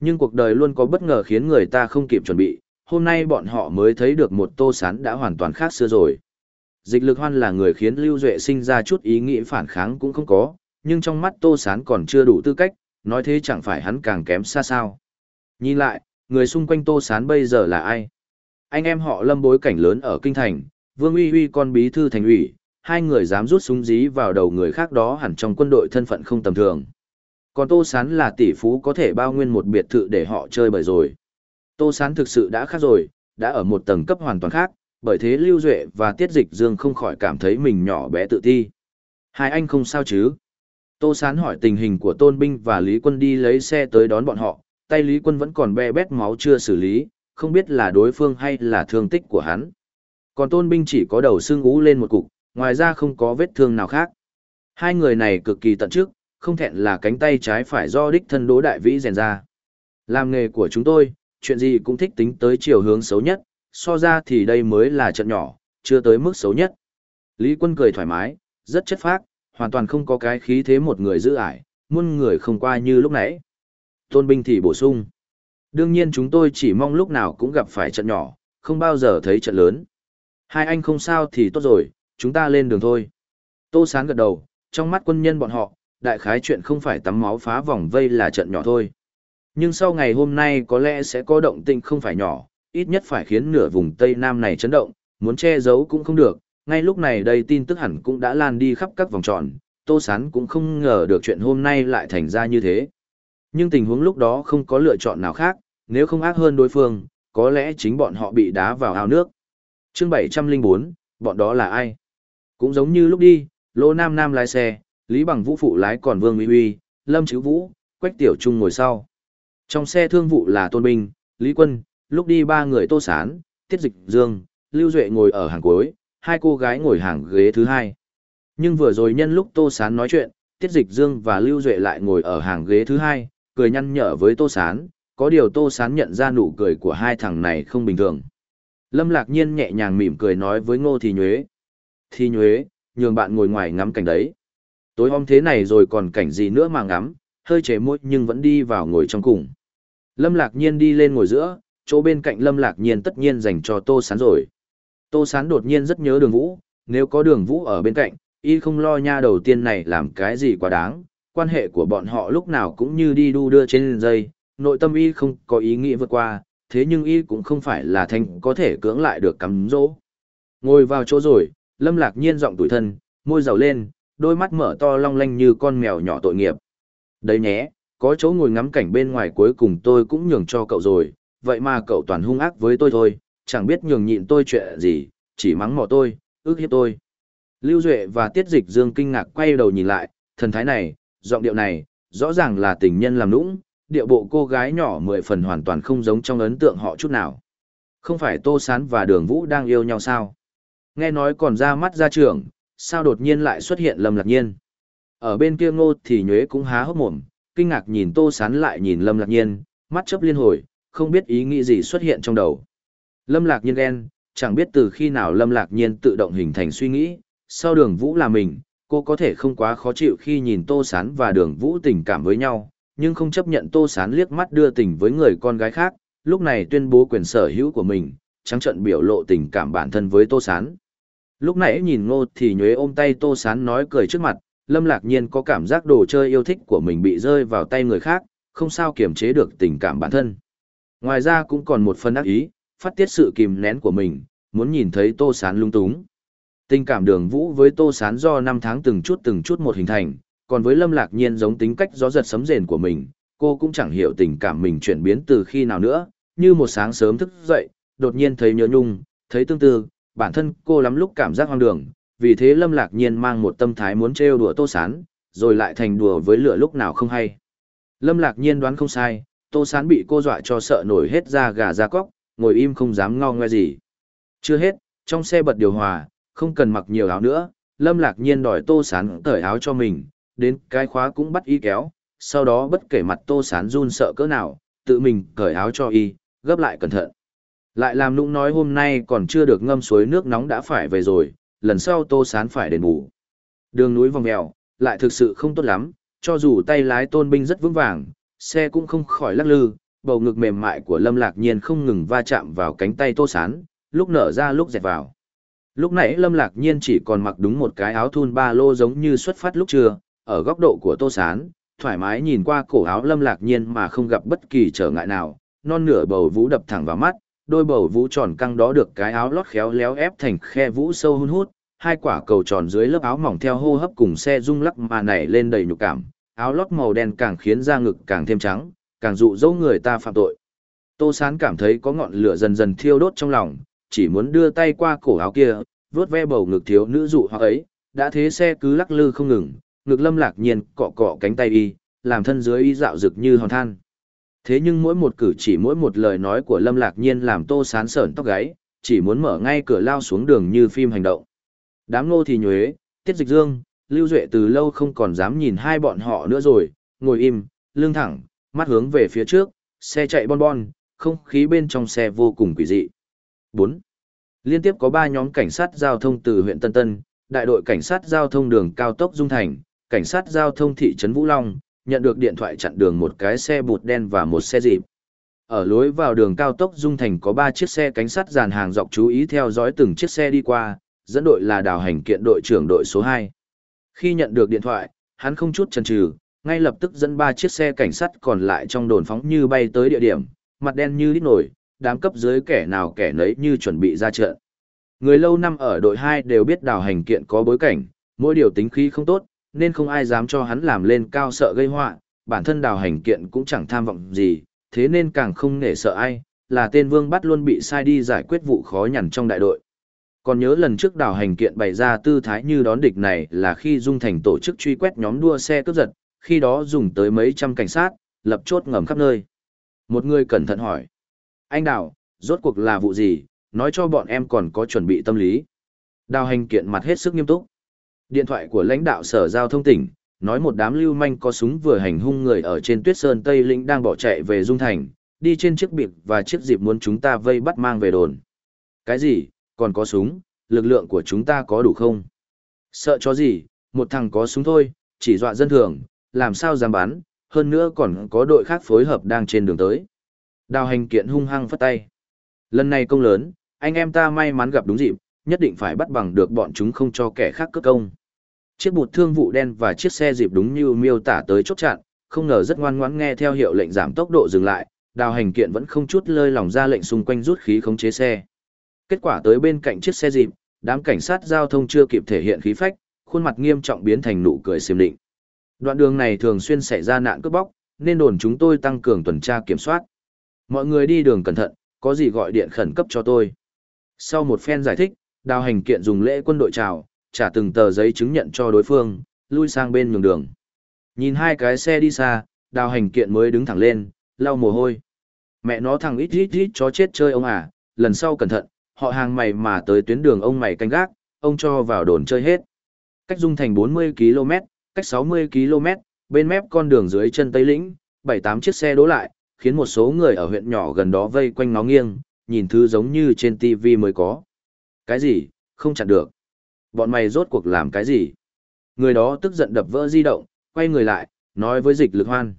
Nhưng cuộc đời luôn có bất ngờ khiến người ta không kịp chuẩn bị, hôm nay bọn họ mới thấy được một tô sán đã hoàn toàn khác xưa rồi. Dịch lực hoan là người khiến Lưu Duệ sinh ra chút ý nghĩ phản kháng cũng không có, nhưng trong mắt tô sán còn chưa đủ tư cách, nói thế chẳng phải hắn càng kém xa sao. Nhìn lại, người xung quanh tô sán bây giờ là ai? Anh em họ lâm bối cảnh lớn ở Kinh Thành, Vương Uy Uy con bí thư thành ủy, hai người dám rút súng dí vào đầu người khác đó hẳn trong quân đội thân phận không tầm thường. Còn Tô Sán là tỷ phú có thể bao nguyên một biệt thự để họ chơi bời rồi. Tô Sán thực sự đã khác rồi, đã ở một tầng cấp hoàn toàn khác, bởi thế Lưu Duệ và Tiết Dịch Dương không khỏi cảm thấy mình nhỏ bé tự ti. Hai anh không sao chứ? Tô Sán hỏi tình hình của Tôn Binh và Lý Quân đi lấy xe tới đón bọn họ, tay Lý Quân vẫn còn be bét máu chưa xử lý, không biết là đối phương hay là thương tích của hắn. Còn Tôn Binh chỉ có đầu xương ú lên một cục, ngoài ra không có vết thương nào khác. Hai người này cực kỳ tận trước, không thẹn là cánh tay trái phải do đích thân đố Đại Vĩ rèn ra. Làm nghề của chúng tôi, chuyện gì cũng thích tính tới chiều hướng xấu nhất, so ra thì đây mới là trận nhỏ, chưa tới mức xấu nhất. Lý Quân cười thoải mái, rất chất phác, hoàn toàn không có cái khí thế một người giữ ải, muôn người không qua như lúc nãy. Tôn binh thì bổ sung. Đương nhiên chúng tôi chỉ mong lúc nào cũng gặp phải trận nhỏ, không bao giờ thấy trận lớn. Hai anh không sao thì tốt rồi, chúng ta lên đường thôi. Tô Sán gật đầu, trong mắt quân nhân bọn họ, đại khái chuyện không phải tắm máu phá vòng vây là trận nhỏ thôi. Nhưng sau ngày hôm nay có lẽ sẽ có động tĩnh không phải nhỏ, ít nhất phải khiến nửa vùng Tây Nam này chấn động, muốn che giấu cũng không được. Ngay lúc này đây tin tức hẳn cũng đã lan đi khắp các vòng tròn, Tô Sán cũng không ngờ được chuyện hôm nay lại thành ra như thế. Nhưng tình huống lúc đó không có lựa chọn nào khác, nếu không ác hơn đối phương, có lẽ chính bọn họ bị đá vào ao nước. chương 704, bọn đó là ai? Cũng giống như lúc đi, Lô Nam Nam lái xe, Lý Bằng Vũ phụ lái còn Vương Uy Uy, Lâm Chữ Vũ, Quách Tiểu Trung ngồi sau. Trong xe thương vụ là Tôn Binh, Lý Quân, lúc đi ba người Tô Sán, Tiết Dịch Dương, Lưu Duệ ngồi ở hàng cuối, hai cô gái ngồi hàng ghế thứ hai. Nhưng vừa rồi nhân lúc Tô Sán nói chuyện, Tiết Dịch Dương và Lưu Duệ lại ngồi ở hàng ghế thứ hai, cười nhăn nhở với Tô Sán, có điều Tô Sán nhận ra nụ cười của hai thằng này không bình thường. Lâm Lạc Nhiên nhẹ nhàng mỉm cười nói với Ngô Thì Nhuế. Thì Nhuế, nhường bạn ngồi ngoài ngắm cảnh đấy. Tối hôm thế này rồi còn cảnh gì nữa mà ngắm, hơi chế môi nhưng vẫn đi vào ngồi trong cùng. Lâm Lạc Nhiên đi lên ngồi giữa, chỗ bên cạnh Lâm Lạc Nhiên tất nhiên dành cho Tô Sán rồi. Tô Sán đột nhiên rất nhớ đường vũ, nếu có đường vũ ở bên cạnh, y không lo nha đầu tiên này làm cái gì quá đáng, quan hệ của bọn họ lúc nào cũng như đi đu đưa trên dây, nội tâm y không có ý nghĩa vượt qua, thế nhưng y cũng không phải là thanh có thể cưỡng lại được cắm dỗ. Ngồi vào chỗ rồi, Lâm Lạc Nhiên giọng tủi thân, môi giàu lên, đôi mắt mở to long lanh như con mèo nhỏ tội nghiệp. Đấy nhé, có chỗ ngồi ngắm cảnh bên ngoài cuối cùng tôi cũng nhường cho cậu rồi, vậy mà cậu toàn hung ác với tôi thôi, chẳng biết nhường nhịn tôi chuyện gì, chỉ mắng mỏ tôi, ước hiếp tôi. Lưu Duệ và Tiết Dịch Dương kinh ngạc quay đầu nhìn lại, thần thái này, giọng điệu này, rõ ràng là tình nhân làm nũng, điệu bộ cô gái nhỏ mười phần hoàn toàn không giống trong ấn tượng họ chút nào. Không phải Tô Sán và Đường Vũ đang yêu nhau sao? Nghe nói còn ra mắt ra trường, sao đột nhiên lại xuất hiện Lâm Lạc Nhiên? Ở bên kia ngô thì nhuế cũng há hốc mồm, kinh ngạc nhìn Tô Sán lại nhìn Lâm Lạc Nhiên, mắt chấp liên hồi, không biết ý nghĩ gì xuất hiện trong đầu. Lâm Lạc Nhiên ghen, chẳng biết từ khi nào Lâm Lạc Nhiên tự động hình thành suy nghĩ, sau đường Vũ là mình, cô có thể không quá khó chịu khi nhìn Tô Sán và đường Vũ tình cảm với nhau, nhưng không chấp nhận Tô Sán liếc mắt đưa tình với người con gái khác, lúc này tuyên bố quyền sở hữu của mình, trắng trận biểu lộ tình cảm bản thân với Tô Sán. Lúc nãy nhìn ngô thì nhuế ôm tay Tô Sán nói cười trước mặt, Lâm Lạc Nhiên có cảm giác đồ chơi yêu thích của mình bị rơi vào tay người khác, không sao kiềm chế được tình cảm bản thân. Ngoài ra cũng còn một phần ác ý, phát tiết sự kìm nén của mình, muốn nhìn thấy Tô Sán lung túng. Tình cảm đường vũ với Tô Sán do năm tháng từng chút từng chút một hình thành, còn với Lâm Lạc Nhiên giống tính cách gió giật sấm rền của mình, cô cũng chẳng hiểu tình cảm mình chuyển biến từ khi nào nữa, như một sáng sớm thức dậy, đột nhiên thấy nhớ nhung, thấy tương tư, bản thân cô lắm lúc cảm giác hoang đường, vì thế Lâm Lạc Nhiên mang một tâm thái muốn trêu đùa Tô Sán, rồi lại thành đùa với lửa lúc nào không hay. Lâm Lạc Nhiên đoán không sai, Tô Sán bị cô dọa cho sợ nổi hết da gà da cóc, ngồi im không dám ngao ngoe gì. Chưa hết, trong xe bật điều hòa, không cần mặc nhiều áo nữa, Lâm Lạc Nhiên đòi Tô Sán cởi áo cho mình, đến cái khóa cũng bắt y kéo, sau đó bất kể mặt Tô Sán run sợ cỡ nào, tự mình cởi áo cho y, gấp lại cẩn thận. Lại làm nũng nói hôm nay còn chưa được ngâm suối nước nóng đã phải về rồi, lần sau Tô Sán phải đền bù. Đường núi vòng mèo, lại thực sự không tốt lắm, cho dù tay lái tôn binh rất vững vàng, xe cũng không khỏi lắc lư, bầu ngực mềm mại của Lâm Lạc Nhiên không ngừng va chạm vào cánh tay Tô Sán, lúc nở ra lúc dẹt vào. Lúc nãy Lâm Lạc Nhiên chỉ còn mặc đúng một cái áo thun ba lô giống như xuất phát lúc trưa, ở góc độ của Tô Sán, thoải mái nhìn qua cổ áo Lâm Lạc Nhiên mà không gặp bất kỳ trở ngại nào, non nửa bầu vũ đập thẳng vào mắt, đôi bầu vũ tròn căng đó được cái áo lót khéo léo ép thành khe vũ sâu hun hút, hai quả cầu tròn dưới lớp áo mỏng theo hô hấp cùng xe rung lắc mà nảy lên đầy nhục cảm, áo lót màu đen càng khiến da ngực càng thêm trắng, càng dụ dỗ người ta phạm tội. Tô Sán cảm thấy có ngọn lửa dần dần thiêu đốt trong lòng, chỉ muốn đưa tay qua cổ áo kia, vuốt ve bầu ngực thiếu nữ dụ hoặc ấy, đã thế xe cứ lắc lư không ngừng, ngực lâm lạc nhiên cọ cọ cánh tay y, làm thân dưới y dạo rực như hòn than. Thế nhưng mỗi một cử chỉ mỗi một lời nói của lâm lạc nhiên làm tô sán sởn tóc gáy, chỉ muốn mở ngay cửa lao xuống đường như phim hành động. Đám nô thì nhuế, tiết dịch dương, lưu duệ từ lâu không còn dám nhìn hai bọn họ nữa rồi, ngồi im, lưng thẳng, mắt hướng về phía trước, xe chạy bon bon, không khí bên trong xe vô cùng quỷ dị. 4. Liên tiếp có 3 nhóm cảnh sát giao thông từ huyện Tân Tân, đại đội cảnh sát giao thông đường cao tốc Dung Thành, cảnh sát giao thông thị trấn Vũ Long, nhận được điện thoại chặn đường một cái xe bụt đen và một xe dịp. Ở lối vào đường cao tốc Dung Thành có 3 chiếc xe cảnh sát dàn hàng dọc chú ý theo dõi từng chiếc xe đi qua, dẫn đội là đào hành kiện đội trưởng đội số 2. Khi nhận được điện thoại, hắn không chút chần chừ, ngay lập tức dẫn 3 chiếc xe cảnh sát còn lại trong đồn phóng như bay tới địa điểm, mặt đen như đít nổi, đám cấp dưới kẻ nào kẻ nấy như chuẩn bị ra trận. Người lâu năm ở đội 2 đều biết đào hành kiện có bối cảnh, mỗi điều tính khí không tốt, nên không ai dám cho hắn làm lên cao sợ gây họa, bản thân đào hành kiện cũng chẳng tham vọng gì, thế nên càng không nể sợ ai, là tên vương bắt luôn bị sai đi giải quyết vụ khó nhằn trong đại đội. Còn nhớ lần trước đào hành kiện bày ra tư thái như đón địch này là khi Dung Thành tổ chức truy quét nhóm đua xe cướp giật, khi đó dùng tới mấy trăm cảnh sát, lập chốt ngầm khắp nơi. Một người cẩn thận hỏi. Anh Đào, rốt cuộc là vụ gì, nói cho bọn em còn có chuẩn bị tâm lý. Đào hành kiện mặt hết sức nghiêm túc. Điện thoại của lãnh đạo sở giao thông tỉnh, nói một đám lưu manh có súng vừa hành hung người ở trên tuyết sơn Tây Lĩnh đang bỏ chạy về Dung Thành, đi trên chiếc bịp và chiếc dịp muốn chúng ta vây bắt mang về đồn. Cái gì, còn có súng, lực lượng của chúng ta có đủ không? Sợ cho gì, một thằng có súng thôi, chỉ dọa dân thường, làm sao dám bắn, hơn nữa còn có đội khác phối hợp đang trên đường tới. Đào hành kiện hung hăng phất tay. Lần này công lớn, anh em ta may mắn gặp đúng dịp, nhất định phải bắt bằng được bọn chúng không cho kẻ khác cướp công. Chiếc bụt thương vụ đen và chiếc xe dịp đúng như miêu tả tới chốt chặn, không ngờ rất ngoan ngoãn nghe theo hiệu lệnh giảm tốc độ dừng lại, đào hành kiện vẫn không chút lơi lòng ra lệnh xung quanh rút khí khống chế xe. Kết quả tới bên cạnh chiếc xe dịp, đám cảnh sát giao thông chưa kịp thể hiện khí phách, khuôn mặt nghiêm trọng biến thành nụ cười xiêm định. Đoạn đường này thường xuyên xảy ra nạn cướp bóc, nên đồn chúng tôi tăng cường tuần tra kiểm soát. Mọi người đi đường cẩn thận, có gì gọi điện khẩn cấp cho tôi. Sau một phen giải thích, đào hành kiện dùng lễ quân đội chào, trả từng tờ giấy chứng nhận cho đối phương, lui sang bên nhường đường. Nhìn hai cái xe đi xa, đào hành kiện mới đứng thẳng lên, lau mồ hôi. Mẹ nó thằng ít ít ít chó chết chơi ông à, lần sau cẩn thận, họ hàng mày mà tới tuyến đường ông mày canh gác, ông cho vào đồn chơi hết. Cách dung thành 40 km, cách 60 km, bên mép con đường dưới chân Tây Lĩnh, 7-8 chiếc xe đỗ lại, khiến một số người ở huyện nhỏ gần đó vây quanh nó nghiêng, nhìn thứ giống như trên TV mới có. Cái gì, không chặn được. Bọn mày rốt cuộc làm cái gì? Người đó tức giận đập vỡ di động, quay người lại, nói với dịch lực hoan.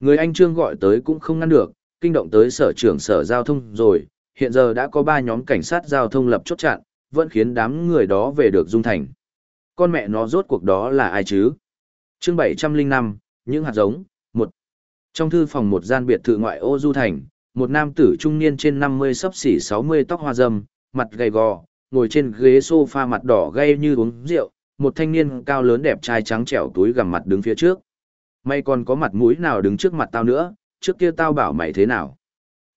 Người anh Trương gọi tới cũng không ngăn được, kinh động tới sở trưởng sở giao thông rồi, hiện giờ đã có ba nhóm cảnh sát giao thông lập chốt chặn, vẫn khiến đám người đó về được dung thành. Con mẹ nó rốt cuộc đó là ai chứ? chương 705, những hạt giống, trong thư phòng một gian biệt thự ngoại ô du thành, một nam tử trung niên trên 50 sắp xỉ 60 tóc hoa râm, mặt gầy gò, ngồi trên ghế sofa mặt đỏ gay như uống rượu, một thanh niên cao lớn đẹp trai trắng trẻo túi gằm mặt đứng phía trước. Mày còn có mặt mũi nào đứng trước mặt tao nữa, trước kia tao bảo mày thế nào?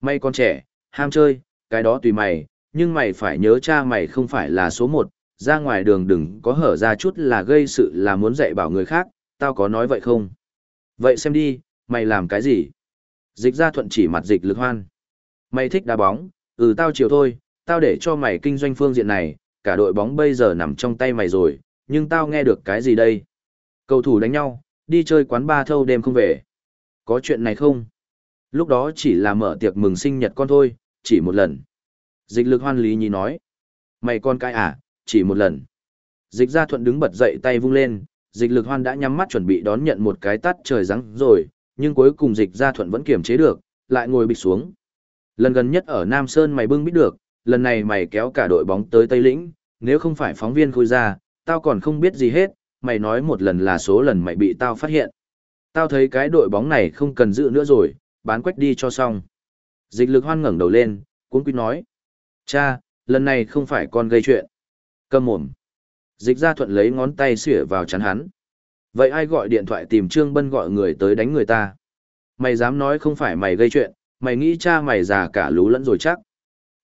Mày còn trẻ, ham chơi, cái đó tùy mày, nhưng mày phải nhớ cha mày không phải là số một, ra ngoài đường đừng có hở ra chút là gây sự là muốn dạy bảo người khác, tao có nói vậy không? Vậy xem đi, mày làm cái gì? Dịch ra thuận chỉ mặt dịch lực hoan. Mày thích đá bóng, ừ tao chiều thôi, tao để cho mày kinh doanh phương diện này, cả đội bóng bây giờ nằm trong tay mày rồi, nhưng tao nghe được cái gì đây? Cầu thủ đánh nhau, đi chơi quán ba thâu đêm không về. Có chuyện này không? Lúc đó chỉ là mở tiệc mừng sinh nhật con thôi, chỉ một lần. Dịch lực hoan lý nhí nói. Mày con cái à, chỉ một lần. Dịch gia thuận đứng bật dậy tay vung lên, dịch lực hoan đã nhắm mắt chuẩn bị đón nhận một cái tắt trời rắn rồi, nhưng cuối cùng dịch gia thuận vẫn kiềm chế được, lại ngồi bịch xuống. Lần gần nhất ở Nam Sơn mày bưng biết được, lần này mày kéo cả đội bóng tới Tây Lĩnh, nếu không phải phóng viên khui ra, tao còn không biết gì hết, mày nói một lần là số lần mày bị tao phát hiện. Tao thấy cái đội bóng này không cần giữ nữa rồi, bán quách đi cho xong. Dịch lực hoan ngẩng đầu lên, cuốn quýt nói. Cha, lần này không phải con gây chuyện. Cầm mồm. Dịch ra thuận lấy ngón tay xỉa vào chắn hắn. Vậy ai gọi điện thoại tìm Trương Bân gọi người tới đánh người ta? Mày dám nói không phải mày gây chuyện, mày nghĩ cha mày già cả lú lẫn rồi chắc.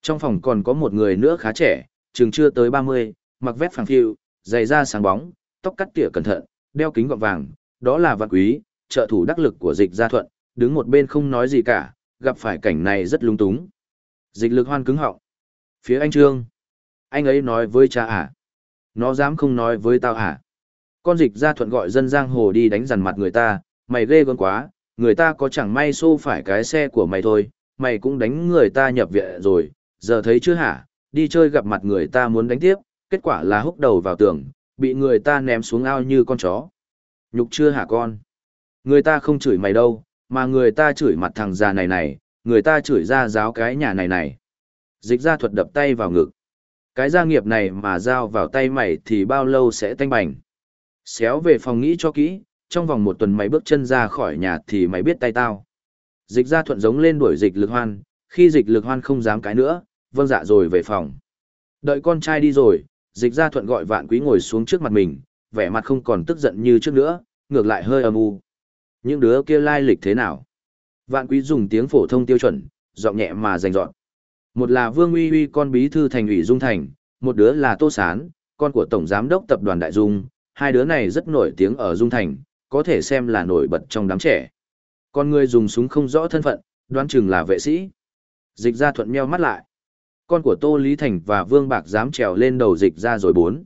Trong phòng còn có một người nữa khá trẻ, chừng chưa tới 30, mặc vest phẳng phiu, giày da sáng bóng, tóc cắt tỉa cẩn thận, đeo kính gọng vàng, đó là vạn quý, trợ thủ đắc lực của dịch gia thuận, đứng một bên không nói gì cả, gặp phải cảnh này rất lung túng. Dịch lực hoan cứng họng. Phía anh Trương. Anh ấy nói với cha à? Nó dám không nói với tao à? Con dịch gia thuận gọi dân giang hồ đi đánh dằn mặt người ta, mày ghê gớm quá, người ta có chẳng may xô phải cái xe của mày thôi, mày cũng đánh người ta nhập viện rồi, giờ thấy chưa hả? Đi chơi gặp mặt người ta muốn đánh tiếp, kết quả là húc đầu vào tường, bị người ta ném xuống ao như con chó. Nhục chưa hả con? Người ta không chửi mày đâu, mà người ta chửi mặt thằng già này này, người ta chửi ra giáo cái nhà này này. Dịch ra thuật đập tay vào ngực. Cái gia nghiệp này mà giao vào tay mày thì bao lâu sẽ tanh bành. Xéo về phòng nghĩ cho kỹ, trong vòng một tuần mày bước chân ra khỏi nhà thì mày biết tay tao. Dịch ra thuận giống lên đuổi dịch lực hoan, khi dịch lực hoan không dám cái nữa, vâng dạ rồi về phòng. Đợi con trai đi rồi, dịch ra thuận gọi vạn quý ngồi xuống trước mặt mình, vẻ mặt không còn tức giận như trước nữa, ngược lại hơi âm u. Những đứa kia lai lịch thế nào? Vạn quý dùng tiếng phổ thông tiêu chuẩn, giọng nhẹ mà rành rọn. Một là Vương Uy Uy con bí thư thành ủy Dung Thành, một đứa là Tô Sán, con của Tổng Giám đốc Tập đoàn Đại Dung, hai đứa này rất nổi tiếng ở Dung Thành, có thể xem là nổi bật trong đám trẻ. Con người dùng súng không rõ thân phận, đoán chừng là vệ sĩ. Dịch ra thuận meo mắt lại. Con của Tô Lý Thành và Vương Bạc dám trèo lên đầu dịch ra rồi bốn.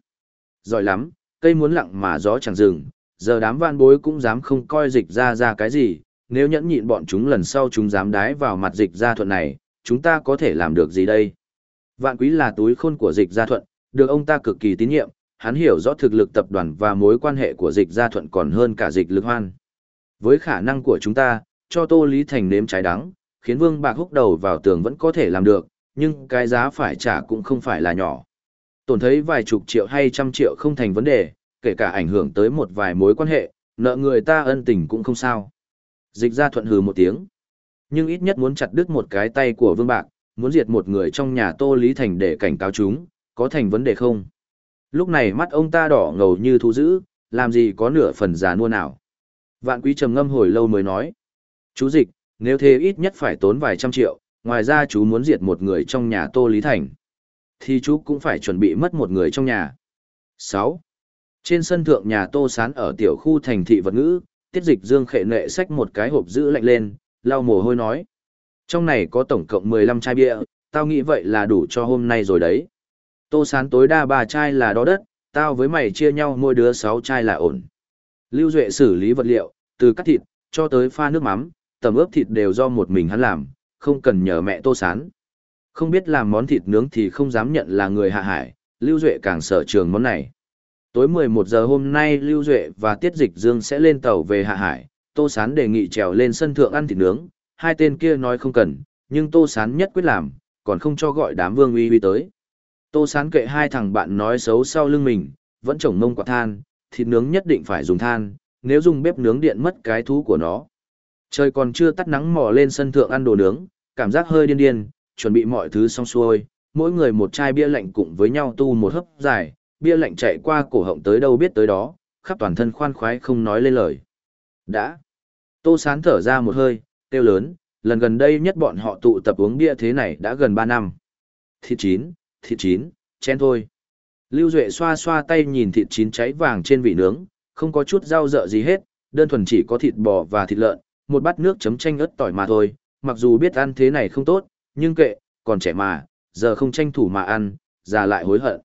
Giỏi lắm, cây muốn lặng mà gió chẳng dừng, giờ đám van bối cũng dám không coi dịch ra ra cái gì, nếu nhẫn nhịn bọn chúng lần sau chúng dám đái vào mặt dịch gia thuận này, chúng ta có thể làm được gì đây? Vạn quý là túi khôn của dịch gia thuận, được ông ta cực kỳ tín nhiệm, hắn hiểu rõ thực lực tập đoàn và mối quan hệ của dịch gia thuận còn hơn cả dịch lực hoan. Với khả năng của chúng ta, cho Tô Lý Thành nếm trái đắng, khiến Vương Bạc húc đầu vào tường vẫn có thể làm được, nhưng cái giá phải trả cũng không phải là nhỏ. Tổn thấy vài chục triệu hay trăm triệu không thành vấn đề, kể cả ảnh hưởng tới một vài mối quan hệ, nợ người ta ân tình cũng không sao. Dịch Gia thuận hừ một tiếng. Nhưng ít nhất muốn chặt đứt một cái tay của Vương Bạc, muốn diệt một người trong nhà Tô Lý Thành để cảnh cáo chúng, có thành vấn đề không? Lúc này mắt ông ta đỏ ngầu như thú dữ, làm gì có nửa phần già nua nào. Vạn quý trầm ngâm hồi lâu mới nói. Chú dịch, nếu thế ít nhất phải tốn vài trăm triệu, ngoài ra chú muốn diệt một người trong nhà Tô Lý Thành. Thì chú cũng phải chuẩn bị mất một người trong nhà. 6. Trên sân thượng nhà Tô Sán ở tiểu khu thành thị vật ngữ, tiết dịch dương khệ nệ xách một cái hộp giữ lạnh lên, lau mồ hôi nói. Trong này có tổng cộng 15 chai bia, tao nghĩ vậy là đủ cho hôm nay rồi đấy. Tô Sán tối đa ba chai là đó đất, tao với mày chia nhau mỗi đứa sáu chai là ổn. Lưu Duệ xử lý vật liệu, từ cắt thịt, cho tới pha nước mắm, tầm ướp thịt đều do một mình hắn làm, không cần nhờ mẹ Tô Sán. Không biết làm món thịt nướng thì không dám nhận là người hạ hải, Lưu Duệ càng sợ trường món này. Tối 11 giờ hôm nay Lưu Duệ và Tiết Dịch Dương sẽ lên tàu về Hạ Hải, Tô Sán đề nghị trèo lên sân thượng ăn thịt nướng, hai tên kia nói không cần, nhưng Tô Sán nhất quyết làm, còn không cho gọi đám vương uy uy tới. Tô Sán kệ hai thằng bạn nói xấu sau lưng mình, vẫn trồng mông quả than, thịt nướng nhất định phải dùng than, nếu dùng bếp nướng điện mất cái thú của nó. Trời còn chưa tắt nắng mò lên sân thượng ăn đồ nướng, cảm giác hơi điên điên, chuẩn bị mọi thứ xong xuôi, mỗi người một chai bia lạnh cùng với nhau tu một hấp dài, bia lạnh chạy qua cổ họng tới đâu biết tới đó, khắp toàn thân khoan khoái không nói lên lời. Đã. Tô Sán thở ra một hơi, kêu lớn, lần gần đây nhất bọn họ tụ tập uống bia thế này đã gần 3 năm. Thịt chín, thịt chín, chen thôi. Lưu Duệ xoa xoa tay nhìn thịt chín cháy vàng trên vị nướng, không có chút rau dợ gì hết, đơn thuần chỉ có thịt bò và thịt lợn, một bát nước chấm chanh ớt tỏi mà thôi, mặc dù biết ăn thế này không tốt, nhưng kệ, còn trẻ mà, giờ không tranh thủ mà ăn, già lại hối hận.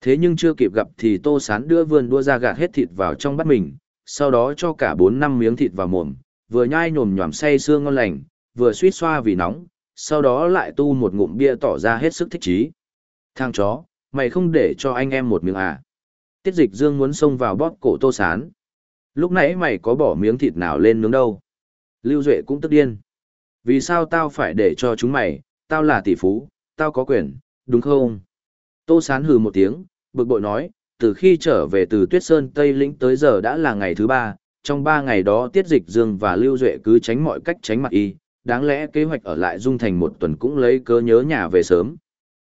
Thế nhưng chưa kịp gặp thì Tô Sán đưa vườn đua ra gạt hết thịt vào trong bát mình, sau đó cho cả 4 năm miếng thịt vào mồm, vừa nhai nhồm nhòm say xương ngon lành, vừa suýt xoa vì nóng, sau đó lại tu một ngụm bia tỏ ra hết sức thích trí. Thằng chó, mày không để cho anh em một miếng à? Tiết dịch dương muốn xông vào bóp cổ Tô Sán. Lúc nãy mày có bỏ miếng thịt nào lên nướng đâu? Lưu Duệ cũng tức điên. Vì sao tao phải để cho chúng mày, tao là tỷ phú, tao có quyền, đúng không? Tô Sán hừ một tiếng, bực bội nói, từ khi trở về từ Tuyết Sơn Tây Lĩnh tới giờ đã là ngày thứ ba, trong ba ngày đó Tiết Dịch Dương và Lưu Duệ cứ tránh mọi cách tránh mặt y, đáng lẽ kế hoạch ở lại Dung Thành một tuần cũng lấy cớ nhớ nhà về sớm.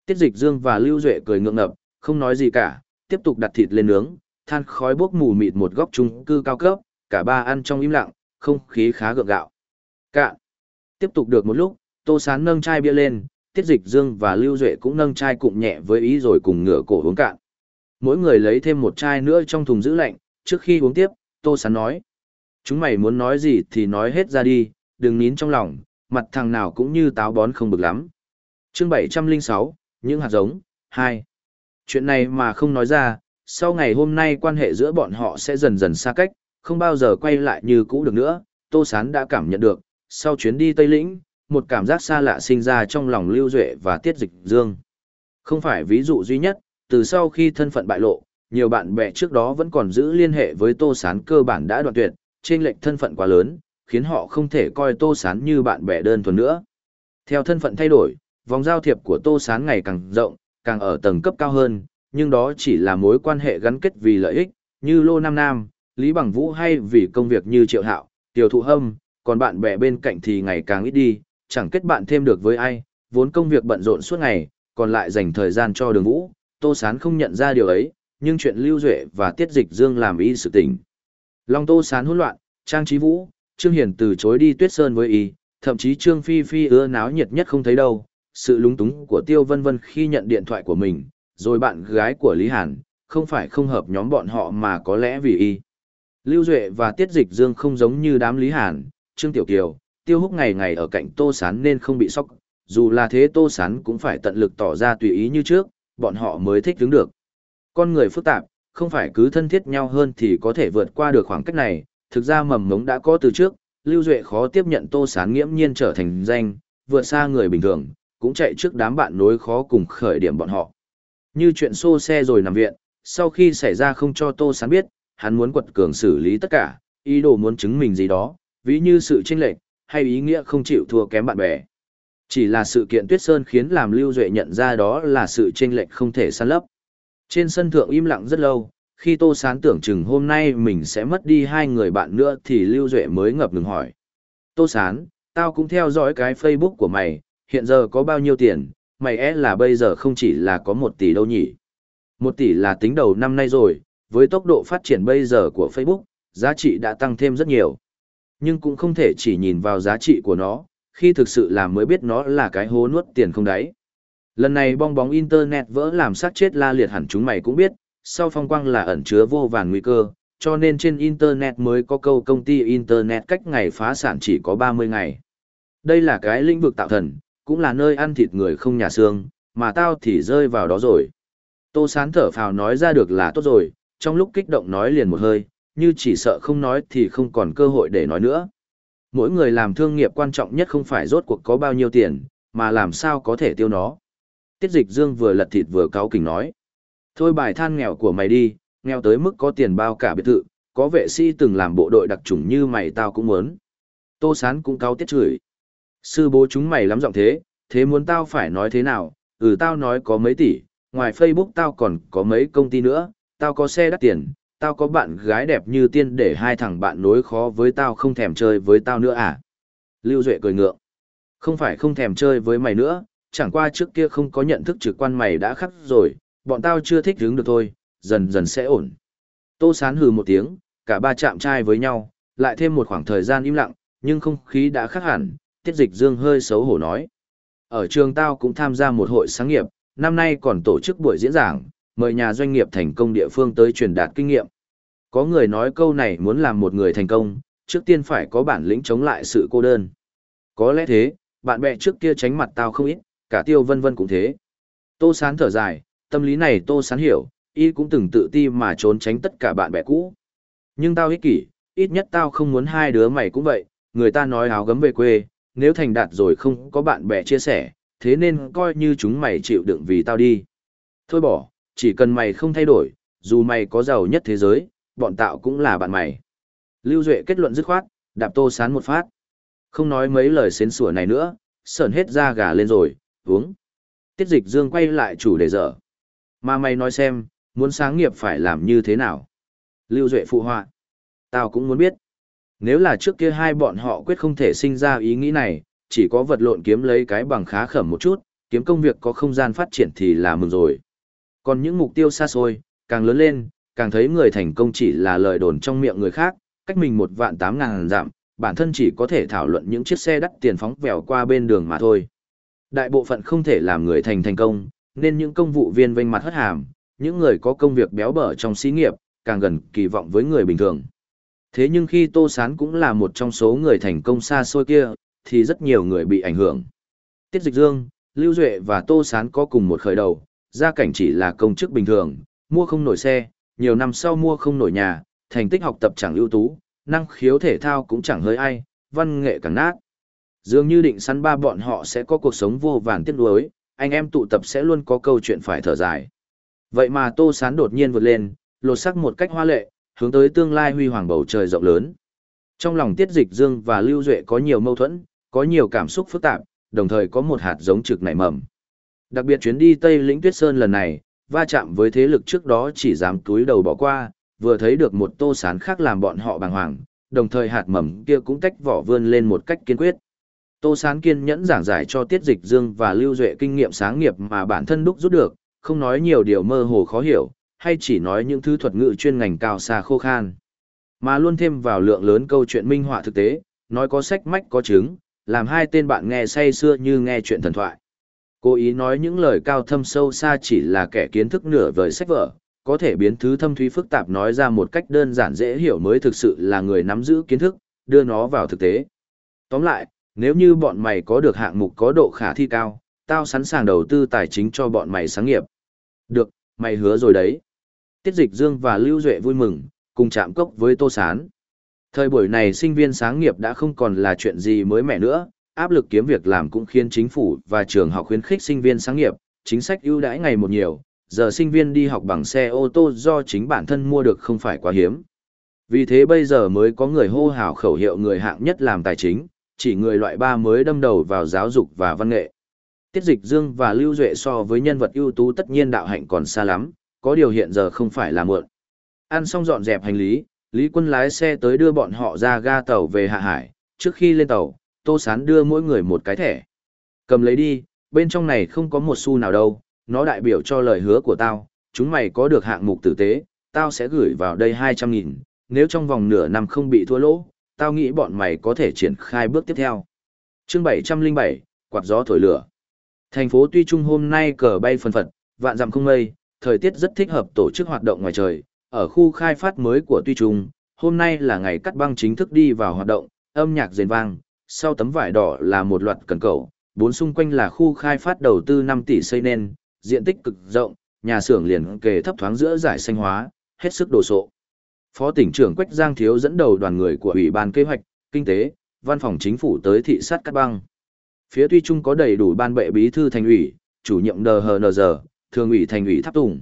Tiết Dịch Dương và Lưu Duệ cười ngượng ngập, không nói gì cả, tiếp tục đặt thịt lên nướng, than khói bốc mù mịt một góc chung cư cao cấp, cả ba ăn trong im lặng, không khí khá gượng gạo. Cạn. Tiếp tục được một lúc, Tô Sán nâng chai bia lên, Tiết Dịch Dương và Lưu Duệ cũng nâng chai cụm nhẹ với ý rồi cùng ngửa cổ uống cạn. Mỗi người lấy thêm một chai nữa trong thùng giữ lạnh, trước khi uống tiếp, Tô Sán nói. Chúng mày muốn nói gì thì nói hết ra đi, đừng nín trong lòng, mặt thằng nào cũng như táo bón không bực lắm. chương 706, những hạt giống, hai Chuyện này mà không nói ra, sau ngày hôm nay quan hệ giữa bọn họ sẽ dần dần xa cách, không bao giờ quay lại như cũ được nữa, Tô Sán đã cảm nhận được, sau chuyến đi Tây Lĩnh, một cảm giác xa lạ sinh ra trong lòng Lưu Duệ và Tiết Dịch Dương. Không phải ví dụ duy nhất, từ sau khi thân phận bại lộ, nhiều bạn bè trước đó vẫn còn giữ liên hệ với Tô Sán cơ bản đã đoạn tuyệt, trên lệch thân phận quá lớn, khiến họ không thể coi Tô Sán như bạn bè đơn thuần nữa. Theo thân phận thay đổi, vòng giao thiệp của Tô Sán ngày càng rộng, càng ở tầng cấp cao hơn, nhưng đó chỉ là mối quan hệ gắn kết vì lợi ích, như Lô Nam Nam, Lý Bằng Vũ hay vì công việc như Triệu Hạo, Tiểu Thụ Hâm, còn bạn bè bên cạnh thì ngày càng ít đi, chẳng kết bạn thêm được với ai, vốn công việc bận rộn suốt ngày, còn lại dành thời gian cho đường vũ, Tô Sán không nhận ra điều ấy, nhưng chuyện Lưu Duệ và Tiết Dịch Dương làm y sự tình. Long Tô Sán hỗn loạn, Trang Trí Vũ, Trương Hiển từ chối đi Tuyết Sơn với y, thậm chí Trương Phi Phi ưa náo nhiệt nhất không thấy đâu, sự lúng túng của Tiêu Vân Vân khi nhận điện thoại của mình, rồi bạn gái của Lý Hàn, không phải không hợp nhóm bọn họ mà có lẽ vì y. Lưu Duệ và Tiết Dịch Dương không giống như đám Lý Hàn, Trương Tiểu Kiều, Tiêu Húc ngày ngày ở cạnh Tô Sán nên không bị sốc, dù là thế Tô Sán cũng phải tận lực tỏ ra tùy ý như trước, bọn họ mới thích đứng được. Con người phức tạp, không phải cứ thân thiết nhau hơn thì có thể vượt qua được khoảng cách này, thực ra mầm ngống đã có từ trước, Lưu Duệ khó tiếp nhận Tô Sán nghiễm nhiên trở thành danh, vượt xa người bình thường, cũng chạy trước đám bạn nối khó cùng khởi điểm bọn họ. Như chuyện xô xe rồi nằm viện, sau khi xảy ra không cho Tô Sán biết, hắn muốn quật cường xử lý tất cả, ý đồ muốn chứng minh gì đó, ví như sự chênh lệch, hay ý nghĩa không chịu thua kém bạn bè. Chỉ là sự kiện Tuyết Sơn khiến làm Lưu Duệ nhận ra đó là sự chênh lệch không thể san lấp. Trên sân thượng im lặng rất lâu, khi Tô Sán tưởng chừng hôm nay mình sẽ mất đi hai người bạn nữa thì Lưu Duệ mới ngập ngừng hỏi. Tô Sán, tao cũng theo dõi cái Facebook của mày, hiện giờ có bao nhiêu tiền, mày é là bây giờ không chỉ là có một tỷ đâu nhỉ. Một tỷ là tính đầu năm nay rồi, với tốc độ phát triển bây giờ của Facebook, giá trị đã tăng thêm rất nhiều. Nhưng cũng không thể chỉ nhìn vào giá trị của nó, khi thực sự là mới biết nó là cái hố nuốt tiền không đáy. Lần này bong bóng Internet vỡ làm sát chết la liệt hẳn chúng mày cũng biết, sau phong quang là ẩn chứa vô vàn nguy cơ, cho nên trên Internet mới có câu công ty Internet cách ngày phá sản chỉ có 30 ngày. Đây là cái lĩnh vực tạo thần, cũng là nơi ăn thịt người không nhà xương, mà tao thì rơi vào đó rồi. Tô sán thở phào nói ra được là tốt rồi, trong lúc kích động nói liền một hơi, như chỉ sợ không nói thì không còn cơ hội để nói nữa. Mỗi người làm thương nghiệp quan trọng nhất không phải rốt cuộc có bao nhiêu tiền, mà làm sao có thể tiêu nó. Tiết dịch dương vừa lật thịt vừa cáo kỉnh nói. Thôi bài than nghèo của mày đi, nghèo tới mức có tiền bao cả biệt thự, có vệ sĩ từng làm bộ đội đặc chủng như mày tao cũng muốn. Tô sán cũng cáo tiết chửi. Sư bố chúng mày lắm giọng thế, thế muốn tao phải nói thế nào, ừ tao nói có mấy tỷ, ngoài Facebook tao còn có mấy công ty nữa, tao có xe đắt tiền, tao có bạn gái đẹp như tiên để hai thằng bạn nối khó với tao không thèm chơi với tao nữa à? Lưu Duệ cười ngượng. Không phải không thèm chơi với mày nữa, chẳng qua trước kia không có nhận thức trực quan mày đã khắc rồi, bọn tao chưa thích đứng được thôi, dần dần sẽ ổn. Tô sán hừ một tiếng, cả ba chạm trai với nhau, lại thêm một khoảng thời gian im lặng, nhưng không khí đã khác hẳn, tiết dịch dương hơi xấu hổ nói. Ở trường tao cũng tham gia một hội sáng nghiệp, năm nay còn tổ chức buổi diễn giảng, mời nhà doanh nghiệp thành công địa phương tới truyền đạt kinh nghiệm. Có người nói câu này muốn làm một người thành công, trước tiên phải có bản lĩnh chống lại sự cô đơn. Có lẽ thế, bạn bè trước kia tránh mặt tao không ít, cả tiêu vân vân cũng thế. Tô sán thở dài, tâm lý này tô sán hiểu, y cũng từng tự ti mà trốn tránh tất cả bạn bè cũ. Nhưng tao ích kỷ, ít nhất tao không muốn hai đứa mày cũng vậy, người ta nói áo gấm về quê, nếu thành đạt rồi không có bạn bè chia sẻ, thế nên coi như chúng mày chịu đựng vì tao đi. Thôi bỏ, chỉ cần mày không thay đổi, dù mày có giàu nhất thế giới, bọn tạo cũng là bạn mày. Lưu Duệ kết luận dứt khoát, đạp tô sán một phát. Không nói mấy lời xến sủa này nữa, sờn hết da gà lên rồi, uống. Tiết dịch dương quay lại chủ đề dở. Mà mày nói xem, muốn sáng nghiệp phải làm như thế nào? Lưu Duệ phụ họa. Tao cũng muốn biết. Nếu là trước kia hai bọn họ quyết không thể sinh ra ý nghĩ này, chỉ có vật lộn kiếm lấy cái bằng khá khẩm một chút, kiếm công việc có không gian phát triển thì là mừng rồi. Còn những mục tiêu xa xôi, càng lớn lên, càng thấy người thành công chỉ là lời đồn trong miệng người khác, cách mình một vạn tám ngàn giảm, bản thân chỉ có thể thảo luận những chiếc xe đắt tiền phóng vèo qua bên đường mà thôi. Đại bộ phận không thể làm người thành thành công, nên những công vụ viên vênh mặt hất hàm, những người có công việc béo bở trong xí nghiệp, càng gần kỳ vọng với người bình thường. Thế nhưng khi Tô Sán cũng là một trong số người thành công xa xôi kia, thì rất nhiều người bị ảnh hưởng. Tiết Dịch Dương, Lưu Duệ và Tô Sán có cùng một khởi đầu, gia cảnh chỉ là công chức bình thường, mua không nổi xe, nhiều năm sau mua không nổi nhà, thành tích học tập chẳng ưu tú, năng khiếu thể thao cũng chẳng hơi ai, văn nghệ càng nát. Dường như định săn ba bọn họ sẽ có cuộc sống vô vàn tiếc nuối, anh em tụ tập sẽ luôn có câu chuyện phải thở dài. Vậy mà Tô Sán đột nhiên vượt lên, lột sắc một cách hoa lệ, hướng tới tương lai huy hoàng bầu trời rộng lớn. Trong lòng Tiết Dịch Dương và Lưu Duệ có nhiều mâu thuẫn, có nhiều cảm xúc phức tạp, đồng thời có một hạt giống trực nảy mầm. Đặc biệt chuyến đi Tây Lĩnh Tuyết Sơn lần này, va chạm với thế lực trước đó chỉ dám túi đầu bỏ qua, vừa thấy được một tô sán khác làm bọn họ bàng hoàng, đồng thời hạt mầm kia cũng tách vỏ vươn lên một cách kiên quyết. Tô sán kiên nhẫn giảng giải cho Tiết Dịch Dương và Lưu Duệ kinh nghiệm sáng nghiệp mà bản thân đúc rút được, không nói nhiều điều mơ hồ khó hiểu, hay chỉ nói những thứ thuật ngữ chuyên ngành cao xa khô khan. Mà luôn thêm vào lượng lớn câu chuyện minh họa thực tế, nói có sách mách có chứng, làm hai tên bạn nghe say xưa như nghe chuyện thần thoại. Cố ý nói những lời cao thâm sâu xa chỉ là kẻ kiến thức nửa vời sách vở, có thể biến thứ thâm thúy phức tạp nói ra một cách đơn giản dễ hiểu mới thực sự là người nắm giữ kiến thức, đưa nó vào thực tế. Tóm lại, nếu như bọn mày có được hạng mục có độ khả thi cao, tao sẵn sàng đầu tư tài chính cho bọn mày sáng nghiệp. Được, mày hứa rồi đấy. Tiết Dịch Dương và Lưu Duệ vui mừng, cùng chạm cốc với Tô Sán. Thời buổi này sinh viên sáng nghiệp đã không còn là chuyện gì mới mẻ nữa, áp lực kiếm việc làm cũng khiến chính phủ và trường học khuyến khích sinh viên sáng nghiệp, chính sách ưu đãi ngày một nhiều, giờ sinh viên đi học bằng xe ô tô do chính bản thân mua được không phải quá hiếm. Vì thế bây giờ mới có người hô hào khẩu hiệu người hạng nhất làm tài chính, chỉ người loại ba mới đâm đầu vào giáo dục và văn nghệ. Tiết Dịch Dương và Lưu Duệ so với nhân vật ưu tú tất nhiên đạo hạnh còn xa lắm, có điều hiện giờ không phải là muộn. Ăn xong dọn dẹp hành lý, Lý Quân lái xe tới đưa bọn họ ra ga tàu về Hạ Hải, trước khi lên tàu, Tô Sán đưa mỗi người một cái thẻ. Cầm lấy đi, bên trong này không có một xu nào đâu, nó đại biểu cho lời hứa của tao, chúng mày có được hạng mục tử tế, tao sẽ gửi vào đây 200 nghìn, nếu trong vòng nửa năm không bị thua lỗ, tao nghĩ bọn mày có thể triển khai bước tiếp theo. chương 707, quạt gió thổi lửa. Thành phố Tuy Trung hôm nay cờ bay phân phật, vạn dặm không mây, thời tiết rất thích hợp tổ chức hoạt động ngoài trời. Ở khu khai phát mới của Tuy Trung, hôm nay là ngày cắt băng chính thức đi vào hoạt động, âm nhạc rền vang, sau tấm vải đỏ là một loạt cần cầu, bốn xung quanh là khu khai phát đầu tư 5 tỷ xây nên, diện tích cực rộng, nhà xưởng liền kề thấp thoáng giữa giải xanh hóa, hết sức đồ sộ. Phó tỉnh trưởng Quách Giang Thiếu dẫn đầu đoàn người của Ủy ban Kế hoạch, Kinh tế, Văn phòng Chính phủ tới thị sát cắt băng. Phía Tuy Trung có đầy đủ ban bệ bí thư thành ủy, chủ nhiệm NHNG, thường ủy thành ủy Tháp Tùng.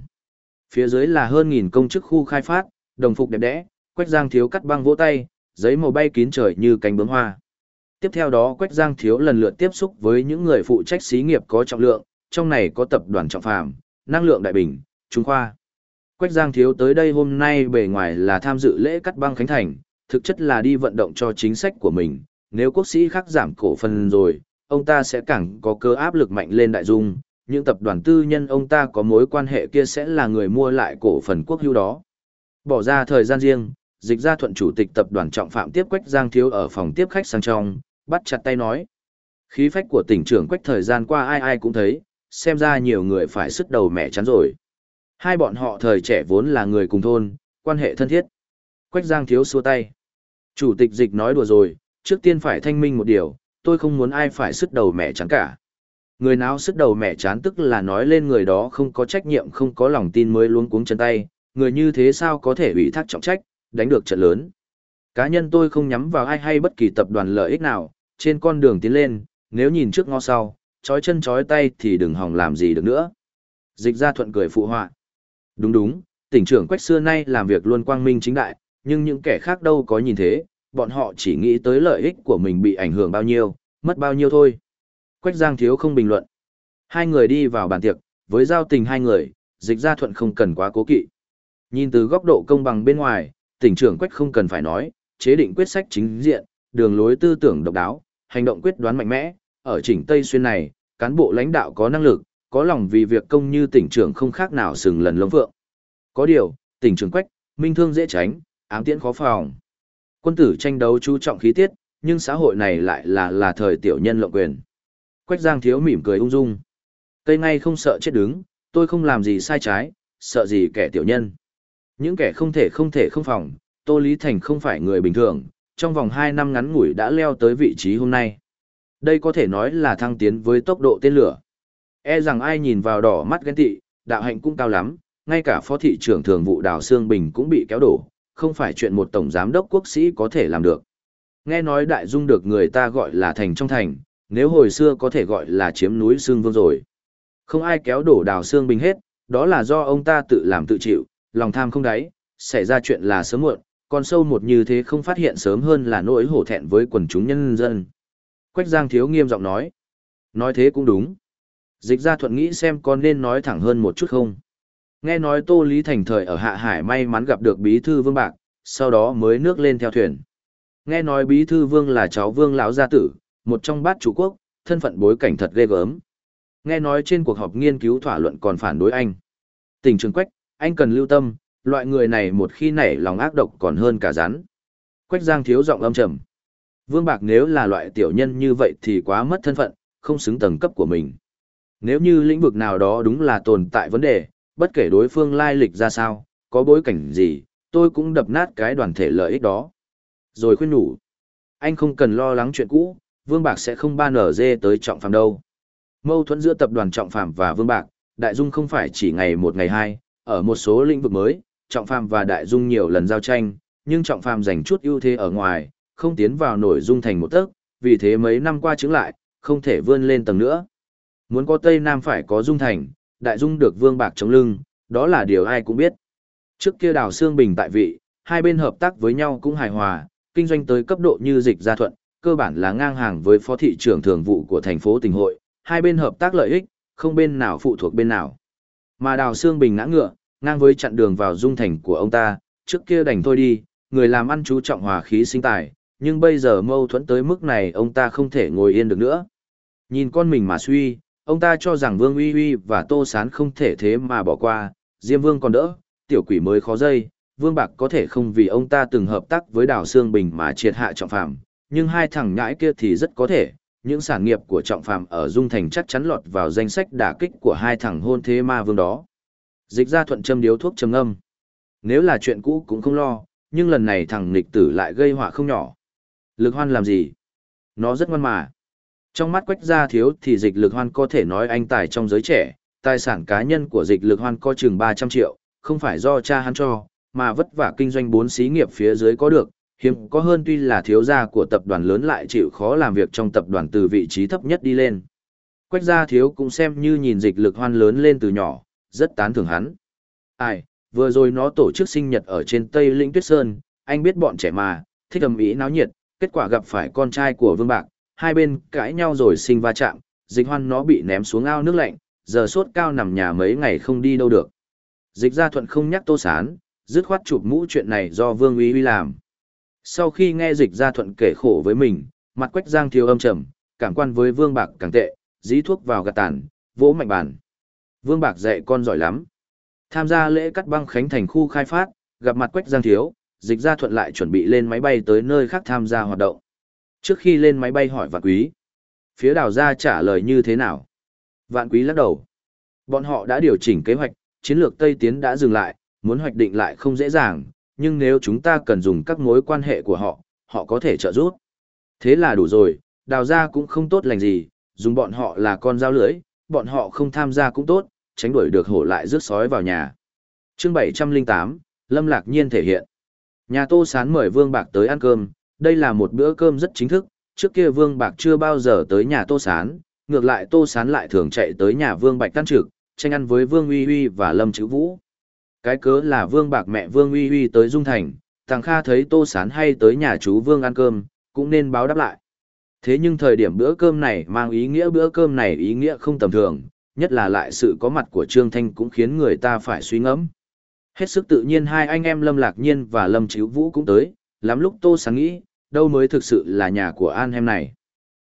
Phía dưới là hơn nghìn công chức khu khai phát, đồng phục đẹp đẽ, Quách Giang Thiếu cắt băng vỗ tay, giấy màu bay kín trời như cánh bướm hoa. Tiếp theo đó Quách Giang Thiếu lần lượt tiếp xúc với những người phụ trách xí nghiệp có trọng lượng, trong này có tập đoàn Trọng Phàm, Năng lượng Đại Bình, Trung Khoa. Quách Giang Thiếu tới đây hôm nay bề ngoài là tham dự lễ cắt băng khánh thành, thực chất là đi vận động cho chính sách của mình, nếu quốc sĩ khác giảm cổ phần rồi, ông ta sẽ càng có cơ áp lực mạnh lên đại dung, những tập đoàn tư nhân ông ta có mối quan hệ kia sẽ là người mua lại cổ phần quốc hữu đó. Bỏ ra thời gian riêng, dịch ra thuận chủ tịch tập đoàn trọng phạm tiếp Quách Giang Thiếu ở phòng tiếp khách sang trong, bắt chặt tay nói. Khí phách của tỉnh trưởng Quách thời gian qua ai ai cũng thấy, xem ra nhiều người phải sức đầu mẹ chắn rồi. Hai bọn họ thời trẻ vốn là người cùng thôn, quan hệ thân thiết. Quách Giang Thiếu xua tay. Chủ tịch dịch nói đùa rồi, trước tiên phải thanh minh một điều, tôi không muốn ai phải sức đầu mẹ chắn cả. Người nào sức đầu mẹ chán tức là nói lên người đó không có trách nhiệm không có lòng tin mới luống cuống chân tay, người như thế sao có thể ủy thác trọng trách, đánh được trận lớn. Cá nhân tôi không nhắm vào ai hay bất kỳ tập đoàn lợi ích nào, trên con đường tiến lên, nếu nhìn trước ngó sau, chói chân chói tay thì đừng hòng làm gì được nữa. Dịch ra thuận cười phụ họa. Đúng đúng, tỉnh trưởng quách xưa nay làm việc luôn quang minh chính đại, nhưng những kẻ khác đâu có nhìn thế, bọn họ chỉ nghĩ tới lợi ích của mình bị ảnh hưởng bao nhiêu, mất bao nhiêu thôi. Quách Giang Thiếu không bình luận. Hai người đi vào bàn tiệc, với giao tình hai người, dịch ra thuận không cần quá cố kỵ. Nhìn từ góc độ công bằng bên ngoài, tỉnh trưởng Quách không cần phải nói, chế định quyết sách chính diện, đường lối tư tưởng độc đáo, hành động quyết đoán mạnh mẽ, ở chỉnh Tây Xuyên này, cán bộ lãnh đạo có năng lực, có lòng vì việc công như tỉnh trưởng không khác nào sừng lần lông vượng. Có điều, tỉnh trưởng Quách, minh thương dễ tránh, ám tiễn khó phòng. Quân tử tranh đấu chú trọng khí tiết, nhưng xã hội này lại là là thời tiểu nhân lộng quyền. Quách Giang thiếu mỉm cười ung dung. Cây ngay không sợ chết đứng, tôi không làm gì sai trái, sợ gì kẻ tiểu nhân. Những kẻ không thể không thể không phòng, Tô Lý Thành không phải người bình thường, trong vòng 2 năm ngắn ngủi đã leo tới vị trí hôm nay. Đây có thể nói là thăng tiến với tốc độ tên lửa. E rằng ai nhìn vào đỏ mắt ghen tị, đạo hạnh cũng cao lắm, ngay cả phó thị trưởng thường vụ Đào Sương Bình cũng bị kéo đổ, không phải chuyện một tổng giám đốc quốc sĩ có thể làm được. Nghe nói đại dung được người ta gọi là thành trong thành, nếu hồi xưa có thể gọi là chiếm núi xương vương rồi. Không ai kéo đổ đào xương bình hết, đó là do ông ta tự làm tự chịu, lòng tham không đáy, xảy ra chuyện là sớm muộn, còn sâu một như thế không phát hiện sớm hơn là nỗi hổ thẹn với quần chúng nhân dân. Quách Giang Thiếu nghiêm giọng nói. Nói thế cũng đúng. Dịch ra thuận nghĩ xem con nên nói thẳng hơn một chút không. Nghe nói Tô Lý Thành thời ở Hạ Hải may mắn gặp được Bí Thư Vương Bạc, sau đó mới nước lên theo thuyền. Nghe nói Bí Thư Vương là cháu Vương lão gia tử, một trong bát chủ quốc, thân phận bối cảnh thật ghê gớm. Nghe nói trên cuộc họp nghiên cứu thỏa luận còn phản đối anh. Tình trường Quách, anh cần lưu tâm, loại người này một khi nảy lòng ác độc còn hơn cả rắn. Quách Giang thiếu giọng âm trầm. Vương Bạc nếu là loại tiểu nhân như vậy thì quá mất thân phận, không xứng tầng cấp của mình. Nếu như lĩnh vực nào đó đúng là tồn tại vấn đề, bất kể đối phương lai lịch ra sao, có bối cảnh gì, tôi cũng đập nát cái đoàn thể lợi ích đó. Rồi khuyên nhủ. Anh không cần lo lắng chuyện cũ, Vương Bạc sẽ không ban ở dê tới trọng phạm đâu. Mâu thuẫn giữa tập đoàn trọng phạm và Vương Bạc, Đại Dung không phải chỉ ngày một ngày hai, ở một số lĩnh vực mới, trọng phạm và Đại Dung nhiều lần giao tranh, nhưng trọng phạm giành chút ưu thế ở ngoài, không tiến vào nổi dung thành một tấc, vì thế mấy năm qua chứng lại, không thể vươn lên tầng nữa. Muốn có Tây Nam phải có dung thành, Đại Dung được Vương Bạc chống lưng, đó là điều ai cũng biết. Trước kia đào Sương Bình tại vị, hai bên hợp tác với nhau cũng hài hòa, kinh doanh tới cấp độ như dịch gia thuận, cơ bản là ngang hàng với phó thị trưởng thường vụ của thành phố tỉnh hội, hai bên hợp tác lợi ích, không bên nào phụ thuộc bên nào. Mà Đào Sương Bình ngã ngựa, ngang với chặn đường vào dung thành của ông ta, trước kia đành thôi đi, người làm ăn chú trọng hòa khí sinh tài, nhưng bây giờ mâu thuẫn tới mức này ông ta không thể ngồi yên được nữa. Nhìn con mình mà suy, ông ta cho rằng Vương Uy Uy và Tô Sán không thể thế mà bỏ qua, Diêm Vương còn đỡ, tiểu quỷ mới khó dây, Vương Bạc có thể không vì ông ta từng hợp tác với Đào Sương Bình mà triệt hạ trọng phạm, nhưng hai thằng nhãi kia thì rất có thể, những sản nghiệp của trọng phàm ở Dung Thành chắc chắn lọt vào danh sách đả kích của hai thằng hôn thế ma vương đó. Dịch ra thuận châm điếu thuốc trầm âm. Nếu là chuyện cũ cũng không lo, nhưng lần này thằng nghịch tử lại gây họa không nhỏ. Lực hoan làm gì? Nó rất ngoan mà. Trong mắt quách gia thiếu thì dịch lực hoan có thể nói anh tài trong giới trẻ, tài sản cá nhân của dịch lực hoan có chừng 300 triệu, không phải do cha hắn cho, mà vất vả kinh doanh bốn xí nghiệp phía dưới có được, hiếm có hơn tuy là thiếu gia của tập đoàn lớn lại chịu khó làm việc trong tập đoàn từ vị trí thấp nhất đi lên. Quách gia thiếu cũng xem như nhìn dịch lực hoan lớn lên từ nhỏ, rất tán thưởng hắn. Ai, vừa rồi nó tổ chức sinh nhật ở trên Tây Linh Tuyết Sơn, anh biết bọn trẻ mà, thích ầm ĩ náo nhiệt, kết quả gặp phải con trai của Vương Bạc, hai bên cãi nhau rồi sinh va chạm, dịch hoan nó bị ném xuống ao nước lạnh, giờ sốt cao nằm nhà mấy ngày không đi đâu được. Dịch gia thuận không nhắc tô sán, dứt khoát chụp mũ chuyện này do Vương Uy Uy làm. Sau khi nghe dịch gia thuận kể khổ với mình, mặt quách giang thiếu âm trầm, cảm quan với Vương Bạc càng tệ, dí thuốc vào gạt tàn, vỗ mạnh bàn. Vương Bạc dạy con giỏi lắm. Tham gia lễ cắt băng khánh thành khu khai phát, gặp mặt quách giang thiếu, dịch gia thuận lại chuẩn bị lên máy bay tới nơi khác tham gia hoạt động. Trước khi lên máy bay hỏi vạn quý, phía đào gia trả lời như thế nào? Vạn quý lắc đầu. Bọn họ đã điều chỉnh kế hoạch, chiến lược Tây Tiến đã dừng lại, muốn hoạch định lại không dễ dàng, nhưng nếu chúng ta cần dùng các mối quan hệ của họ, họ có thể trợ giúp. Thế là đủ rồi, đào ra cũng không tốt lành gì, dùng bọn họ là con dao lưới, bọn họ không tham gia cũng tốt, tránh đuổi được hổ lại rước sói vào nhà. chương 708, Lâm Lạc Nhiên thể hiện. Nhà Tô Sán mời Vương Bạc tới ăn cơm, đây là một bữa cơm rất chính thức, trước kia Vương Bạc chưa bao giờ tới nhà Tô Sán, ngược lại Tô Sán lại thường chạy tới nhà Vương Bạch tan Trực, tranh ăn với Vương Uy Uy và Lâm Chữ Vũ. Cái cớ là Vương Bạc mẹ Vương Uy Uy tới Dung Thành, Tàng Kha thấy Tô Sán hay tới nhà chú Vương ăn cơm, cũng nên báo đáp lại. Thế nhưng thời điểm bữa cơm này mang ý nghĩa bữa cơm này ý nghĩa không tầm thường, nhất là lại sự có mặt của Trương Thanh cũng khiến người ta phải suy ngẫm. Hết sức tự nhiên hai anh em Lâm Lạc Nhiên và Lâm Chíu Vũ cũng tới, lắm lúc Tô Sáng nghĩ, đâu mới thực sự là nhà của An Hem này.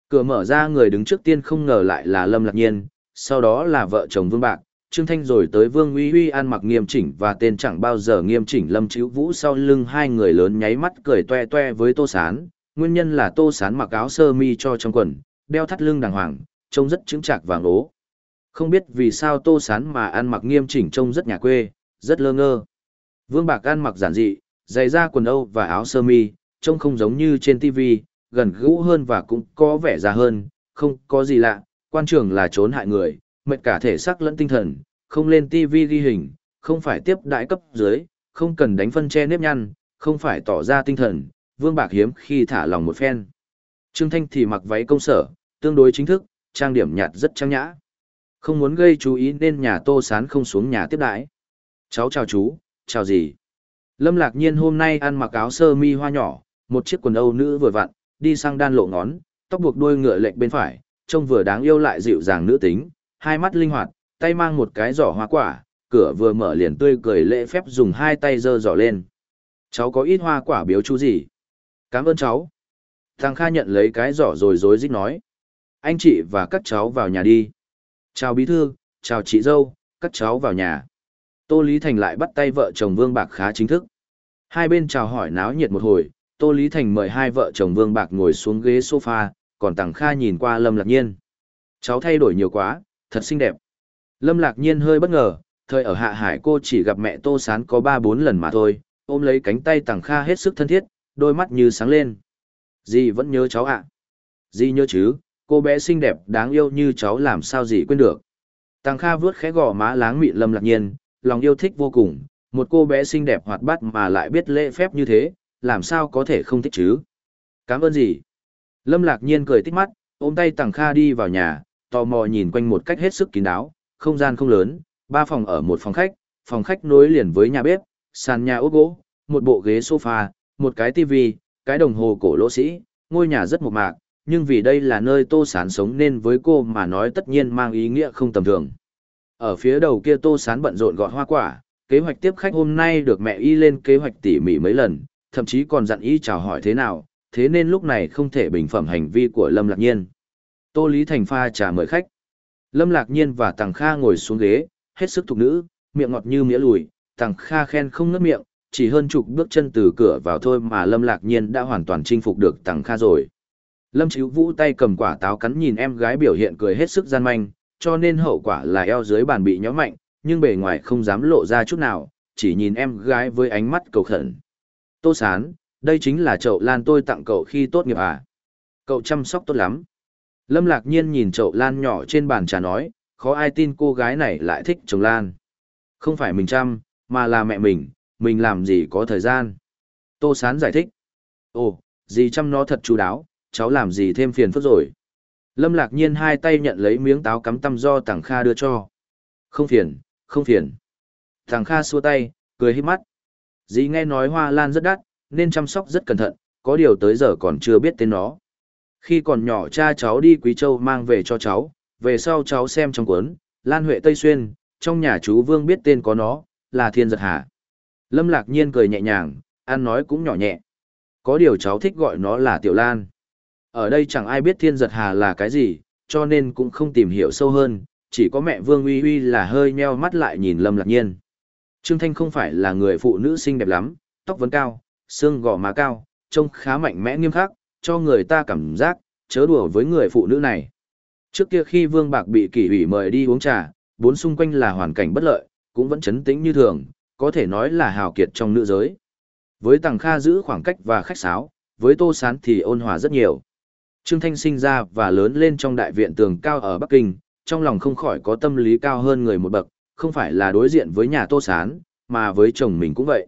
Cửa mở ra người đứng trước tiên không ngờ lại là Lâm Lạc Nhiên, sau đó là vợ chồng Vương Bạc, Trương Thanh rồi tới Vương Uy Uy ăn mặc nghiêm chỉnh và tên chẳng bao giờ nghiêm chỉnh Lâm Chíu Vũ sau lưng hai người lớn nháy mắt cười toe toe với Tô Sán, nguyên nhân là Tô Sán mặc áo sơ mi cho trong quần, đeo thắt lưng đàng hoàng, trông rất chứng chạc vàng ố. Không biết vì sao Tô Sán mà ăn mặc nghiêm chỉnh trông rất nhà quê, rất lơ ngơ. Vương Bạc ăn mặc giản dị, giày da quần âu và áo sơ mi, trông không giống như trên TV, gần gũi hơn và cũng có vẻ già hơn, không có gì lạ, quan trường là trốn hại người, mệt cả thể xác lẫn tinh thần, không lên TV ghi hình, không phải tiếp đại cấp dưới, không cần đánh phân che nếp nhăn, không phải tỏ ra tinh thần, Vương Bạc hiếm khi thả lòng một phen. Trương Thanh thì mặc váy công sở, tương đối chính thức, trang điểm nhạt rất trang nhã. Không muốn gây chú ý nên nhà Tô Sán không xuống nhà tiếp đãi. Cháu chào chú, chào gì? Lâm Lạc Nhiên hôm nay ăn mặc áo sơ mi hoa nhỏ, một chiếc quần âu nữ vừa vặn, đi sang đan lộ ngón, tóc buộc đuôi ngựa lệch bên phải, trông vừa đáng yêu lại dịu dàng nữ tính, hai mắt linh hoạt, tay mang một cái giỏ hoa quả, cửa vừa mở liền tươi cười lễ phép dùng hai tay giơ giỏ lên. Cháu có ít hoa quả biếu chú gì? Cảm ơn cháu. Thằng Kha nhận lấy cái giỏ rồi rối rít nói. Anh chị và các cháu vào nhà đi. Chào bí thư, chào chị dâu, các cháu vào nhà. Tô Lý Thành lại bắt tay vợ chồng Vương Bạc khá chính thức. Hai bên chào hỏi náo nhiệt một hồi, Tô Lý Thành mời hai vợ chồng Vương Bạc ngồi xuống ghế sofa, còn Tằng Kha nhìn qua Lâm Lạc Nhiên. Cháu thay đổi nhiều quá, thật xinh đẹp. Lâm Lạc Nhiên hơi bất ngờ, thời ở Hạ Hải cô chỉ gặp mẹ Tô Sán có ba bốn lần mà thôi, ôm lấy cánh tay tàng Kha hết sức thân thiết, đôi mắt như sáng lên. Dì vẫn nhớ cháu ạ. À? Dì nhớ chứ, cô bé xinh đẹp đáng yêu như cháu làm sao dì quên được. Tàng Kha vướt khẽ gò má láng mịn Lâm Lạc Nhiên, lòng yêu thích vô cùng, một cô bé xinh đẹp hoạt bát mà lại biết lễ phép như thế, làm sao có thể không thích chứ? Cảm ơn gì? Lâm Lạc Nhiên cười tích mắt, ôm tay tàng Kha đi vào nhà, tò mò nhìn quanh một cách hết sức kín đáo, không gian không lớn, ba phòng ở một phòng khách, phòng khách nối liền với nhà bếp, sàn nhà ốp gỗ, một bộ ghế sofa, một cái tivi, cái đồng hồ cổ lỗ sĩ, ngôi nhà rất mộc mạc, nhưng vì đây là nơi Tô Sán sống nên với cô mà nói tất nhiên mang ý nghĩa không tầm thường. Ở phía đầu kia Tô Sán bận rộn gọt hoa quả, kế hoạch tiếp khách hôm nay được mẹ y lên kế hoạch tỉ mỉ mấy lần, thậm chí còn dặn y chào hỏi thế nào, thế nên lúc này không thể bình phẩm hành vi của Lâm Lạc Nhiên. Tô Lý Thành pha trà mời khách. Lâm Lạc Nhiên và Tằng Kha ngồi xuống ghế, hết sức thục nữ, miệng ngọt như mía lùi, Tằng Kha khen không ngớt miệng, chỉ hơn chục bước chân từ cửa vào thôi mà Lâm Lạc Nhiên đã hoàn toàn chinh phục được Tằng Kha rồi. Lâm Chíu Vũ tay cầm quả táo cắn nhìn em gái biểu hiện cười hết sức gian manh, cho nên hậu quả là eo dưới bàn bị nhõm mạnh, nhưng bề ngoài không dám lộ ra chút nào, chỉ nhìn em gái với ánh mắt cầu khẩn. Tô Sán, đây chính là chậu lan tôi tặng cậu khi tốt nghiệp à? Cậu chăm sóc tốt lắm. Lâm Lạc Nhiên nhìn chậu lan nhỏ trên bàn trà nói, khó ai tin cô gái này lại thích trồng lan. Không phải mình chăm, mà là mẹ mình, mình làm gì có thời gian. Tô Sán giải thích. Ồ, gì chăm nó thật chú đáo, cháu làm gì thêm phiền phức rồi. Lâm Lạc Nhiên hai tay nhận lấy miếng táo cắm tăm do Tàng Kha đưa cho. Không phiền, không phiền. Tàng Kha xua tay, cười hít mắt. Dì nghe nói hoa lan rất đắt, nên chăm sóc rất cẩn thận, có điều tới giờ còn chưa biết tên nó. Khi còn nhỏ cha cháu đi Quý Châu mang về cho cháu, về sau cháu xem trong cuốn, Lan Huệ Tây Xuyên, trong nhà chú Vương biết tên có nó, là Thiên Giật Hà. Lâm Lạc Nhiên cười nhẹ nhàng, ăn nói cũng nhỏ nhẹ. Có điều cháu thích gọi nó là Tiểu Lan. Ở đây chẳng ai biết Thiên Giật Hà là cái gì, cho nên cũng không tìm hiểu sâu hơn, chỉ có mẹ Vương Uy Uy là hơi nheo mắt lại nhìn Lâm Lạc Nhiên. Trương Thanh không phải là người phụ nữ xinh đẹp lắm, tóc vấn cao, xương gò má cao, trông khá mạnh mẽ nghiêm khắc, cho người ta cảm giác, chớ đùa với người phụ nữ này. Trước kia khi Vương Bạc bị kỷ ủy mời đi uống trà, bốn xung quanh là hoàn cảnh bất lợi, cũng vẫn chấn tĩnh như thường, có thể nói là hào kiệt trong nữ giới. Với Tằng Kha giữ khoảng cách và khách sáo, với Tô Sán thì ôn hòa rất nhiều. Trương Thanh sinh ra và lớn lên trong đại viện tường cao ở Bắc Kinh, trong lòng không khỏi có tâm lý cao hơn người một bậc, không phải là đối diện với nhà Tô Sán, mà với chồng mình cũng vậy.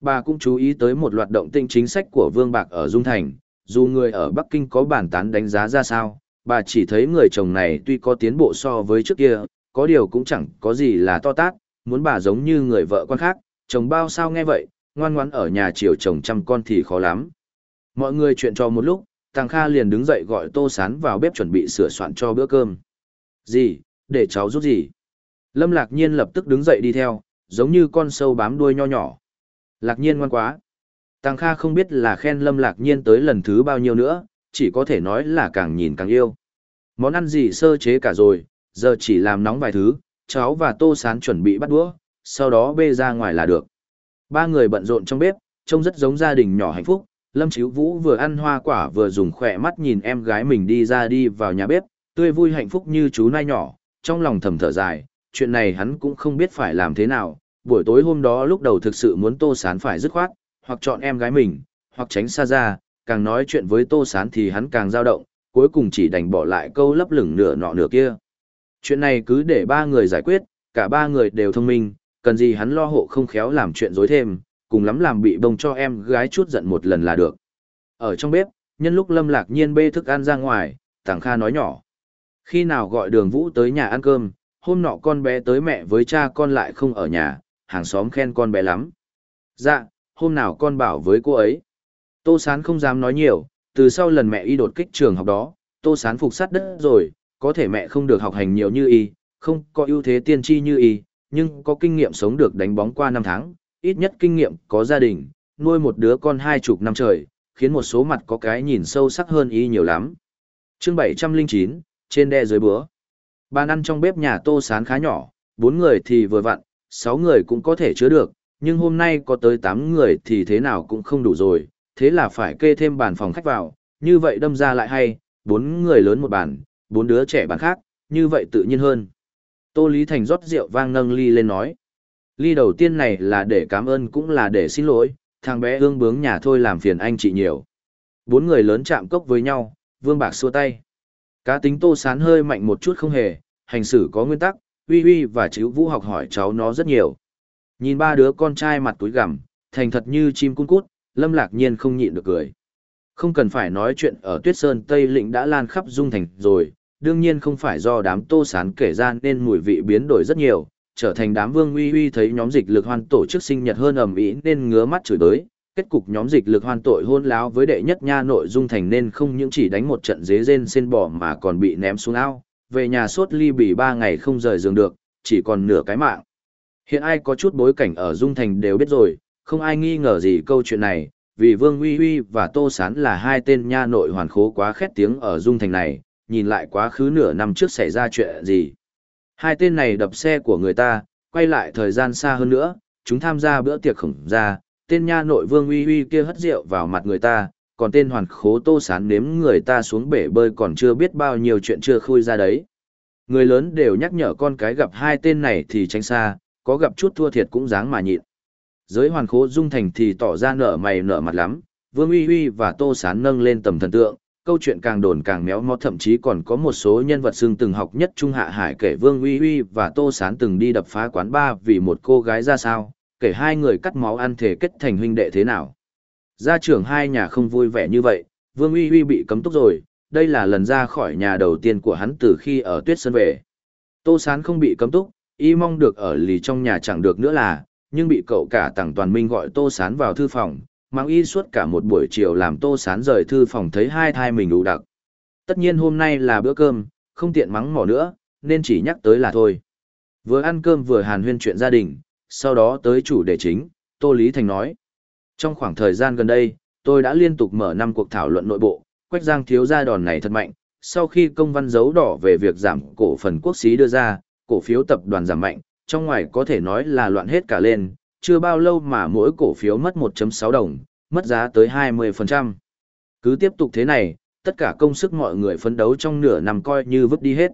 Bà cũng chú ý tới một loạt động tinh chính sách của Vương Bạc ở Dung Thành, dù người ở Bắc Kinh có bản tán đánh giá ra sao, bà chỉ thấy người chồng này tuy có tiến bộ so với trước kia, có điều cũng chẳng có gì là to tát, muốn bà giống như người vợ con khác, chồng bao sao nghe vậy, ngoan ngoãn ở nhà chiều chồng chăm con thì khó lắm. Mọi người chuyện cho một lúc, Tàng Kha liền đứng dậy gọi Tô Sán vào bếp chuẩn bị sửa soạn cho bữa cơm. Gì, để cháu giúp gì? Lâm Lạc Nhiên lập tức đứng dậy đi theo, giống như con sâu bám đuôi nho nhỏ. Lạc Nhiên ngoan quá. Tàng Kha không biết là khen Lâm Lạc Nhiên tới lần thứ bao nhiêu nữa, chỉ có thể nói là càng nhìn càng yêu. Món ăn gì sơ chế cả rồi, giờ chỉ làm nóng vài thứ, cháu và Tô Sán chuẩn bị bắt đũa, sau đó bê ra ngoài là được. Ba người bận rộn trong bếp, trông rất giống gia đình nhỏ hạnh phúc. Lâm Chíu Vũ vừa ăn hoa quả vừa dùng khỏe mắt nhìn em gái mình đi ra đi vào nhà bếp, tươi vui hạnh phúc như chú nai nhỏ, trong lòng thầm thở dài, chuyện này hắn cũng không biết phải làm thế nào. Buổi tối hôm đó lúc đầu thực sự muốn Tô Sán phải dứt khoát, hoặc chọn em gái mình, hoặc tránh xa ra, càng nói chuyện với Tô Sán thì hắn càng dao động, cuối cùng chỉ đành bỏ lại câu lấp lửng nửa nọ nửa kia. Chuyện này cứ để ba người giải quyết, cả ba người đều thông minh, cần gì hắn lo hộ không khéo làm chuyện dối thêm, cùng lắm làm bị bông cho em gái chút giận một lần là được. Ở trong bếp, nhân lúc Lâm Lạc Nhiên bê thức ăn ra ngoài, Tàng Kha nói nhỏ. Khi nào gọi đường vũ tới nhà ăn cơm, hôm nọ con bé tới mẹ với cha con lại không ở nhà, hàng xóm khen con bé lắm. Dạ, hôm nào con bảo với cô ấy. Tô Sán không dám nói nhiều, từ sau lần mẹ y đột kích trường học đó, Tô Sán phục sát đất rồi, có thể mẹ không được học hành nhiều như y, không có ưu thế tiên tri như y, nhưng có kinh nghiệm sống được đánh bóng qua năm tháng, ít nhất kinh nghiệm có gia đình, nuôi một đứa con hai chục năm trời, khiến một số mặt có cái nhìn sâu sắc hơn y nhiều lắm. chương 709, trên đe dưới bữa. Bàn ăn trong bếp nhà Tô Sán khá nhỏ, bốn người thì vừa vặn, sáu người cũng có thể chứa được, nhưng hôm nay có tới tám người thì thế nào cũng không đủ rồi, thế là phải kê thêm bàn phòng khách vào, như vậy đâm ra lại hay, bốn người lớn một bàn, bốn đứa trẻ bàn khác, như vậy tự nhiên hơn. Tô Lý Thành rót rượu vang nâng ly lên nói. Ly đầu tiên này là để cảm ơn cũng là để xin lỗi, thằng bé ương bướng nhà thôi làm phiền anh chị nhiều. Bốn người lớn chạm cốc với nhau, Vương Bạc xua tay. Cá tính Tô Sán hơi mạnh một chút không hề, hành xử có nguyên tắc, uy uy và chữ vũ học hỏi cháu nó rất nhiều. Nhìn ba đứa con trai mặt túi gằm, thành thật như chim cung cút, Lâm Lạc Nhiên không nhịn được cười. Không cần phải nói chuyện ở Tuyết Sơn Tây Lĩnh đã lan khắp dung thành rồi, đương nhiên không phải do đám tô sán kể ra nên mùi vị biến đổi rất nhiều, trở thành đám vương uy uy thấy nhóm dịch lực hoan tổ chức sinh nhật hơn ầm ĩ nên ngứa mắt chửi tới. Kết cục nhóm dịch lực hoan tội hôn láo với đệ nhất nha nội dung thành nên không những chỉ đánh một trận dế rên xên bỏ mà còn bị ném xuống ao, về nhà suốt ly bỉ ba ngày không rời giường được, chỉ còn nửa cái mạng. Hiện ai có chút bối cảnh ở Dung Thành đều biết rồi, không ai nghi ngờ gì câu chuyện này, vì Vương Uy Uy và Tô Sán là hai tên nha nội hoàn khố quá khét tiếng ở Dung Thành này, nhìn lại quá khứ nửa năm trước xảy ra chuyện gì. Hai tên này đập xe của người ta, quay lại thời gian xa hơn nữa, chúng tham gia bữa tiệc khổng ra, tên nha nội Vương Uy Uy kia hất rượu vào mặt người ta, còn tên hoàn khố tô sán nếm người ta xuống bể bơi còn chưa biết bao nhiêu chuyện chưa khui ra đấy. Người lớn đều nhắc nhở con cái gặp hai tên này thì tránh xa, có gặp chút thua thiệt cũng dáng mà nhịn. Giới hoàn khố dung thành thì tỏ ra nở mày nở mặt lắm, Vương Uy Uy và Tô Sán nâng lên tầm thần tượng, câu chuyện càng đồn càng méo mó thậm chí còn có một số nhân vật xương từng học nhất Trung Hạ Hải kể Vương Uy Uy và Tô Sán từng đi đập phá quán ba vì một cô gái ra sao, kể hai người cắt máu ăn thể kết thành huynh đệ thế nào. Gia trưởng hai nhà không vui vẻ như vậy, Vương Uy Uy bị cấm túc rồi, đây là lần ra khỏi nhà đầu tiên của hắn từ khi ở Tuyết Sơn về. Tô Sán không bị cấm túc, y mong được ở lì trong nhà chẳng được nữa là, nhưng bị cậu cả tặng Toàn Minh gọi Tô Sán vào thư phòng, mang y suốt cả một buổi chiều làm Tô Sán rời thư phòng thấy hai thai mình đủ đặc. Tất nhiên hôm nay là bữa cơm, không tiện mắng mỏ nữa, nên chỉ nhắc tới là thôi. Vừa ăn cơm vừa hàn huyên chuyện gia đình, sau đó tới chủ đề chính, Tô Lý Thành nói. Trong khoảng thời gian gần đây, tôi đã liên tục mở năm cuộc thảo luận nội bộ, Quách Giang thiếu gia đòn này thật mạnh, sau khi công văn dấu đỏ về việc giảm cổ phần quốc xí đưa ra, cổ phiếu tập đoàn giảm mạnh, trong ngoài có thể nói là loạn hết cả lên, chưa bao lâu mà mỗi cổ phiếu mất 1.6 đồng, mất giá tới 20%. Cứ tiếp tục thế này, tất cả công sức mọi người phấn đấu trong nửa năm coi như vứt đi hết.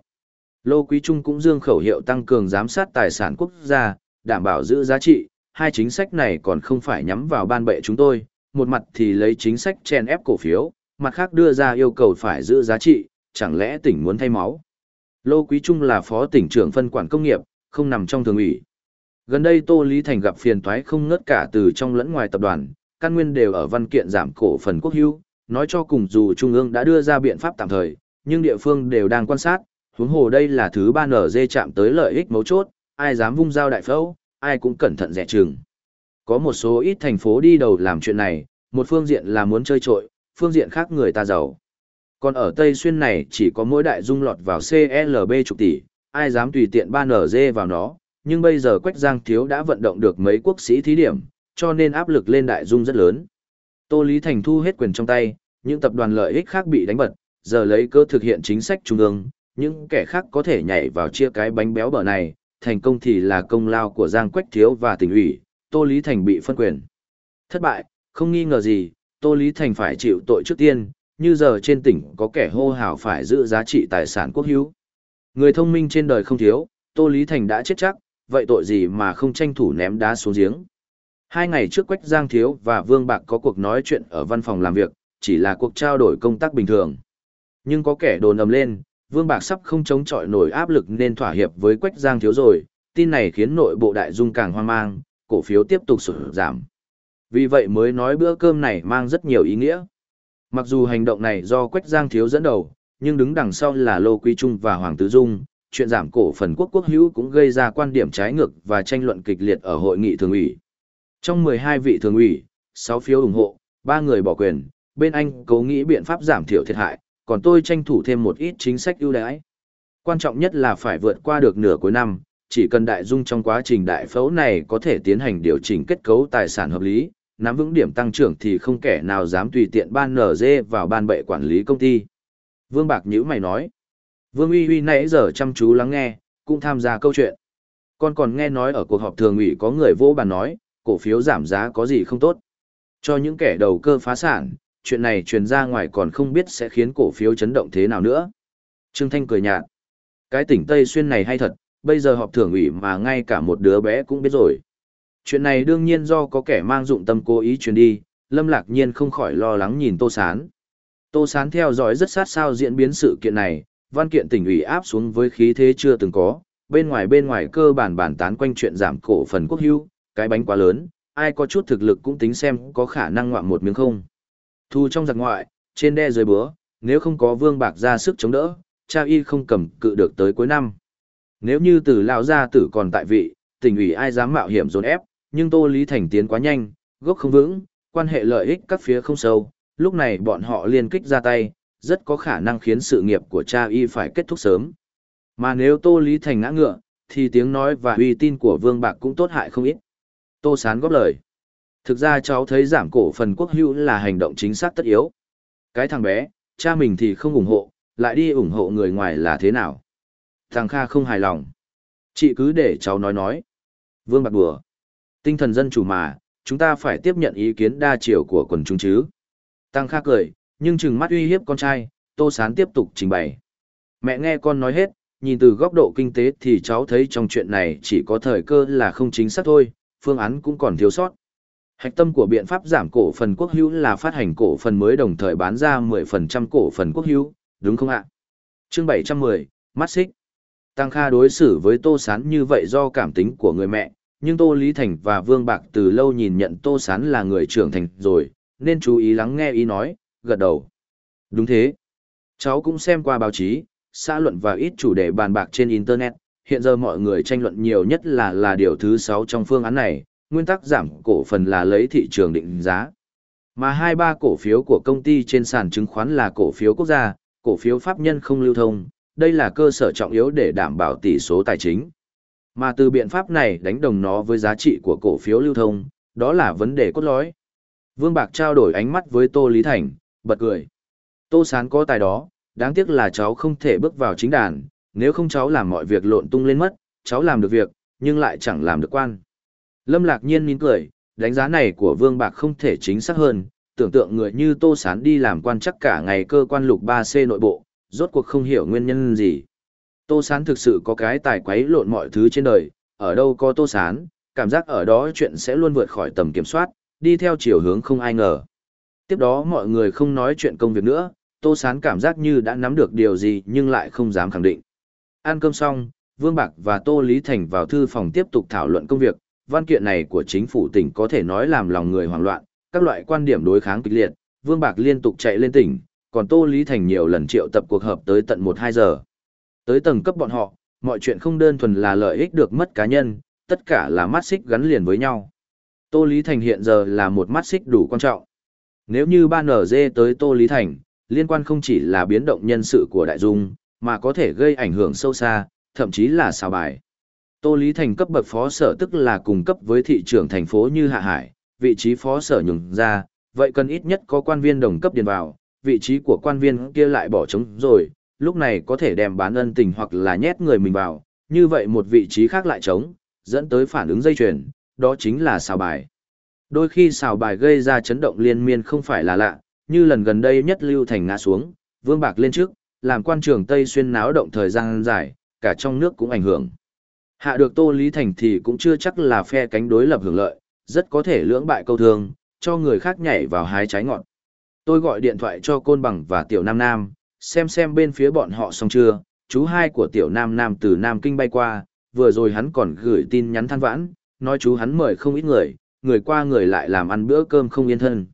Lô Quý Trung cũng dương khẩu hiệu tăng cường giám sát tài sản quốc gia, đảm bảo giữ giá trị, hai chính sách này còn không phải nhắm vào ban bệ chúng tôi, một mặt thì lấy chính sách chen ép cổ phiếu, mặt khác đưa ra yêu cầu phải giữ giá trị, chẳng lẽ tỉnh muốn thay máu. Lô Quý Trung là phó tỉnh trưởng phân quản công nghiệp, không nằm trong thường ủy. Gần đây Tô Lý Thành gặp phiền toái không ngớt cả từ trong lẫn ngoài tập đoàn, căn nguyên đều ở văn kiện giảm cổ phần quốc hữu, nói cho cùng dù Trung ương đã đưa ra biện pháp tạm thời, nhưng địa phương đều đang quan sát, huống hồ đây là thứ ba nở dê chạm tới lợi ích mấu chốt, ai dám vung dao đại phẫu, ai cũng cẩn thận dè chừng. Có một số ít thành phố đi đầu làm chuyện này, một phương diện là muốn chơi trội, phương diện khác người ta giàu. Còn ở Tây Xuyên này chỉ có mỗi đại dung lọt vào CLB chục tỷ, ai dám tùy tiện ban nở vào nó, nhưng bây giờ Quách Giang Thiếu đã vận động được mấy quốc sĩ thí điểm, cho nên áp lực lên đại dung rất lớn. Tô Lý Thành thu hết quyền trong tay, những tập đoàn lợi ích khác bị đánh bật, giờ lấy cơ thực hiện chính sách trung ương, những kẻ khác có thể nhảy vào chia cái bánh béo bở này, thành công thì là công lao của Giang Quách Thiếu và tỉnh ủy, Tô Lý Thành bị phân quyền. Thất bại, không nghi ngờ gì, Tô Lý Thành phải chịu tội trước tiên, như giờ trên tỉnh có kẻ hô hào phải giữ giá trị tài sản quốc hữu. Người thông minh trên đời không thiếu, Tô Lý Thành đã chết chắc, vậy tội gì mà không tranh thủ ném đá xuống giếng. Hai ngày trước Quách Giang Thiếu và Vương Bạc có cuộc nói chuyện ở văn phòng làm việc, chỉ là cuộc trao đổi công tác bình thường. Nhưng có kẻ đồn ầm lên, Vương Bạc sắp không chống chọi nổi áp lực nên thỏa hiệp với Quách Giang Thiếu rồi, tin này khiến nội bộ đại dung càng hoang mang, cổ phiếu tiếp tục sụt giảm. Vì vậy mới nói bữa cơm này mang rất nhiều ý nghĩa. Mặc dù hành động này do Quách Giang Thiếu dẫn đầu, nhưng đứng đằng sau là Lô Quý Trung và Hoàng Tứ Dung, chuyện giảm cổ phần quốc quốc hữu cũng gây ra quan điểm trái ngược và tranh luận kịch liệt ở hội nghị thường ủy. Trong 12 vị thường ủy, 6 phiếu ủng hộ, 3 người bỏ quyền, bên anh cố nghĩ biện pháp giảm thiểu thiệt hại, còn tôi tranh thủ thêm một ít chính sách ưu đãi. Quan trọng nhất là phải vượt qua được nửa cuối năm, chỉ cần đại dung trong quá trình đại phẫu này có thể tiến hành điều chỉnh kết cấu tài sản hợp lý, nắm vững điểm tăng trưởng thì không kẻ nào dám tùy tiện ban nở dê vào ban bệ quản lý công ty. Vương Bạc Nhữ mày nói. Vương Uy Uy nãy giờ chăm chú lắng nghe, cũng tham gia câu chuyện. Con còn nghe nói ở cuộc họp thường ủy có người vô bàn nói, cổ phiếu giảm giá có gì không tốt. Cho những kẻ đầu cơ phá sản, chuyện này truyền ra ngoài còn không biết sẽ khiến cổ phiếu chấn động thế nào nữa. Trương Thanh cười nhạt. Cái tỉnh Tây Xuyên này hay thật, bây giờ họp thường ủy mà ngay cả một đứa bé cũng biết rồi. Chuyện này đương nhiên do có kẻ mang dụng tâm cố ý truyền đi, Lâm Lạc Nhiên không khỏi lo lắng nhìn Tô Sán. Tô Sán theo dõi rất sát sao diễn biến sự kiện này, văn kiện tỉnh ủy áp xuống với khí thế chưa từng có, bên ngoài bên ngoài cơ bản bàn tán quanh chuyện giảm cổ phần quốc hưu, cái bánh quá lớn, ai có chút thực lực cũng tính xem có khả năng ngoạm một miếng không. Thu trong giặc ngoại, trên đe dưới bữa, nếu không có vương bạc ra sức chống đỡ, cha y không cầm cự được tới cuối năm. Nếu như từ lão gia tử còn tại vị, tỉnh ủy ai dám mạo hiểm dồn ép, nhưng Tô Lý Thành tiến quá nhanh, gốc không vững, quan hệ lợi ích các phía không sâu, lúc này bọn họ liên kích ra tay, rất có khả năng khiến sự nghiệp của cha y phải kết thúc sớm. Mà nếu Tô Lý Thành ngã ngựa, thì tiếng nói và uy tin của Vương Bạc cũng tốt hại không ít. Tô Sán góp lời. Thực ra cháu thấy giảm cổ phần quốc hữu là hành động chính xác tất yếu. Cái thằng bé, cha mình thì không ủng hộ, lại đi ủng hộ người ngoài là thế nào? Thằng Kha không hài lòng. Chị cứ để cháu nói nói. Vương Bạc đùa. Tinh thần dân chủ mà, chúng ta phải tiếp nhận ý kiến đa chiều của quần chúng chứ. Tăng Kha cười, nhưng chừng mắt uy hiếp con trai, Tô Sán tiếp tục trình bày. Mẹ nghe con nói hết, nhìn từ góc độ kinh tế thì cháu thấy trong chuyện này chỉ có thời cơ là không chính xác thôi, phương án cũng còn thiếu sót. Hạch tâm của biện pháp giảm cổ phần quốc hữu là phát hành cổ phần mới đồng thời bán ra 10% cổ phần quốc hữu, đúng không ạ? Chương 710, mắt xích. Tăng Kha đối xử với Tô Sán như vậy do cảm tính của người mẹ, nhưng Tô Lý Thành và Vương Bạc từ lâu nhìn nhận Tô Sán là người trưởng thành rồi, nên chú ý lắng nghe ý nói, gật đầu. Đúng thế. Cháu cũng xem qua báo chí, xã luận và ít chủ đề bàn bạc trên Internet, hiện giờ mọi người tranh luận nhiều nhất là là điều thứ 6 trong phương án này, nguyên tắc giảm cổ phần là lấy thị trường định giá. Mà hai ba cổ phiếu của công ty trên sàn chứng khoán là cổ phiếu quốc gia, cổ phiếu pháp nhân không lưu thông, đây là cơ sở trọng yếu để đảm bảo tỷ số tài chính. Mà từ biện pháp này đánh đồng nó với giá trị của cổ phiếu lưu thông, đó là vấn đề cốt lõi. Vương Bạc trao đổi ánh mắt với Tô Lý Thành, bật cười. Tô Sán có tài đó, đáng tiếc là cháu không thể bước vào chính đàn, nếu không cháu làm mọi việc lộn tung lên mất, cháu làm được việc, nhưng lại chẳng làm được quan. Lâm Lạc Nhiên mỉm cười, đánh giá này của Vương Bạc không thể chính xác hơn, tưởng tượng người như Tô Sán đi làm quan chắc cả ngày cơ quan lục 3C nội bộ, rốt cuộc không hiểu nguyên nhân gì. Tô Sán thực sự có cái tài quấy lộn mọi thứ trên đời, ở đâu có Tô Sán, cảm giác ở đó chuyện sẽ luôn vượt khỏi tầm kiểm soát, đi theo chiều hướng không ai ngờ. Tiếp đó mọi người không nói chuyện công việc nữa, Tô Sán cảm giác như đã nắm được điều gì nhưng lại không dám khẳng định. Ăn cơm xong, Vương Bạc và Tô Lý Thành vào thư phòng tiếp tục thảo luận công việc. Văn kiện này của chính phủ tỉnh có thể nói làm lòng người hoảng loạn, các loại quan điểm đối kháng kịch liệt, Vương Bạc liên tục chạy lên tỉnh, còn Tô Lý Thành nhiều lần triệu tập cuộc họp tới tận 1-2 giờ. Tới tầng cấp bọn họ, mọi chuyện không đơn thuần là lợi ích được mất cá nhân, tất cả là mắt xích gắn liền với nhau. Tô Lý Thành hiện giờ là một mắt xích đủ quan trọng. Nếu như ban ở tới Tô Lý Thành, liên quan không chỉ là biến động nhân sự của đại dung, mà có thể gây ảnh hưởng sâu xa, thậm chí là xào bài. Tô Lý Thành cấp bậc phó sở tức là cùng cấp với thị trưởng thành phố như Hạ Hải, vị trí phó sở nhường ra, vậy cần ít nhất có quan viên đồng cấp điền vào, vị trí của quan viên kia lại bỏ trống rồi, lúc này có thể đem bán ân tình hoặc là nhét người mình vào, như vậy một vị trí khác lại trống, dẫn tới phản ứng dây chuyền, đó chính là xào bài. Đôi khi xào bài gây ra chấn động liên miên không phải là lạ, như lần gần đây nhất Lưu Thành ngã xuống, Vương Bạc lên trước, làm quan trường Tây Xuyên náo động thời gian dài, cả trong nước cũng ảnh hưởng. Hạ được Tô Lý Thành thì cũng chưa chắc là phe cánh đối lập hưởng lợi, rất có thể lưỡng bại câu thương, cho người khác nhảy vào hái trái ngọn. Tôi gọi điện thoại cho Côn Bằng và Tiểu Nam Nam, xem xem bên phía bọn họ xong chưa, chú hai của Tiểu Nam Nam từ Nam Kinh bay qua, vừa rồi hắn còn gửi tin nhắn than vãn, nói chú hắn mời không ít người, người qua người lại làm ăn bữa cơm không yên thân.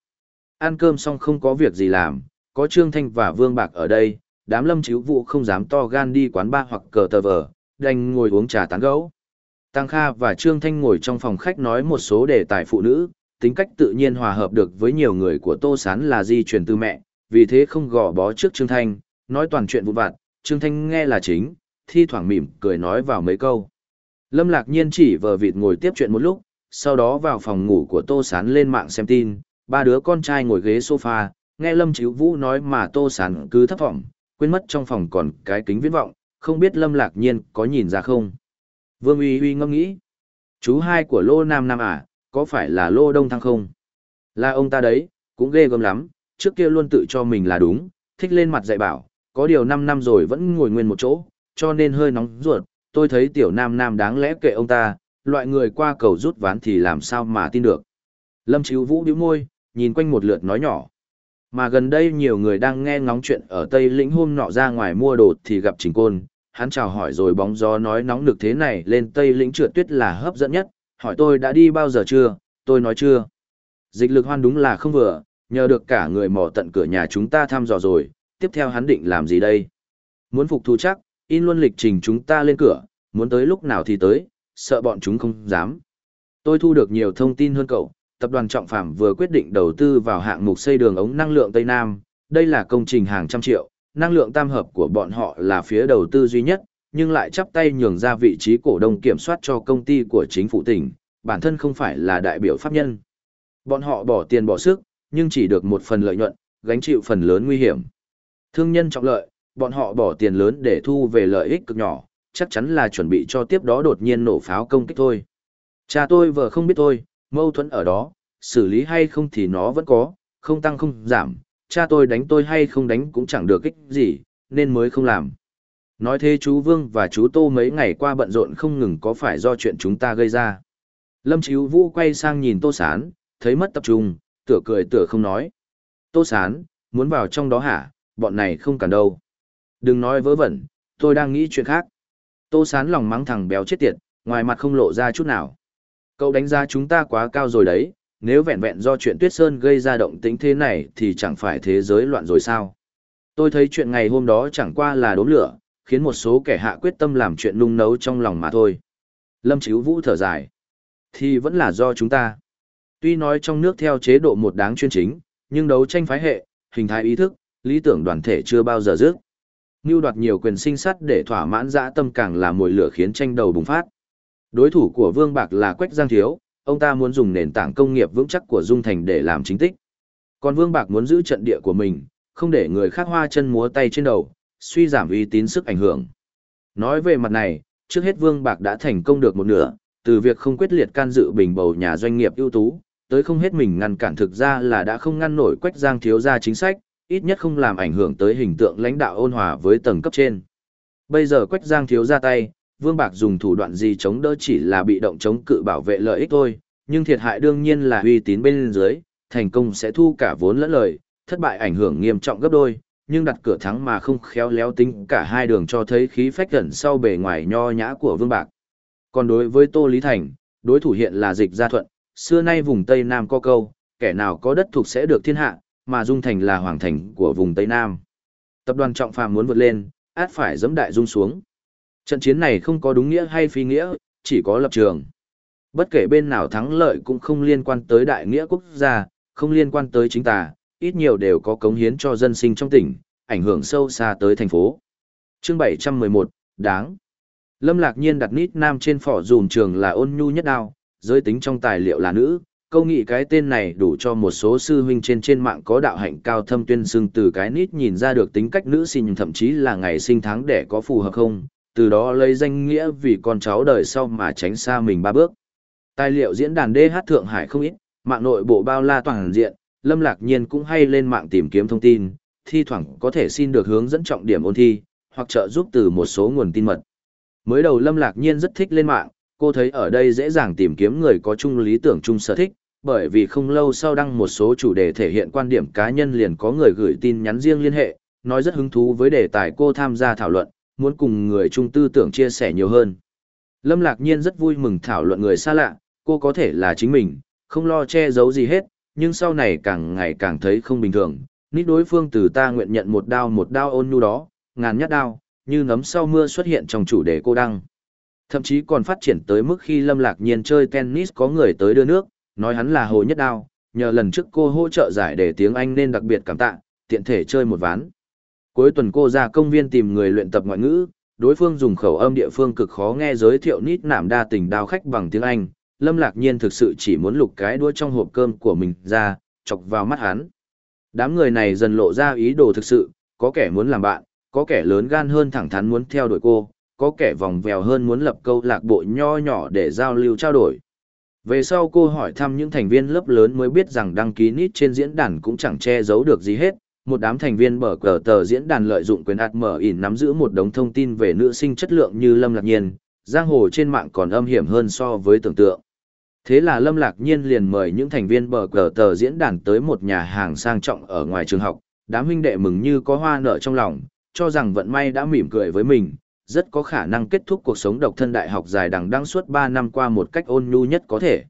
Ăn cơm xong không có việc gì làm, có Trương Thanh và Vương Bạc ở đây, đám lâm chiếu vụ không dám to gan đi quán ba hoặc cờ tờ vờ, đành ngồi uống trà tán gẫu. Tăng Kha và Trương Thanh ngồi trong phòng khách nói một số đề tài phụ nữ, tính cách tự nhiên hòa hợp được với nhiều người của Tô Sán là di truyền từ mẹ, vì thế không gò bó trước Trương Thanh, nói toàn chuyện vụ vặt, Trương Thanh nghe là chính, thi thoảng mỉm cười nói vào mấy câu. Lâm Lạc Nhiên chỉ vờ vịt ngồi tiếp chuyện một lúc, sau đó vào phòng ngủ của Tô Sán lên mạng xem tin, ba đứa con trai ngồi ghế sofa, nghe Lâm Chíu Vũ nói mà Tô Sán cứ thấp vọng, quên mất trong phòng còn cái kính viễn vọng, không biết Lâm Lạc Nhiên có nhìn ra không. Vương Uy Uy ngẫm nghĩ, chú hai của Lô Nam Nam à, có phải là Lô Đông Thăng không? Là ông ta đấy, cũng ghê gớm lắm, trước kia luôn tự cho mình là đúng, thích lên mặt dạy bảo, có điều 5 năm rồi vẫn ngồi nguyên một chỗ, cho nên hơi nóng ruột, tôi thấy tiểu nam nam đáng lẽ kệ ông ta, loại người qua cầu rút ván thì làm sao mà tin được. Lâm Chíu Vũ bĩu môi, nhìn quanh một lượt nói nhỏ. Mà gần đây nhiều người đang nghe ngóng chuyện ở Tây Lĩnh hôm nọ ra ngoài mua đồ thì gặp Trình Côn, hắn chào hỏi rồi bóng gió nói nóng được thế này lên Tây Lĩnh trượt tuyết là hấp dẫn nhất, hỏi tôi đã đi bao giờ chưa, tôi nói chưa. Dịch lực hoan đúng là không vừa, nhờ được cả người mò tận cửa nhà chúng ta thăm dò rồi, tiếp theo hắn định làm gì đây? Muốn phục thù chắc, in luôn lịch trình chúng ta lên cửa, muốn tới lúc nào thì tới, sợ bọn chúng không dám. Tôi thu được nhiều thông tin hơn cậu, tập đoàn Trọng Phạm vừa quyết định đầu tư vào hạng mục xây đường ống năng lượng Tây Nam, đây là công trình hàng trăm triệu, năng lượng tam hợp của bọn họ là phía đầu tư duy nhất, nhưng lại chắp tay nhường ra vị trí cổ đông kiểm soát cho công ty của chính phủ tỉnh, bản thân không phải là đại biểu pháp nhân. Bọn họ bỏ tiền bỏ sức, nhưng chỉ được một phần lợi nhuận, gánh chịu phần lớn nguy hiểm. Thương nhân trọng lợi, bọn họ bỏ tiền lớn để thu về lợi ích cực nhỏ, chắc chắn là chuẩn bị cho tiếp đó đột nhiên nổ pháo công kích thôi. Cha tôi vợ không biết thôi, mâu thuẫn ở đó, xử lý hay không thì nó vẫn có, không tăng không giảm, cha tôi đánh tôi hay không đánh cũng chẳng được ích gì, nên mới không làm. Nói thế chú Vương và chú Tô mấy ngày qua bận rộn không ngừng có phải do chuyện chúng ta gây ra. Lâm Chíu Vũ quay sang nhìn Tô Sán, thấy mất tập trung, tựa cười tựa không nói. Tô Sán, muốn vào trong đó hả, bọn này không cần đâu. Đừng nói vớ vẩn, tôi đang nghĩ chuyện khác. Tô Sán lòng mắng thằng béo chết tiệt, ngoài mặt không lộ ra chút nào. Cậu đánh giá chúng ta quá cao rồi đấy, nếu vẹn vẹn do chuyện Tuyết Sơn gây ra động tĩnh thế này thì chẳng phải thế giới loạn rồi sao. Tôi thấy chuyện ngày hôm đó chẳng qua là đốm lửa, khiến một số kẻ hạ quyết tâm làm chuyện nung nấu trong lòng mà thôi. Lâm Chíu Vũ thở dài. Thì vẫn là do chúng ta. Tuy nói trong nước theo chế độ một đáng chuyên chính, nhưng đấu tranh phái hệ, hình thái ý thức, lý tưởng đoàn thể chưa bao giờ dứt. Nưu đoạt nhiều quyền sinh sát để thỏa mãn dã tâm càng là mồi lửa khiến tranh đầu bùng phát. Đối thủ của Vương Bạc là Quách Giang Thiếu, ông ta muốn dùng nền tảng công nghiệp vững chắc của Dung Thành để làm chính tích. Còn Vương Bạc muốn giữ trận địa của mình, không để người khác hoa chân múa tay trên đầu, suy giảm uy tín sức ảnh hưởng. Nói về mặt này, trước hết Vương Bạc đã thành công được một nửa, từ việc không quyết liệt can dự bình bầu nhà doanh nghiệp ưu tú, tới không hết mình ngăn cản thực ra là đã không ngăn nổi Quách Giang thiếu ra chính sách, ít nhất không làm ảnh hưởng tới hình tượng lãnh đạo ôn hòa với tầng cấp trên. Bây giờ Quách Giang thiếu ra tay, Vương Bạc dùng thủ đoạn gì chống đỡ chỉ là bị động chống cự bảo vệ lợi ích thôi, nhưng thiệt hại đương nhiên là uy tín bên dưới, thành công sẽ thu cả vốn lẫn lời, thất bại ảnh hưởng nghiêm trọng gấp đôi, nhưng đặt cửa thắng mà không khéo léo tính cả hai đường cho thấy khí phách gần sau bề ngoài nho nhã của Vương Bạc. Còn đối với Tô Lý Thành, đối thủ hiện là dịch gia thuận, xưa nay vùng Tây Nam có câu, kẻ nào có đất thuộc sẽ được thiên hạ, mà Dung Thành là hoàng thành của vùng Tây Nam. Tập đoàn Trọng Phàm muốn vượt lên, át phải giẫm đại dung xuống. Trận chiến này không có đúng nghĩa hay phi nghĩa, chỉ có lập trường. Bất kể bên nào thắng lợi cũng không liên quan tới đại nghĩa quốc gia, không liên quan tới chính tà, ít nhiều đều có cống hiến cho dân sinh trong tỉnh, ảnh hưởng sâu xa tới thành phố. Chương 711, đáng. Lâm Lạc Nhiên đặt nít nam trên phỏ dùm trường là ôn nhu nhất đao, giới tính trong tài liệu là nữ, câu nghị cái tên này đủ cho một số sư huynh trên trên mạng có đạo hạnh cao thâm tuyên xưng từ cái nít nhìn ra được tính cách nữ sinh thậm chí là ngày sinh tháng để có phù hợp không, từ đó lấy danh nghĩa vì con cháu đời sau mà tránh xa mình ba bước. Tài liệu diễn đàn DH Thượng Hải không ít, mạng nội bộ bao la toàn diện, Lâm Lạc Nhiên cũng hay lên mạng tìm kiếm thông tin, thi thoảng có thể xin được hướng dẫn trọng điểm ôn thi, hoặc trợ giúp từ một số nguồn tin mật. Mới đầu Lâm Lạc Nhiên rất thích lên mạng, cô thấy ở đây dễ dàng tìm kiếm người có chung lý tưởng chung sở thích, bởi vì không lâu sau đăng một số chủ đề thể hiện quan điểm cá nhân liền có người gửi tin nhắn riêng liên hệ, nói rất hứng thú với đề tài cô tham gia thảo luận, muốn cùng người chung tư tưởng chia sẻ nhiều hơn. Lâm Lạc Nhiên rất vui mừng thảo luận người xa lạ, cô có thể là chính mình, không lo che giấu gì hết, nhưng sau này càng ngày càng thấy không bình thường. Nít đối phương từ ta nguyện nhận một đao một đao ôn nhu đó, ngàn nhát đao, như nấm sau mưa xuất hiện trong chủ đề cô đăng. Thậm chí còn phát triển tới mức khi Lâm Lạc Nhiên chơi tennis có người tới đưa nước, nói hắn là hồ nhất đao, nhờ lần trước cô hỗ trợ giải đề tiếng Anh nên đặc biệt cảm tạ, tiện thể chơi một ván. Cuối tuần cô ra công viên tìm người luyện tập ngoại ngữ, đối phương dùng khẩu âm địa phương cực khó nghe giới thiệu nít nạm đa tình đao khách bằng tiếng Anh, Lâm Lạc Nhiên thực sự chỉ muốn lục cái đuôi trong hộp cơm của mình ra, chọc vào mắt hắn. Đám người này dần lộ ra ý đồ thực sự, có kẻ muốn làm bạn, có kẻ lớn gan hơn thẳng thắn muốn theo đuổi cô, có kẻ vòng vèo hơn muốn lập câu lạc bộ nho nhỏ để giao lưu trao đổi. Về sau cô hỏi thăm những thành viên lớp lớn mới biết rằng đăng ký nít trên diễn đàn cũng chẳng che giấu được gì hết. Một đám thành viên bở cờ tờ diễn đàn lợi dụng quyền ạt mở ỉn nắm giữ một đống thông tin về nữ sinh chất lượng như Lâm Lạc Nhiên, giang hồ trên mạng còn âm hiểm hơn so với tưởng tượng. Thế là Lâm Lạc Nhiên liền mời những thành viên bờ cờ tờ diễn đàn tới một nhà hàng sang trọng ở ngoài trường học, đám huynh đệ mừng như có hoa nở trong lòng, cho rằng vận may đã mỉm cười với mình, rất có khả năng kết thúc cuộc sống độc thân đại học dài đằng đăng suốt 3 năm qua một cách ôn nhu nhất có thể.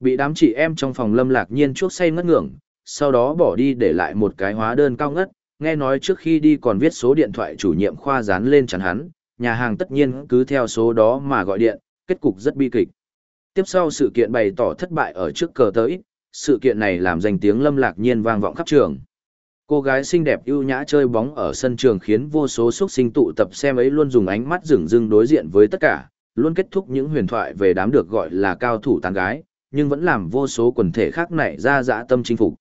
Bị đám chị em trong phòng Lâm Lạc Nhiên chuốc say ngất ngưỡng, sau đó bỏ đi để lại một cái hóa đơn cao ngất, nghe nói trước khi đi còn viết số điện thoại chủ nhiệm khoa dán lên chắn hắn, nhà hàng tất nhiên cứ theo số đó mà gọi điện, kết cục rất bi kịch. Tiếp sau sự kiện bày tỏ thất bại ở trước cờ tới, sự kiện này làm danh tiếng lâm lạc nhiên vang vọng khắp trường. Cô gái xinh đẹp ưu nhã chơi bóng ở sân trường khiến vô số xuất sinh tụ tập xem ấy luôn dùng ánh mắt rừng rưng đối diện với tất cả, luôn kết thúc những huyền thoại về đám được gọi là cao thủ tán gái, nhưng vẫn làm vô số quần thể khác nảy ra dã tâm chinh phục.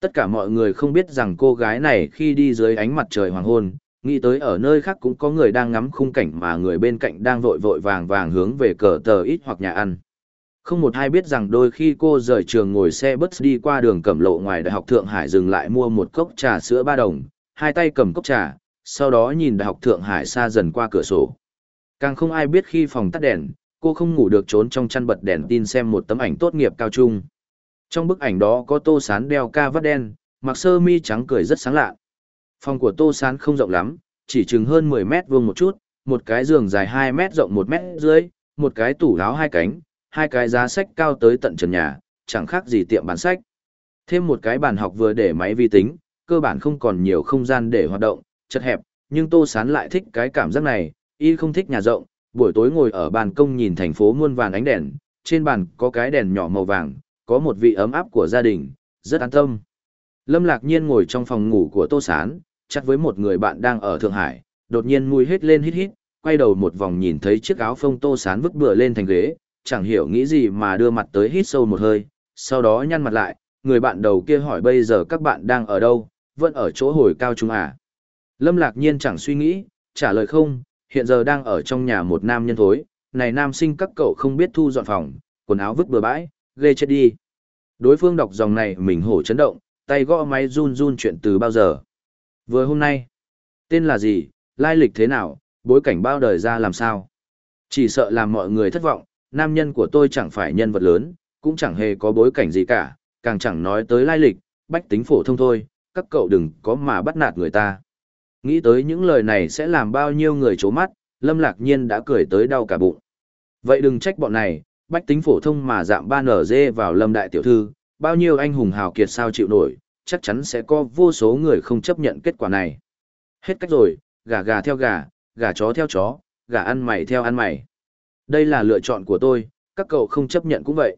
Tất cả mọi người không biết rằng cô gái này khi đi dưới ánh mặt trời hoàng hôn, nghĩ tới ở nơi khác cũng có người đang ngắm khung cảnh mà người bên cạnh đang vội vội vàng vàng hướng về cờ tờ ít hoặc nhà ăn. Không một ai biết rằng đôi khi cô rời trường ngồi xe bus đi qua đường cẩm lộ ngoài Đại học Thượng Hải dừng lại mua một cốc trà sữa ba đồng, hai tay cầm cốc trà, sau đó nhìn Đại học Thượng Hải xa dần qua cửa sổ. Càng không ai biết khi phòng tắt đèn, cô không ngủ được trốn trong chăn bật đèn tin xem một tấm ảnh tốt nghiệp cao trung. Trong bức ảnh đó có Tô Sán đeo ca vắt đen, mặc sơ mi trắng cười rất sáng lạ. Phòng của Tô Sán không rộng lắm, chỉ chừng hơn 10 mét vuông một chút, một cái giường dài 2 mét rộng 1 mét dưới, một cái tủ áo hai cánh, hai cái giá sách cao tới tận trần nhà, chẳng khác gì tiệm bán sách. Thêm một cái bàn học vừa để máy vi tính, cơ bản không còn nhiều không gian để hoạt động, chật hẹp, nhưng Tô Sán lại thích cái cảm giác này, y không thích nhà rộng, buổi tối ngồi ở ban công nhìn thành phố muôn vàn ánh đèn, trên bàn có cái đèn nhỏ màu vàng, có một vị ấm áp của gia đình, rất an tâm. Lâm Lạc Nhiên ngồi trong phòng ngủ của Tô Sán, chắc với một người bạn đang ở Thượng Hải, đột nhiên mùi hết lên hít hít, quay đầu một vòng nhìn thấy chiếc áo phông Tô Sán vứt bừa lên thành ghế, chẳng hiểu nghĩ gì mà đưa mặt tới hít sâu một hơi, sau đó nhăn mặt lại, người bạn đầu kia hỏi bây giờ các bạn đang ở đâu, vẫn ở chỗ hồi cao chúng à. Lâm Lạc Nhiên chẳng suy nghĩ, trả lời không, hiện giờ đang ở trong nhà một nam nhân thối, này nam sinh các cậu không biết thu dọn phòng, quần áo vứt bừa bãi, ghê chết đi. Đối phương đọc dòng này mình hổ chấn động, tay gõ máy run run chuyện từ bao giờ. Vừa hôm nay, tên là gì, lai lịch thế nào, bối cảnh bao đời ra làm sao. Chỉ sợ làm mọi người thất vọng, nam nhân của tôi chẳng phải nhân vật lớn, cũng chẳng hề có bối cảnh gì cả, càng chẳng nói tới lai lịch, bách tính phổ thông thôi, các cậu đừng có mà bắt nạt người ta. Nghĩ tới những lời này sẽ làm bao nhiêu người chố mắt, Lâm Lạc Nhiên đã cười tới đau cả bụng. Vậy đừng trách bọn này, bách tính phổ thông mà dạm ban ở dê vào Lâm Đại Tiểu Thư, bao nhiêu anh hùng hào kiệt sao chịu nổi, chắc chắn sẽ có vô số người không chấp nhận kết quả này. Hết cách rồi, gà gà theo gà, gà chó theo chó, gà ăn mày theo ăn mày. Đây là lựa chọn của tôi, các cậu không chấp nhận cũng vậy.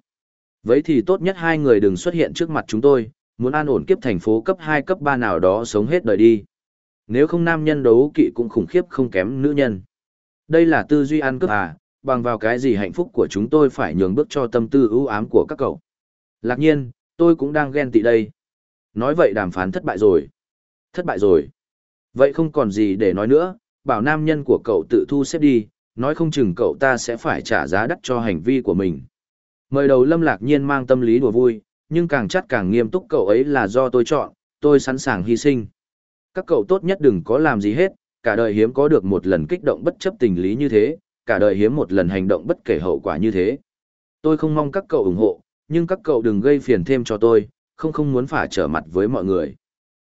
Vậy thì tốt nhất hai người đừng xuất hiện trước mặt chúng tôi, muốn an ổn kiếp thành phố cấp 2 cấp 3 nào đó sống hết đời đi. Nếu không nam nhân đấu kỵ cũng khủng khiếp không kém nữ nhân. Đây là tư duy ăn cướp à, bằng vào cái gì hạnh phúc của chúng tôi phải nhường bước cho tâm tư ưu ám của các cậu. Lạc nhiên, tôi cũng đang ghen tị đây. Nói vậy đàm phán thất bại rồi. Thất bại rồi. Vậy không còn gì để nói nữa, bảo nam nhân của cậu tự thu xếp đi, nói không chừng cậu ta sẽ phải trả giá đắt cho hành vi của mình. Mời đầu Lâm Lạc Nhiên mang tâm lý đùa vui, nhưng càng chắc càng nghiêm túc cậu ấy là do tôi chọn, tôi sẵn sàng hy sinh. Các cậu tốt nhất đừng có làm gì hết, cả đời hiếm có được một lần kích động bất chấp tình lý như thế, cả đời hiếm một lần hành động bất kể hậu quả như thế. Tôi không mong các cậu ủng hộ, nhưng các cậu đừng gây phiền thêm cho tôi, không không muốn phải trở mặt với mọi người.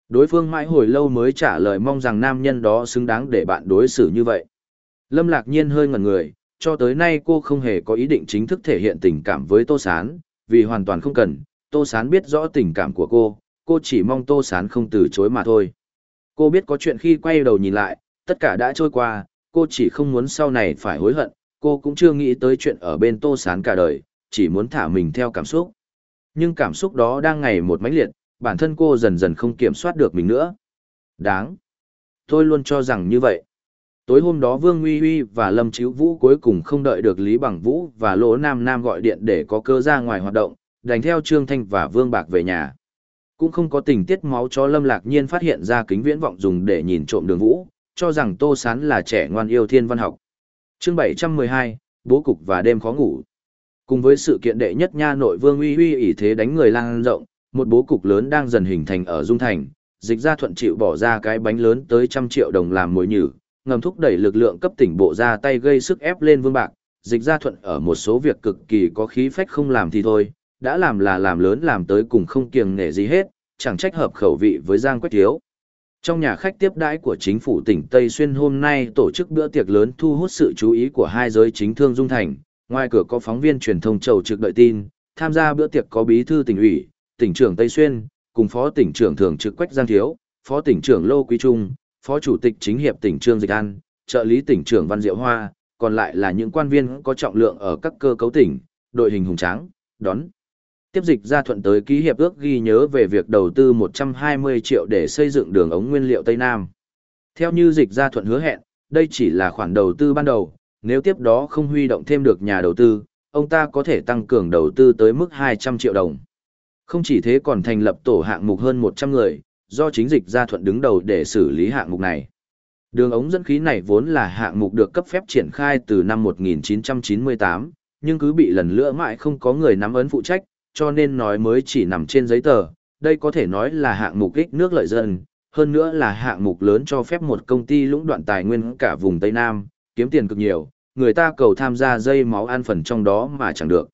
Đối phương mãi hồi lâu mới trả lời mong rằng nam nhân đó xứng đáng để bạn đối xử như vậy. Lâm lạc nhiên hơi ngẩn người, cho tới nay cô không hề có ý định chính thức thể hiện tình cảm với Tô Sán, vì hoàn toàn không cần, Tô Sán biết rõ tình cảm của cô, cô chỉ mong Tô Sán không từ chối mà thôi. Cô biết có chuyện khi quay đầu nhìn lại, tất cả đã trôi qua, cô chỉ không muốn sau này phải hối hận, cô cũng chưa nghĩ tới chuyện ở bên Tô Sán cả đời, chỉ muốn thả mình theo cảm xúc. Nhưng cảm xúc đó đang ngày một mãnh liệt, bản thân cô dần dần không kiểm soát được mình nữa. Đáng. Tôi luôn cho rằng như vậy. Tối hôm đó Vương Uy Uy và Lâm Chíu Vũ cuối cùng không đợi được Lý Bằng Vũ và Lỗ Nam Nam gọi điện để có cơ ra ngoài hoạt động, đành theo Trương Thanh và Vương Bạc về nhà. Cũng không có tình tiết máu cho Lâm Lạc Nhiên phát hiện ra kính viễn vọng dùng để nhìn trộm đường Vũ, cho rằng Tô Sán là trẻ ngoan yêu thiên văn học. chương 712, Bố Cục và Đêm Khó Ngủ Cùng với sự kiện đệ nhất nha nội Vương Uy Uy ỷ thế đánh người lang rộng, một bố cục lớn đang dần hình thành ở Dung Thành, dịch ra thuận chịu bỏ ra cái bánh lớn tới trăm triệu đồng làm mồi nhử, ngầm thúc đẩy lực lượng cấp tỉnh bộ ra tay gây sức ép lên vương bạc, dịch ra thuận ở một số việc cực kỳ có khí phách không làm thì thôi, đã làm là làm lớn làm tới cùng không kiêng nể gì hết, chẳng trách hợp khẩu vị với Giang Quách Thiếu. Trong nhà khách tiếp đãi của chính phủ tỉnh Tây Xuyên hôm nay tổ chức bữa tiệc lớn thu hút sự chú ý của hai giới chính thương Dung Thành, ngoài cửa có phóng viên truyền thông trầu trực đợi tin, tham gia bữa tiệc có bí thư tỉnh ủy, tỉnh trưởng Tây Xuyên, cùng phó tỉnh trưởng thường trực Quách Giang Thiếu, phó tỉnh trưởng Lô Quý Trung, phó chủ tịch chính hiệp tỉnh Trương Dịch An, trợ lý tỉnh trưởng Văn Diệu Hoa, còn lại là những quan viên có trọng lượng ở các cơ cấu tỉnh, đội hình hùng tráng, đón. Tiếp dịch ra thuận tới ký hiệp ước ghi nhớ về việc đầu tư 120 triệu để xây dựng đường ống nguyên liệu Tây Nam. Theo như dịch ra thuận hứa hẹn, đây chỉ là khoản đầu tư ban đầu, nếu tiếp đó không huy động thêm được nhà đầu tư, ông ta có thể tăng cường đầu tư tới mức 200 triệu đồng. Không chỉ thế còn thành lập tổ hạng mục hơn 100 người, do chính dịch gia thuận đứng đầu để xử lý hạng mục này. Đường ống dẫn khí này vốn là hạng mục được cấp phép triển khai từ năm 1998, nhưng cứ bị lần lữa mãi không có người nắm ấn phụ trách, cho nên nói mới chỉ nằm trên giấy tờ. Đây có thể nói là hạng mục ích nước lợi dân, hơn nữa là hạng mục lớn cho phép một công ty lũng đoạn tài nguyên cả vùng Tây Nam, kiếm tiền cực nhiều, người ta cầu tham gia dây máu ăn phần trong đó mà chẳng được.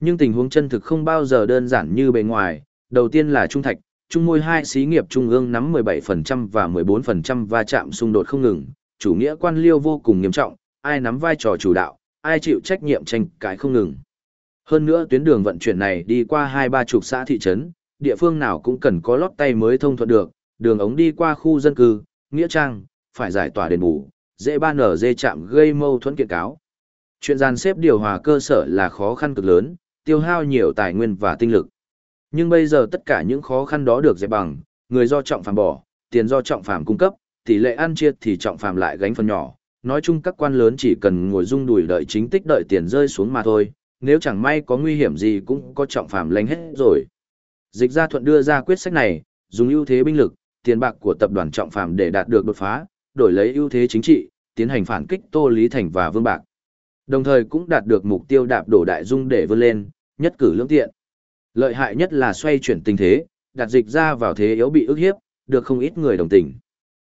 Nhưng tình huống chân thực không bao giờ đơn giản như bề ngoài, đầu tiên là Trung Thạch, Trung môi hai xí nghiệp trung ương nắm 17% và 14% va chạm xung đột không ngừng, chủ nghĩa quan liêu vô cùng nghiêm trọng, ai nắm vai trò chủ đạo, ai chịu trách nhiệm tranh cãi không ngừng. Hơn nữa tuyến đường vận chuyển này đi qua hai ba chục xã thị trấn, địa phương nào cũng cần có lót tay mới thông thuận được, đường ống đi qua khu dân cư, nghĩa trang, phải giải tỏa đền bù, dễ ban ở dê chạm gây mâu thuẫn kiện cáo. Chuyện dàn xếp điều hòa cơ sở là khó khăn cực lớn, tiêu hao nhiều tài nguyên và tinh lực. Nhưng bây giờ tất cả những khó khăn đó được dẹp bằng, người do trọng phàm bỏ, tiền do trọng phàm cung cấp, tỷ lệ ăn chia thì trọng phàm lại gánh phần nhỏ. Nói chung các quan lớn chỉ cần ngồi rung đùi đợi chính tích đợi tiền rơi xuống mà thôi, nếu chẳng may có nguy hiểm gì cũng có trọng phàm lánh hết rồi. Dịch gia thuận đưa ra quyết sách này, dùng ưu thế binh lực, tiền bạc của tập đoàn trọng phàm để đạt được đột phá, đổi lấy ưu thế chính trị, tiến hành phản kích Tô Lý Thành và Vương Bạc. Đồng thời cũng đạt được mục tiêu đạp đổ đại dung để vươn lên, nhất cử lưỡng tiện. Lợi hại nhất là xoay chuyển tình thế, đặt dịch ra vào thế yếu bị ức hiếp, được không ít người đồng tình.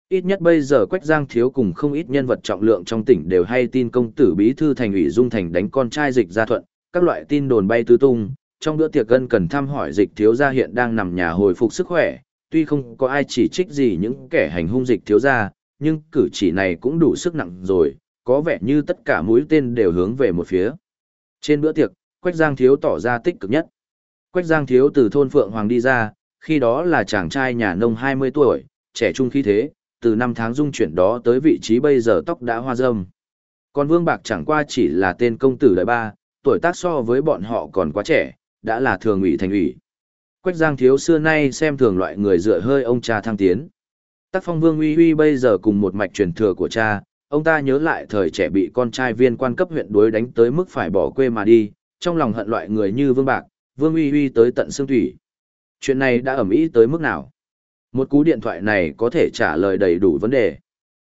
Ít nhất bây giờ Quách Giang thiếu cùng không ít nhân vật trọng lượng trong tỉnh đều hay tin công tử bí thư thành ủy Dung Thành đánh con trai dịch gia thuận, các loại tin đồn bay tứ tung, trong bữa tiệc ân cần thăm hỏi dịch thiếu gia hiện đang nằm nhà hồi phục sức khỏe, tuy không có ai chỉ trích gì những kẻ hành hung dịch thiếu gia, nhưng cử chỉ này cũng đủ sức nặng rồi, có vẻ như tất cả mũi tên đều hướng về một phía. Trên bữa tiệc, Quách Giang thiếu tỏ ra tích cực nhất. Quách Giang thiếu từ thôn Phượng Hoàng đi ra, khi đó là chàng trai nhà nông 20 tuổi, trẻ trung khí thế, từ năm tháng dung chuyển đó tới vị trí bây giờ tóc đã hoa râm. Còn Vương Bạc chẳng qua chỉ là tên công tử đời ba, tuổi tác so với bọn họ còn quá trẻ, đã là thường ủy thành ủy. Quách Giang thiếu xưa nay xem thường loại người dựa hơi ông cha thăng tiến. Tác phong Vương Uy Uy bây giờ cùng một mạch truyền thừa của cha, ông ta nhớ lại thời trẻ bị con trai viên quan cấp huyện đối đánh tới mức phải bỏ quê mà đi, trong lòng hận loại người như Vương Bạc, Vương Uy Uy tới tận xương thủy. Chuyện này đã ẩm ý tới mức nào? Một cú điện thoại này có thể trả lời đầy đủ vấn đề.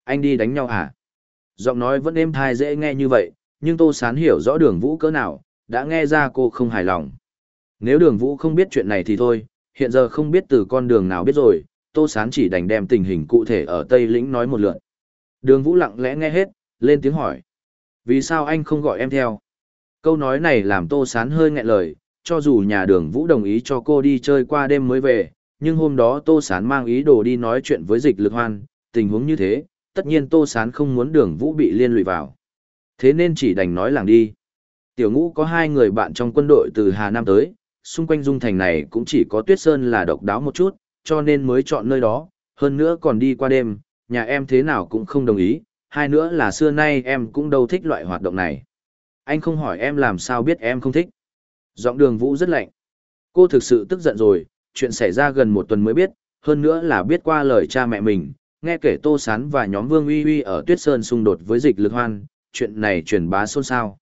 Anh đi đánh nhau hả? Giọng nói vẫn êm thai dễ nghe như vậy, nhưng Tô Sán hiểu rõ đường vũ cỡ nào, đã nghe ra cô không hài lòng. Nếu đường vũ không biết chuyện này thì thôi, hiện giờ không biết từ con đường nào biết rồi, Tô Sán chỉ đành đem tình hình cụ thể ở Tây Lĩnh nói một lượt. Đường vũ lặng lẽ nghe hết, lên tiếng hỏi. Vì sao anh không gọi em theo? Câu nói này làm Tô Sán hơi nghẹn lời, cho dù nhà đường vũ đồng ý cho cô đi chơi qua đêm mới về, nhưng hôm đó Tô Sán mang ý đồ đi nói chuyện với dịch lực hoan, tình huống như thế, tất nhiên Tô Sán không muốn đường vũ bị liên lụy vào. Thế nên chỉ đành nói làng đi. Tiểu ngũ có hai người bạn trong quân đội từ Hà Nam tới, xung quanh dung thành này cũng chỉ có tuyết sơn là độc đáo một chút, cho nên mới chọn nơi đó, hơn nữa còn đi qua đêm, nhà em thế nào cũng không đồng ý, hai nữa là xưa nay em cũng đâu thích loại hoạt động này. Anh không hỏi em làm sao biết em không thích. Giọng đường vũ rất lạnh. Cô thực sự tức giận rồi, chuyện xảy ra gần một tuần mới biết, hơn nữa là biết qua lời cha mẹ mình, nghe kể Tô Sán và nhóm Vương Uy Uy ở Tuyết Sơn xung đột với dịch lực hoan, chuyện này truyền bá xôn xao.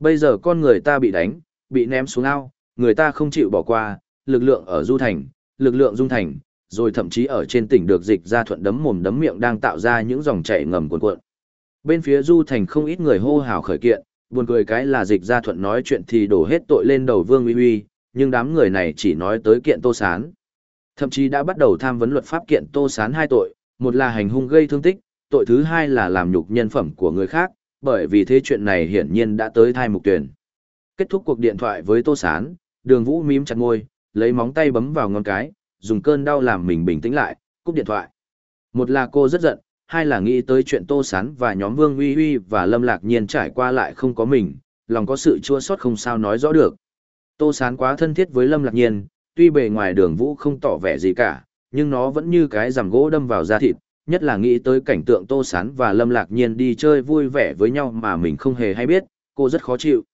Bây giờ con người ta bị đánh, bị ném xuống ao, người ta không chịu bỏ qua, lực lượng ở Du Thành, lực lượng Dung Thành, rồi thậm chí ở trên tỉnh được dịch ra thuận đấm mồm đấm miệng đang tạo ra những dòng chảy ngầm cuộn cuộn. Bên phía Du Thành không ít người hô hào khởi kiện, buồn cười cái là dịch ra thuận nói chuyện thì đổ hết tội lên đầu Vương Uy Uy, nhưng đám người này chỉ nói tới kiện Tô Sán. Thậm chí đã bắt đầu tham vấn luật pháp kiện Tô Sán hai tội, một là hành hung gây thương tích, tội thứ hai là làm nhục nhân phẩm của người khác, bởi vì thế chuyện này hiển nhiên đã tới thai mục tuyển. Kết thúc cuộc điện thoại với Tô Sán, đường vũ mím chặt môi, lấy móng tay bấm vào ngón cái, dùng cơn đau làm mình bình tĩnh lại, cúp điện thoại. Một là cô rất giận, hai là nghĩ tới chuyện Tô Sán và nhóm Vương Uy Uy và Lâm Lạc Nhiên trải qua lại không có mình, lòng có sự chua xót không sao nói rõ được. Tô Sán quá thân thiết với Lâm Lạc Nhiên, tuy bề ngoài đường vũ không tỏ vẻ gì cả, nhưng nó vẫn như cái rằm gỗ đâm vào da thịt, nhất là nghĩ tới cảnh tượng Tô Sán và Lâm Lạc Nhiên đi chơi vui vẻ với nhau mà mình không hề hay biết, cô rất khó chịu.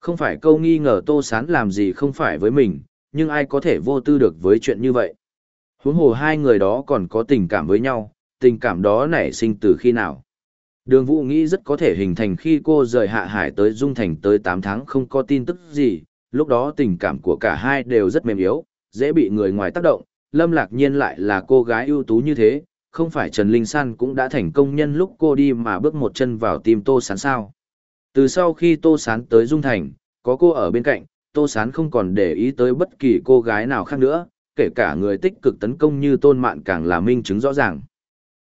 Không phải câu nghi ngờ Tô Sán làm gì không phải với mình, nhưng ai có thể vô tư được với chuyện như vậy. Huống hồ hai người đó còn có tình cảm với nhau, tình cảm đó nảy sinh từ khi nào. Đường Vũ nghĩ rất có thể hình thành khi cô rời Hạ Hải tới Dung Thành tới 8 tháng không có tin tức gì, lúc đó tình cảm của cả hai đều rất mềm yếu, dễ bị người ngoài tác động, Lâm Lạc Nhiên lại là cô gái ưu tú như thế, không phải Trần Linh San cũng đã thành công nhân lúc cô đi mà bước một chân vào tim Tô Sán sao. Từ sau khi Tô Sán tới Dung Thành, có cô ở bên cạnh, Tô Sán không còn để ý tới bất kỳ cô gái nào khác nữa, kể cả người tích cực tấn công như Tôn Mạn càng là minh chứng rõ ràng.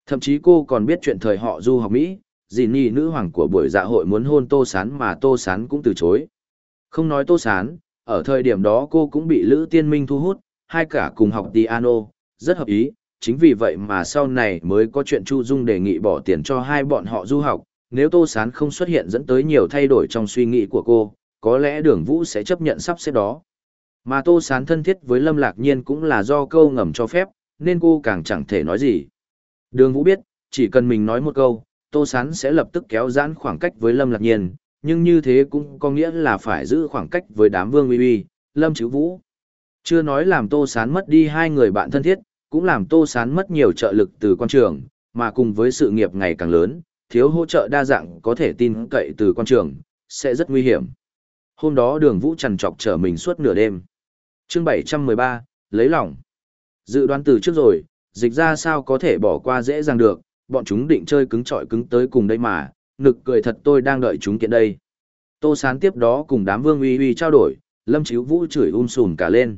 Thậm chí cô còn biết chuyện thời họ du học Mỹ, dì nhi nữ hoàng của buổi dạ hội muốn hôn Tô Sán mà Tô Sán cũng từ chối. Không nói Tô Sán, ở thời điểm đó cô cũng bị Lữ Tiên Minh thu hút, hai cả cùng học piano, rất hợp ý, chính vì vậy mà sau này mới có chuyện Chu Dung đề nghị bỏ tiền cho hai bọn họ du học, nếu Tô Sán không xuất hiện dẫn tới nhiều thay đổi trong suy nghĩ của cô, có lẽ đường Vũ sẽ chấp nhận sắp xếp đó. Mà Tô Sán thân thiết với Lâm Lạc Nhiên cũng là do câu ngầm cho phép, nên cô càng chẳng thể nói gì. Đường Vũ biết, chỉ cần mình nói một câu, Tô Sán sẽ lập tức kéo giãn khoảng cách với Lâm Lạc Nhiên, nhưng như thế cũng có nghĩa là phải giữ khoảng cách với đám Vương Uy Uy, Lâm Chữ Vũ. Chưa nói làm Tô Sán mất đi hai người bạn thân thiết, cũng làm Tô Sán mất nhiều trợ lực từ quan trường, mà cùng với sự nghiệp ngày càng lớn, thiếu hỗ trợ đa dạng có thể tin cậy từ quan trường, sẽ rất nguy hiểm. Hôm đó đường Vũ trằn trọc trở mình suốt nửa đêm. chương 713, lấy lòng. Dự đoán từ trước rồi, dịch ra sao có thể bỏ qua dễ dàng được, bọn chúng định chơi cứng trọi cứng tới cùng đây mà, nực cười thật tôi đang đợi chúng kiện đây. Tô Sán tiếp đó cùng đám vương uy uy trao đổi, Lâm Chíu Vũ chửi um sùm cả lên.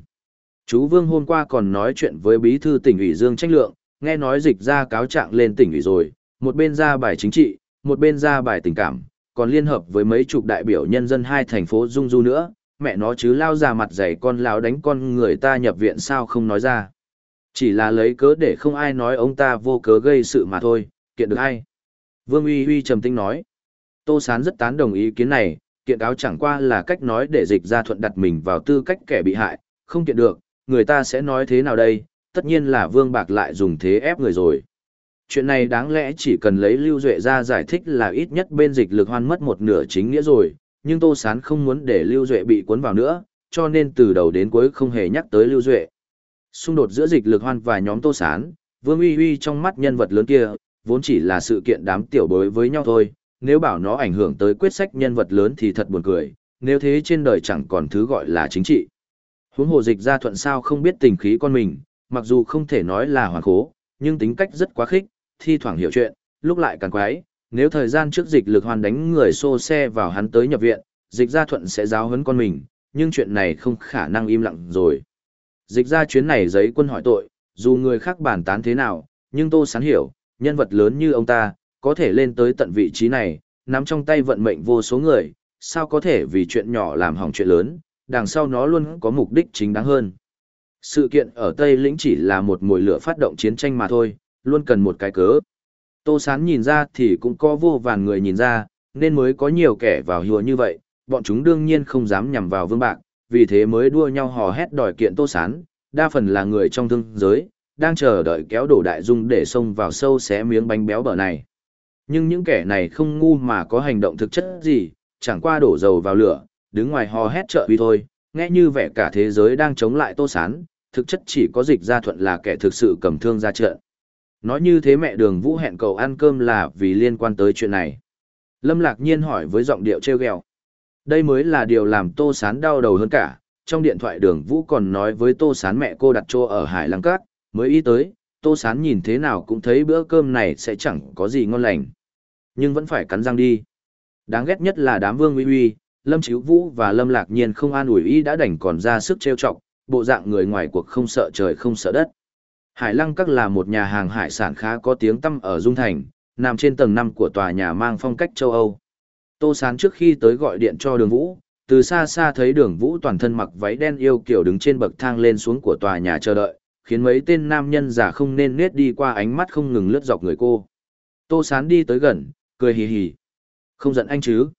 Chú Vương hôm qua còn nói chuyện với bí thư tỉnh ủy Dương Tranh Lượng, nghe nói dịch ra cáo trạng lên tỉnh ủy rồi, một bên ra bài chính trị, một bên ra bài tình cảm, còn liên hợp với mấy chục đại biểu nhân dân hai thành phố Dung Du nữa, mẹ nó chứ lao ra mặt dày con lão đánh con người ta nhập viện sao không nói ra. Chỉ là lấy cớ để không ai nói ông ta vô cớ gây sự mà thôi, kiện được hay? Vương Uy Uy trầm tinh nói. Tô Sán rất tán đồng ý kiến này, kiện cáo chẳng qua là cách nói để dịch ra thuận đặt mình vào tư cách kẻ bị hại, không kiện được, người ta sẽ nói thế nào đây, tất nhiên là Vương Bạc lại dùng thế ép người rồi. Chuyện này đáng lẽ chỉ cần lấy Lưu Duệ ra giải thích là ít nhất bên dịch lực hoan mất một nửa chính nghĩa rồi, nhưng Tô Sán không muốn để Lưu Duệ bị cuốn vào nữa, cho nên từ đầu đến cuối không hề nhắc tới Lưu Duệ. Xung đột giữa dịch lực hoan và nhóm Tô Sán, Vương Uy Uy trong mắt nhân vật lớn kia, vốn chỉ là sự kiện đám tiểu bối với nhau thôi, nếu bảo nó ảnh hưởng tới quyết sách nhân vật lớn thì thật buồn cười, nếu thế trên đời chẳng còn thứ gọi là chính trị. Huống hồ dịch ra thuận sao không biết tình khí con mình, mặc dù không thể nói là hoàn khố, nhưng tính cách rất quá khích, thi thoảng hiểu chuyện, lúc lại càng quái, nếu thời gian trước dịch lực hoàn đánh người xô xe vào hắn tới nhập viện, dịch ra thuận sẽ giáo huấn con mình, nhưng chuyện này không khả năng im lặng rồi. Dịch ra chuyến này giấy quân hỏi tội, dù người khác bàn tán thế nào, nhưng Tô Sán hiểu, nhân vật lớn như ông ta, có thể lên tới tận vị trí này, nắm trong tay vận mệnh vô số người, sao có thể vì chuyện nhỏ làm hỏng chuyện lớn, đằng sau nó luôn có mục đích chính đáng hơn. Sự kiện ở Tây Lĩnh chỉ là một mồi lửa phát động chiến tranh mà thôi, luôn cần một cái cớ. Tô Sán nhìn ra thì cũng có vô vàn người nhìn ra, nên mới có nhiều kẻ vào hùa như vậy, bọn chúng đương nhiên không dám nhằm vào vương bạc, vì thế mới đua nhau hò hét đòi kiện Tô Sán, đa phần là người trong thương giới, đang chờ đợi kéo đổ đại dung để xông vào sâu xé miếng bánh béo bở này. Nhưng những kẻ này không ngu mà có hành động thực chất gì, chẳng qua đổ dầu vào lửa, đứng ngoài hò hét trợ uy thôi, nghe như vẻ cả thế giới đang chống lại Tô Sán, thực chất chỉ có dịch gia thuận là kẻ thực sự cầm thương ra trận. Nói như thế mẹ đường vũ hẹn cậu ăn cơm là vì liên quan tới chuyện này. Lâm lạc nhiên hỏi với giọng điệu treo ghẹo đây mới là điều làm Tô Sán đau đầu hơn cả, trong điện thoại đường vũ còn nói với Tô Sán mẹ cô đặt chỗ ở Hải Lăng Cát, mới ý tới, Tô Sán nhìn thế nào cũng thấy bữa cơm này sẽ chẳng có gì ngon lành. Nhưng vẫn phải cắn răng đi. Đáng ghét nhất là đám vương uy uy, Lâm Chíu Vũ và Lâm Lạc Nhiên không an ủi y đã đành còn ra sức trêu chọc, bộ dạng người ngoài cuộc không sợ trời không sợ đất. Hải Lăng Các là một nhà hàng hải sản khá có tiếng tăm ở Dung Thành, nằm trên tầng 5 của tòa nhà mang phong cách châu Âu. Tô Sán trước khi tới gọi điện cho đường Vũ, từ xa xa thấy đường Vũ toàn thân mặc váy đen yêu kiểu đứng trên bậc thang lên xuống của tòa nhà chờ đợi, khiến mấy tên nam nhân giả không nên nết đi qua ánh mắt không ngừng lướt dọc người cô. Tô Sán đi tới gần, cười hì hì. Không giận anh chứ?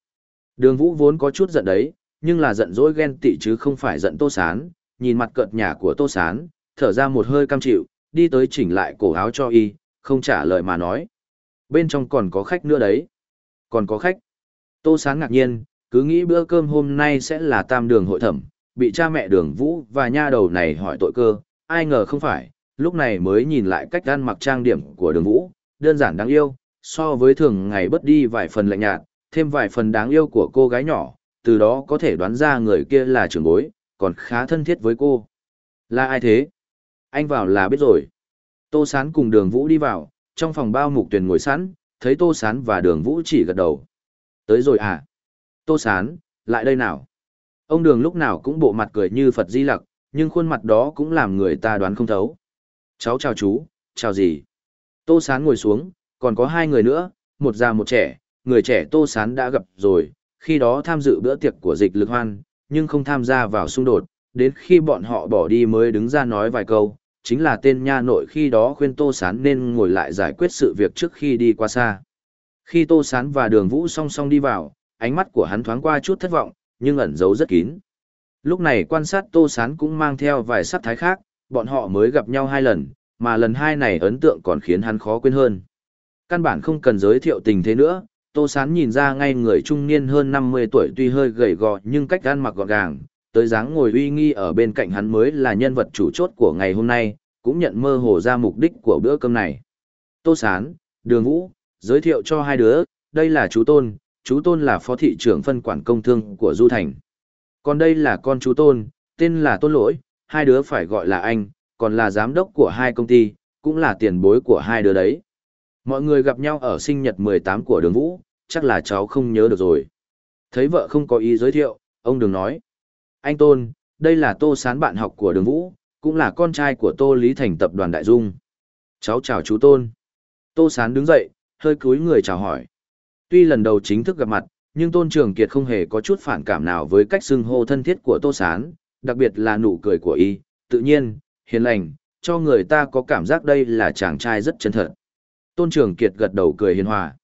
Đường Vũ vốn có chút giận đấy, nhưng là giận dỗi ghen tị chứ không phải giận Tô Sán, nhìn mặt cợt nhà của Tô Sán, thở ra một hơi cam chịu, đi tới chỉnh lại cổ áo cho y, không trả lời mà nói. Bên trong còn có khách nữa đấy. Còn có khách. Tô Sán ngạc nhiên, cứ nghĩ bữa cơm hôm nay sẽ là tam đường hội thẩm, bị cha mẹ đường Vũ và nha đầu này hỏi tội cơ, ai ngờ không phải, lúc này mới nhìn lại cách ăn mặc trang điểm của đường Vũ, đơn giản đáng yêu, so với thường ngày bớt đi vài phần lạnh nhạt, thêm vài phần đáng yêu của cô gái nhỏ, từ đó có thể đoán ra người kia là trưởng bối, còn khá thân thiết với cô. Là ai thế? Anh vào là biết rồi. Tô Sán cùng đường Vũ đi vào, trong phòng bao mục tuyển ngồi sẵn, thấy Tô Sán và đường Vũ chỉ gật đầu. Tới rồi à? Tô Sán, lại đây nào. Ông đường lúc nào cũng bộ mặt cười như Phật di lặc, nhưng khuôn mặt đó cũng làm người ta đoán không thấu. Cháu chào chú, chào gì? Tô Sán ngồi xuống, còn có hai người nữa, một già một trẻ, người trẻ Tô Sán đã gặp rồi, khi đó tham dự bữa tiệc của dịch lực hoan, nhưng không tham gia vào xung đột, đến khi bọn họ bỏ đi mới đứng ra nói vài câu, chính là tên nha nội khi đó khuyên Tô Sán nên ngồi lại giải quyết sự việc trước khi đi qua xa. Khi Tô Sán và Đường Vũ song song đi vào, ánh mắt của hắn thoáng qua chút thất vọng, nhưng ẩn giấu rất kín. Lúc này quan sát Tô Sán cũng mang theo vài sắc thái khác, bọn họ mới gặp nhau hai lần, mà lần hai này ấn tượng còn khiến hắn khó quên hơn. Căn bản không cần giới thiệu tình thế nữa, Tô Sán nhìn ra ngay người trung niên hơn 50 tuổi tuy hơi gầy gò nhưng cách ăn mặc gọn gàng, tới dáng ngồi uy nghi ở bên cạnh hắn mới là nhân vật chủ chốt của ngày hôm nay, cũng nhận mơ hồ ra mục đích của bữa cơm này. Tô Sán, Đường Vũ, giới thiệu cho hai đứa, đây là chú Tôn, chú Tôn là phó thị trưởng phân quản công thương của Du Thành. Còn đây là con chú Tôn, tên là Tôn Lỗi, hai đứa phải gọi là anh, còn là giám đốc của hai công ty, cũng là tiền bối của hai đứa đấy. Mọi người gặp nhau ở sinh nhật 18 của đường Vũ, chắc là cháu không nhớ được rồi. Thấy vợ không có ý giới thiệu, ông đường nói. Anh Tôn, đây là Tô Sán bạn học của đường Vũ, cũng là con trai của Tô Lý Thành tập đoàn Đại Dung. Cháu chào chú Tôn. Tô Sán đứng dậy, hơi cúi người chào hỏi. Tuy lần đầu chính thức gặp mặt, nhưng Tôn Trường Kiệt không hề có chút phản cảm nào với cách xưng hô thân thiết của Tô Sán, đặc biệt là nụ cười của y, tự nhiên, hiền lành, cho người ta có cảm giác đây là chàng trai rất chân thật. Tôn Trường Kiệt gật đầu cười hiền hòa.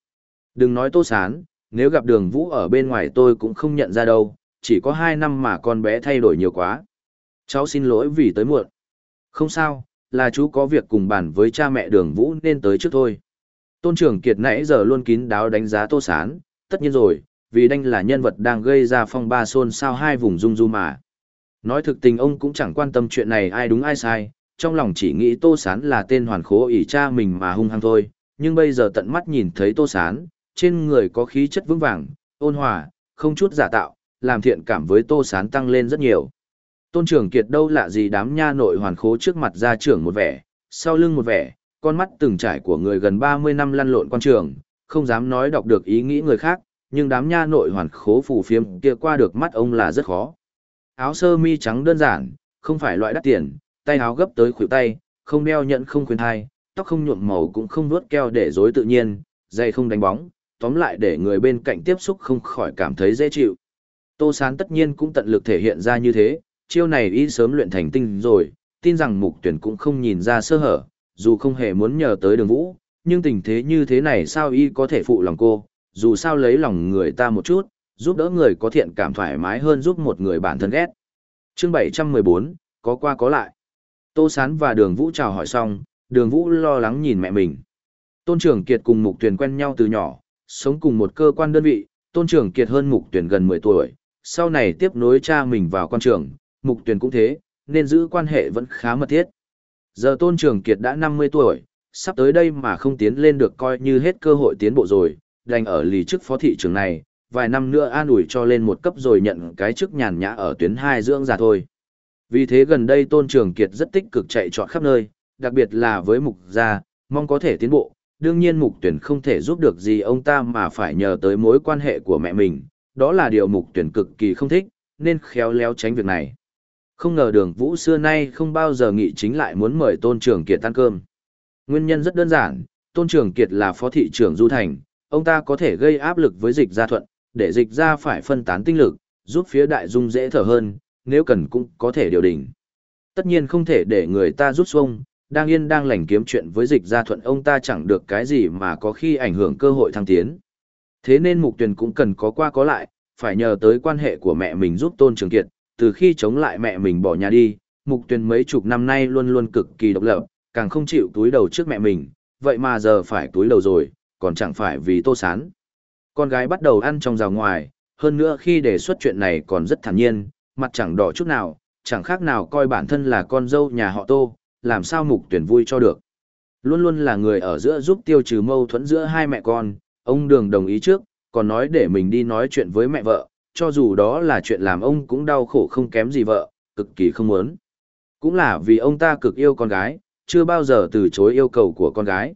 Đừng nói Tô Sán, nếu gặp đường vũ ở bên ngoài tôi cũng không nhận ra đâu, chỉ có hai năm mà con bé thay đổi nhiều quá. Cháu xin lỗi vì tới muộn. Không sao, là chú có việc cùng bàn với cha mẹ đường vũ nên tới trước thôi. Tôn trưởng Kiệt nãy giờ luôn kín đáo đánh giá Tô Sán, tất nhiên rồi, vì đanh là nhân vật đang gây ra phong ba xôn sao hai vùng dung du mà. Nói thực tình ông cũng chẳng quan tâm chuyện này ai đúng ai sai, trong lòng chỉ nghĩ Tô Sán là tên hoàn khố ỷ cha mình mà hung hăng thôi, nhưng bây giờ tận mắt nhìn thấy Tô Sán, trên người có khí chất vững vàng, ôn hòa, không chút giả tạo, làm thiện cảm với Tô Sán tăng lên rất nhiều. Tôn trưởng kiệt đâu lạ gì đám nha nội hoàn khố trước mặt ra trưởng một vẻ, sau lưng một vẻ, con mắt từng trải của người gần 30 năm lăn lộn quan trường, không dám nói đọc được ý nghĩ người khác, nhưng đám nha nội hoàn khố phù phiếm kia qua được mắt ông là rất khó. Áo sơ mi trắng đơn giản, không phải loại đắt tiền, tay áo gấp tới khuỷu tay, không đeo nhận không khuyên thai, tóc không nhuộm màu cũng không nuốt keo để rối tự nhiên, giày không đánh bóng, tóm lại để người bên cạnh tiếp xúc không khỏi cảm thấy dễ chịu. Tô Sán tất nhiên cũng tận lực thể hiện ra như thế, chiêu này y sớm luyện thành tinh rồi, tin rằng mục tuyển cũng không nhìn ra sơ hở, dù không hề muốn nhờ tới đường vũ, nhưng tình thế như thế này sao y có thể phụ lòng cô, dù sao lấy lòng người ta một chút, giúp đỡ người có thiện cảm thoải mái hơn giúp một người bản thân ghét. chương 714, có qua có lại. Tô Sán và đường vũ chào hỏi xong, đường vũ lo lắng nhìn mẹ mình. Tôn Trường Kiệt cùng Mục Tuyền quen nhau từ nhỏ, sống cùng một cơ quan đơn vị, Tôn Trường Kiệt hơn Mục Tuyền gần 10 tuổi, sau này tiếp nối cha mình vào quan trường, Mục Tuyền cũng thế, nên giữ quan hệ vẫn khá mật thiết. Giờ Tôn trưởng Kiệt đã 50 tuổi, sắp tới đây mà không tiến lên được coi như hết cơ hội tiến bộ rồi, đành ở lì chức phó thị trưởng này, vài năm nữa an ủi cho lên một cấp rồi nhận cái chức nhàn nhã ở tuyến 2 dưỡng già thôi. Vì thế gần đây Tôn Trường Kiệt rất tích cực chạy trọt khắp nơi, đặc biệt là với mục gia, mong có thể tiến bộ, đương nhiên mục tuyển không thể giúp được gì ông ta mà phải nhờ tới mối quan hệ của mẹ mình, đó là điều mục tuyển cực kỳ không thích, nên khéo léo tránh việc này. Không ngờ đường vũ xưa nay không bao giờ nghĩ chính lại muốn mời Tôn Trường Kiệt ăn cơm. Nguyên nhân rất đơn giản, Tôn Trường Kiệt là phó thị trưởng Du Thành, ông ta có thể gây áp lực với dịch gia thuận, để dịch gia phải phân tán tinh lực, giúp phía đại dung dễ thở hơn, nếu cần cũng có thể điều đỉnh. Tất nhiên không thể để người ta rút xuông, đang yên đang lành kiếm chuyện với dịch gia thuận ông ta chẳng được cái gì mà có khi ảnh hưởng cơ hội thăng tiến. Thế nên mục tuyển cũng cần có qua có lại, phải nhờ tới quan hệ của mẹ mình giúp tôn trường kiệt, từ khi chống lại mẹ mình bỏ nhà đi, mục Tuyền mấy chục năm nay luôn luôn cực kỳ độc lập, càng không chịu túi đầu trước mẹ mình, vậy mà giờ phải túi đầu rồi, còn chẳng phải vì tô sán. Con gái bắt đầu ăn trong rào ngoài, hơn nữa khi đề xuất chuyện này còn rất thản nhiên, mặt chẳng đỏ chút nào, chẳng khác nào coi bản thân là con dâu nhà họ tô, làm sao mục tuyển vui cho được. Luôn luôn là người ở giữa giúp tiêu trừ mâu thuẫn giữa hai mẹ con, ông đường đồng ý trước, còn nói để mình đi nói chuyện với mẹ vợ, cho dù đó là chuyện làm ông cũng đau khổ không kém gì vợ, cực kỳ không muốn. Cũng là vì ông ta cực yêu con gái, chưa bao giờ từ chối yêu cầu của con gái.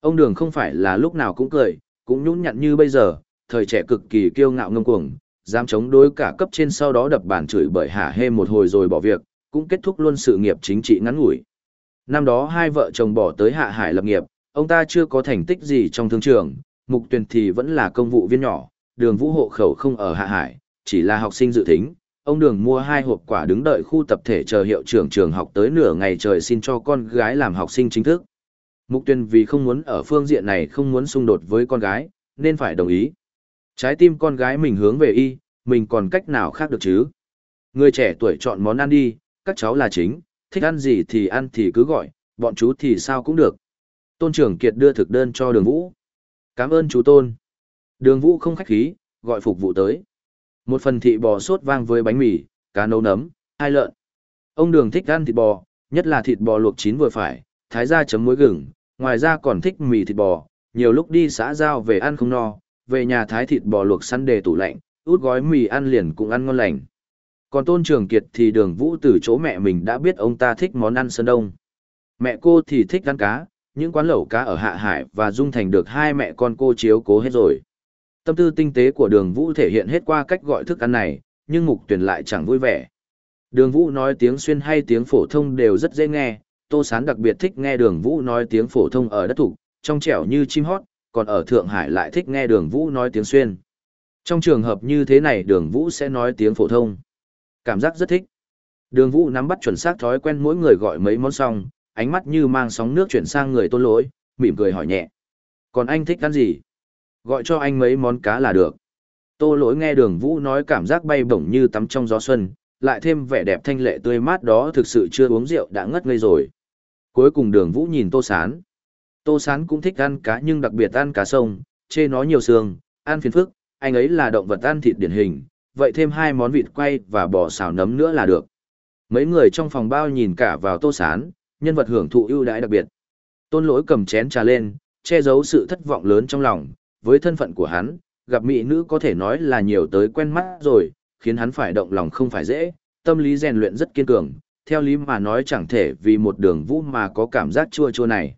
Ông đường không phải là lúc nào cũng cười, cũng nhún nhặn như bây giờ, thời trẻ cực kỳ kiêu ngạo ngông cuồng, dám chống đối cả cấp trên sau đó đập bàn chửi bởi hả hê một hồi rồi bỏ việc, cũng kết thúc luôn sự nghiệp chính trị ngắn ngủi. Năm đó hai vợ chồng bỏ tới hạ hải lập nghiệp, ông ta chưa có thành tích gì trong thương trường, mục tuyển thì vẫn là công vụ viên nhỏ, đường vũ hộ khẩu không ở hạ hải, chỉ là học sinh dự tính. Ông đường mua hai hộp quả đứng đợi khu tập thể chờ hiệu trưởng trường học tới nửa ngày trời xin cho con gái làm học sinh chính thức. Mục tuyên vì không muốn ở phương diện này không muốn xung đột với con gái, nên phải đồng ý. Trái tim con gái mình hướng về y, mình còn cách nào khác được chứ? Người trẻ tuổi chọn món ăn đi, các cháu là chính, thích ăn gì thì ăn thì cứ gọi, bọn chú thì sao cũng được. Tôn trưởng Kiệt đưa thực đơn cho đường vũ. Cảm ơn chú Tôn. Đường vũ không khách khí, gọi phục vụ tới. Một phần thịt bò sốt vang với bánh mì, cá nấu nấm, hai lợn. Ông đường thích ăn thịt bò, nhất là thịt bò luộc chín vừa phải, thái ra chấm muối gừng, ngoài ra còn thích mì thịt bò, nhiều lúc đi xã giao về ăn không no, về nhà thái thịt bò luộc săn đề tủ lạnh, út gói mì ăn liền cũng ăn ngon lành. Còn Tôn Trường Kiệt thì đường vũ từ chỗ mẹ mình đã biết ông ta thích món ăn sơn đông. Mẹ cô thì thích ăn cá, những quán lẩu cá ở Hạ Hải và Dung Thành được hai mẹ con cô chiếu cố hết rồi. Tâm tư tinh tế của đường vũ thể hiện hết qua cách gọi thức ăn này, nhưng mục tuyển lại chẳng vui vẻ. Đường vũ nói tiếng xuyên hay tiếng phổ thông đều rất dễ nghe, Tô Sán đặc biệt thích nghe đường vũ nói tiếng phổ thông ở đất thủ, trong trẻo như chim hót, còn ở Thượng Hải lại thích nghe đường vũ nói tiếng xuyên. Trong trường hợp như thế này đường vũ sẽ nói tiếng phổ thông. Cảm giác rất thích. Đường vũ nắm bắt chuẩn xác thói quen mỗi người gọi mấy món xong, ánh mắt như mang sóng nước chuyển sang người tôn lỗi, mỉm cười hỏi nhẹ. Còn anh thích ăn gì? Gọi cho anh mấy món cá là được. Tô lỗi nghe đường vũ nói cảm giác bay bổng như tắm trong gió xuân, lại thêm vẻ đẹp thanh lệ tươi mát đó thực sự chưa uống rượu đã ngất ngây rồi. Cuối cùng đường vũ nhìn tô sán. Tô sán cũng thích ăn cá nhưng đặc biệt ăn cá sông, chê nó nhiều xương, ăn phiền phức, anh ấy là động vật ăn thịt điển hình, vậy thêm hai món vịt quay và bò xào nấm nữa là được. Mấy người trong phòng bao nhìn cả vào tô sán, nhân vật hưởng thụ ưu đãi đặc biệt. Tôn lỗi cầm chén trà lên, che giấu sự thất vọng lớn trong lòng, với thân phận của hắn, gặp mỹ nữ có thể nói là nhiều tới quen mắt rồi, khiến hắn phải động lòng không phải dễ, tâm lý rèn luyện rất kiên cường, theo lý mà nói chẳng thể vì một đường vũ mà có cảm giác chua chua này.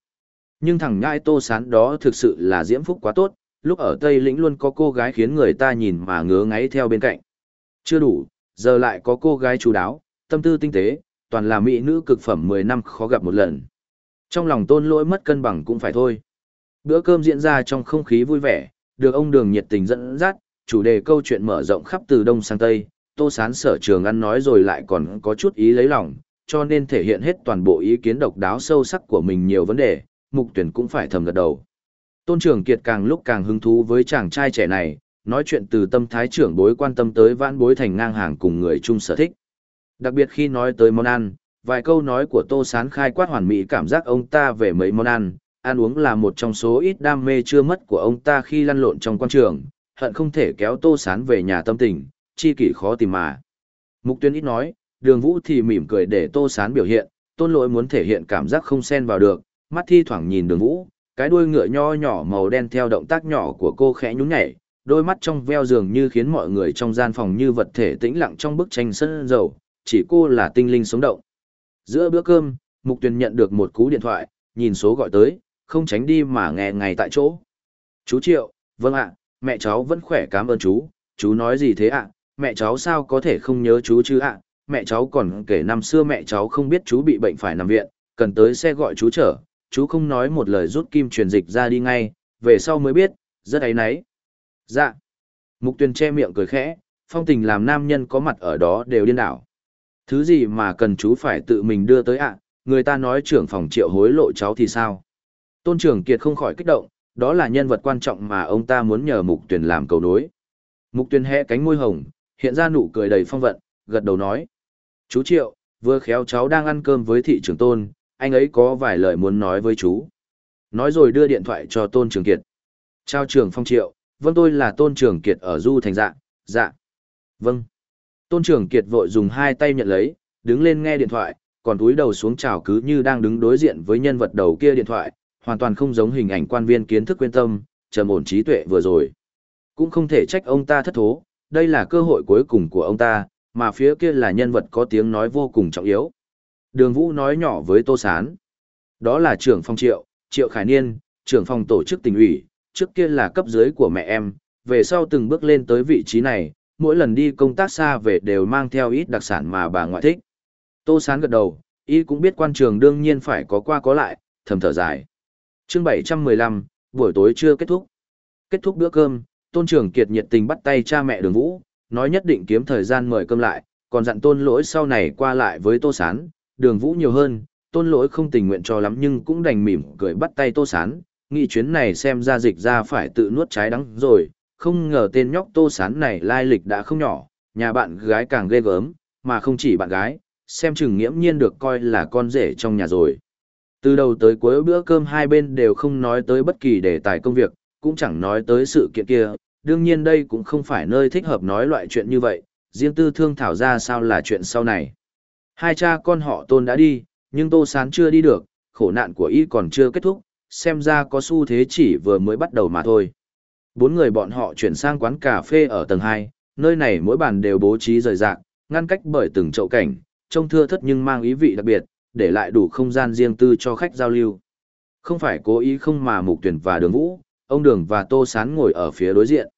Nhưng thằng nhãi tô sán đó thực sự là diễm phúc quá tốt, lúc ở Tây Lĩnh luôn có cô gái khiến người ta nhìn mà ngứa ngáy theo bên cạnh. Chưa đủ, giờ lại có cô gái chú đáo, tâm tư tinh tế, toàn là mỹ nữ cực phẩm 10 năm khó gặp một lần. Trong lòng tôn lỗi mất cân bằng cũng phải thôi. Bữa cơm diễn ra trong không khí vui vẻ, được ông đường nhiệt tình dẫn dắt, chủ đề câu chuyện mở rộng khắp từ đông sang tây, tô sán sở trường ăn nói rồi lại còn có chút ý lấy lòng, cho nên thể hiện hết toàn bộ ý kiến độc đáo sâu sắc của mình nhiều vấn đề, mục tuyển cũng phải thầm gật đầu. Tôn trưởng Kiệt càng lúc càng hứng thú với chàng trai trẻ này, nói chuyện từ tâm thái trưởng bối quan tâm tới vãn bối thành ngang hàng cùng người chung sở thích. Đặc biệt khi nói tới món ăn, vài câu nói của Tô Sán khai quát hoàn mỹ cảm giác ông ta về mấy món ăn, ăn uống là một trong số ít đam mê chưa mất của ông ta khi lăn lộn trong quan trường, hận không thể kéo Tô Sán về nhà tâm tình, chi kỷ khó tìm mà. Mục tuyên ít nói, đường vũ thì mỉm cười để Tô Sán biểu hiện, tôn lỗi muốn thể hiện cảm giác không xen vào được, mắt thi thoảng nhìn đường vũ, cái đuôi ngựa nho nhỏ màu đen theo động tác nhỏ của cô khẽ nhún nhảy, đôi mắt trong veo dường như khiến mọi người trong gian phòng như vật thể tĩnh lặng trong bức tranh sân dầu, chỉ cô là tinh linh sống động. Giữa bữa cơm, Mục Tuyền nhận được một cú điện thoại, nhìn số gọi tới, không tránh đi mà nghe ngay tại chỗ. Chú Triệu, vâng ạ, mẹ cháu vẫn khỏe cảm ơn chú, chú nói gì thế ạ, mẹ cháu sao có thể không nhớ chú chứ ạ, mẹ cháu còn kể năm xưa mẹ cháu không biết chú bị bệnh phải nằm viện, cần tới xe gọi chú chở, chú không nói một lời rút kim truyền dịch ra đi ngay, về sau mới biết, rất ấy nấy. Dạ. Mục Tuyền che miệng cười khẽ, phong tình làm nam nhân có mặt ở đó đều điên đảo. Thứ gì mà cần chú phải tự mình đưa tới ạ, người ta nói trưởng phòng triệu hối lộ cháu thì sao? Tôn Trường Kiệt không khỏi kích động, đó là nhân vật quan trọng mà ông ta muốn nhờ Mục Tuyền làm cầu nối. Mục Tuyền hé cánh môi hồng, hiện ra nụ cười đầy phong vận, gật đầu nói. Chú Triệu, vừa khéo cháu đang ăn cơm với thị trưởng Tôn, anh ấy có vài lời muốn nói với chú. Nói rồi đưa điện thoại cho Tôn Trường Kiệt. Chào trưởng phong Triệu, vâng tôi là Tôn Trường Kiệt ở Du Thành Dạ, dạ. Vâng. Tôn Trường Kiệt vội dùng hai tay nhận lấy, đứng lên nghe điện thoại, còn túi đầu xuống chào cứ như đang đứng đối diện với nhân vật đầu kia điện thoại, hoàn toàn không giống hình ảnh quan viên kiến thức quyên tâm, trầm ổn trí tuệ vừa rồi. Cũng không thể trách ông ta thất thố, đây là cơ hội cuối cùng của ông ta, mà phía kia là nhân vật có tiếng nói vô cùng trọng yếu. Đường Vũ nói nhỏ với Tô Sán. Đó là trưởng phòng triệu, triệu khải niên, trưởng phòng tổ chức tỉnh ủy, trước kia là cấp dưới của mẹ em, về sau từng bước lên tới vị trí này, mỗi lần đi công tác xa về đều mang theo ít đặc sản mà bà ngoại thích. Tô Sán gật đầu, y cũng biết quan trường đương nhiên phải có qua có lại, thầm thở dài chương 715, buổi tối chưa kết thúc. Kết thúc bữa cơm, Tôn Trường Kiệt nhiệt tình bắt tay cha mẹ đường vũ, nói nhất định kiếm thời gian mời cơm lại, còn dặn tôn lỗi sau này qua lại với Tô Sán, đường vũ nhiều hơn, tôn lỗi không tình nguyện cho lắm nhưng cũng đành mỉm cười bắt tay Tô Sán, nghĩ chuyến này xem ra dịch ra phải tự nuốt trái đắng rồi, không ngờ tên nhóc Tô Sán này lai lịch đã không nhỏ, nhà bạn gái càng ghê gớm, mà không chỉ bạn gái, xem chừng nghiễm nhiên được coi là con rể trong nhà rồi. Từ đầu tới cuối bữa cơm hai bên đều không nói tới bất kỳ đề tài công việc, cũng chẳng nói tới sự kiện kia, đương nhiên đây cũng không phải nơi thích hợp nói loại chuyện như vậy, riêng tư thương thảo ra sao là chuyện sau này. Hai cha con họ tôn đã đi, nhưng tô sán chưa đi được, khổ nạn của y còn chưa kết thúc, xem ra có xu thế chỉ vừa mới bắt đầu mà thôi. Bốn người bọn họ chuyển sang quán cà phê ở tầng 2, nơi này mỗi bàn đều bố trí rời rạc, ngăn cách bởi từng chậu cảnh, trông thưa thất nhưng mang ý vị đặc biệt, để lại đủ không gian riêng tư cho khách giao lưu. Không phải cố ý không mà mục tuyển và đường vũ, ông đường và tô sán ngồi ở phía đối diện.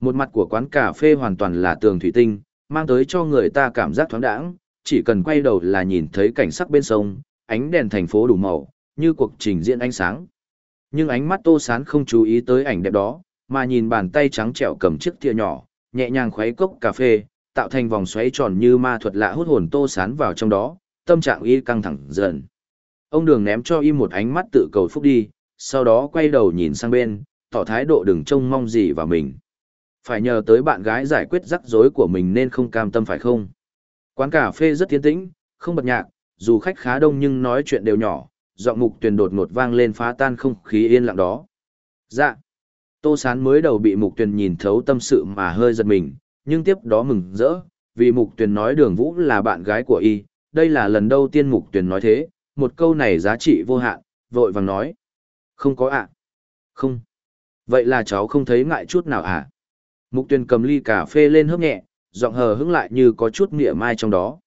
Một mặt của quán cà phê hoàn toàn là tường thủy tinh, mang tới cho người ta cảm giác thoáng đãng, chỉ cần quay đầu là nhìn thấy cảnh sắc bên sông, ánh đèn thành phố đủ màu, như cuộc trình diễn ánh sáng. Nhưng ánh mắt tô sán không chú ý tới ảnh đẹp đó, mà nhìn bàn tay trắng trẻo cầm chiếc thìa nhỏ, nhẹ nhàng khuấy cốc cà phê, tạo thành vòng xoáy tròn như ma thuật lạ hút hồn tô sán vào trong đó, tâm trạng y căng thẳng dần. Ông đường ném cho y một ánh mắt tự cầu phúc đi, sau đó quay đầu nhìn sang bên, tỏ thái độ đừng trông mong gì vào mình. Phải nhờ tới bạn gái giải quyết rắc rối của mình nên không cam tâm phải không? Quán cà phê rất tiến tĩnh, không bật nhạc, dù khách khá đông nhưng nói chuyện đều nhỏ, giọng mục tuyền đột ngột vang lên phá tan không khí yên lặng đó. Dạ. Tô Sán mới đầu bị mục tuyền nhìn thấu tâm sự mà hơi giật mình, nhưng tiếp đó mừng rỡ, vì mục tuyền nói đường vũ là bạn gái của y, đây là lần đầu tiên mục tuyền nói thế, một câu này giá trị vô hạn, vội vàng nói. Không có ạ. Không. Vậy là cháu không thấy ngại chút nào à? Mục tuyền cầm ly cà phê lên hớp nhẹ, giọng hờ hững lại như có chút nghĩa mai trong đó.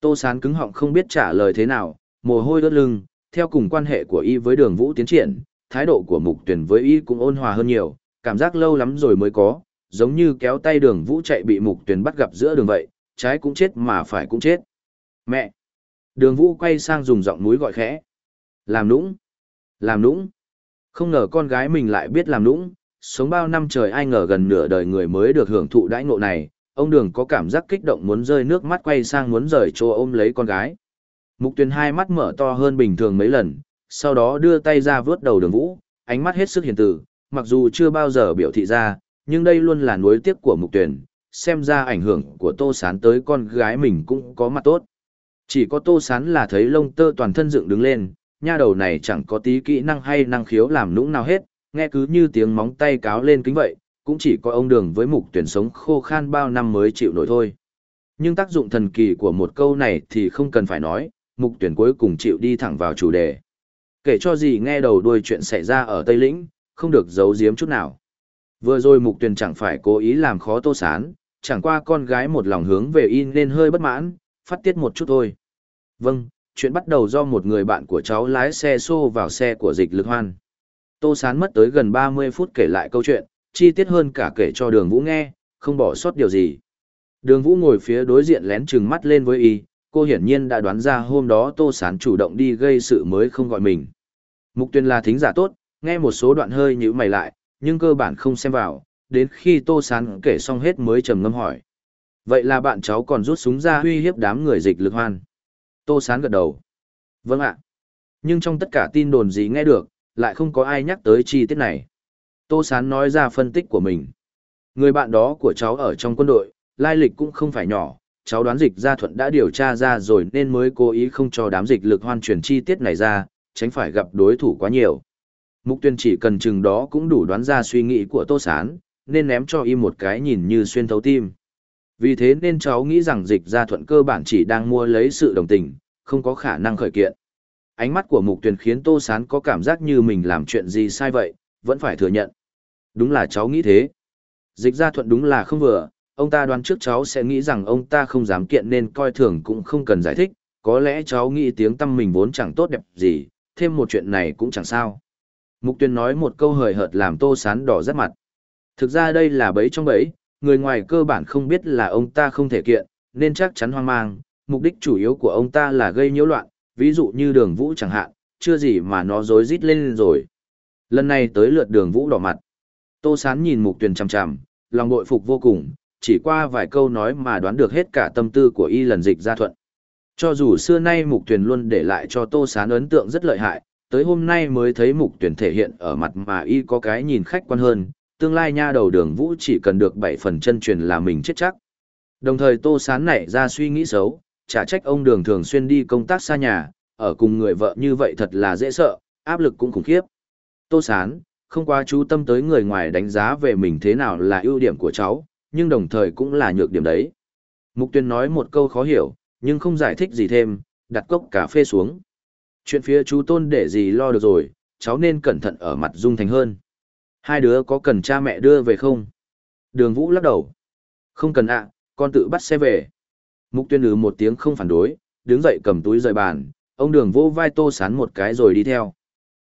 Tô sán cứng họng không biết trả lời thế nào, mồ hôi đớt lưng, theo cùng quan hệ của y với đường vũ tiến triển, thái độ của mục tuyển với y cũng ôn hòa hơn nhiều, cảm giác lâu lắm rồi mới có, giống như kéo tay đường vũ chạy bị mục tuyển bắt gặp giữa đường vậy, trái cũng chết mà phải cũng chết. Mẹ! Đường vũ quay sang dùng giọng núi gọi khẽ. Làm nũng! Làm nũng! Không ngờ con gái mình lại biết làm nũng, sống bao năm trời ai ngờ gần nửa đời người mới được hưởng thụ đãi ngộ này, ông đường có cảm giác kích động muốn rơi nước mắt quay sang muốn rời chỗ ôm lấy con gái. Mục tuyền hai mắt mở to hơn bình thường mấy lần, sau đó đưa tay ra vớt đầu đường vũ, ánh mắt hết sức hiền từ, mặc dù chưa bao giờ biểu thị ra, nhưng đây luôn là nuối tiếc của mục tuyền, xem ra ảnh hưởng của tô sán tới con gái mình cũng có mặt tốt. Chỉ có tô sán là thấy lông tơ toàn thân dựng đứng lên, nha đầu này chẳng có tí kỹ năng hay năng khiếu làm nũng nào hết, nghe cứ như tiếng móng tay cáo lên kính vậy, cũng chỉ có ông đường với mục tuyển sống khô khan bao năm mới chịu nổi thôi. Nhưng tác dụng thần kỳ của một câu này thì không cần phải nói, mục tuyển cuối cùng chịu đi thẳng vào chủ đề. Kể cho gì nghe đầu đuôi chuyện xảy ra ở Tây Lĩnh, không được giấu giếm chút nào. Vừa rồi mục tuyển chẳng phải cố ý làm khó tô sán, chẳng qua con gái một lòng hướng về in nên hơi bất mãn, phát tiết một chút thôi. Vâng, chuyện bắt đầu do một người bạn của cháu lái xe xô vào xe của dịch lực hoan. Tô Sán mất tới gần 30 phút kể lại câu chuyện, chi tiết hơn cả kể cho đường vũ nghe, không bỏ sót điều gì. Đường vũ ngồi phía đối diện lén trừng mắt lên với y, cô hiển nhiên đã đoán ra hôm đó Tô Sán chủ động đi gây sự mới không gọi mình. Mục tuyên là thính giả tốt, nghe một số đoạn hơi nhữ mày lại, nhưng cơ bản không xem vào, đến khi Tô Sán kể xong hết mới trầm ngâm hỏi. Vậy là bạn cháu còn rút súng ra uy hiếp đám người dịch lực hoan. Tô Sán gật đầu. Vâng ạ. Nhưng trong tất cả tin đồn gì nghe được, lại không có ai nhắc tới chi tiết này. Tô Sán nói ra phân tích của mình. Người bạn đó của cháu ở trong quân đội, lai lịch cũng không phải nhỏ, cháu đoán dịch gia thuận đã điều tra ra rồi nên mới cố ý không cho đám dịch lực hoan truyền chi tiết này ra, tránh phải gặp đối thủ quá nhiều. Mục tuyên chỉ cần chừng đó cũng đủ đoán ra suy nghĩ của Tô Sán, nên ném cho y một cái nhìn như xuyên thấu tim. Vì thế nên cháu nghĩ rằng dịch gia thuận cơ bản chỉ đang mua lấy sự đồng tình, không có khả năng khởi kiện. Ánh mắt của mục tuyển khiến Tô Sán có cảm giác như mình làm chuyện gì sai vậy, vẫn phải thừa nhận. Đúng là cháu nghĩ thế. Dịch gia thuận đúng là không vừa, ông ta đoán trước cháu sẽ nghĩ rằng ông ta không dám kiện nên coi thường cũng không cần giải thích, có lẽ cháu nghĩ tiếng tâm mình vốn chẳng tốt đẹp gì, thêm một chuyện này cũng chẳng sao. Mục tuyên nói một câu hời hợt làm tô sán đỏ rất mặt. Thực ra đây là bẫy trong bẫy, người ngoài cơ bản không biết là ông ta không thể kiện, nên chắc chắn hoang mang, mục đích chủ yếu của ông ta là gây nhiễu loạn, ví dụ như đường vũ chẳng hạn, chưa gì mà nó rối rít lên rồi. Lần này tới lượt đường vũ đỏ mặt. Tô Sán nhìn mục tuyển chằm chằm, lòng bội phục vô cùng, chỉ qua vài câu nói mà đoán được hết cả tâm tư của y lần dịch ra thuận. Cho dù xưa nay mục tuyển luôn để lại cho Tô Sán ấn tượng rất lợi hại, tới hôm nay mới thấy mục tuyển thể hiện ở mặt mà y có cái nhìn khách quan hơn, tương lai nha đầu đường vũ chỉ cần được bảy phần chân truyền là mình chết chắc. Đồng thời Tô Sán nảy ra suy nghĩ xấu, chả trách ông đường thường xuyên đi công tác xa nhà, ở cùng người vợ như vậy thật là dễ sợ, áp lực cũng khủng khiếp. Tô Sán, không quá chú tâm tới người ngoài đánh giá về mình thế nào là ưu điểm của cháu, nhưng đồng thời cũng là nhược điểm đấy. Mục tuyên nói một câu khó hiểu, nhưng không giải thích gì thêm, đặt cốc cà phê xuống. Chuyện phía chú Tôn để gì lo được rồi, cháu nên cẩn thận ở mặt Dung Thành hơn. Hai đứa có cần cha mẹ đưa về không? Đường Vũ lắc đầu. Không cần ạ, con tự bắt xe về. Mục tuyên ứ một tiếng không phản đối, đứng dậy cầm túi rời bàn, ông đường vô vai tô sán một cái rồi đi theo.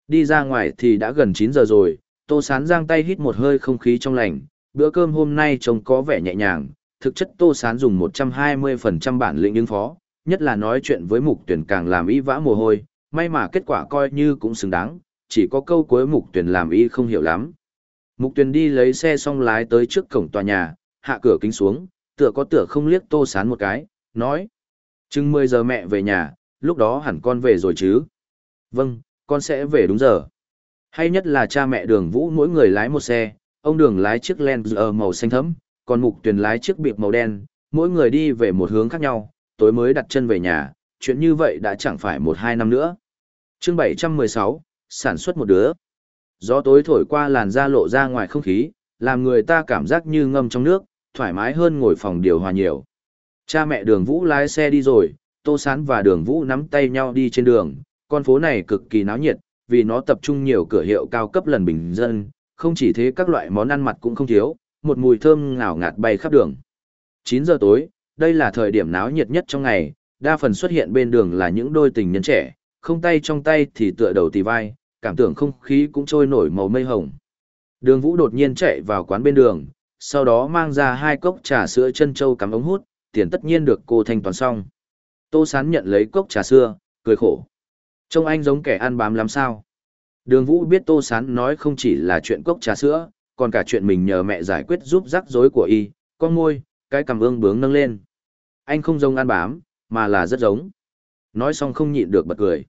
Đi ra ngoài thì đã gần 9 giờ rồi, tô sán giang tay hít một hơi không khí trong lành, bữa cơm hôm nay trông có vẻ nhẹ nhàng, thực chất tô sán dùng 120% bản lĩnh ứng phó, nhất là nói chuyện với mục tuyển càng làm y vã mồ hôi, may mà kết quả coi như cũng xứng đáng, chỉ có câu cuối mục tuyển làm y không hiểu lắm. Mục Tuyền đi lấy xe xong lái tới trước cổng tòa nhà, hạ cửa kính xuống, tựa có tựa không liếc tô sán một cái, nói. Chừng 10 giờ mẹ về nhà, lúc đó hẳn con về rồi chứ. Vâng, con sẽ về đúng giờ. Hay nhất là cha mẹ đường vũ mỗi người lái một xe, ông đường lái chiếc Land màu xanh thẫm, còn mục Tuyền lái chiếc bịp màu đen, mỗi người đi về một hướng khác nhau, tối mới đặt chân về nhà, chuyện như vậy đã chẳng phải một hai năm nữa. chương 716, sản xuất một đứa. Gió tối thổi qua làn da lộ ra ngoài không khí, làm người ta cảm giác như ngâm trong nước, thoải mái hơn ngồi phòng điều hòa nhiều. Cha mẹ đường vũ lái xe đi rồi, Tô Sán và đường vũ nắm tay nhau đi trên đường, con phố này cực kỳ náo nhiệt, vì nó tập trung nhiều cửa hiệu cao cấp lần bình dân, không chỉ thế các loại món ăn mặt cũng không thiếu, một mùi thơm ngào ngạt bay khắp đường. 9 giờ tối, đây là thời điểm náo nhiệt nhất trong ngày, đa phần xuất hiện bên đường là những đôi tình nhân trẻ, không tay trong tay thì tựa đầu tì vai, cảm tưởng không khí cũng trôi nổi màu mây hồng. Đường Vũ đột nhiên chạy vào quán bên đường, sau đó mang ra hai cốc trà sữa chân châu cắm ống hút, tiền tất nhiên được cô thanh toán xong. Tô Sán nhận lấy cốc trà sữa, cười khổ. Trông anh giống kẻ ăn bám lắm sao? Đường Vũ biết Tô Sán nói không chỉ là chuyện cốc trà sữa, còn cả chuyện mình nhờ mẹ giải quyết giúp rắc rối của y, con môi, cái cằm ương bướng nâng lên. Anh không giống ăn bám, mà là rất giống. Nói xong không nhịn được bật cười.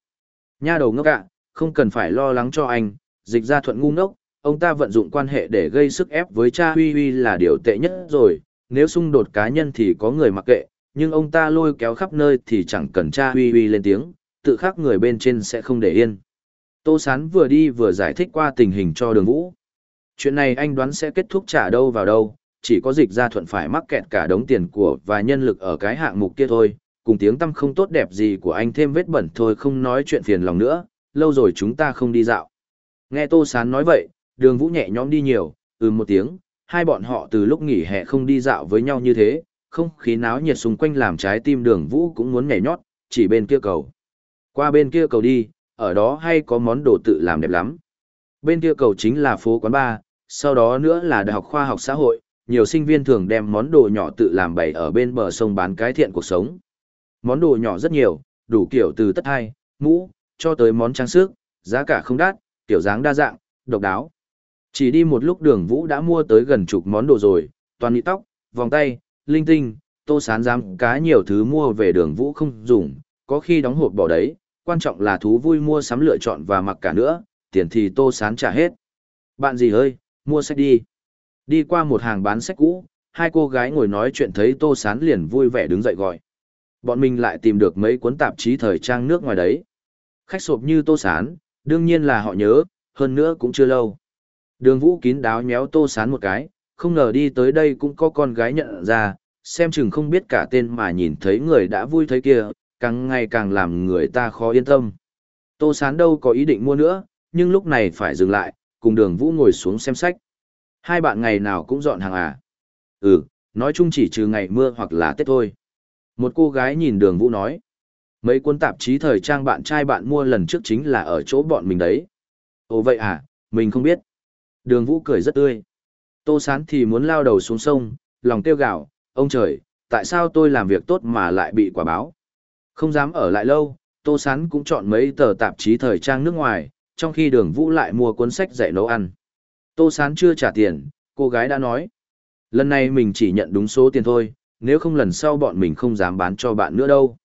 Nha đầu ngốc ạ, không cần phải lo lắng cho anh, dịch ra thuận ngu ngốc, ông ta vận dụng quan hệ để gây sức ép với cha Huy Huy là điều tệ nhất rồi, nếu xung đột cá nhân thì có người mặc kệ, nhưng ông ta lôi kéo khắp nơi thì chẳng cần cha Huy Huy lên tiếng, tự khắc người bên trên sẽ không để yên. Tô Sán vừa đi vừa giải thích qua tình hình cho đường vũ. Chuyện này anh đoán sẽ kết thúc trả đâu vào đâu, chỉ có dịch ra thuận phải mắc kẹt cả đống tiền của và nhân lực ở cái hạng mục kia thôi, cùng tiếng tâm không tốt đẹp gì của anh thêm vết bẩn thôi không nói chuyện phiền lòng nữa, lâu rồi chúng ta không đi dạo. Nghe Tô Sán nói vậy, đường vũ nhẹ nhõm đi nhiều, ừ một tiếng, hai bọn họ từ lúc nghỉ hè không đi dạo với nhau như thế, không khí náo nhiệt xung quanh làm trái tim đường vũ cũng muốn nhảy nhót, chỉ bên kia cầu. Qua bên kia cầu đi, ở đó hay có món đồ tự làm đẹp lắm. Bên kia cầu chính là phố quán bar, sau đó nữa là Đại học Khoa học Xã hội, nhiều sinh viên thường đem món đồ nhỏ tự làm bày ở bên bờ sông bán cái thiện cuộc sống. Món đồ nhỏ rất nhiều, đủ kiểu từ tất hai, mũ, cho tới món trang sức, giá cả không đắt, kiểu dáng đa dạng, độc đáo. Chỉ đi một lúc đường vũ đã mua tới gần chục món đồ rồi, toàn nị tóc, vòng tay, linh tinh, tô sán giám cá nhiều thứ mua về đường vũ không dùng, có khi đóng hộp bỏ đấy, quan trọng là thú vui mua sắm lựa chọn và mặc cả nữa, tiền thì tô sán trả hết. Bạn gì ơi, mua sách đi. Đi qua một hàng bán sách cũ, hai cô gái ngồi nói chuyện thấy tô sán liền vui vẻ đứng dậy gọi. Bọn mình lại tìm được mấy cuốn tạp chí thời trang nước ngoài đấy. Khách sộp như tô sán, đương nhiên là họ nhớ, hơn nữa cũng chưa lâu. Đường vũ kín đáo nhéo tô sán một cái, không ngờ đi tới đây cũng có con gái nhận ra, xem chừng không biết cả tên mà nhìn thấy người đã vui thấy kia, càng ngày càng làm người ta khó yên tâm. Tô sán đâu có ý định mua nữa, nhưng lúc này phải dừng lại, cùng đường vũ ngồi xuống xem sách. Hai bạn ngày nào cũng dọn hàng à? Ừ, nói chung chỉ trừ ngày mưa hoặc là Tết thôi. Một cô gái nhìn đường vũ nói. Mấy cuốn tạp chí thời trang bạn trai bạn mua lần trước chính là ở chỗ bọn mình đấy. Ồ vậy à, mình không biết. Đường vũ cười rất tươi. Tô sán thì muốn lao đầu xuống sông, lòng tiêu gạo, ông trời, tại sao tôi làm việc tốt mà lại bị quả báo? Không dám ở lại lâu, Tô Sán cũng chọn mấy tờ tạp chí thời trang nước ngoài, trong khi đường vũ lại mua cuốn sách dạy nấu ăn. Tô Sán chưa trả tiền, cô gái đã nói. Lần này mình chỉ nhận đúng số tiền thôi, nếu không lần sau bọn mình không dám bán cho bạn nữa đâu.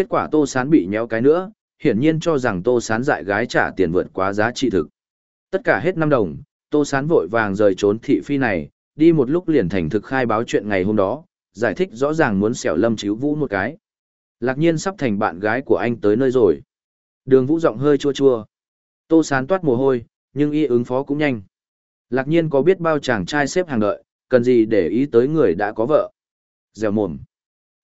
Kết quả Tô Sán bị nhéo cái nữa, hiển nhiên cho rằng Tô Sán dạy gái trả tiền vượt quá giá trị thực. Tất cả hết 5 đồng, Tô Sán vội vàng rời trốn thị phi này, đi một lúc liền thành thực khai báo chuyện ngày hôm đó, giải thích rõ ràng muốn xẻo lâm chíu vũ một cái. Lạc nhiên sắp thành bạn gái của anh tới nơi rồi. Đường vũ giọng hơi chua chua. Tô Sán toát mồ hôi, nhưng y ứng phó cũng nhanh. Lạc nhiên có biết bao chàng trai xếp hàng đợi, cần gì để ý tới người đã có vợ. Dèo mồm.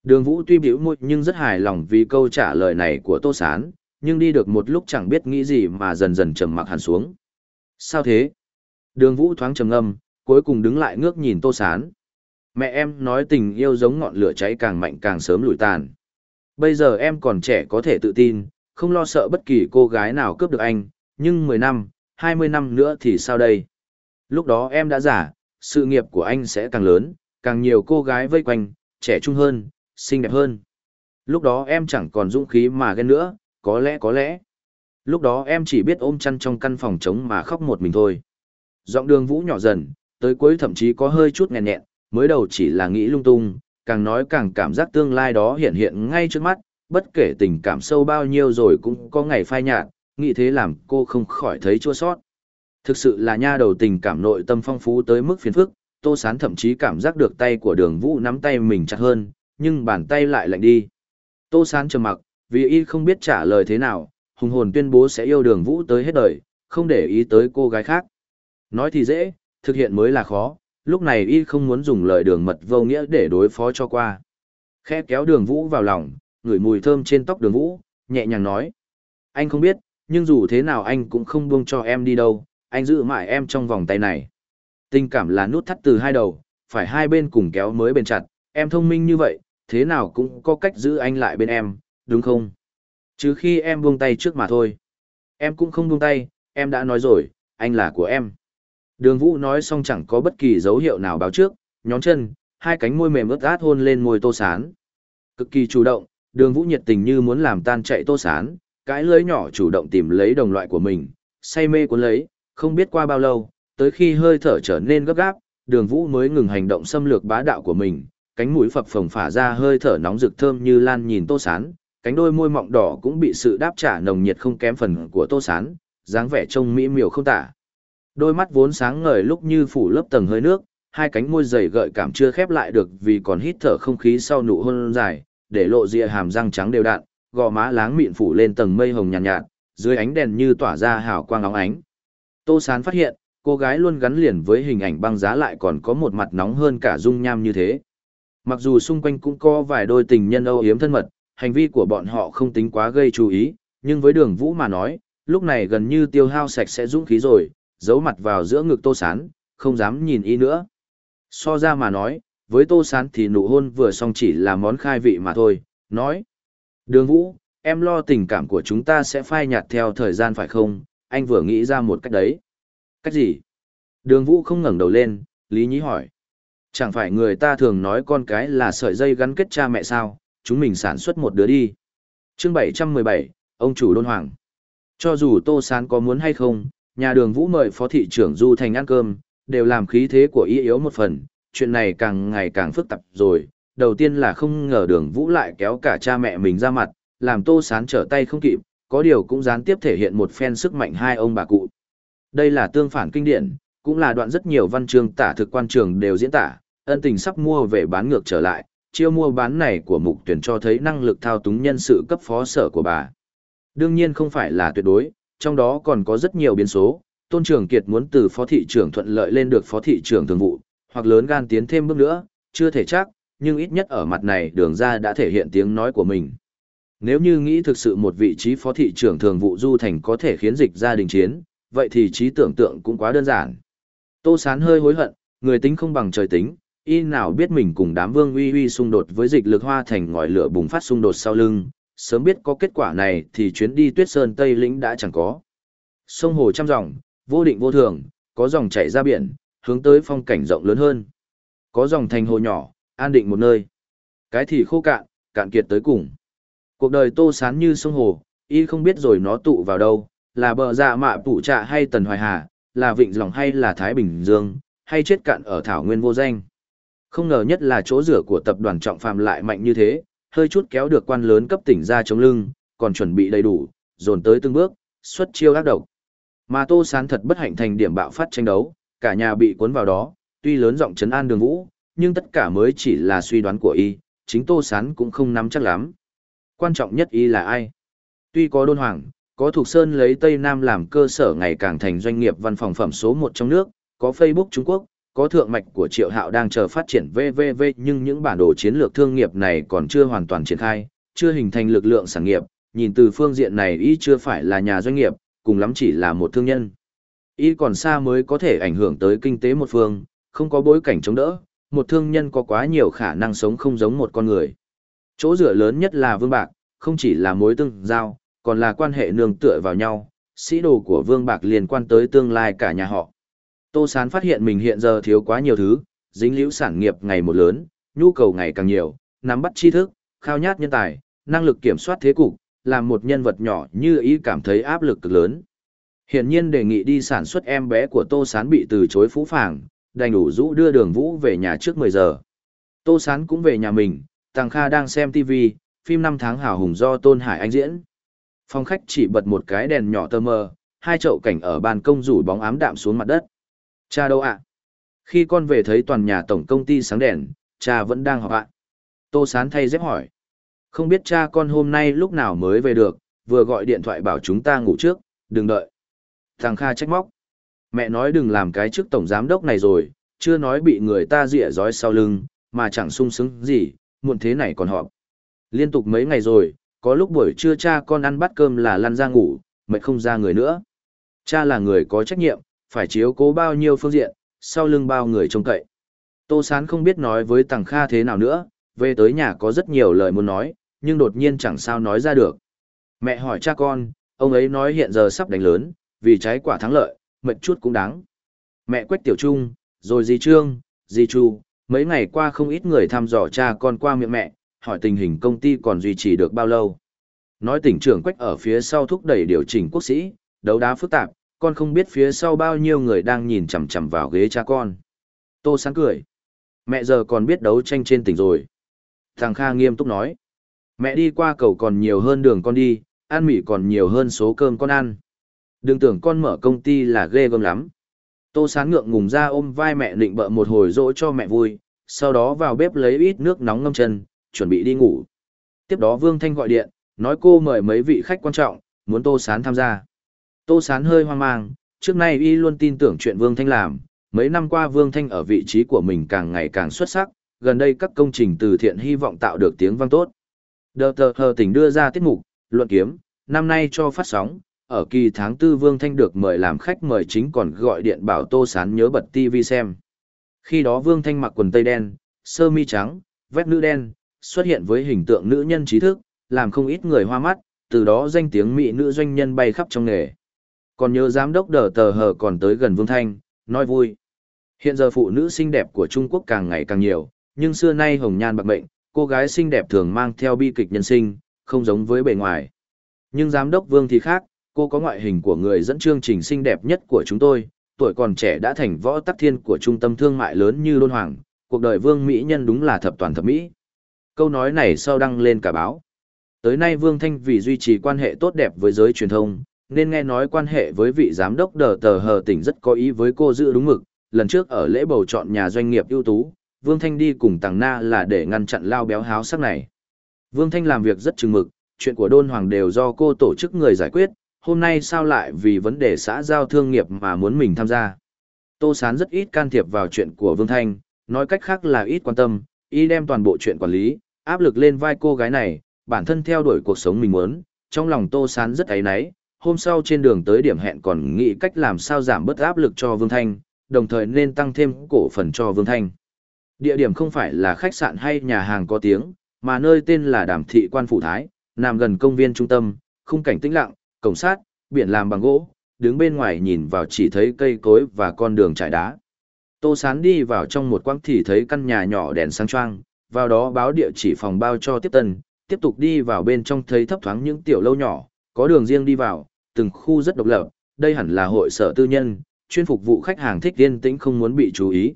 Đường vũ tuy biểu môi nhưng rất hài lòng vì câu trả lời này của Tô Sán, nhưng đi được một lúc chẳng biết nghĩ gì mà dần dần trầm mặc hẳn xuống. Sao thế? Đường vũ thoáng trầm ngâm, cuối cùng đứng lại ngước nhìn Tô Sán. Mẹ em nói tình yêu giống ngọn lửa cháy càng mạnh càng sớm lụi tàn. Bây giờ em còn trẻ có thể tự tin, không lo sợ bất kỳ cô gái nào cướp được anh, nhưng 10 năm, 20 năm nữa thì sao đây? Lúc đó em đã giả, sự nghiệp của anh sẽ càng lớn, càng nhiều cô gái vây quanh, trẻ trung hơn, xinh đẹp hơn. Lúc đó em chẳng còn dũng khí mà ghen nữa, có lẽ có lẽ. Lúc đó em chỉ biết ôm chăn trong căn phòng trống mà khóc một mình thôi. Giọng đường vũ nhỏ dần, tới cuối thậm chí có hơi chút nghẹn nhẹn, mới đầu chỉ là nghĩ lung tung, càng nói càng cảm giác tương lai đó hiện hiện ngay trước mắt, bất kể tình cảm sâu bao nhiêu rồi cũng có ngày phai nhạt, nghĩ thế làm cô không khỏi thấy chua sót. Thực sự là nha đầu tình cảm nội tâm phong phú tới mức phiền phức, Tô Sán thậm chí cảm giác được tay của đường vũ nắm tay mình chặt hơn, nhưng bàn tay lại lạnh đi. Tô Sán trầm mặc, vì y không biết trả lời thế nào, hùng hồn tuyên bố sẽ yêu đường vũ tới hết đời, không để ý tới cô gái khác. Nói thì dễ, thực hiện mới là khó, lúc này y không muốn dùng lời đường mật vô nghĩa để đối phó cho qua. Khẽ kéo đường vũ vào lòng, ngửi mùi thơm trên tóc đường vũ, nhẹ nhàng nói. Anh không biết, nhưng dù thế nào anh cũng không buông cho em đi đâu, anh giữ mãi em trong vòng tay này. Tình cảm là nút thắt từ hai đầu, phải hai bên cùng kéo mới bền chặt, em thông minh như vậy, thế nào cũng có cách giữ anh lại bên em, đúng không? Chứ khi em buông tay trước mà thôi. Em cũng không buông tay, em đã nói rồi, anh là của em. Đường Vũ nói xong chẳng có bất kỳ dấu hiệu nào báo trước, nhón chân, hai cánh môi mềm ướt át hôn lên môi Tô Sán. Cực kỳ chủ động, Đường Vũ nhiệt tình như muốn làm tan chạy Tô Sán, cái lưới nhỏ chủ động tìm lấy đồng loại của mình, say mê cuốn lấy, không biết qua bao lâu, tới khi hơi thở trở nên gấp gáp, Đường Vũ mới ngừng hành động xâm lược bá đạo của mình, cánh mũi phập phồng phả ra hơi thở nóng rực thơm như lan nhìn Tô Sán, cánh đôi môi mọng đỏ cũng bị sự đáp trả nồng nhiệt không kém phần của Tô Sán, dáng vẻ trông mỹ miều không tả. Đôi mắt vốn sáng ngời lúc như phủ lớp tầng hơi nước, hai cánh môi dày gợi cảm chưa khép lại được vì còn hít thở không khí sau nụ hôn dài, để lộ rìa hàm răng trắng đều đặn, gò má láng mịn phủ lên tầng mây hồng nhàn nhạt, nhạt, dưới ánh đèn như tỏa ra hào quang óng ánh. Tô Sán phát hiện, cô gái luôn gắn liền với hình ảnh băng giá lại còn có một mặt nóng hơn cả dung nham như thế. Mặc dù xung quanh cũng có vài đôi tình nhân âu yếm thân mật, hành vi của bọn họ không tính quá gây chú ý, nhưng với đường vũ mà nói, lúc này gần như tiêu hao sạch sẽ dũng khí rồi, giấu mặt vào giữa ngực tô sán, không dám nhìn y nữa. So ra mà nói, với tô sán thì nụ hôn vừa xong chỉ là món khai vị mà thôi, nói. Đường vũ, em lo tình cảm của chúng ta sẽ phai nhạt theo thời gian phải không, anh vừa nghĩ ra một cách đấy. Cách gì? Đường vũ không ngẩng đầu lên, Lý Nhí hỏi. Chẳng phải người ta thường nói con cái là sợi dây gắn kết cha mẹ sao, chúng mình sản xuất một đứa đi. chương 717, ông chủ đôn hoàng. Cho dù Tô Sán có muốn hay không, nhà đường vũ mời phó thị trưởng Du Thành ăn cơm, đều làm khí thế của y yếu một phần, chuyện này càng ngày càng phức tạp rồi. Đầu tiên là không ngờ đường vũ lại kéo cả cha mẹ mình ra mặt, làm Tô Sán trở tay không kịp, có điều cũng gián tiếp thể hiện một phen sức mạnh hai ông bà cụ. Đây là tương phản kinh điển, cũng là đoạn rất nhiều văn chương tả thực quan trường đều diễn tả, ân tình sắp mua về bán ngược trở lại, chiêu mua bán này của mục tuyển cho thấy năng lực thao túng nhân sự cấp phó sở của bà. Đương nhiên không phải là tuyệt đối, trong đó còn có rất nhiều biến số. Tôn Trường Kiệt muốn từ phó thị trưởng thuận lợi lên được phó thị trưởng thường vụ, hoặc lớn gan tiến thêm bước nữa, chưa thể chắc, nhưng ít nhất ở mặt này đường ra đã thể hiện tiếng nói của mình. Nếu như nghĩ thực sự một vị trí phó thị trưởng thường vụ du thành có thể khiến dịch gia đình chiến, vậy thì trí tưởng tượng cũng quá đơn giản. Tô Sán hơi hối hận, người tính không bằng trời tính, y nào biết mình cùng đám vương uy uy xung đột với dịch lực hoa thành ngòi lửa bùng phát xung đột sau lưng, sớm biết có kết quả này thì chuyến đi tuyết sơn Tây Lĩnh đã chẳng có. Sông hồ trăm dòng, vô định vô thường, có dòng chảy ra biển, hướng tới phong cảnh rộng lớn hơn. Có dòng thành hồ nhỏ, an định một nơi. Cái thì khô cạn, cạn kiệt tới cùng. Cuộc đời tô sán như sông hồ, y không biết rồi nó tụ vào đâu, là bờ dạ mạ phủ trạ hay tần hoài hà, là vịnh lòng hay là Thái Bình Dương, hay chết cạn ở thảo nguyên vô danh. Không ngờ nhất là chỗ rửa của tập đoàn trọng phàm lại mạnh như thế, hơi chút kéo được quan lớn cấp tỉnh ra chống lưng, còn chuẩn bị đầy đủ, dồn tới từng bước, xuất chiêu ác độc. Mà Tô Sán thật bất hạnh thành điểm bạo phát tranh đấu, cả nhà bị cuốn vào đó, tuy lớn giọng trấn an đường vũ, nhưng tất cả mới chỉ là suy đoán của y, chính Tô Sán cũng không nắm chắc lắm. Quan trọng nhất y là ai? Tuy có đôn hoàng, có thuộc sơn lấy Tây Nam làm cơ sở ngày càng thành doanh nghiệp văn phòng phẩm số 1 trong nước, có Facebook Trung Quốc, có thượng mạch của Triệu Hạo đang chờ phát triển VVV nhưng những bản đồ chiến lược thương nghiệp này còn chưa hoàn toàn triển khai, chưa hình thành lực lượng sản nghiệp, nhìn từ phương diện này y chưa phải là nhà doanh nghiệp, cùng lắm chỉ là một thương nhân. Y còn xa mới có thể ảnh hưởng tới kinh tế một phương, không có bối cảnh chống đỡ, một thương nhân có quá nhiều khả năng sống không giống một con người. Chỗ dựa lớn nhất là Vương Bạc, không chỉ là mối tương giao, còn là quan hệ nương tựa vào nhau, sĩ đồ của Vương Bạc liên quan tới tương lai cả nhà họ. Tô Sán phát hiện mình hiện giờ thiếu quá nhiều thứ, dính liễu sản nghiệp ngày một lớn, nhu cầu ngày càng nhiều, nắm bắt tri thức, khao nhát nhân tài, năng lực kiểm soát thế cục, làm một nhân vật nhỏ như ý cảm thấy áp lực cực lớn. Hiện nhiên đề nghị đi sản xuất em bé của Tô Sán bị từ chối phú phàng, đành đủ rũ đưa đường vũ về nhà trước 10 giờ. Tô Sán cũng về nhà mình, Tàng Kha đang xem TV, phim năm tháng hào hùng do Tôn Hải Anh diễn. Phòng khách chỉ bật một cái đèn nhỏ tơ mơ, hai chậu cảnh ở ban công rủ bóng ám đạm xuống mặt đất. Cha đâu ạ? Khi con về thấy toàn nhà tổng công ty sáng đèn, cha vẫn đang học ạ. Tô Sán thay dép hỏi. Không biết cha con hôm nay lúc nào mới về được, vừa gọi điện thoại bảo chúng ta ngủ trước, đừng đợi. Thằng Kha trách móc. Mẹ nói đừng làm cái trước tổng giám đốc này rồi, chưa nói bị người ta rịa rói sau lưng, mà chẳng sung sướng gì, muộn thế này còn họp. Liên tục mấy ngày rồi, có lúc buổi trưa cha con ăn bát cơm là lăn ra ngủ, mệt không ra người nữa. Cha là người có trách nhiệm, phải chiếu cố bao nhiêu phương diện, sau lưng bao người trông cậy. Tô Sán không biết nói với Tằng Kha thế nào nữa, về tới nhà có rất nhiều lời muốn nói, nhưng đột nhiên chẳng sao nói ra được. Mẹ hỏi cha con, ông ấy nói hiện giờ sắp đánh lớn, vì trái quả thắng lợi, mệt chút cũng đáng. Mẹ Quách Tiểu Trung, rồi dì Trương, dì Chu, mấy ngày qua không ít người thăm dò cha con qua miệng mẹ, hỏi tình hình công ty còn duy trì được bao lâu. Nói tỉnh trưởng Quách ở phía sau thúc đẩy điều chỉnh quốc sĩ, đấu đá phức tạp, con không biết phía sau bao nhiêu người đang nhìn chằm chằm vào ghế cha con. Tô sáng cười. Mẹ giờ còn biết đấu tranh trên tỉnh rồi. Thằng Kha nghiêm túc nói. Mẹ đi qua cầu còn nhiều hơn đường con đi, ăn mì còn nhiều hơn số cơm con ăn. Đừng tưởng con mở công ty là ghê gớm lắm. Tô Sáng ngượng ngùng ra ôm vai mẹ định bợ một hồi dỗ cho mẹ vui, sau đó vào bếp lấy ít nước nóng ngâm chân, chuẩn bị đi ngủ. Tiếp đó Vương Thanh gọi điện, nói cô mời mấy vị khách quan trọng, muốn Tô Sán tham gia. Tô Sán hơi hoang mang, trước nay y luôn tin tưởng chuyện Vương Thanh làm, mấy năm qua Vương Thanh ở vị trí của mình càng ngày càng xuất sắc, gần đây các công trình từ thiện hy vọng tạo được tiếng vang tốt. Đờ tờ hờ tỉnh đưa ra tiết mục, luận kiếm, năm nay cho phát sóng, ở kỳ tháng tư Vương Thanh được mời làm khách mời chính còn gọi điện bảo Tô Sán nhớ bật TV xem. Khi đó Vương Thanh mặc quần tây đen, sơ mi trắng, vét nữ đen, xuất hiện với hình tượng nữ nhân trí thức, làm không ít người hoa mắt, từ đó danh tiếng mỹ nữ doanh nhân bay khắp trong nghề. Còn nhớ giám đốc đờ tờ hờ còn tới gần Vương Thanh, nói vui. Hiện giờ phụ nữ xinh đẹp của Trung Quốc càng ngày càng nhiều, nhưng xưa nay hồng nhan bạc mệnh, cô gái xinh đẹp thường mang theo bi kịch nhân sinh, không giống với bề ngoài. Nhưng giám đốc Vương thì khác, cô có ngoại hình của người dẫn chương trình xinh đẹp nhất của chúng tôi, tuổi còn trẻ đã thành võ tắc thiên của trung tâm thương mại lớn như Đôn Hoàng, cuộc đời Vương Mỹ Nhân đúng là thập toàn thập Mỹ. Câu nói này sau đăng lên cả báo. Tới nay Vương Thanh vì duy trì quan hệ tốt đẹp với giới truyền thông, nên nghe nói quan hệ với vị giám đốc đờ tờ hờ tỉnh rất có ý với cô giữ đúng mực. Lần trước ở lễ bầu chọn nhà doanh nghiệp ưu tú, Vương Thanh đi cùng Tàng Na là để ngăn chặn lao béo háo sắc này. Vương Thanh làm việc rất chừng mực, chuyện của Đôn Hoàng đều do cô tổ chức người giải quyết, hôm nay sao lại vì vấn đề xã giao thương nghiệp mà muốn mình tham gia. Tô Sán rất ít can thiệp vào chuyện của Vương Thanh, nói cách khác là ít quan tâm, y đem toàn bộ chuyện quản lý, áp lực lên vai cô gái này, bản thân theo đuổi cuộc sống mình muốn, trong lòng Tô Sán rất ấy náy, hôm sau trên đường tới điểm hẹn còn nghĩ cách làm sao giảm bớt áp lực cho Vương Thanh, đồng thời nên tăng thêm cổ phần cho Vương Thanh. Địa điểm không phải là khách sạn hay nhà hàng có tiếng, mà nơi tên là Đàm Thị Quan Phủ Thái, nằm gần công viên trung tâm, khung cảnh tĩnh lặng, cổng sát, biển làm bằng gỗ, đứng bên ngoài nhìn vào chỉ thấy cây cối và con đường trải đá. Tô Sán đi vào trong một quãng thì thấy căn nhà nhỏ đèn sáng choang, vào đó báo địa chỉ phòng bao cho tiếp tân, tiếp tục đi vào bên trong thấy thấp thoáng những tiểu lâu nhỏ, có đường riêng đi vào, từng khu rất độc lập, đây hẳn là hội sở tư nhân, chuyên phục vụ khách hàng thích yên tĩnh không muốn bị chú ý.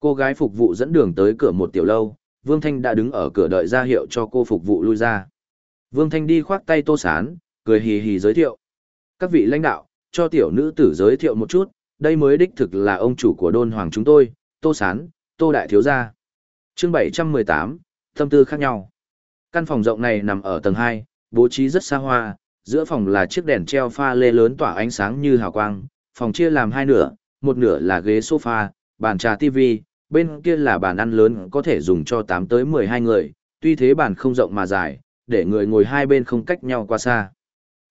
Cô gái phục vụ dẫn đường tới cửa một tiểu lâu, Vương Thanh đã đứng ở cửa đợi ra hiệu cho cô phục vụ lui ra. Vương Thanh đi khoác tay Tô Sán, cười hì hì giới thiệu. Các vị lãnh đạo, cho tiểu nữ tử giới thiệu một chút, đây mới đích thực là ông chủ của đôn hoàng chúng tôi, Tô Sán, Tô Đại Thiếu Gia. chương 718, tâm tư khác nhau. Căn phòng rộng này nằm ở tầng 2, bố trí rất xa hoa, giữa phòng là chiếc đèn treo pha lê lớn tỏa ánh sáng như hào quang, phòng chia làm hai nửa, một nửa là ghế sofa, bàn trà TV, bên kia là bàn ăn lớn có thể dùng cho 8 tới 12 người, tuy thế bàn không rộng mà dài, để người ngồi hai bên không cách nhau qua xa.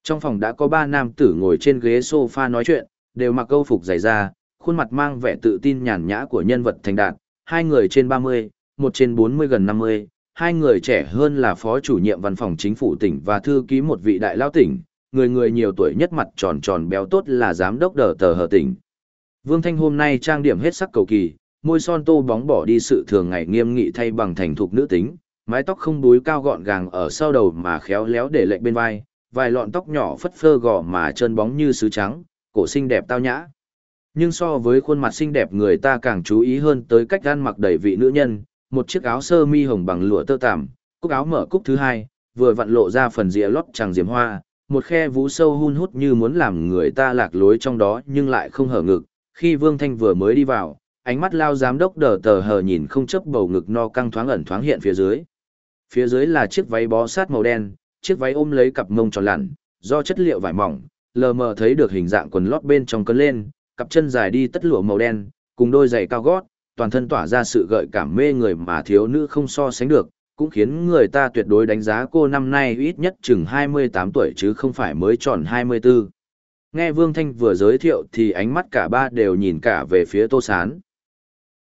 Trong phòng đã có ba nam tử ngồi trên ghế sofa nói chuyện, đều mặc câu phục dày da, khuôn mặt mang vẻ tự tin nhàn nhã của nhân vật thành đạt, hai người trên 30, một trên 40 gần 50, hai người trẻ hơn là phó chủ nhiệm văn phòng chính phủ tỉnh và thư ký một vị đại lao tỉnh, người người nhiều tuổi nhất mặt tròn tròn béo tốt là giám đốc đờ tờ hờ tỉnh. Vương Thanh hôm nay trang điểm hết sắc cầu kỳ, môi son tô bóng bỏ đi sự thường ngày nghiêm nghị thay bằng thành thục nữ tính, mái tóc không búi cao gọn gàng ở sau đầu mà khéo léo để lệnh bên vai, vài lọn tóc nhỏ phất phơ gò mà trơn bóng như sứ trắng, cổ xinh đẹp tao nhã. Nhưng so với khuôn mặt xinh đẹp người ta càng chú ý hơn tới cách ăn mặc đầy vị nữ nhân, một chiếc áo sơ mi hồng bằng lụa tơ tằm, cúc áo mở cúc thứ hai, vừa vặn lộ ra phần rìa lót tràng diễm hoa, một khe vú sâu hun hút như muốn làm người ta lạc lối trong đó nhưng lại không hở ngực. Khi Vương Thanh vừa mới đi vào, ánh mắt lao giám đốc đờ tờ hờ nhìn không chấp bầu ngực no căng thoáng ẩn thoáng hiện phía dưới. Phía dưới là chiếc váy bó sát màu đen, chiếc váy ôm lấy cặp mông tròn lặn, do chất liệu vải mỏng, lờ mờ thấy được hình dạng quần lót bên trong cấn lên, cặp chân dài đi tất lụa màu đen, cùng đôi giày cao gót, toàn thân tỏa ra sự gợi cảm mê người mà thiếu nữ không so sánh được, cũng khiến người ta tuyệt đối đánh giá cô năm nay ít nhất chừng 28 tuổi chứ không phải mới tròn 24. Nghe Vương Thanh vừa giới thiệu thì ánh mắt cả ba đều nhìn cả về phía Tô Sán.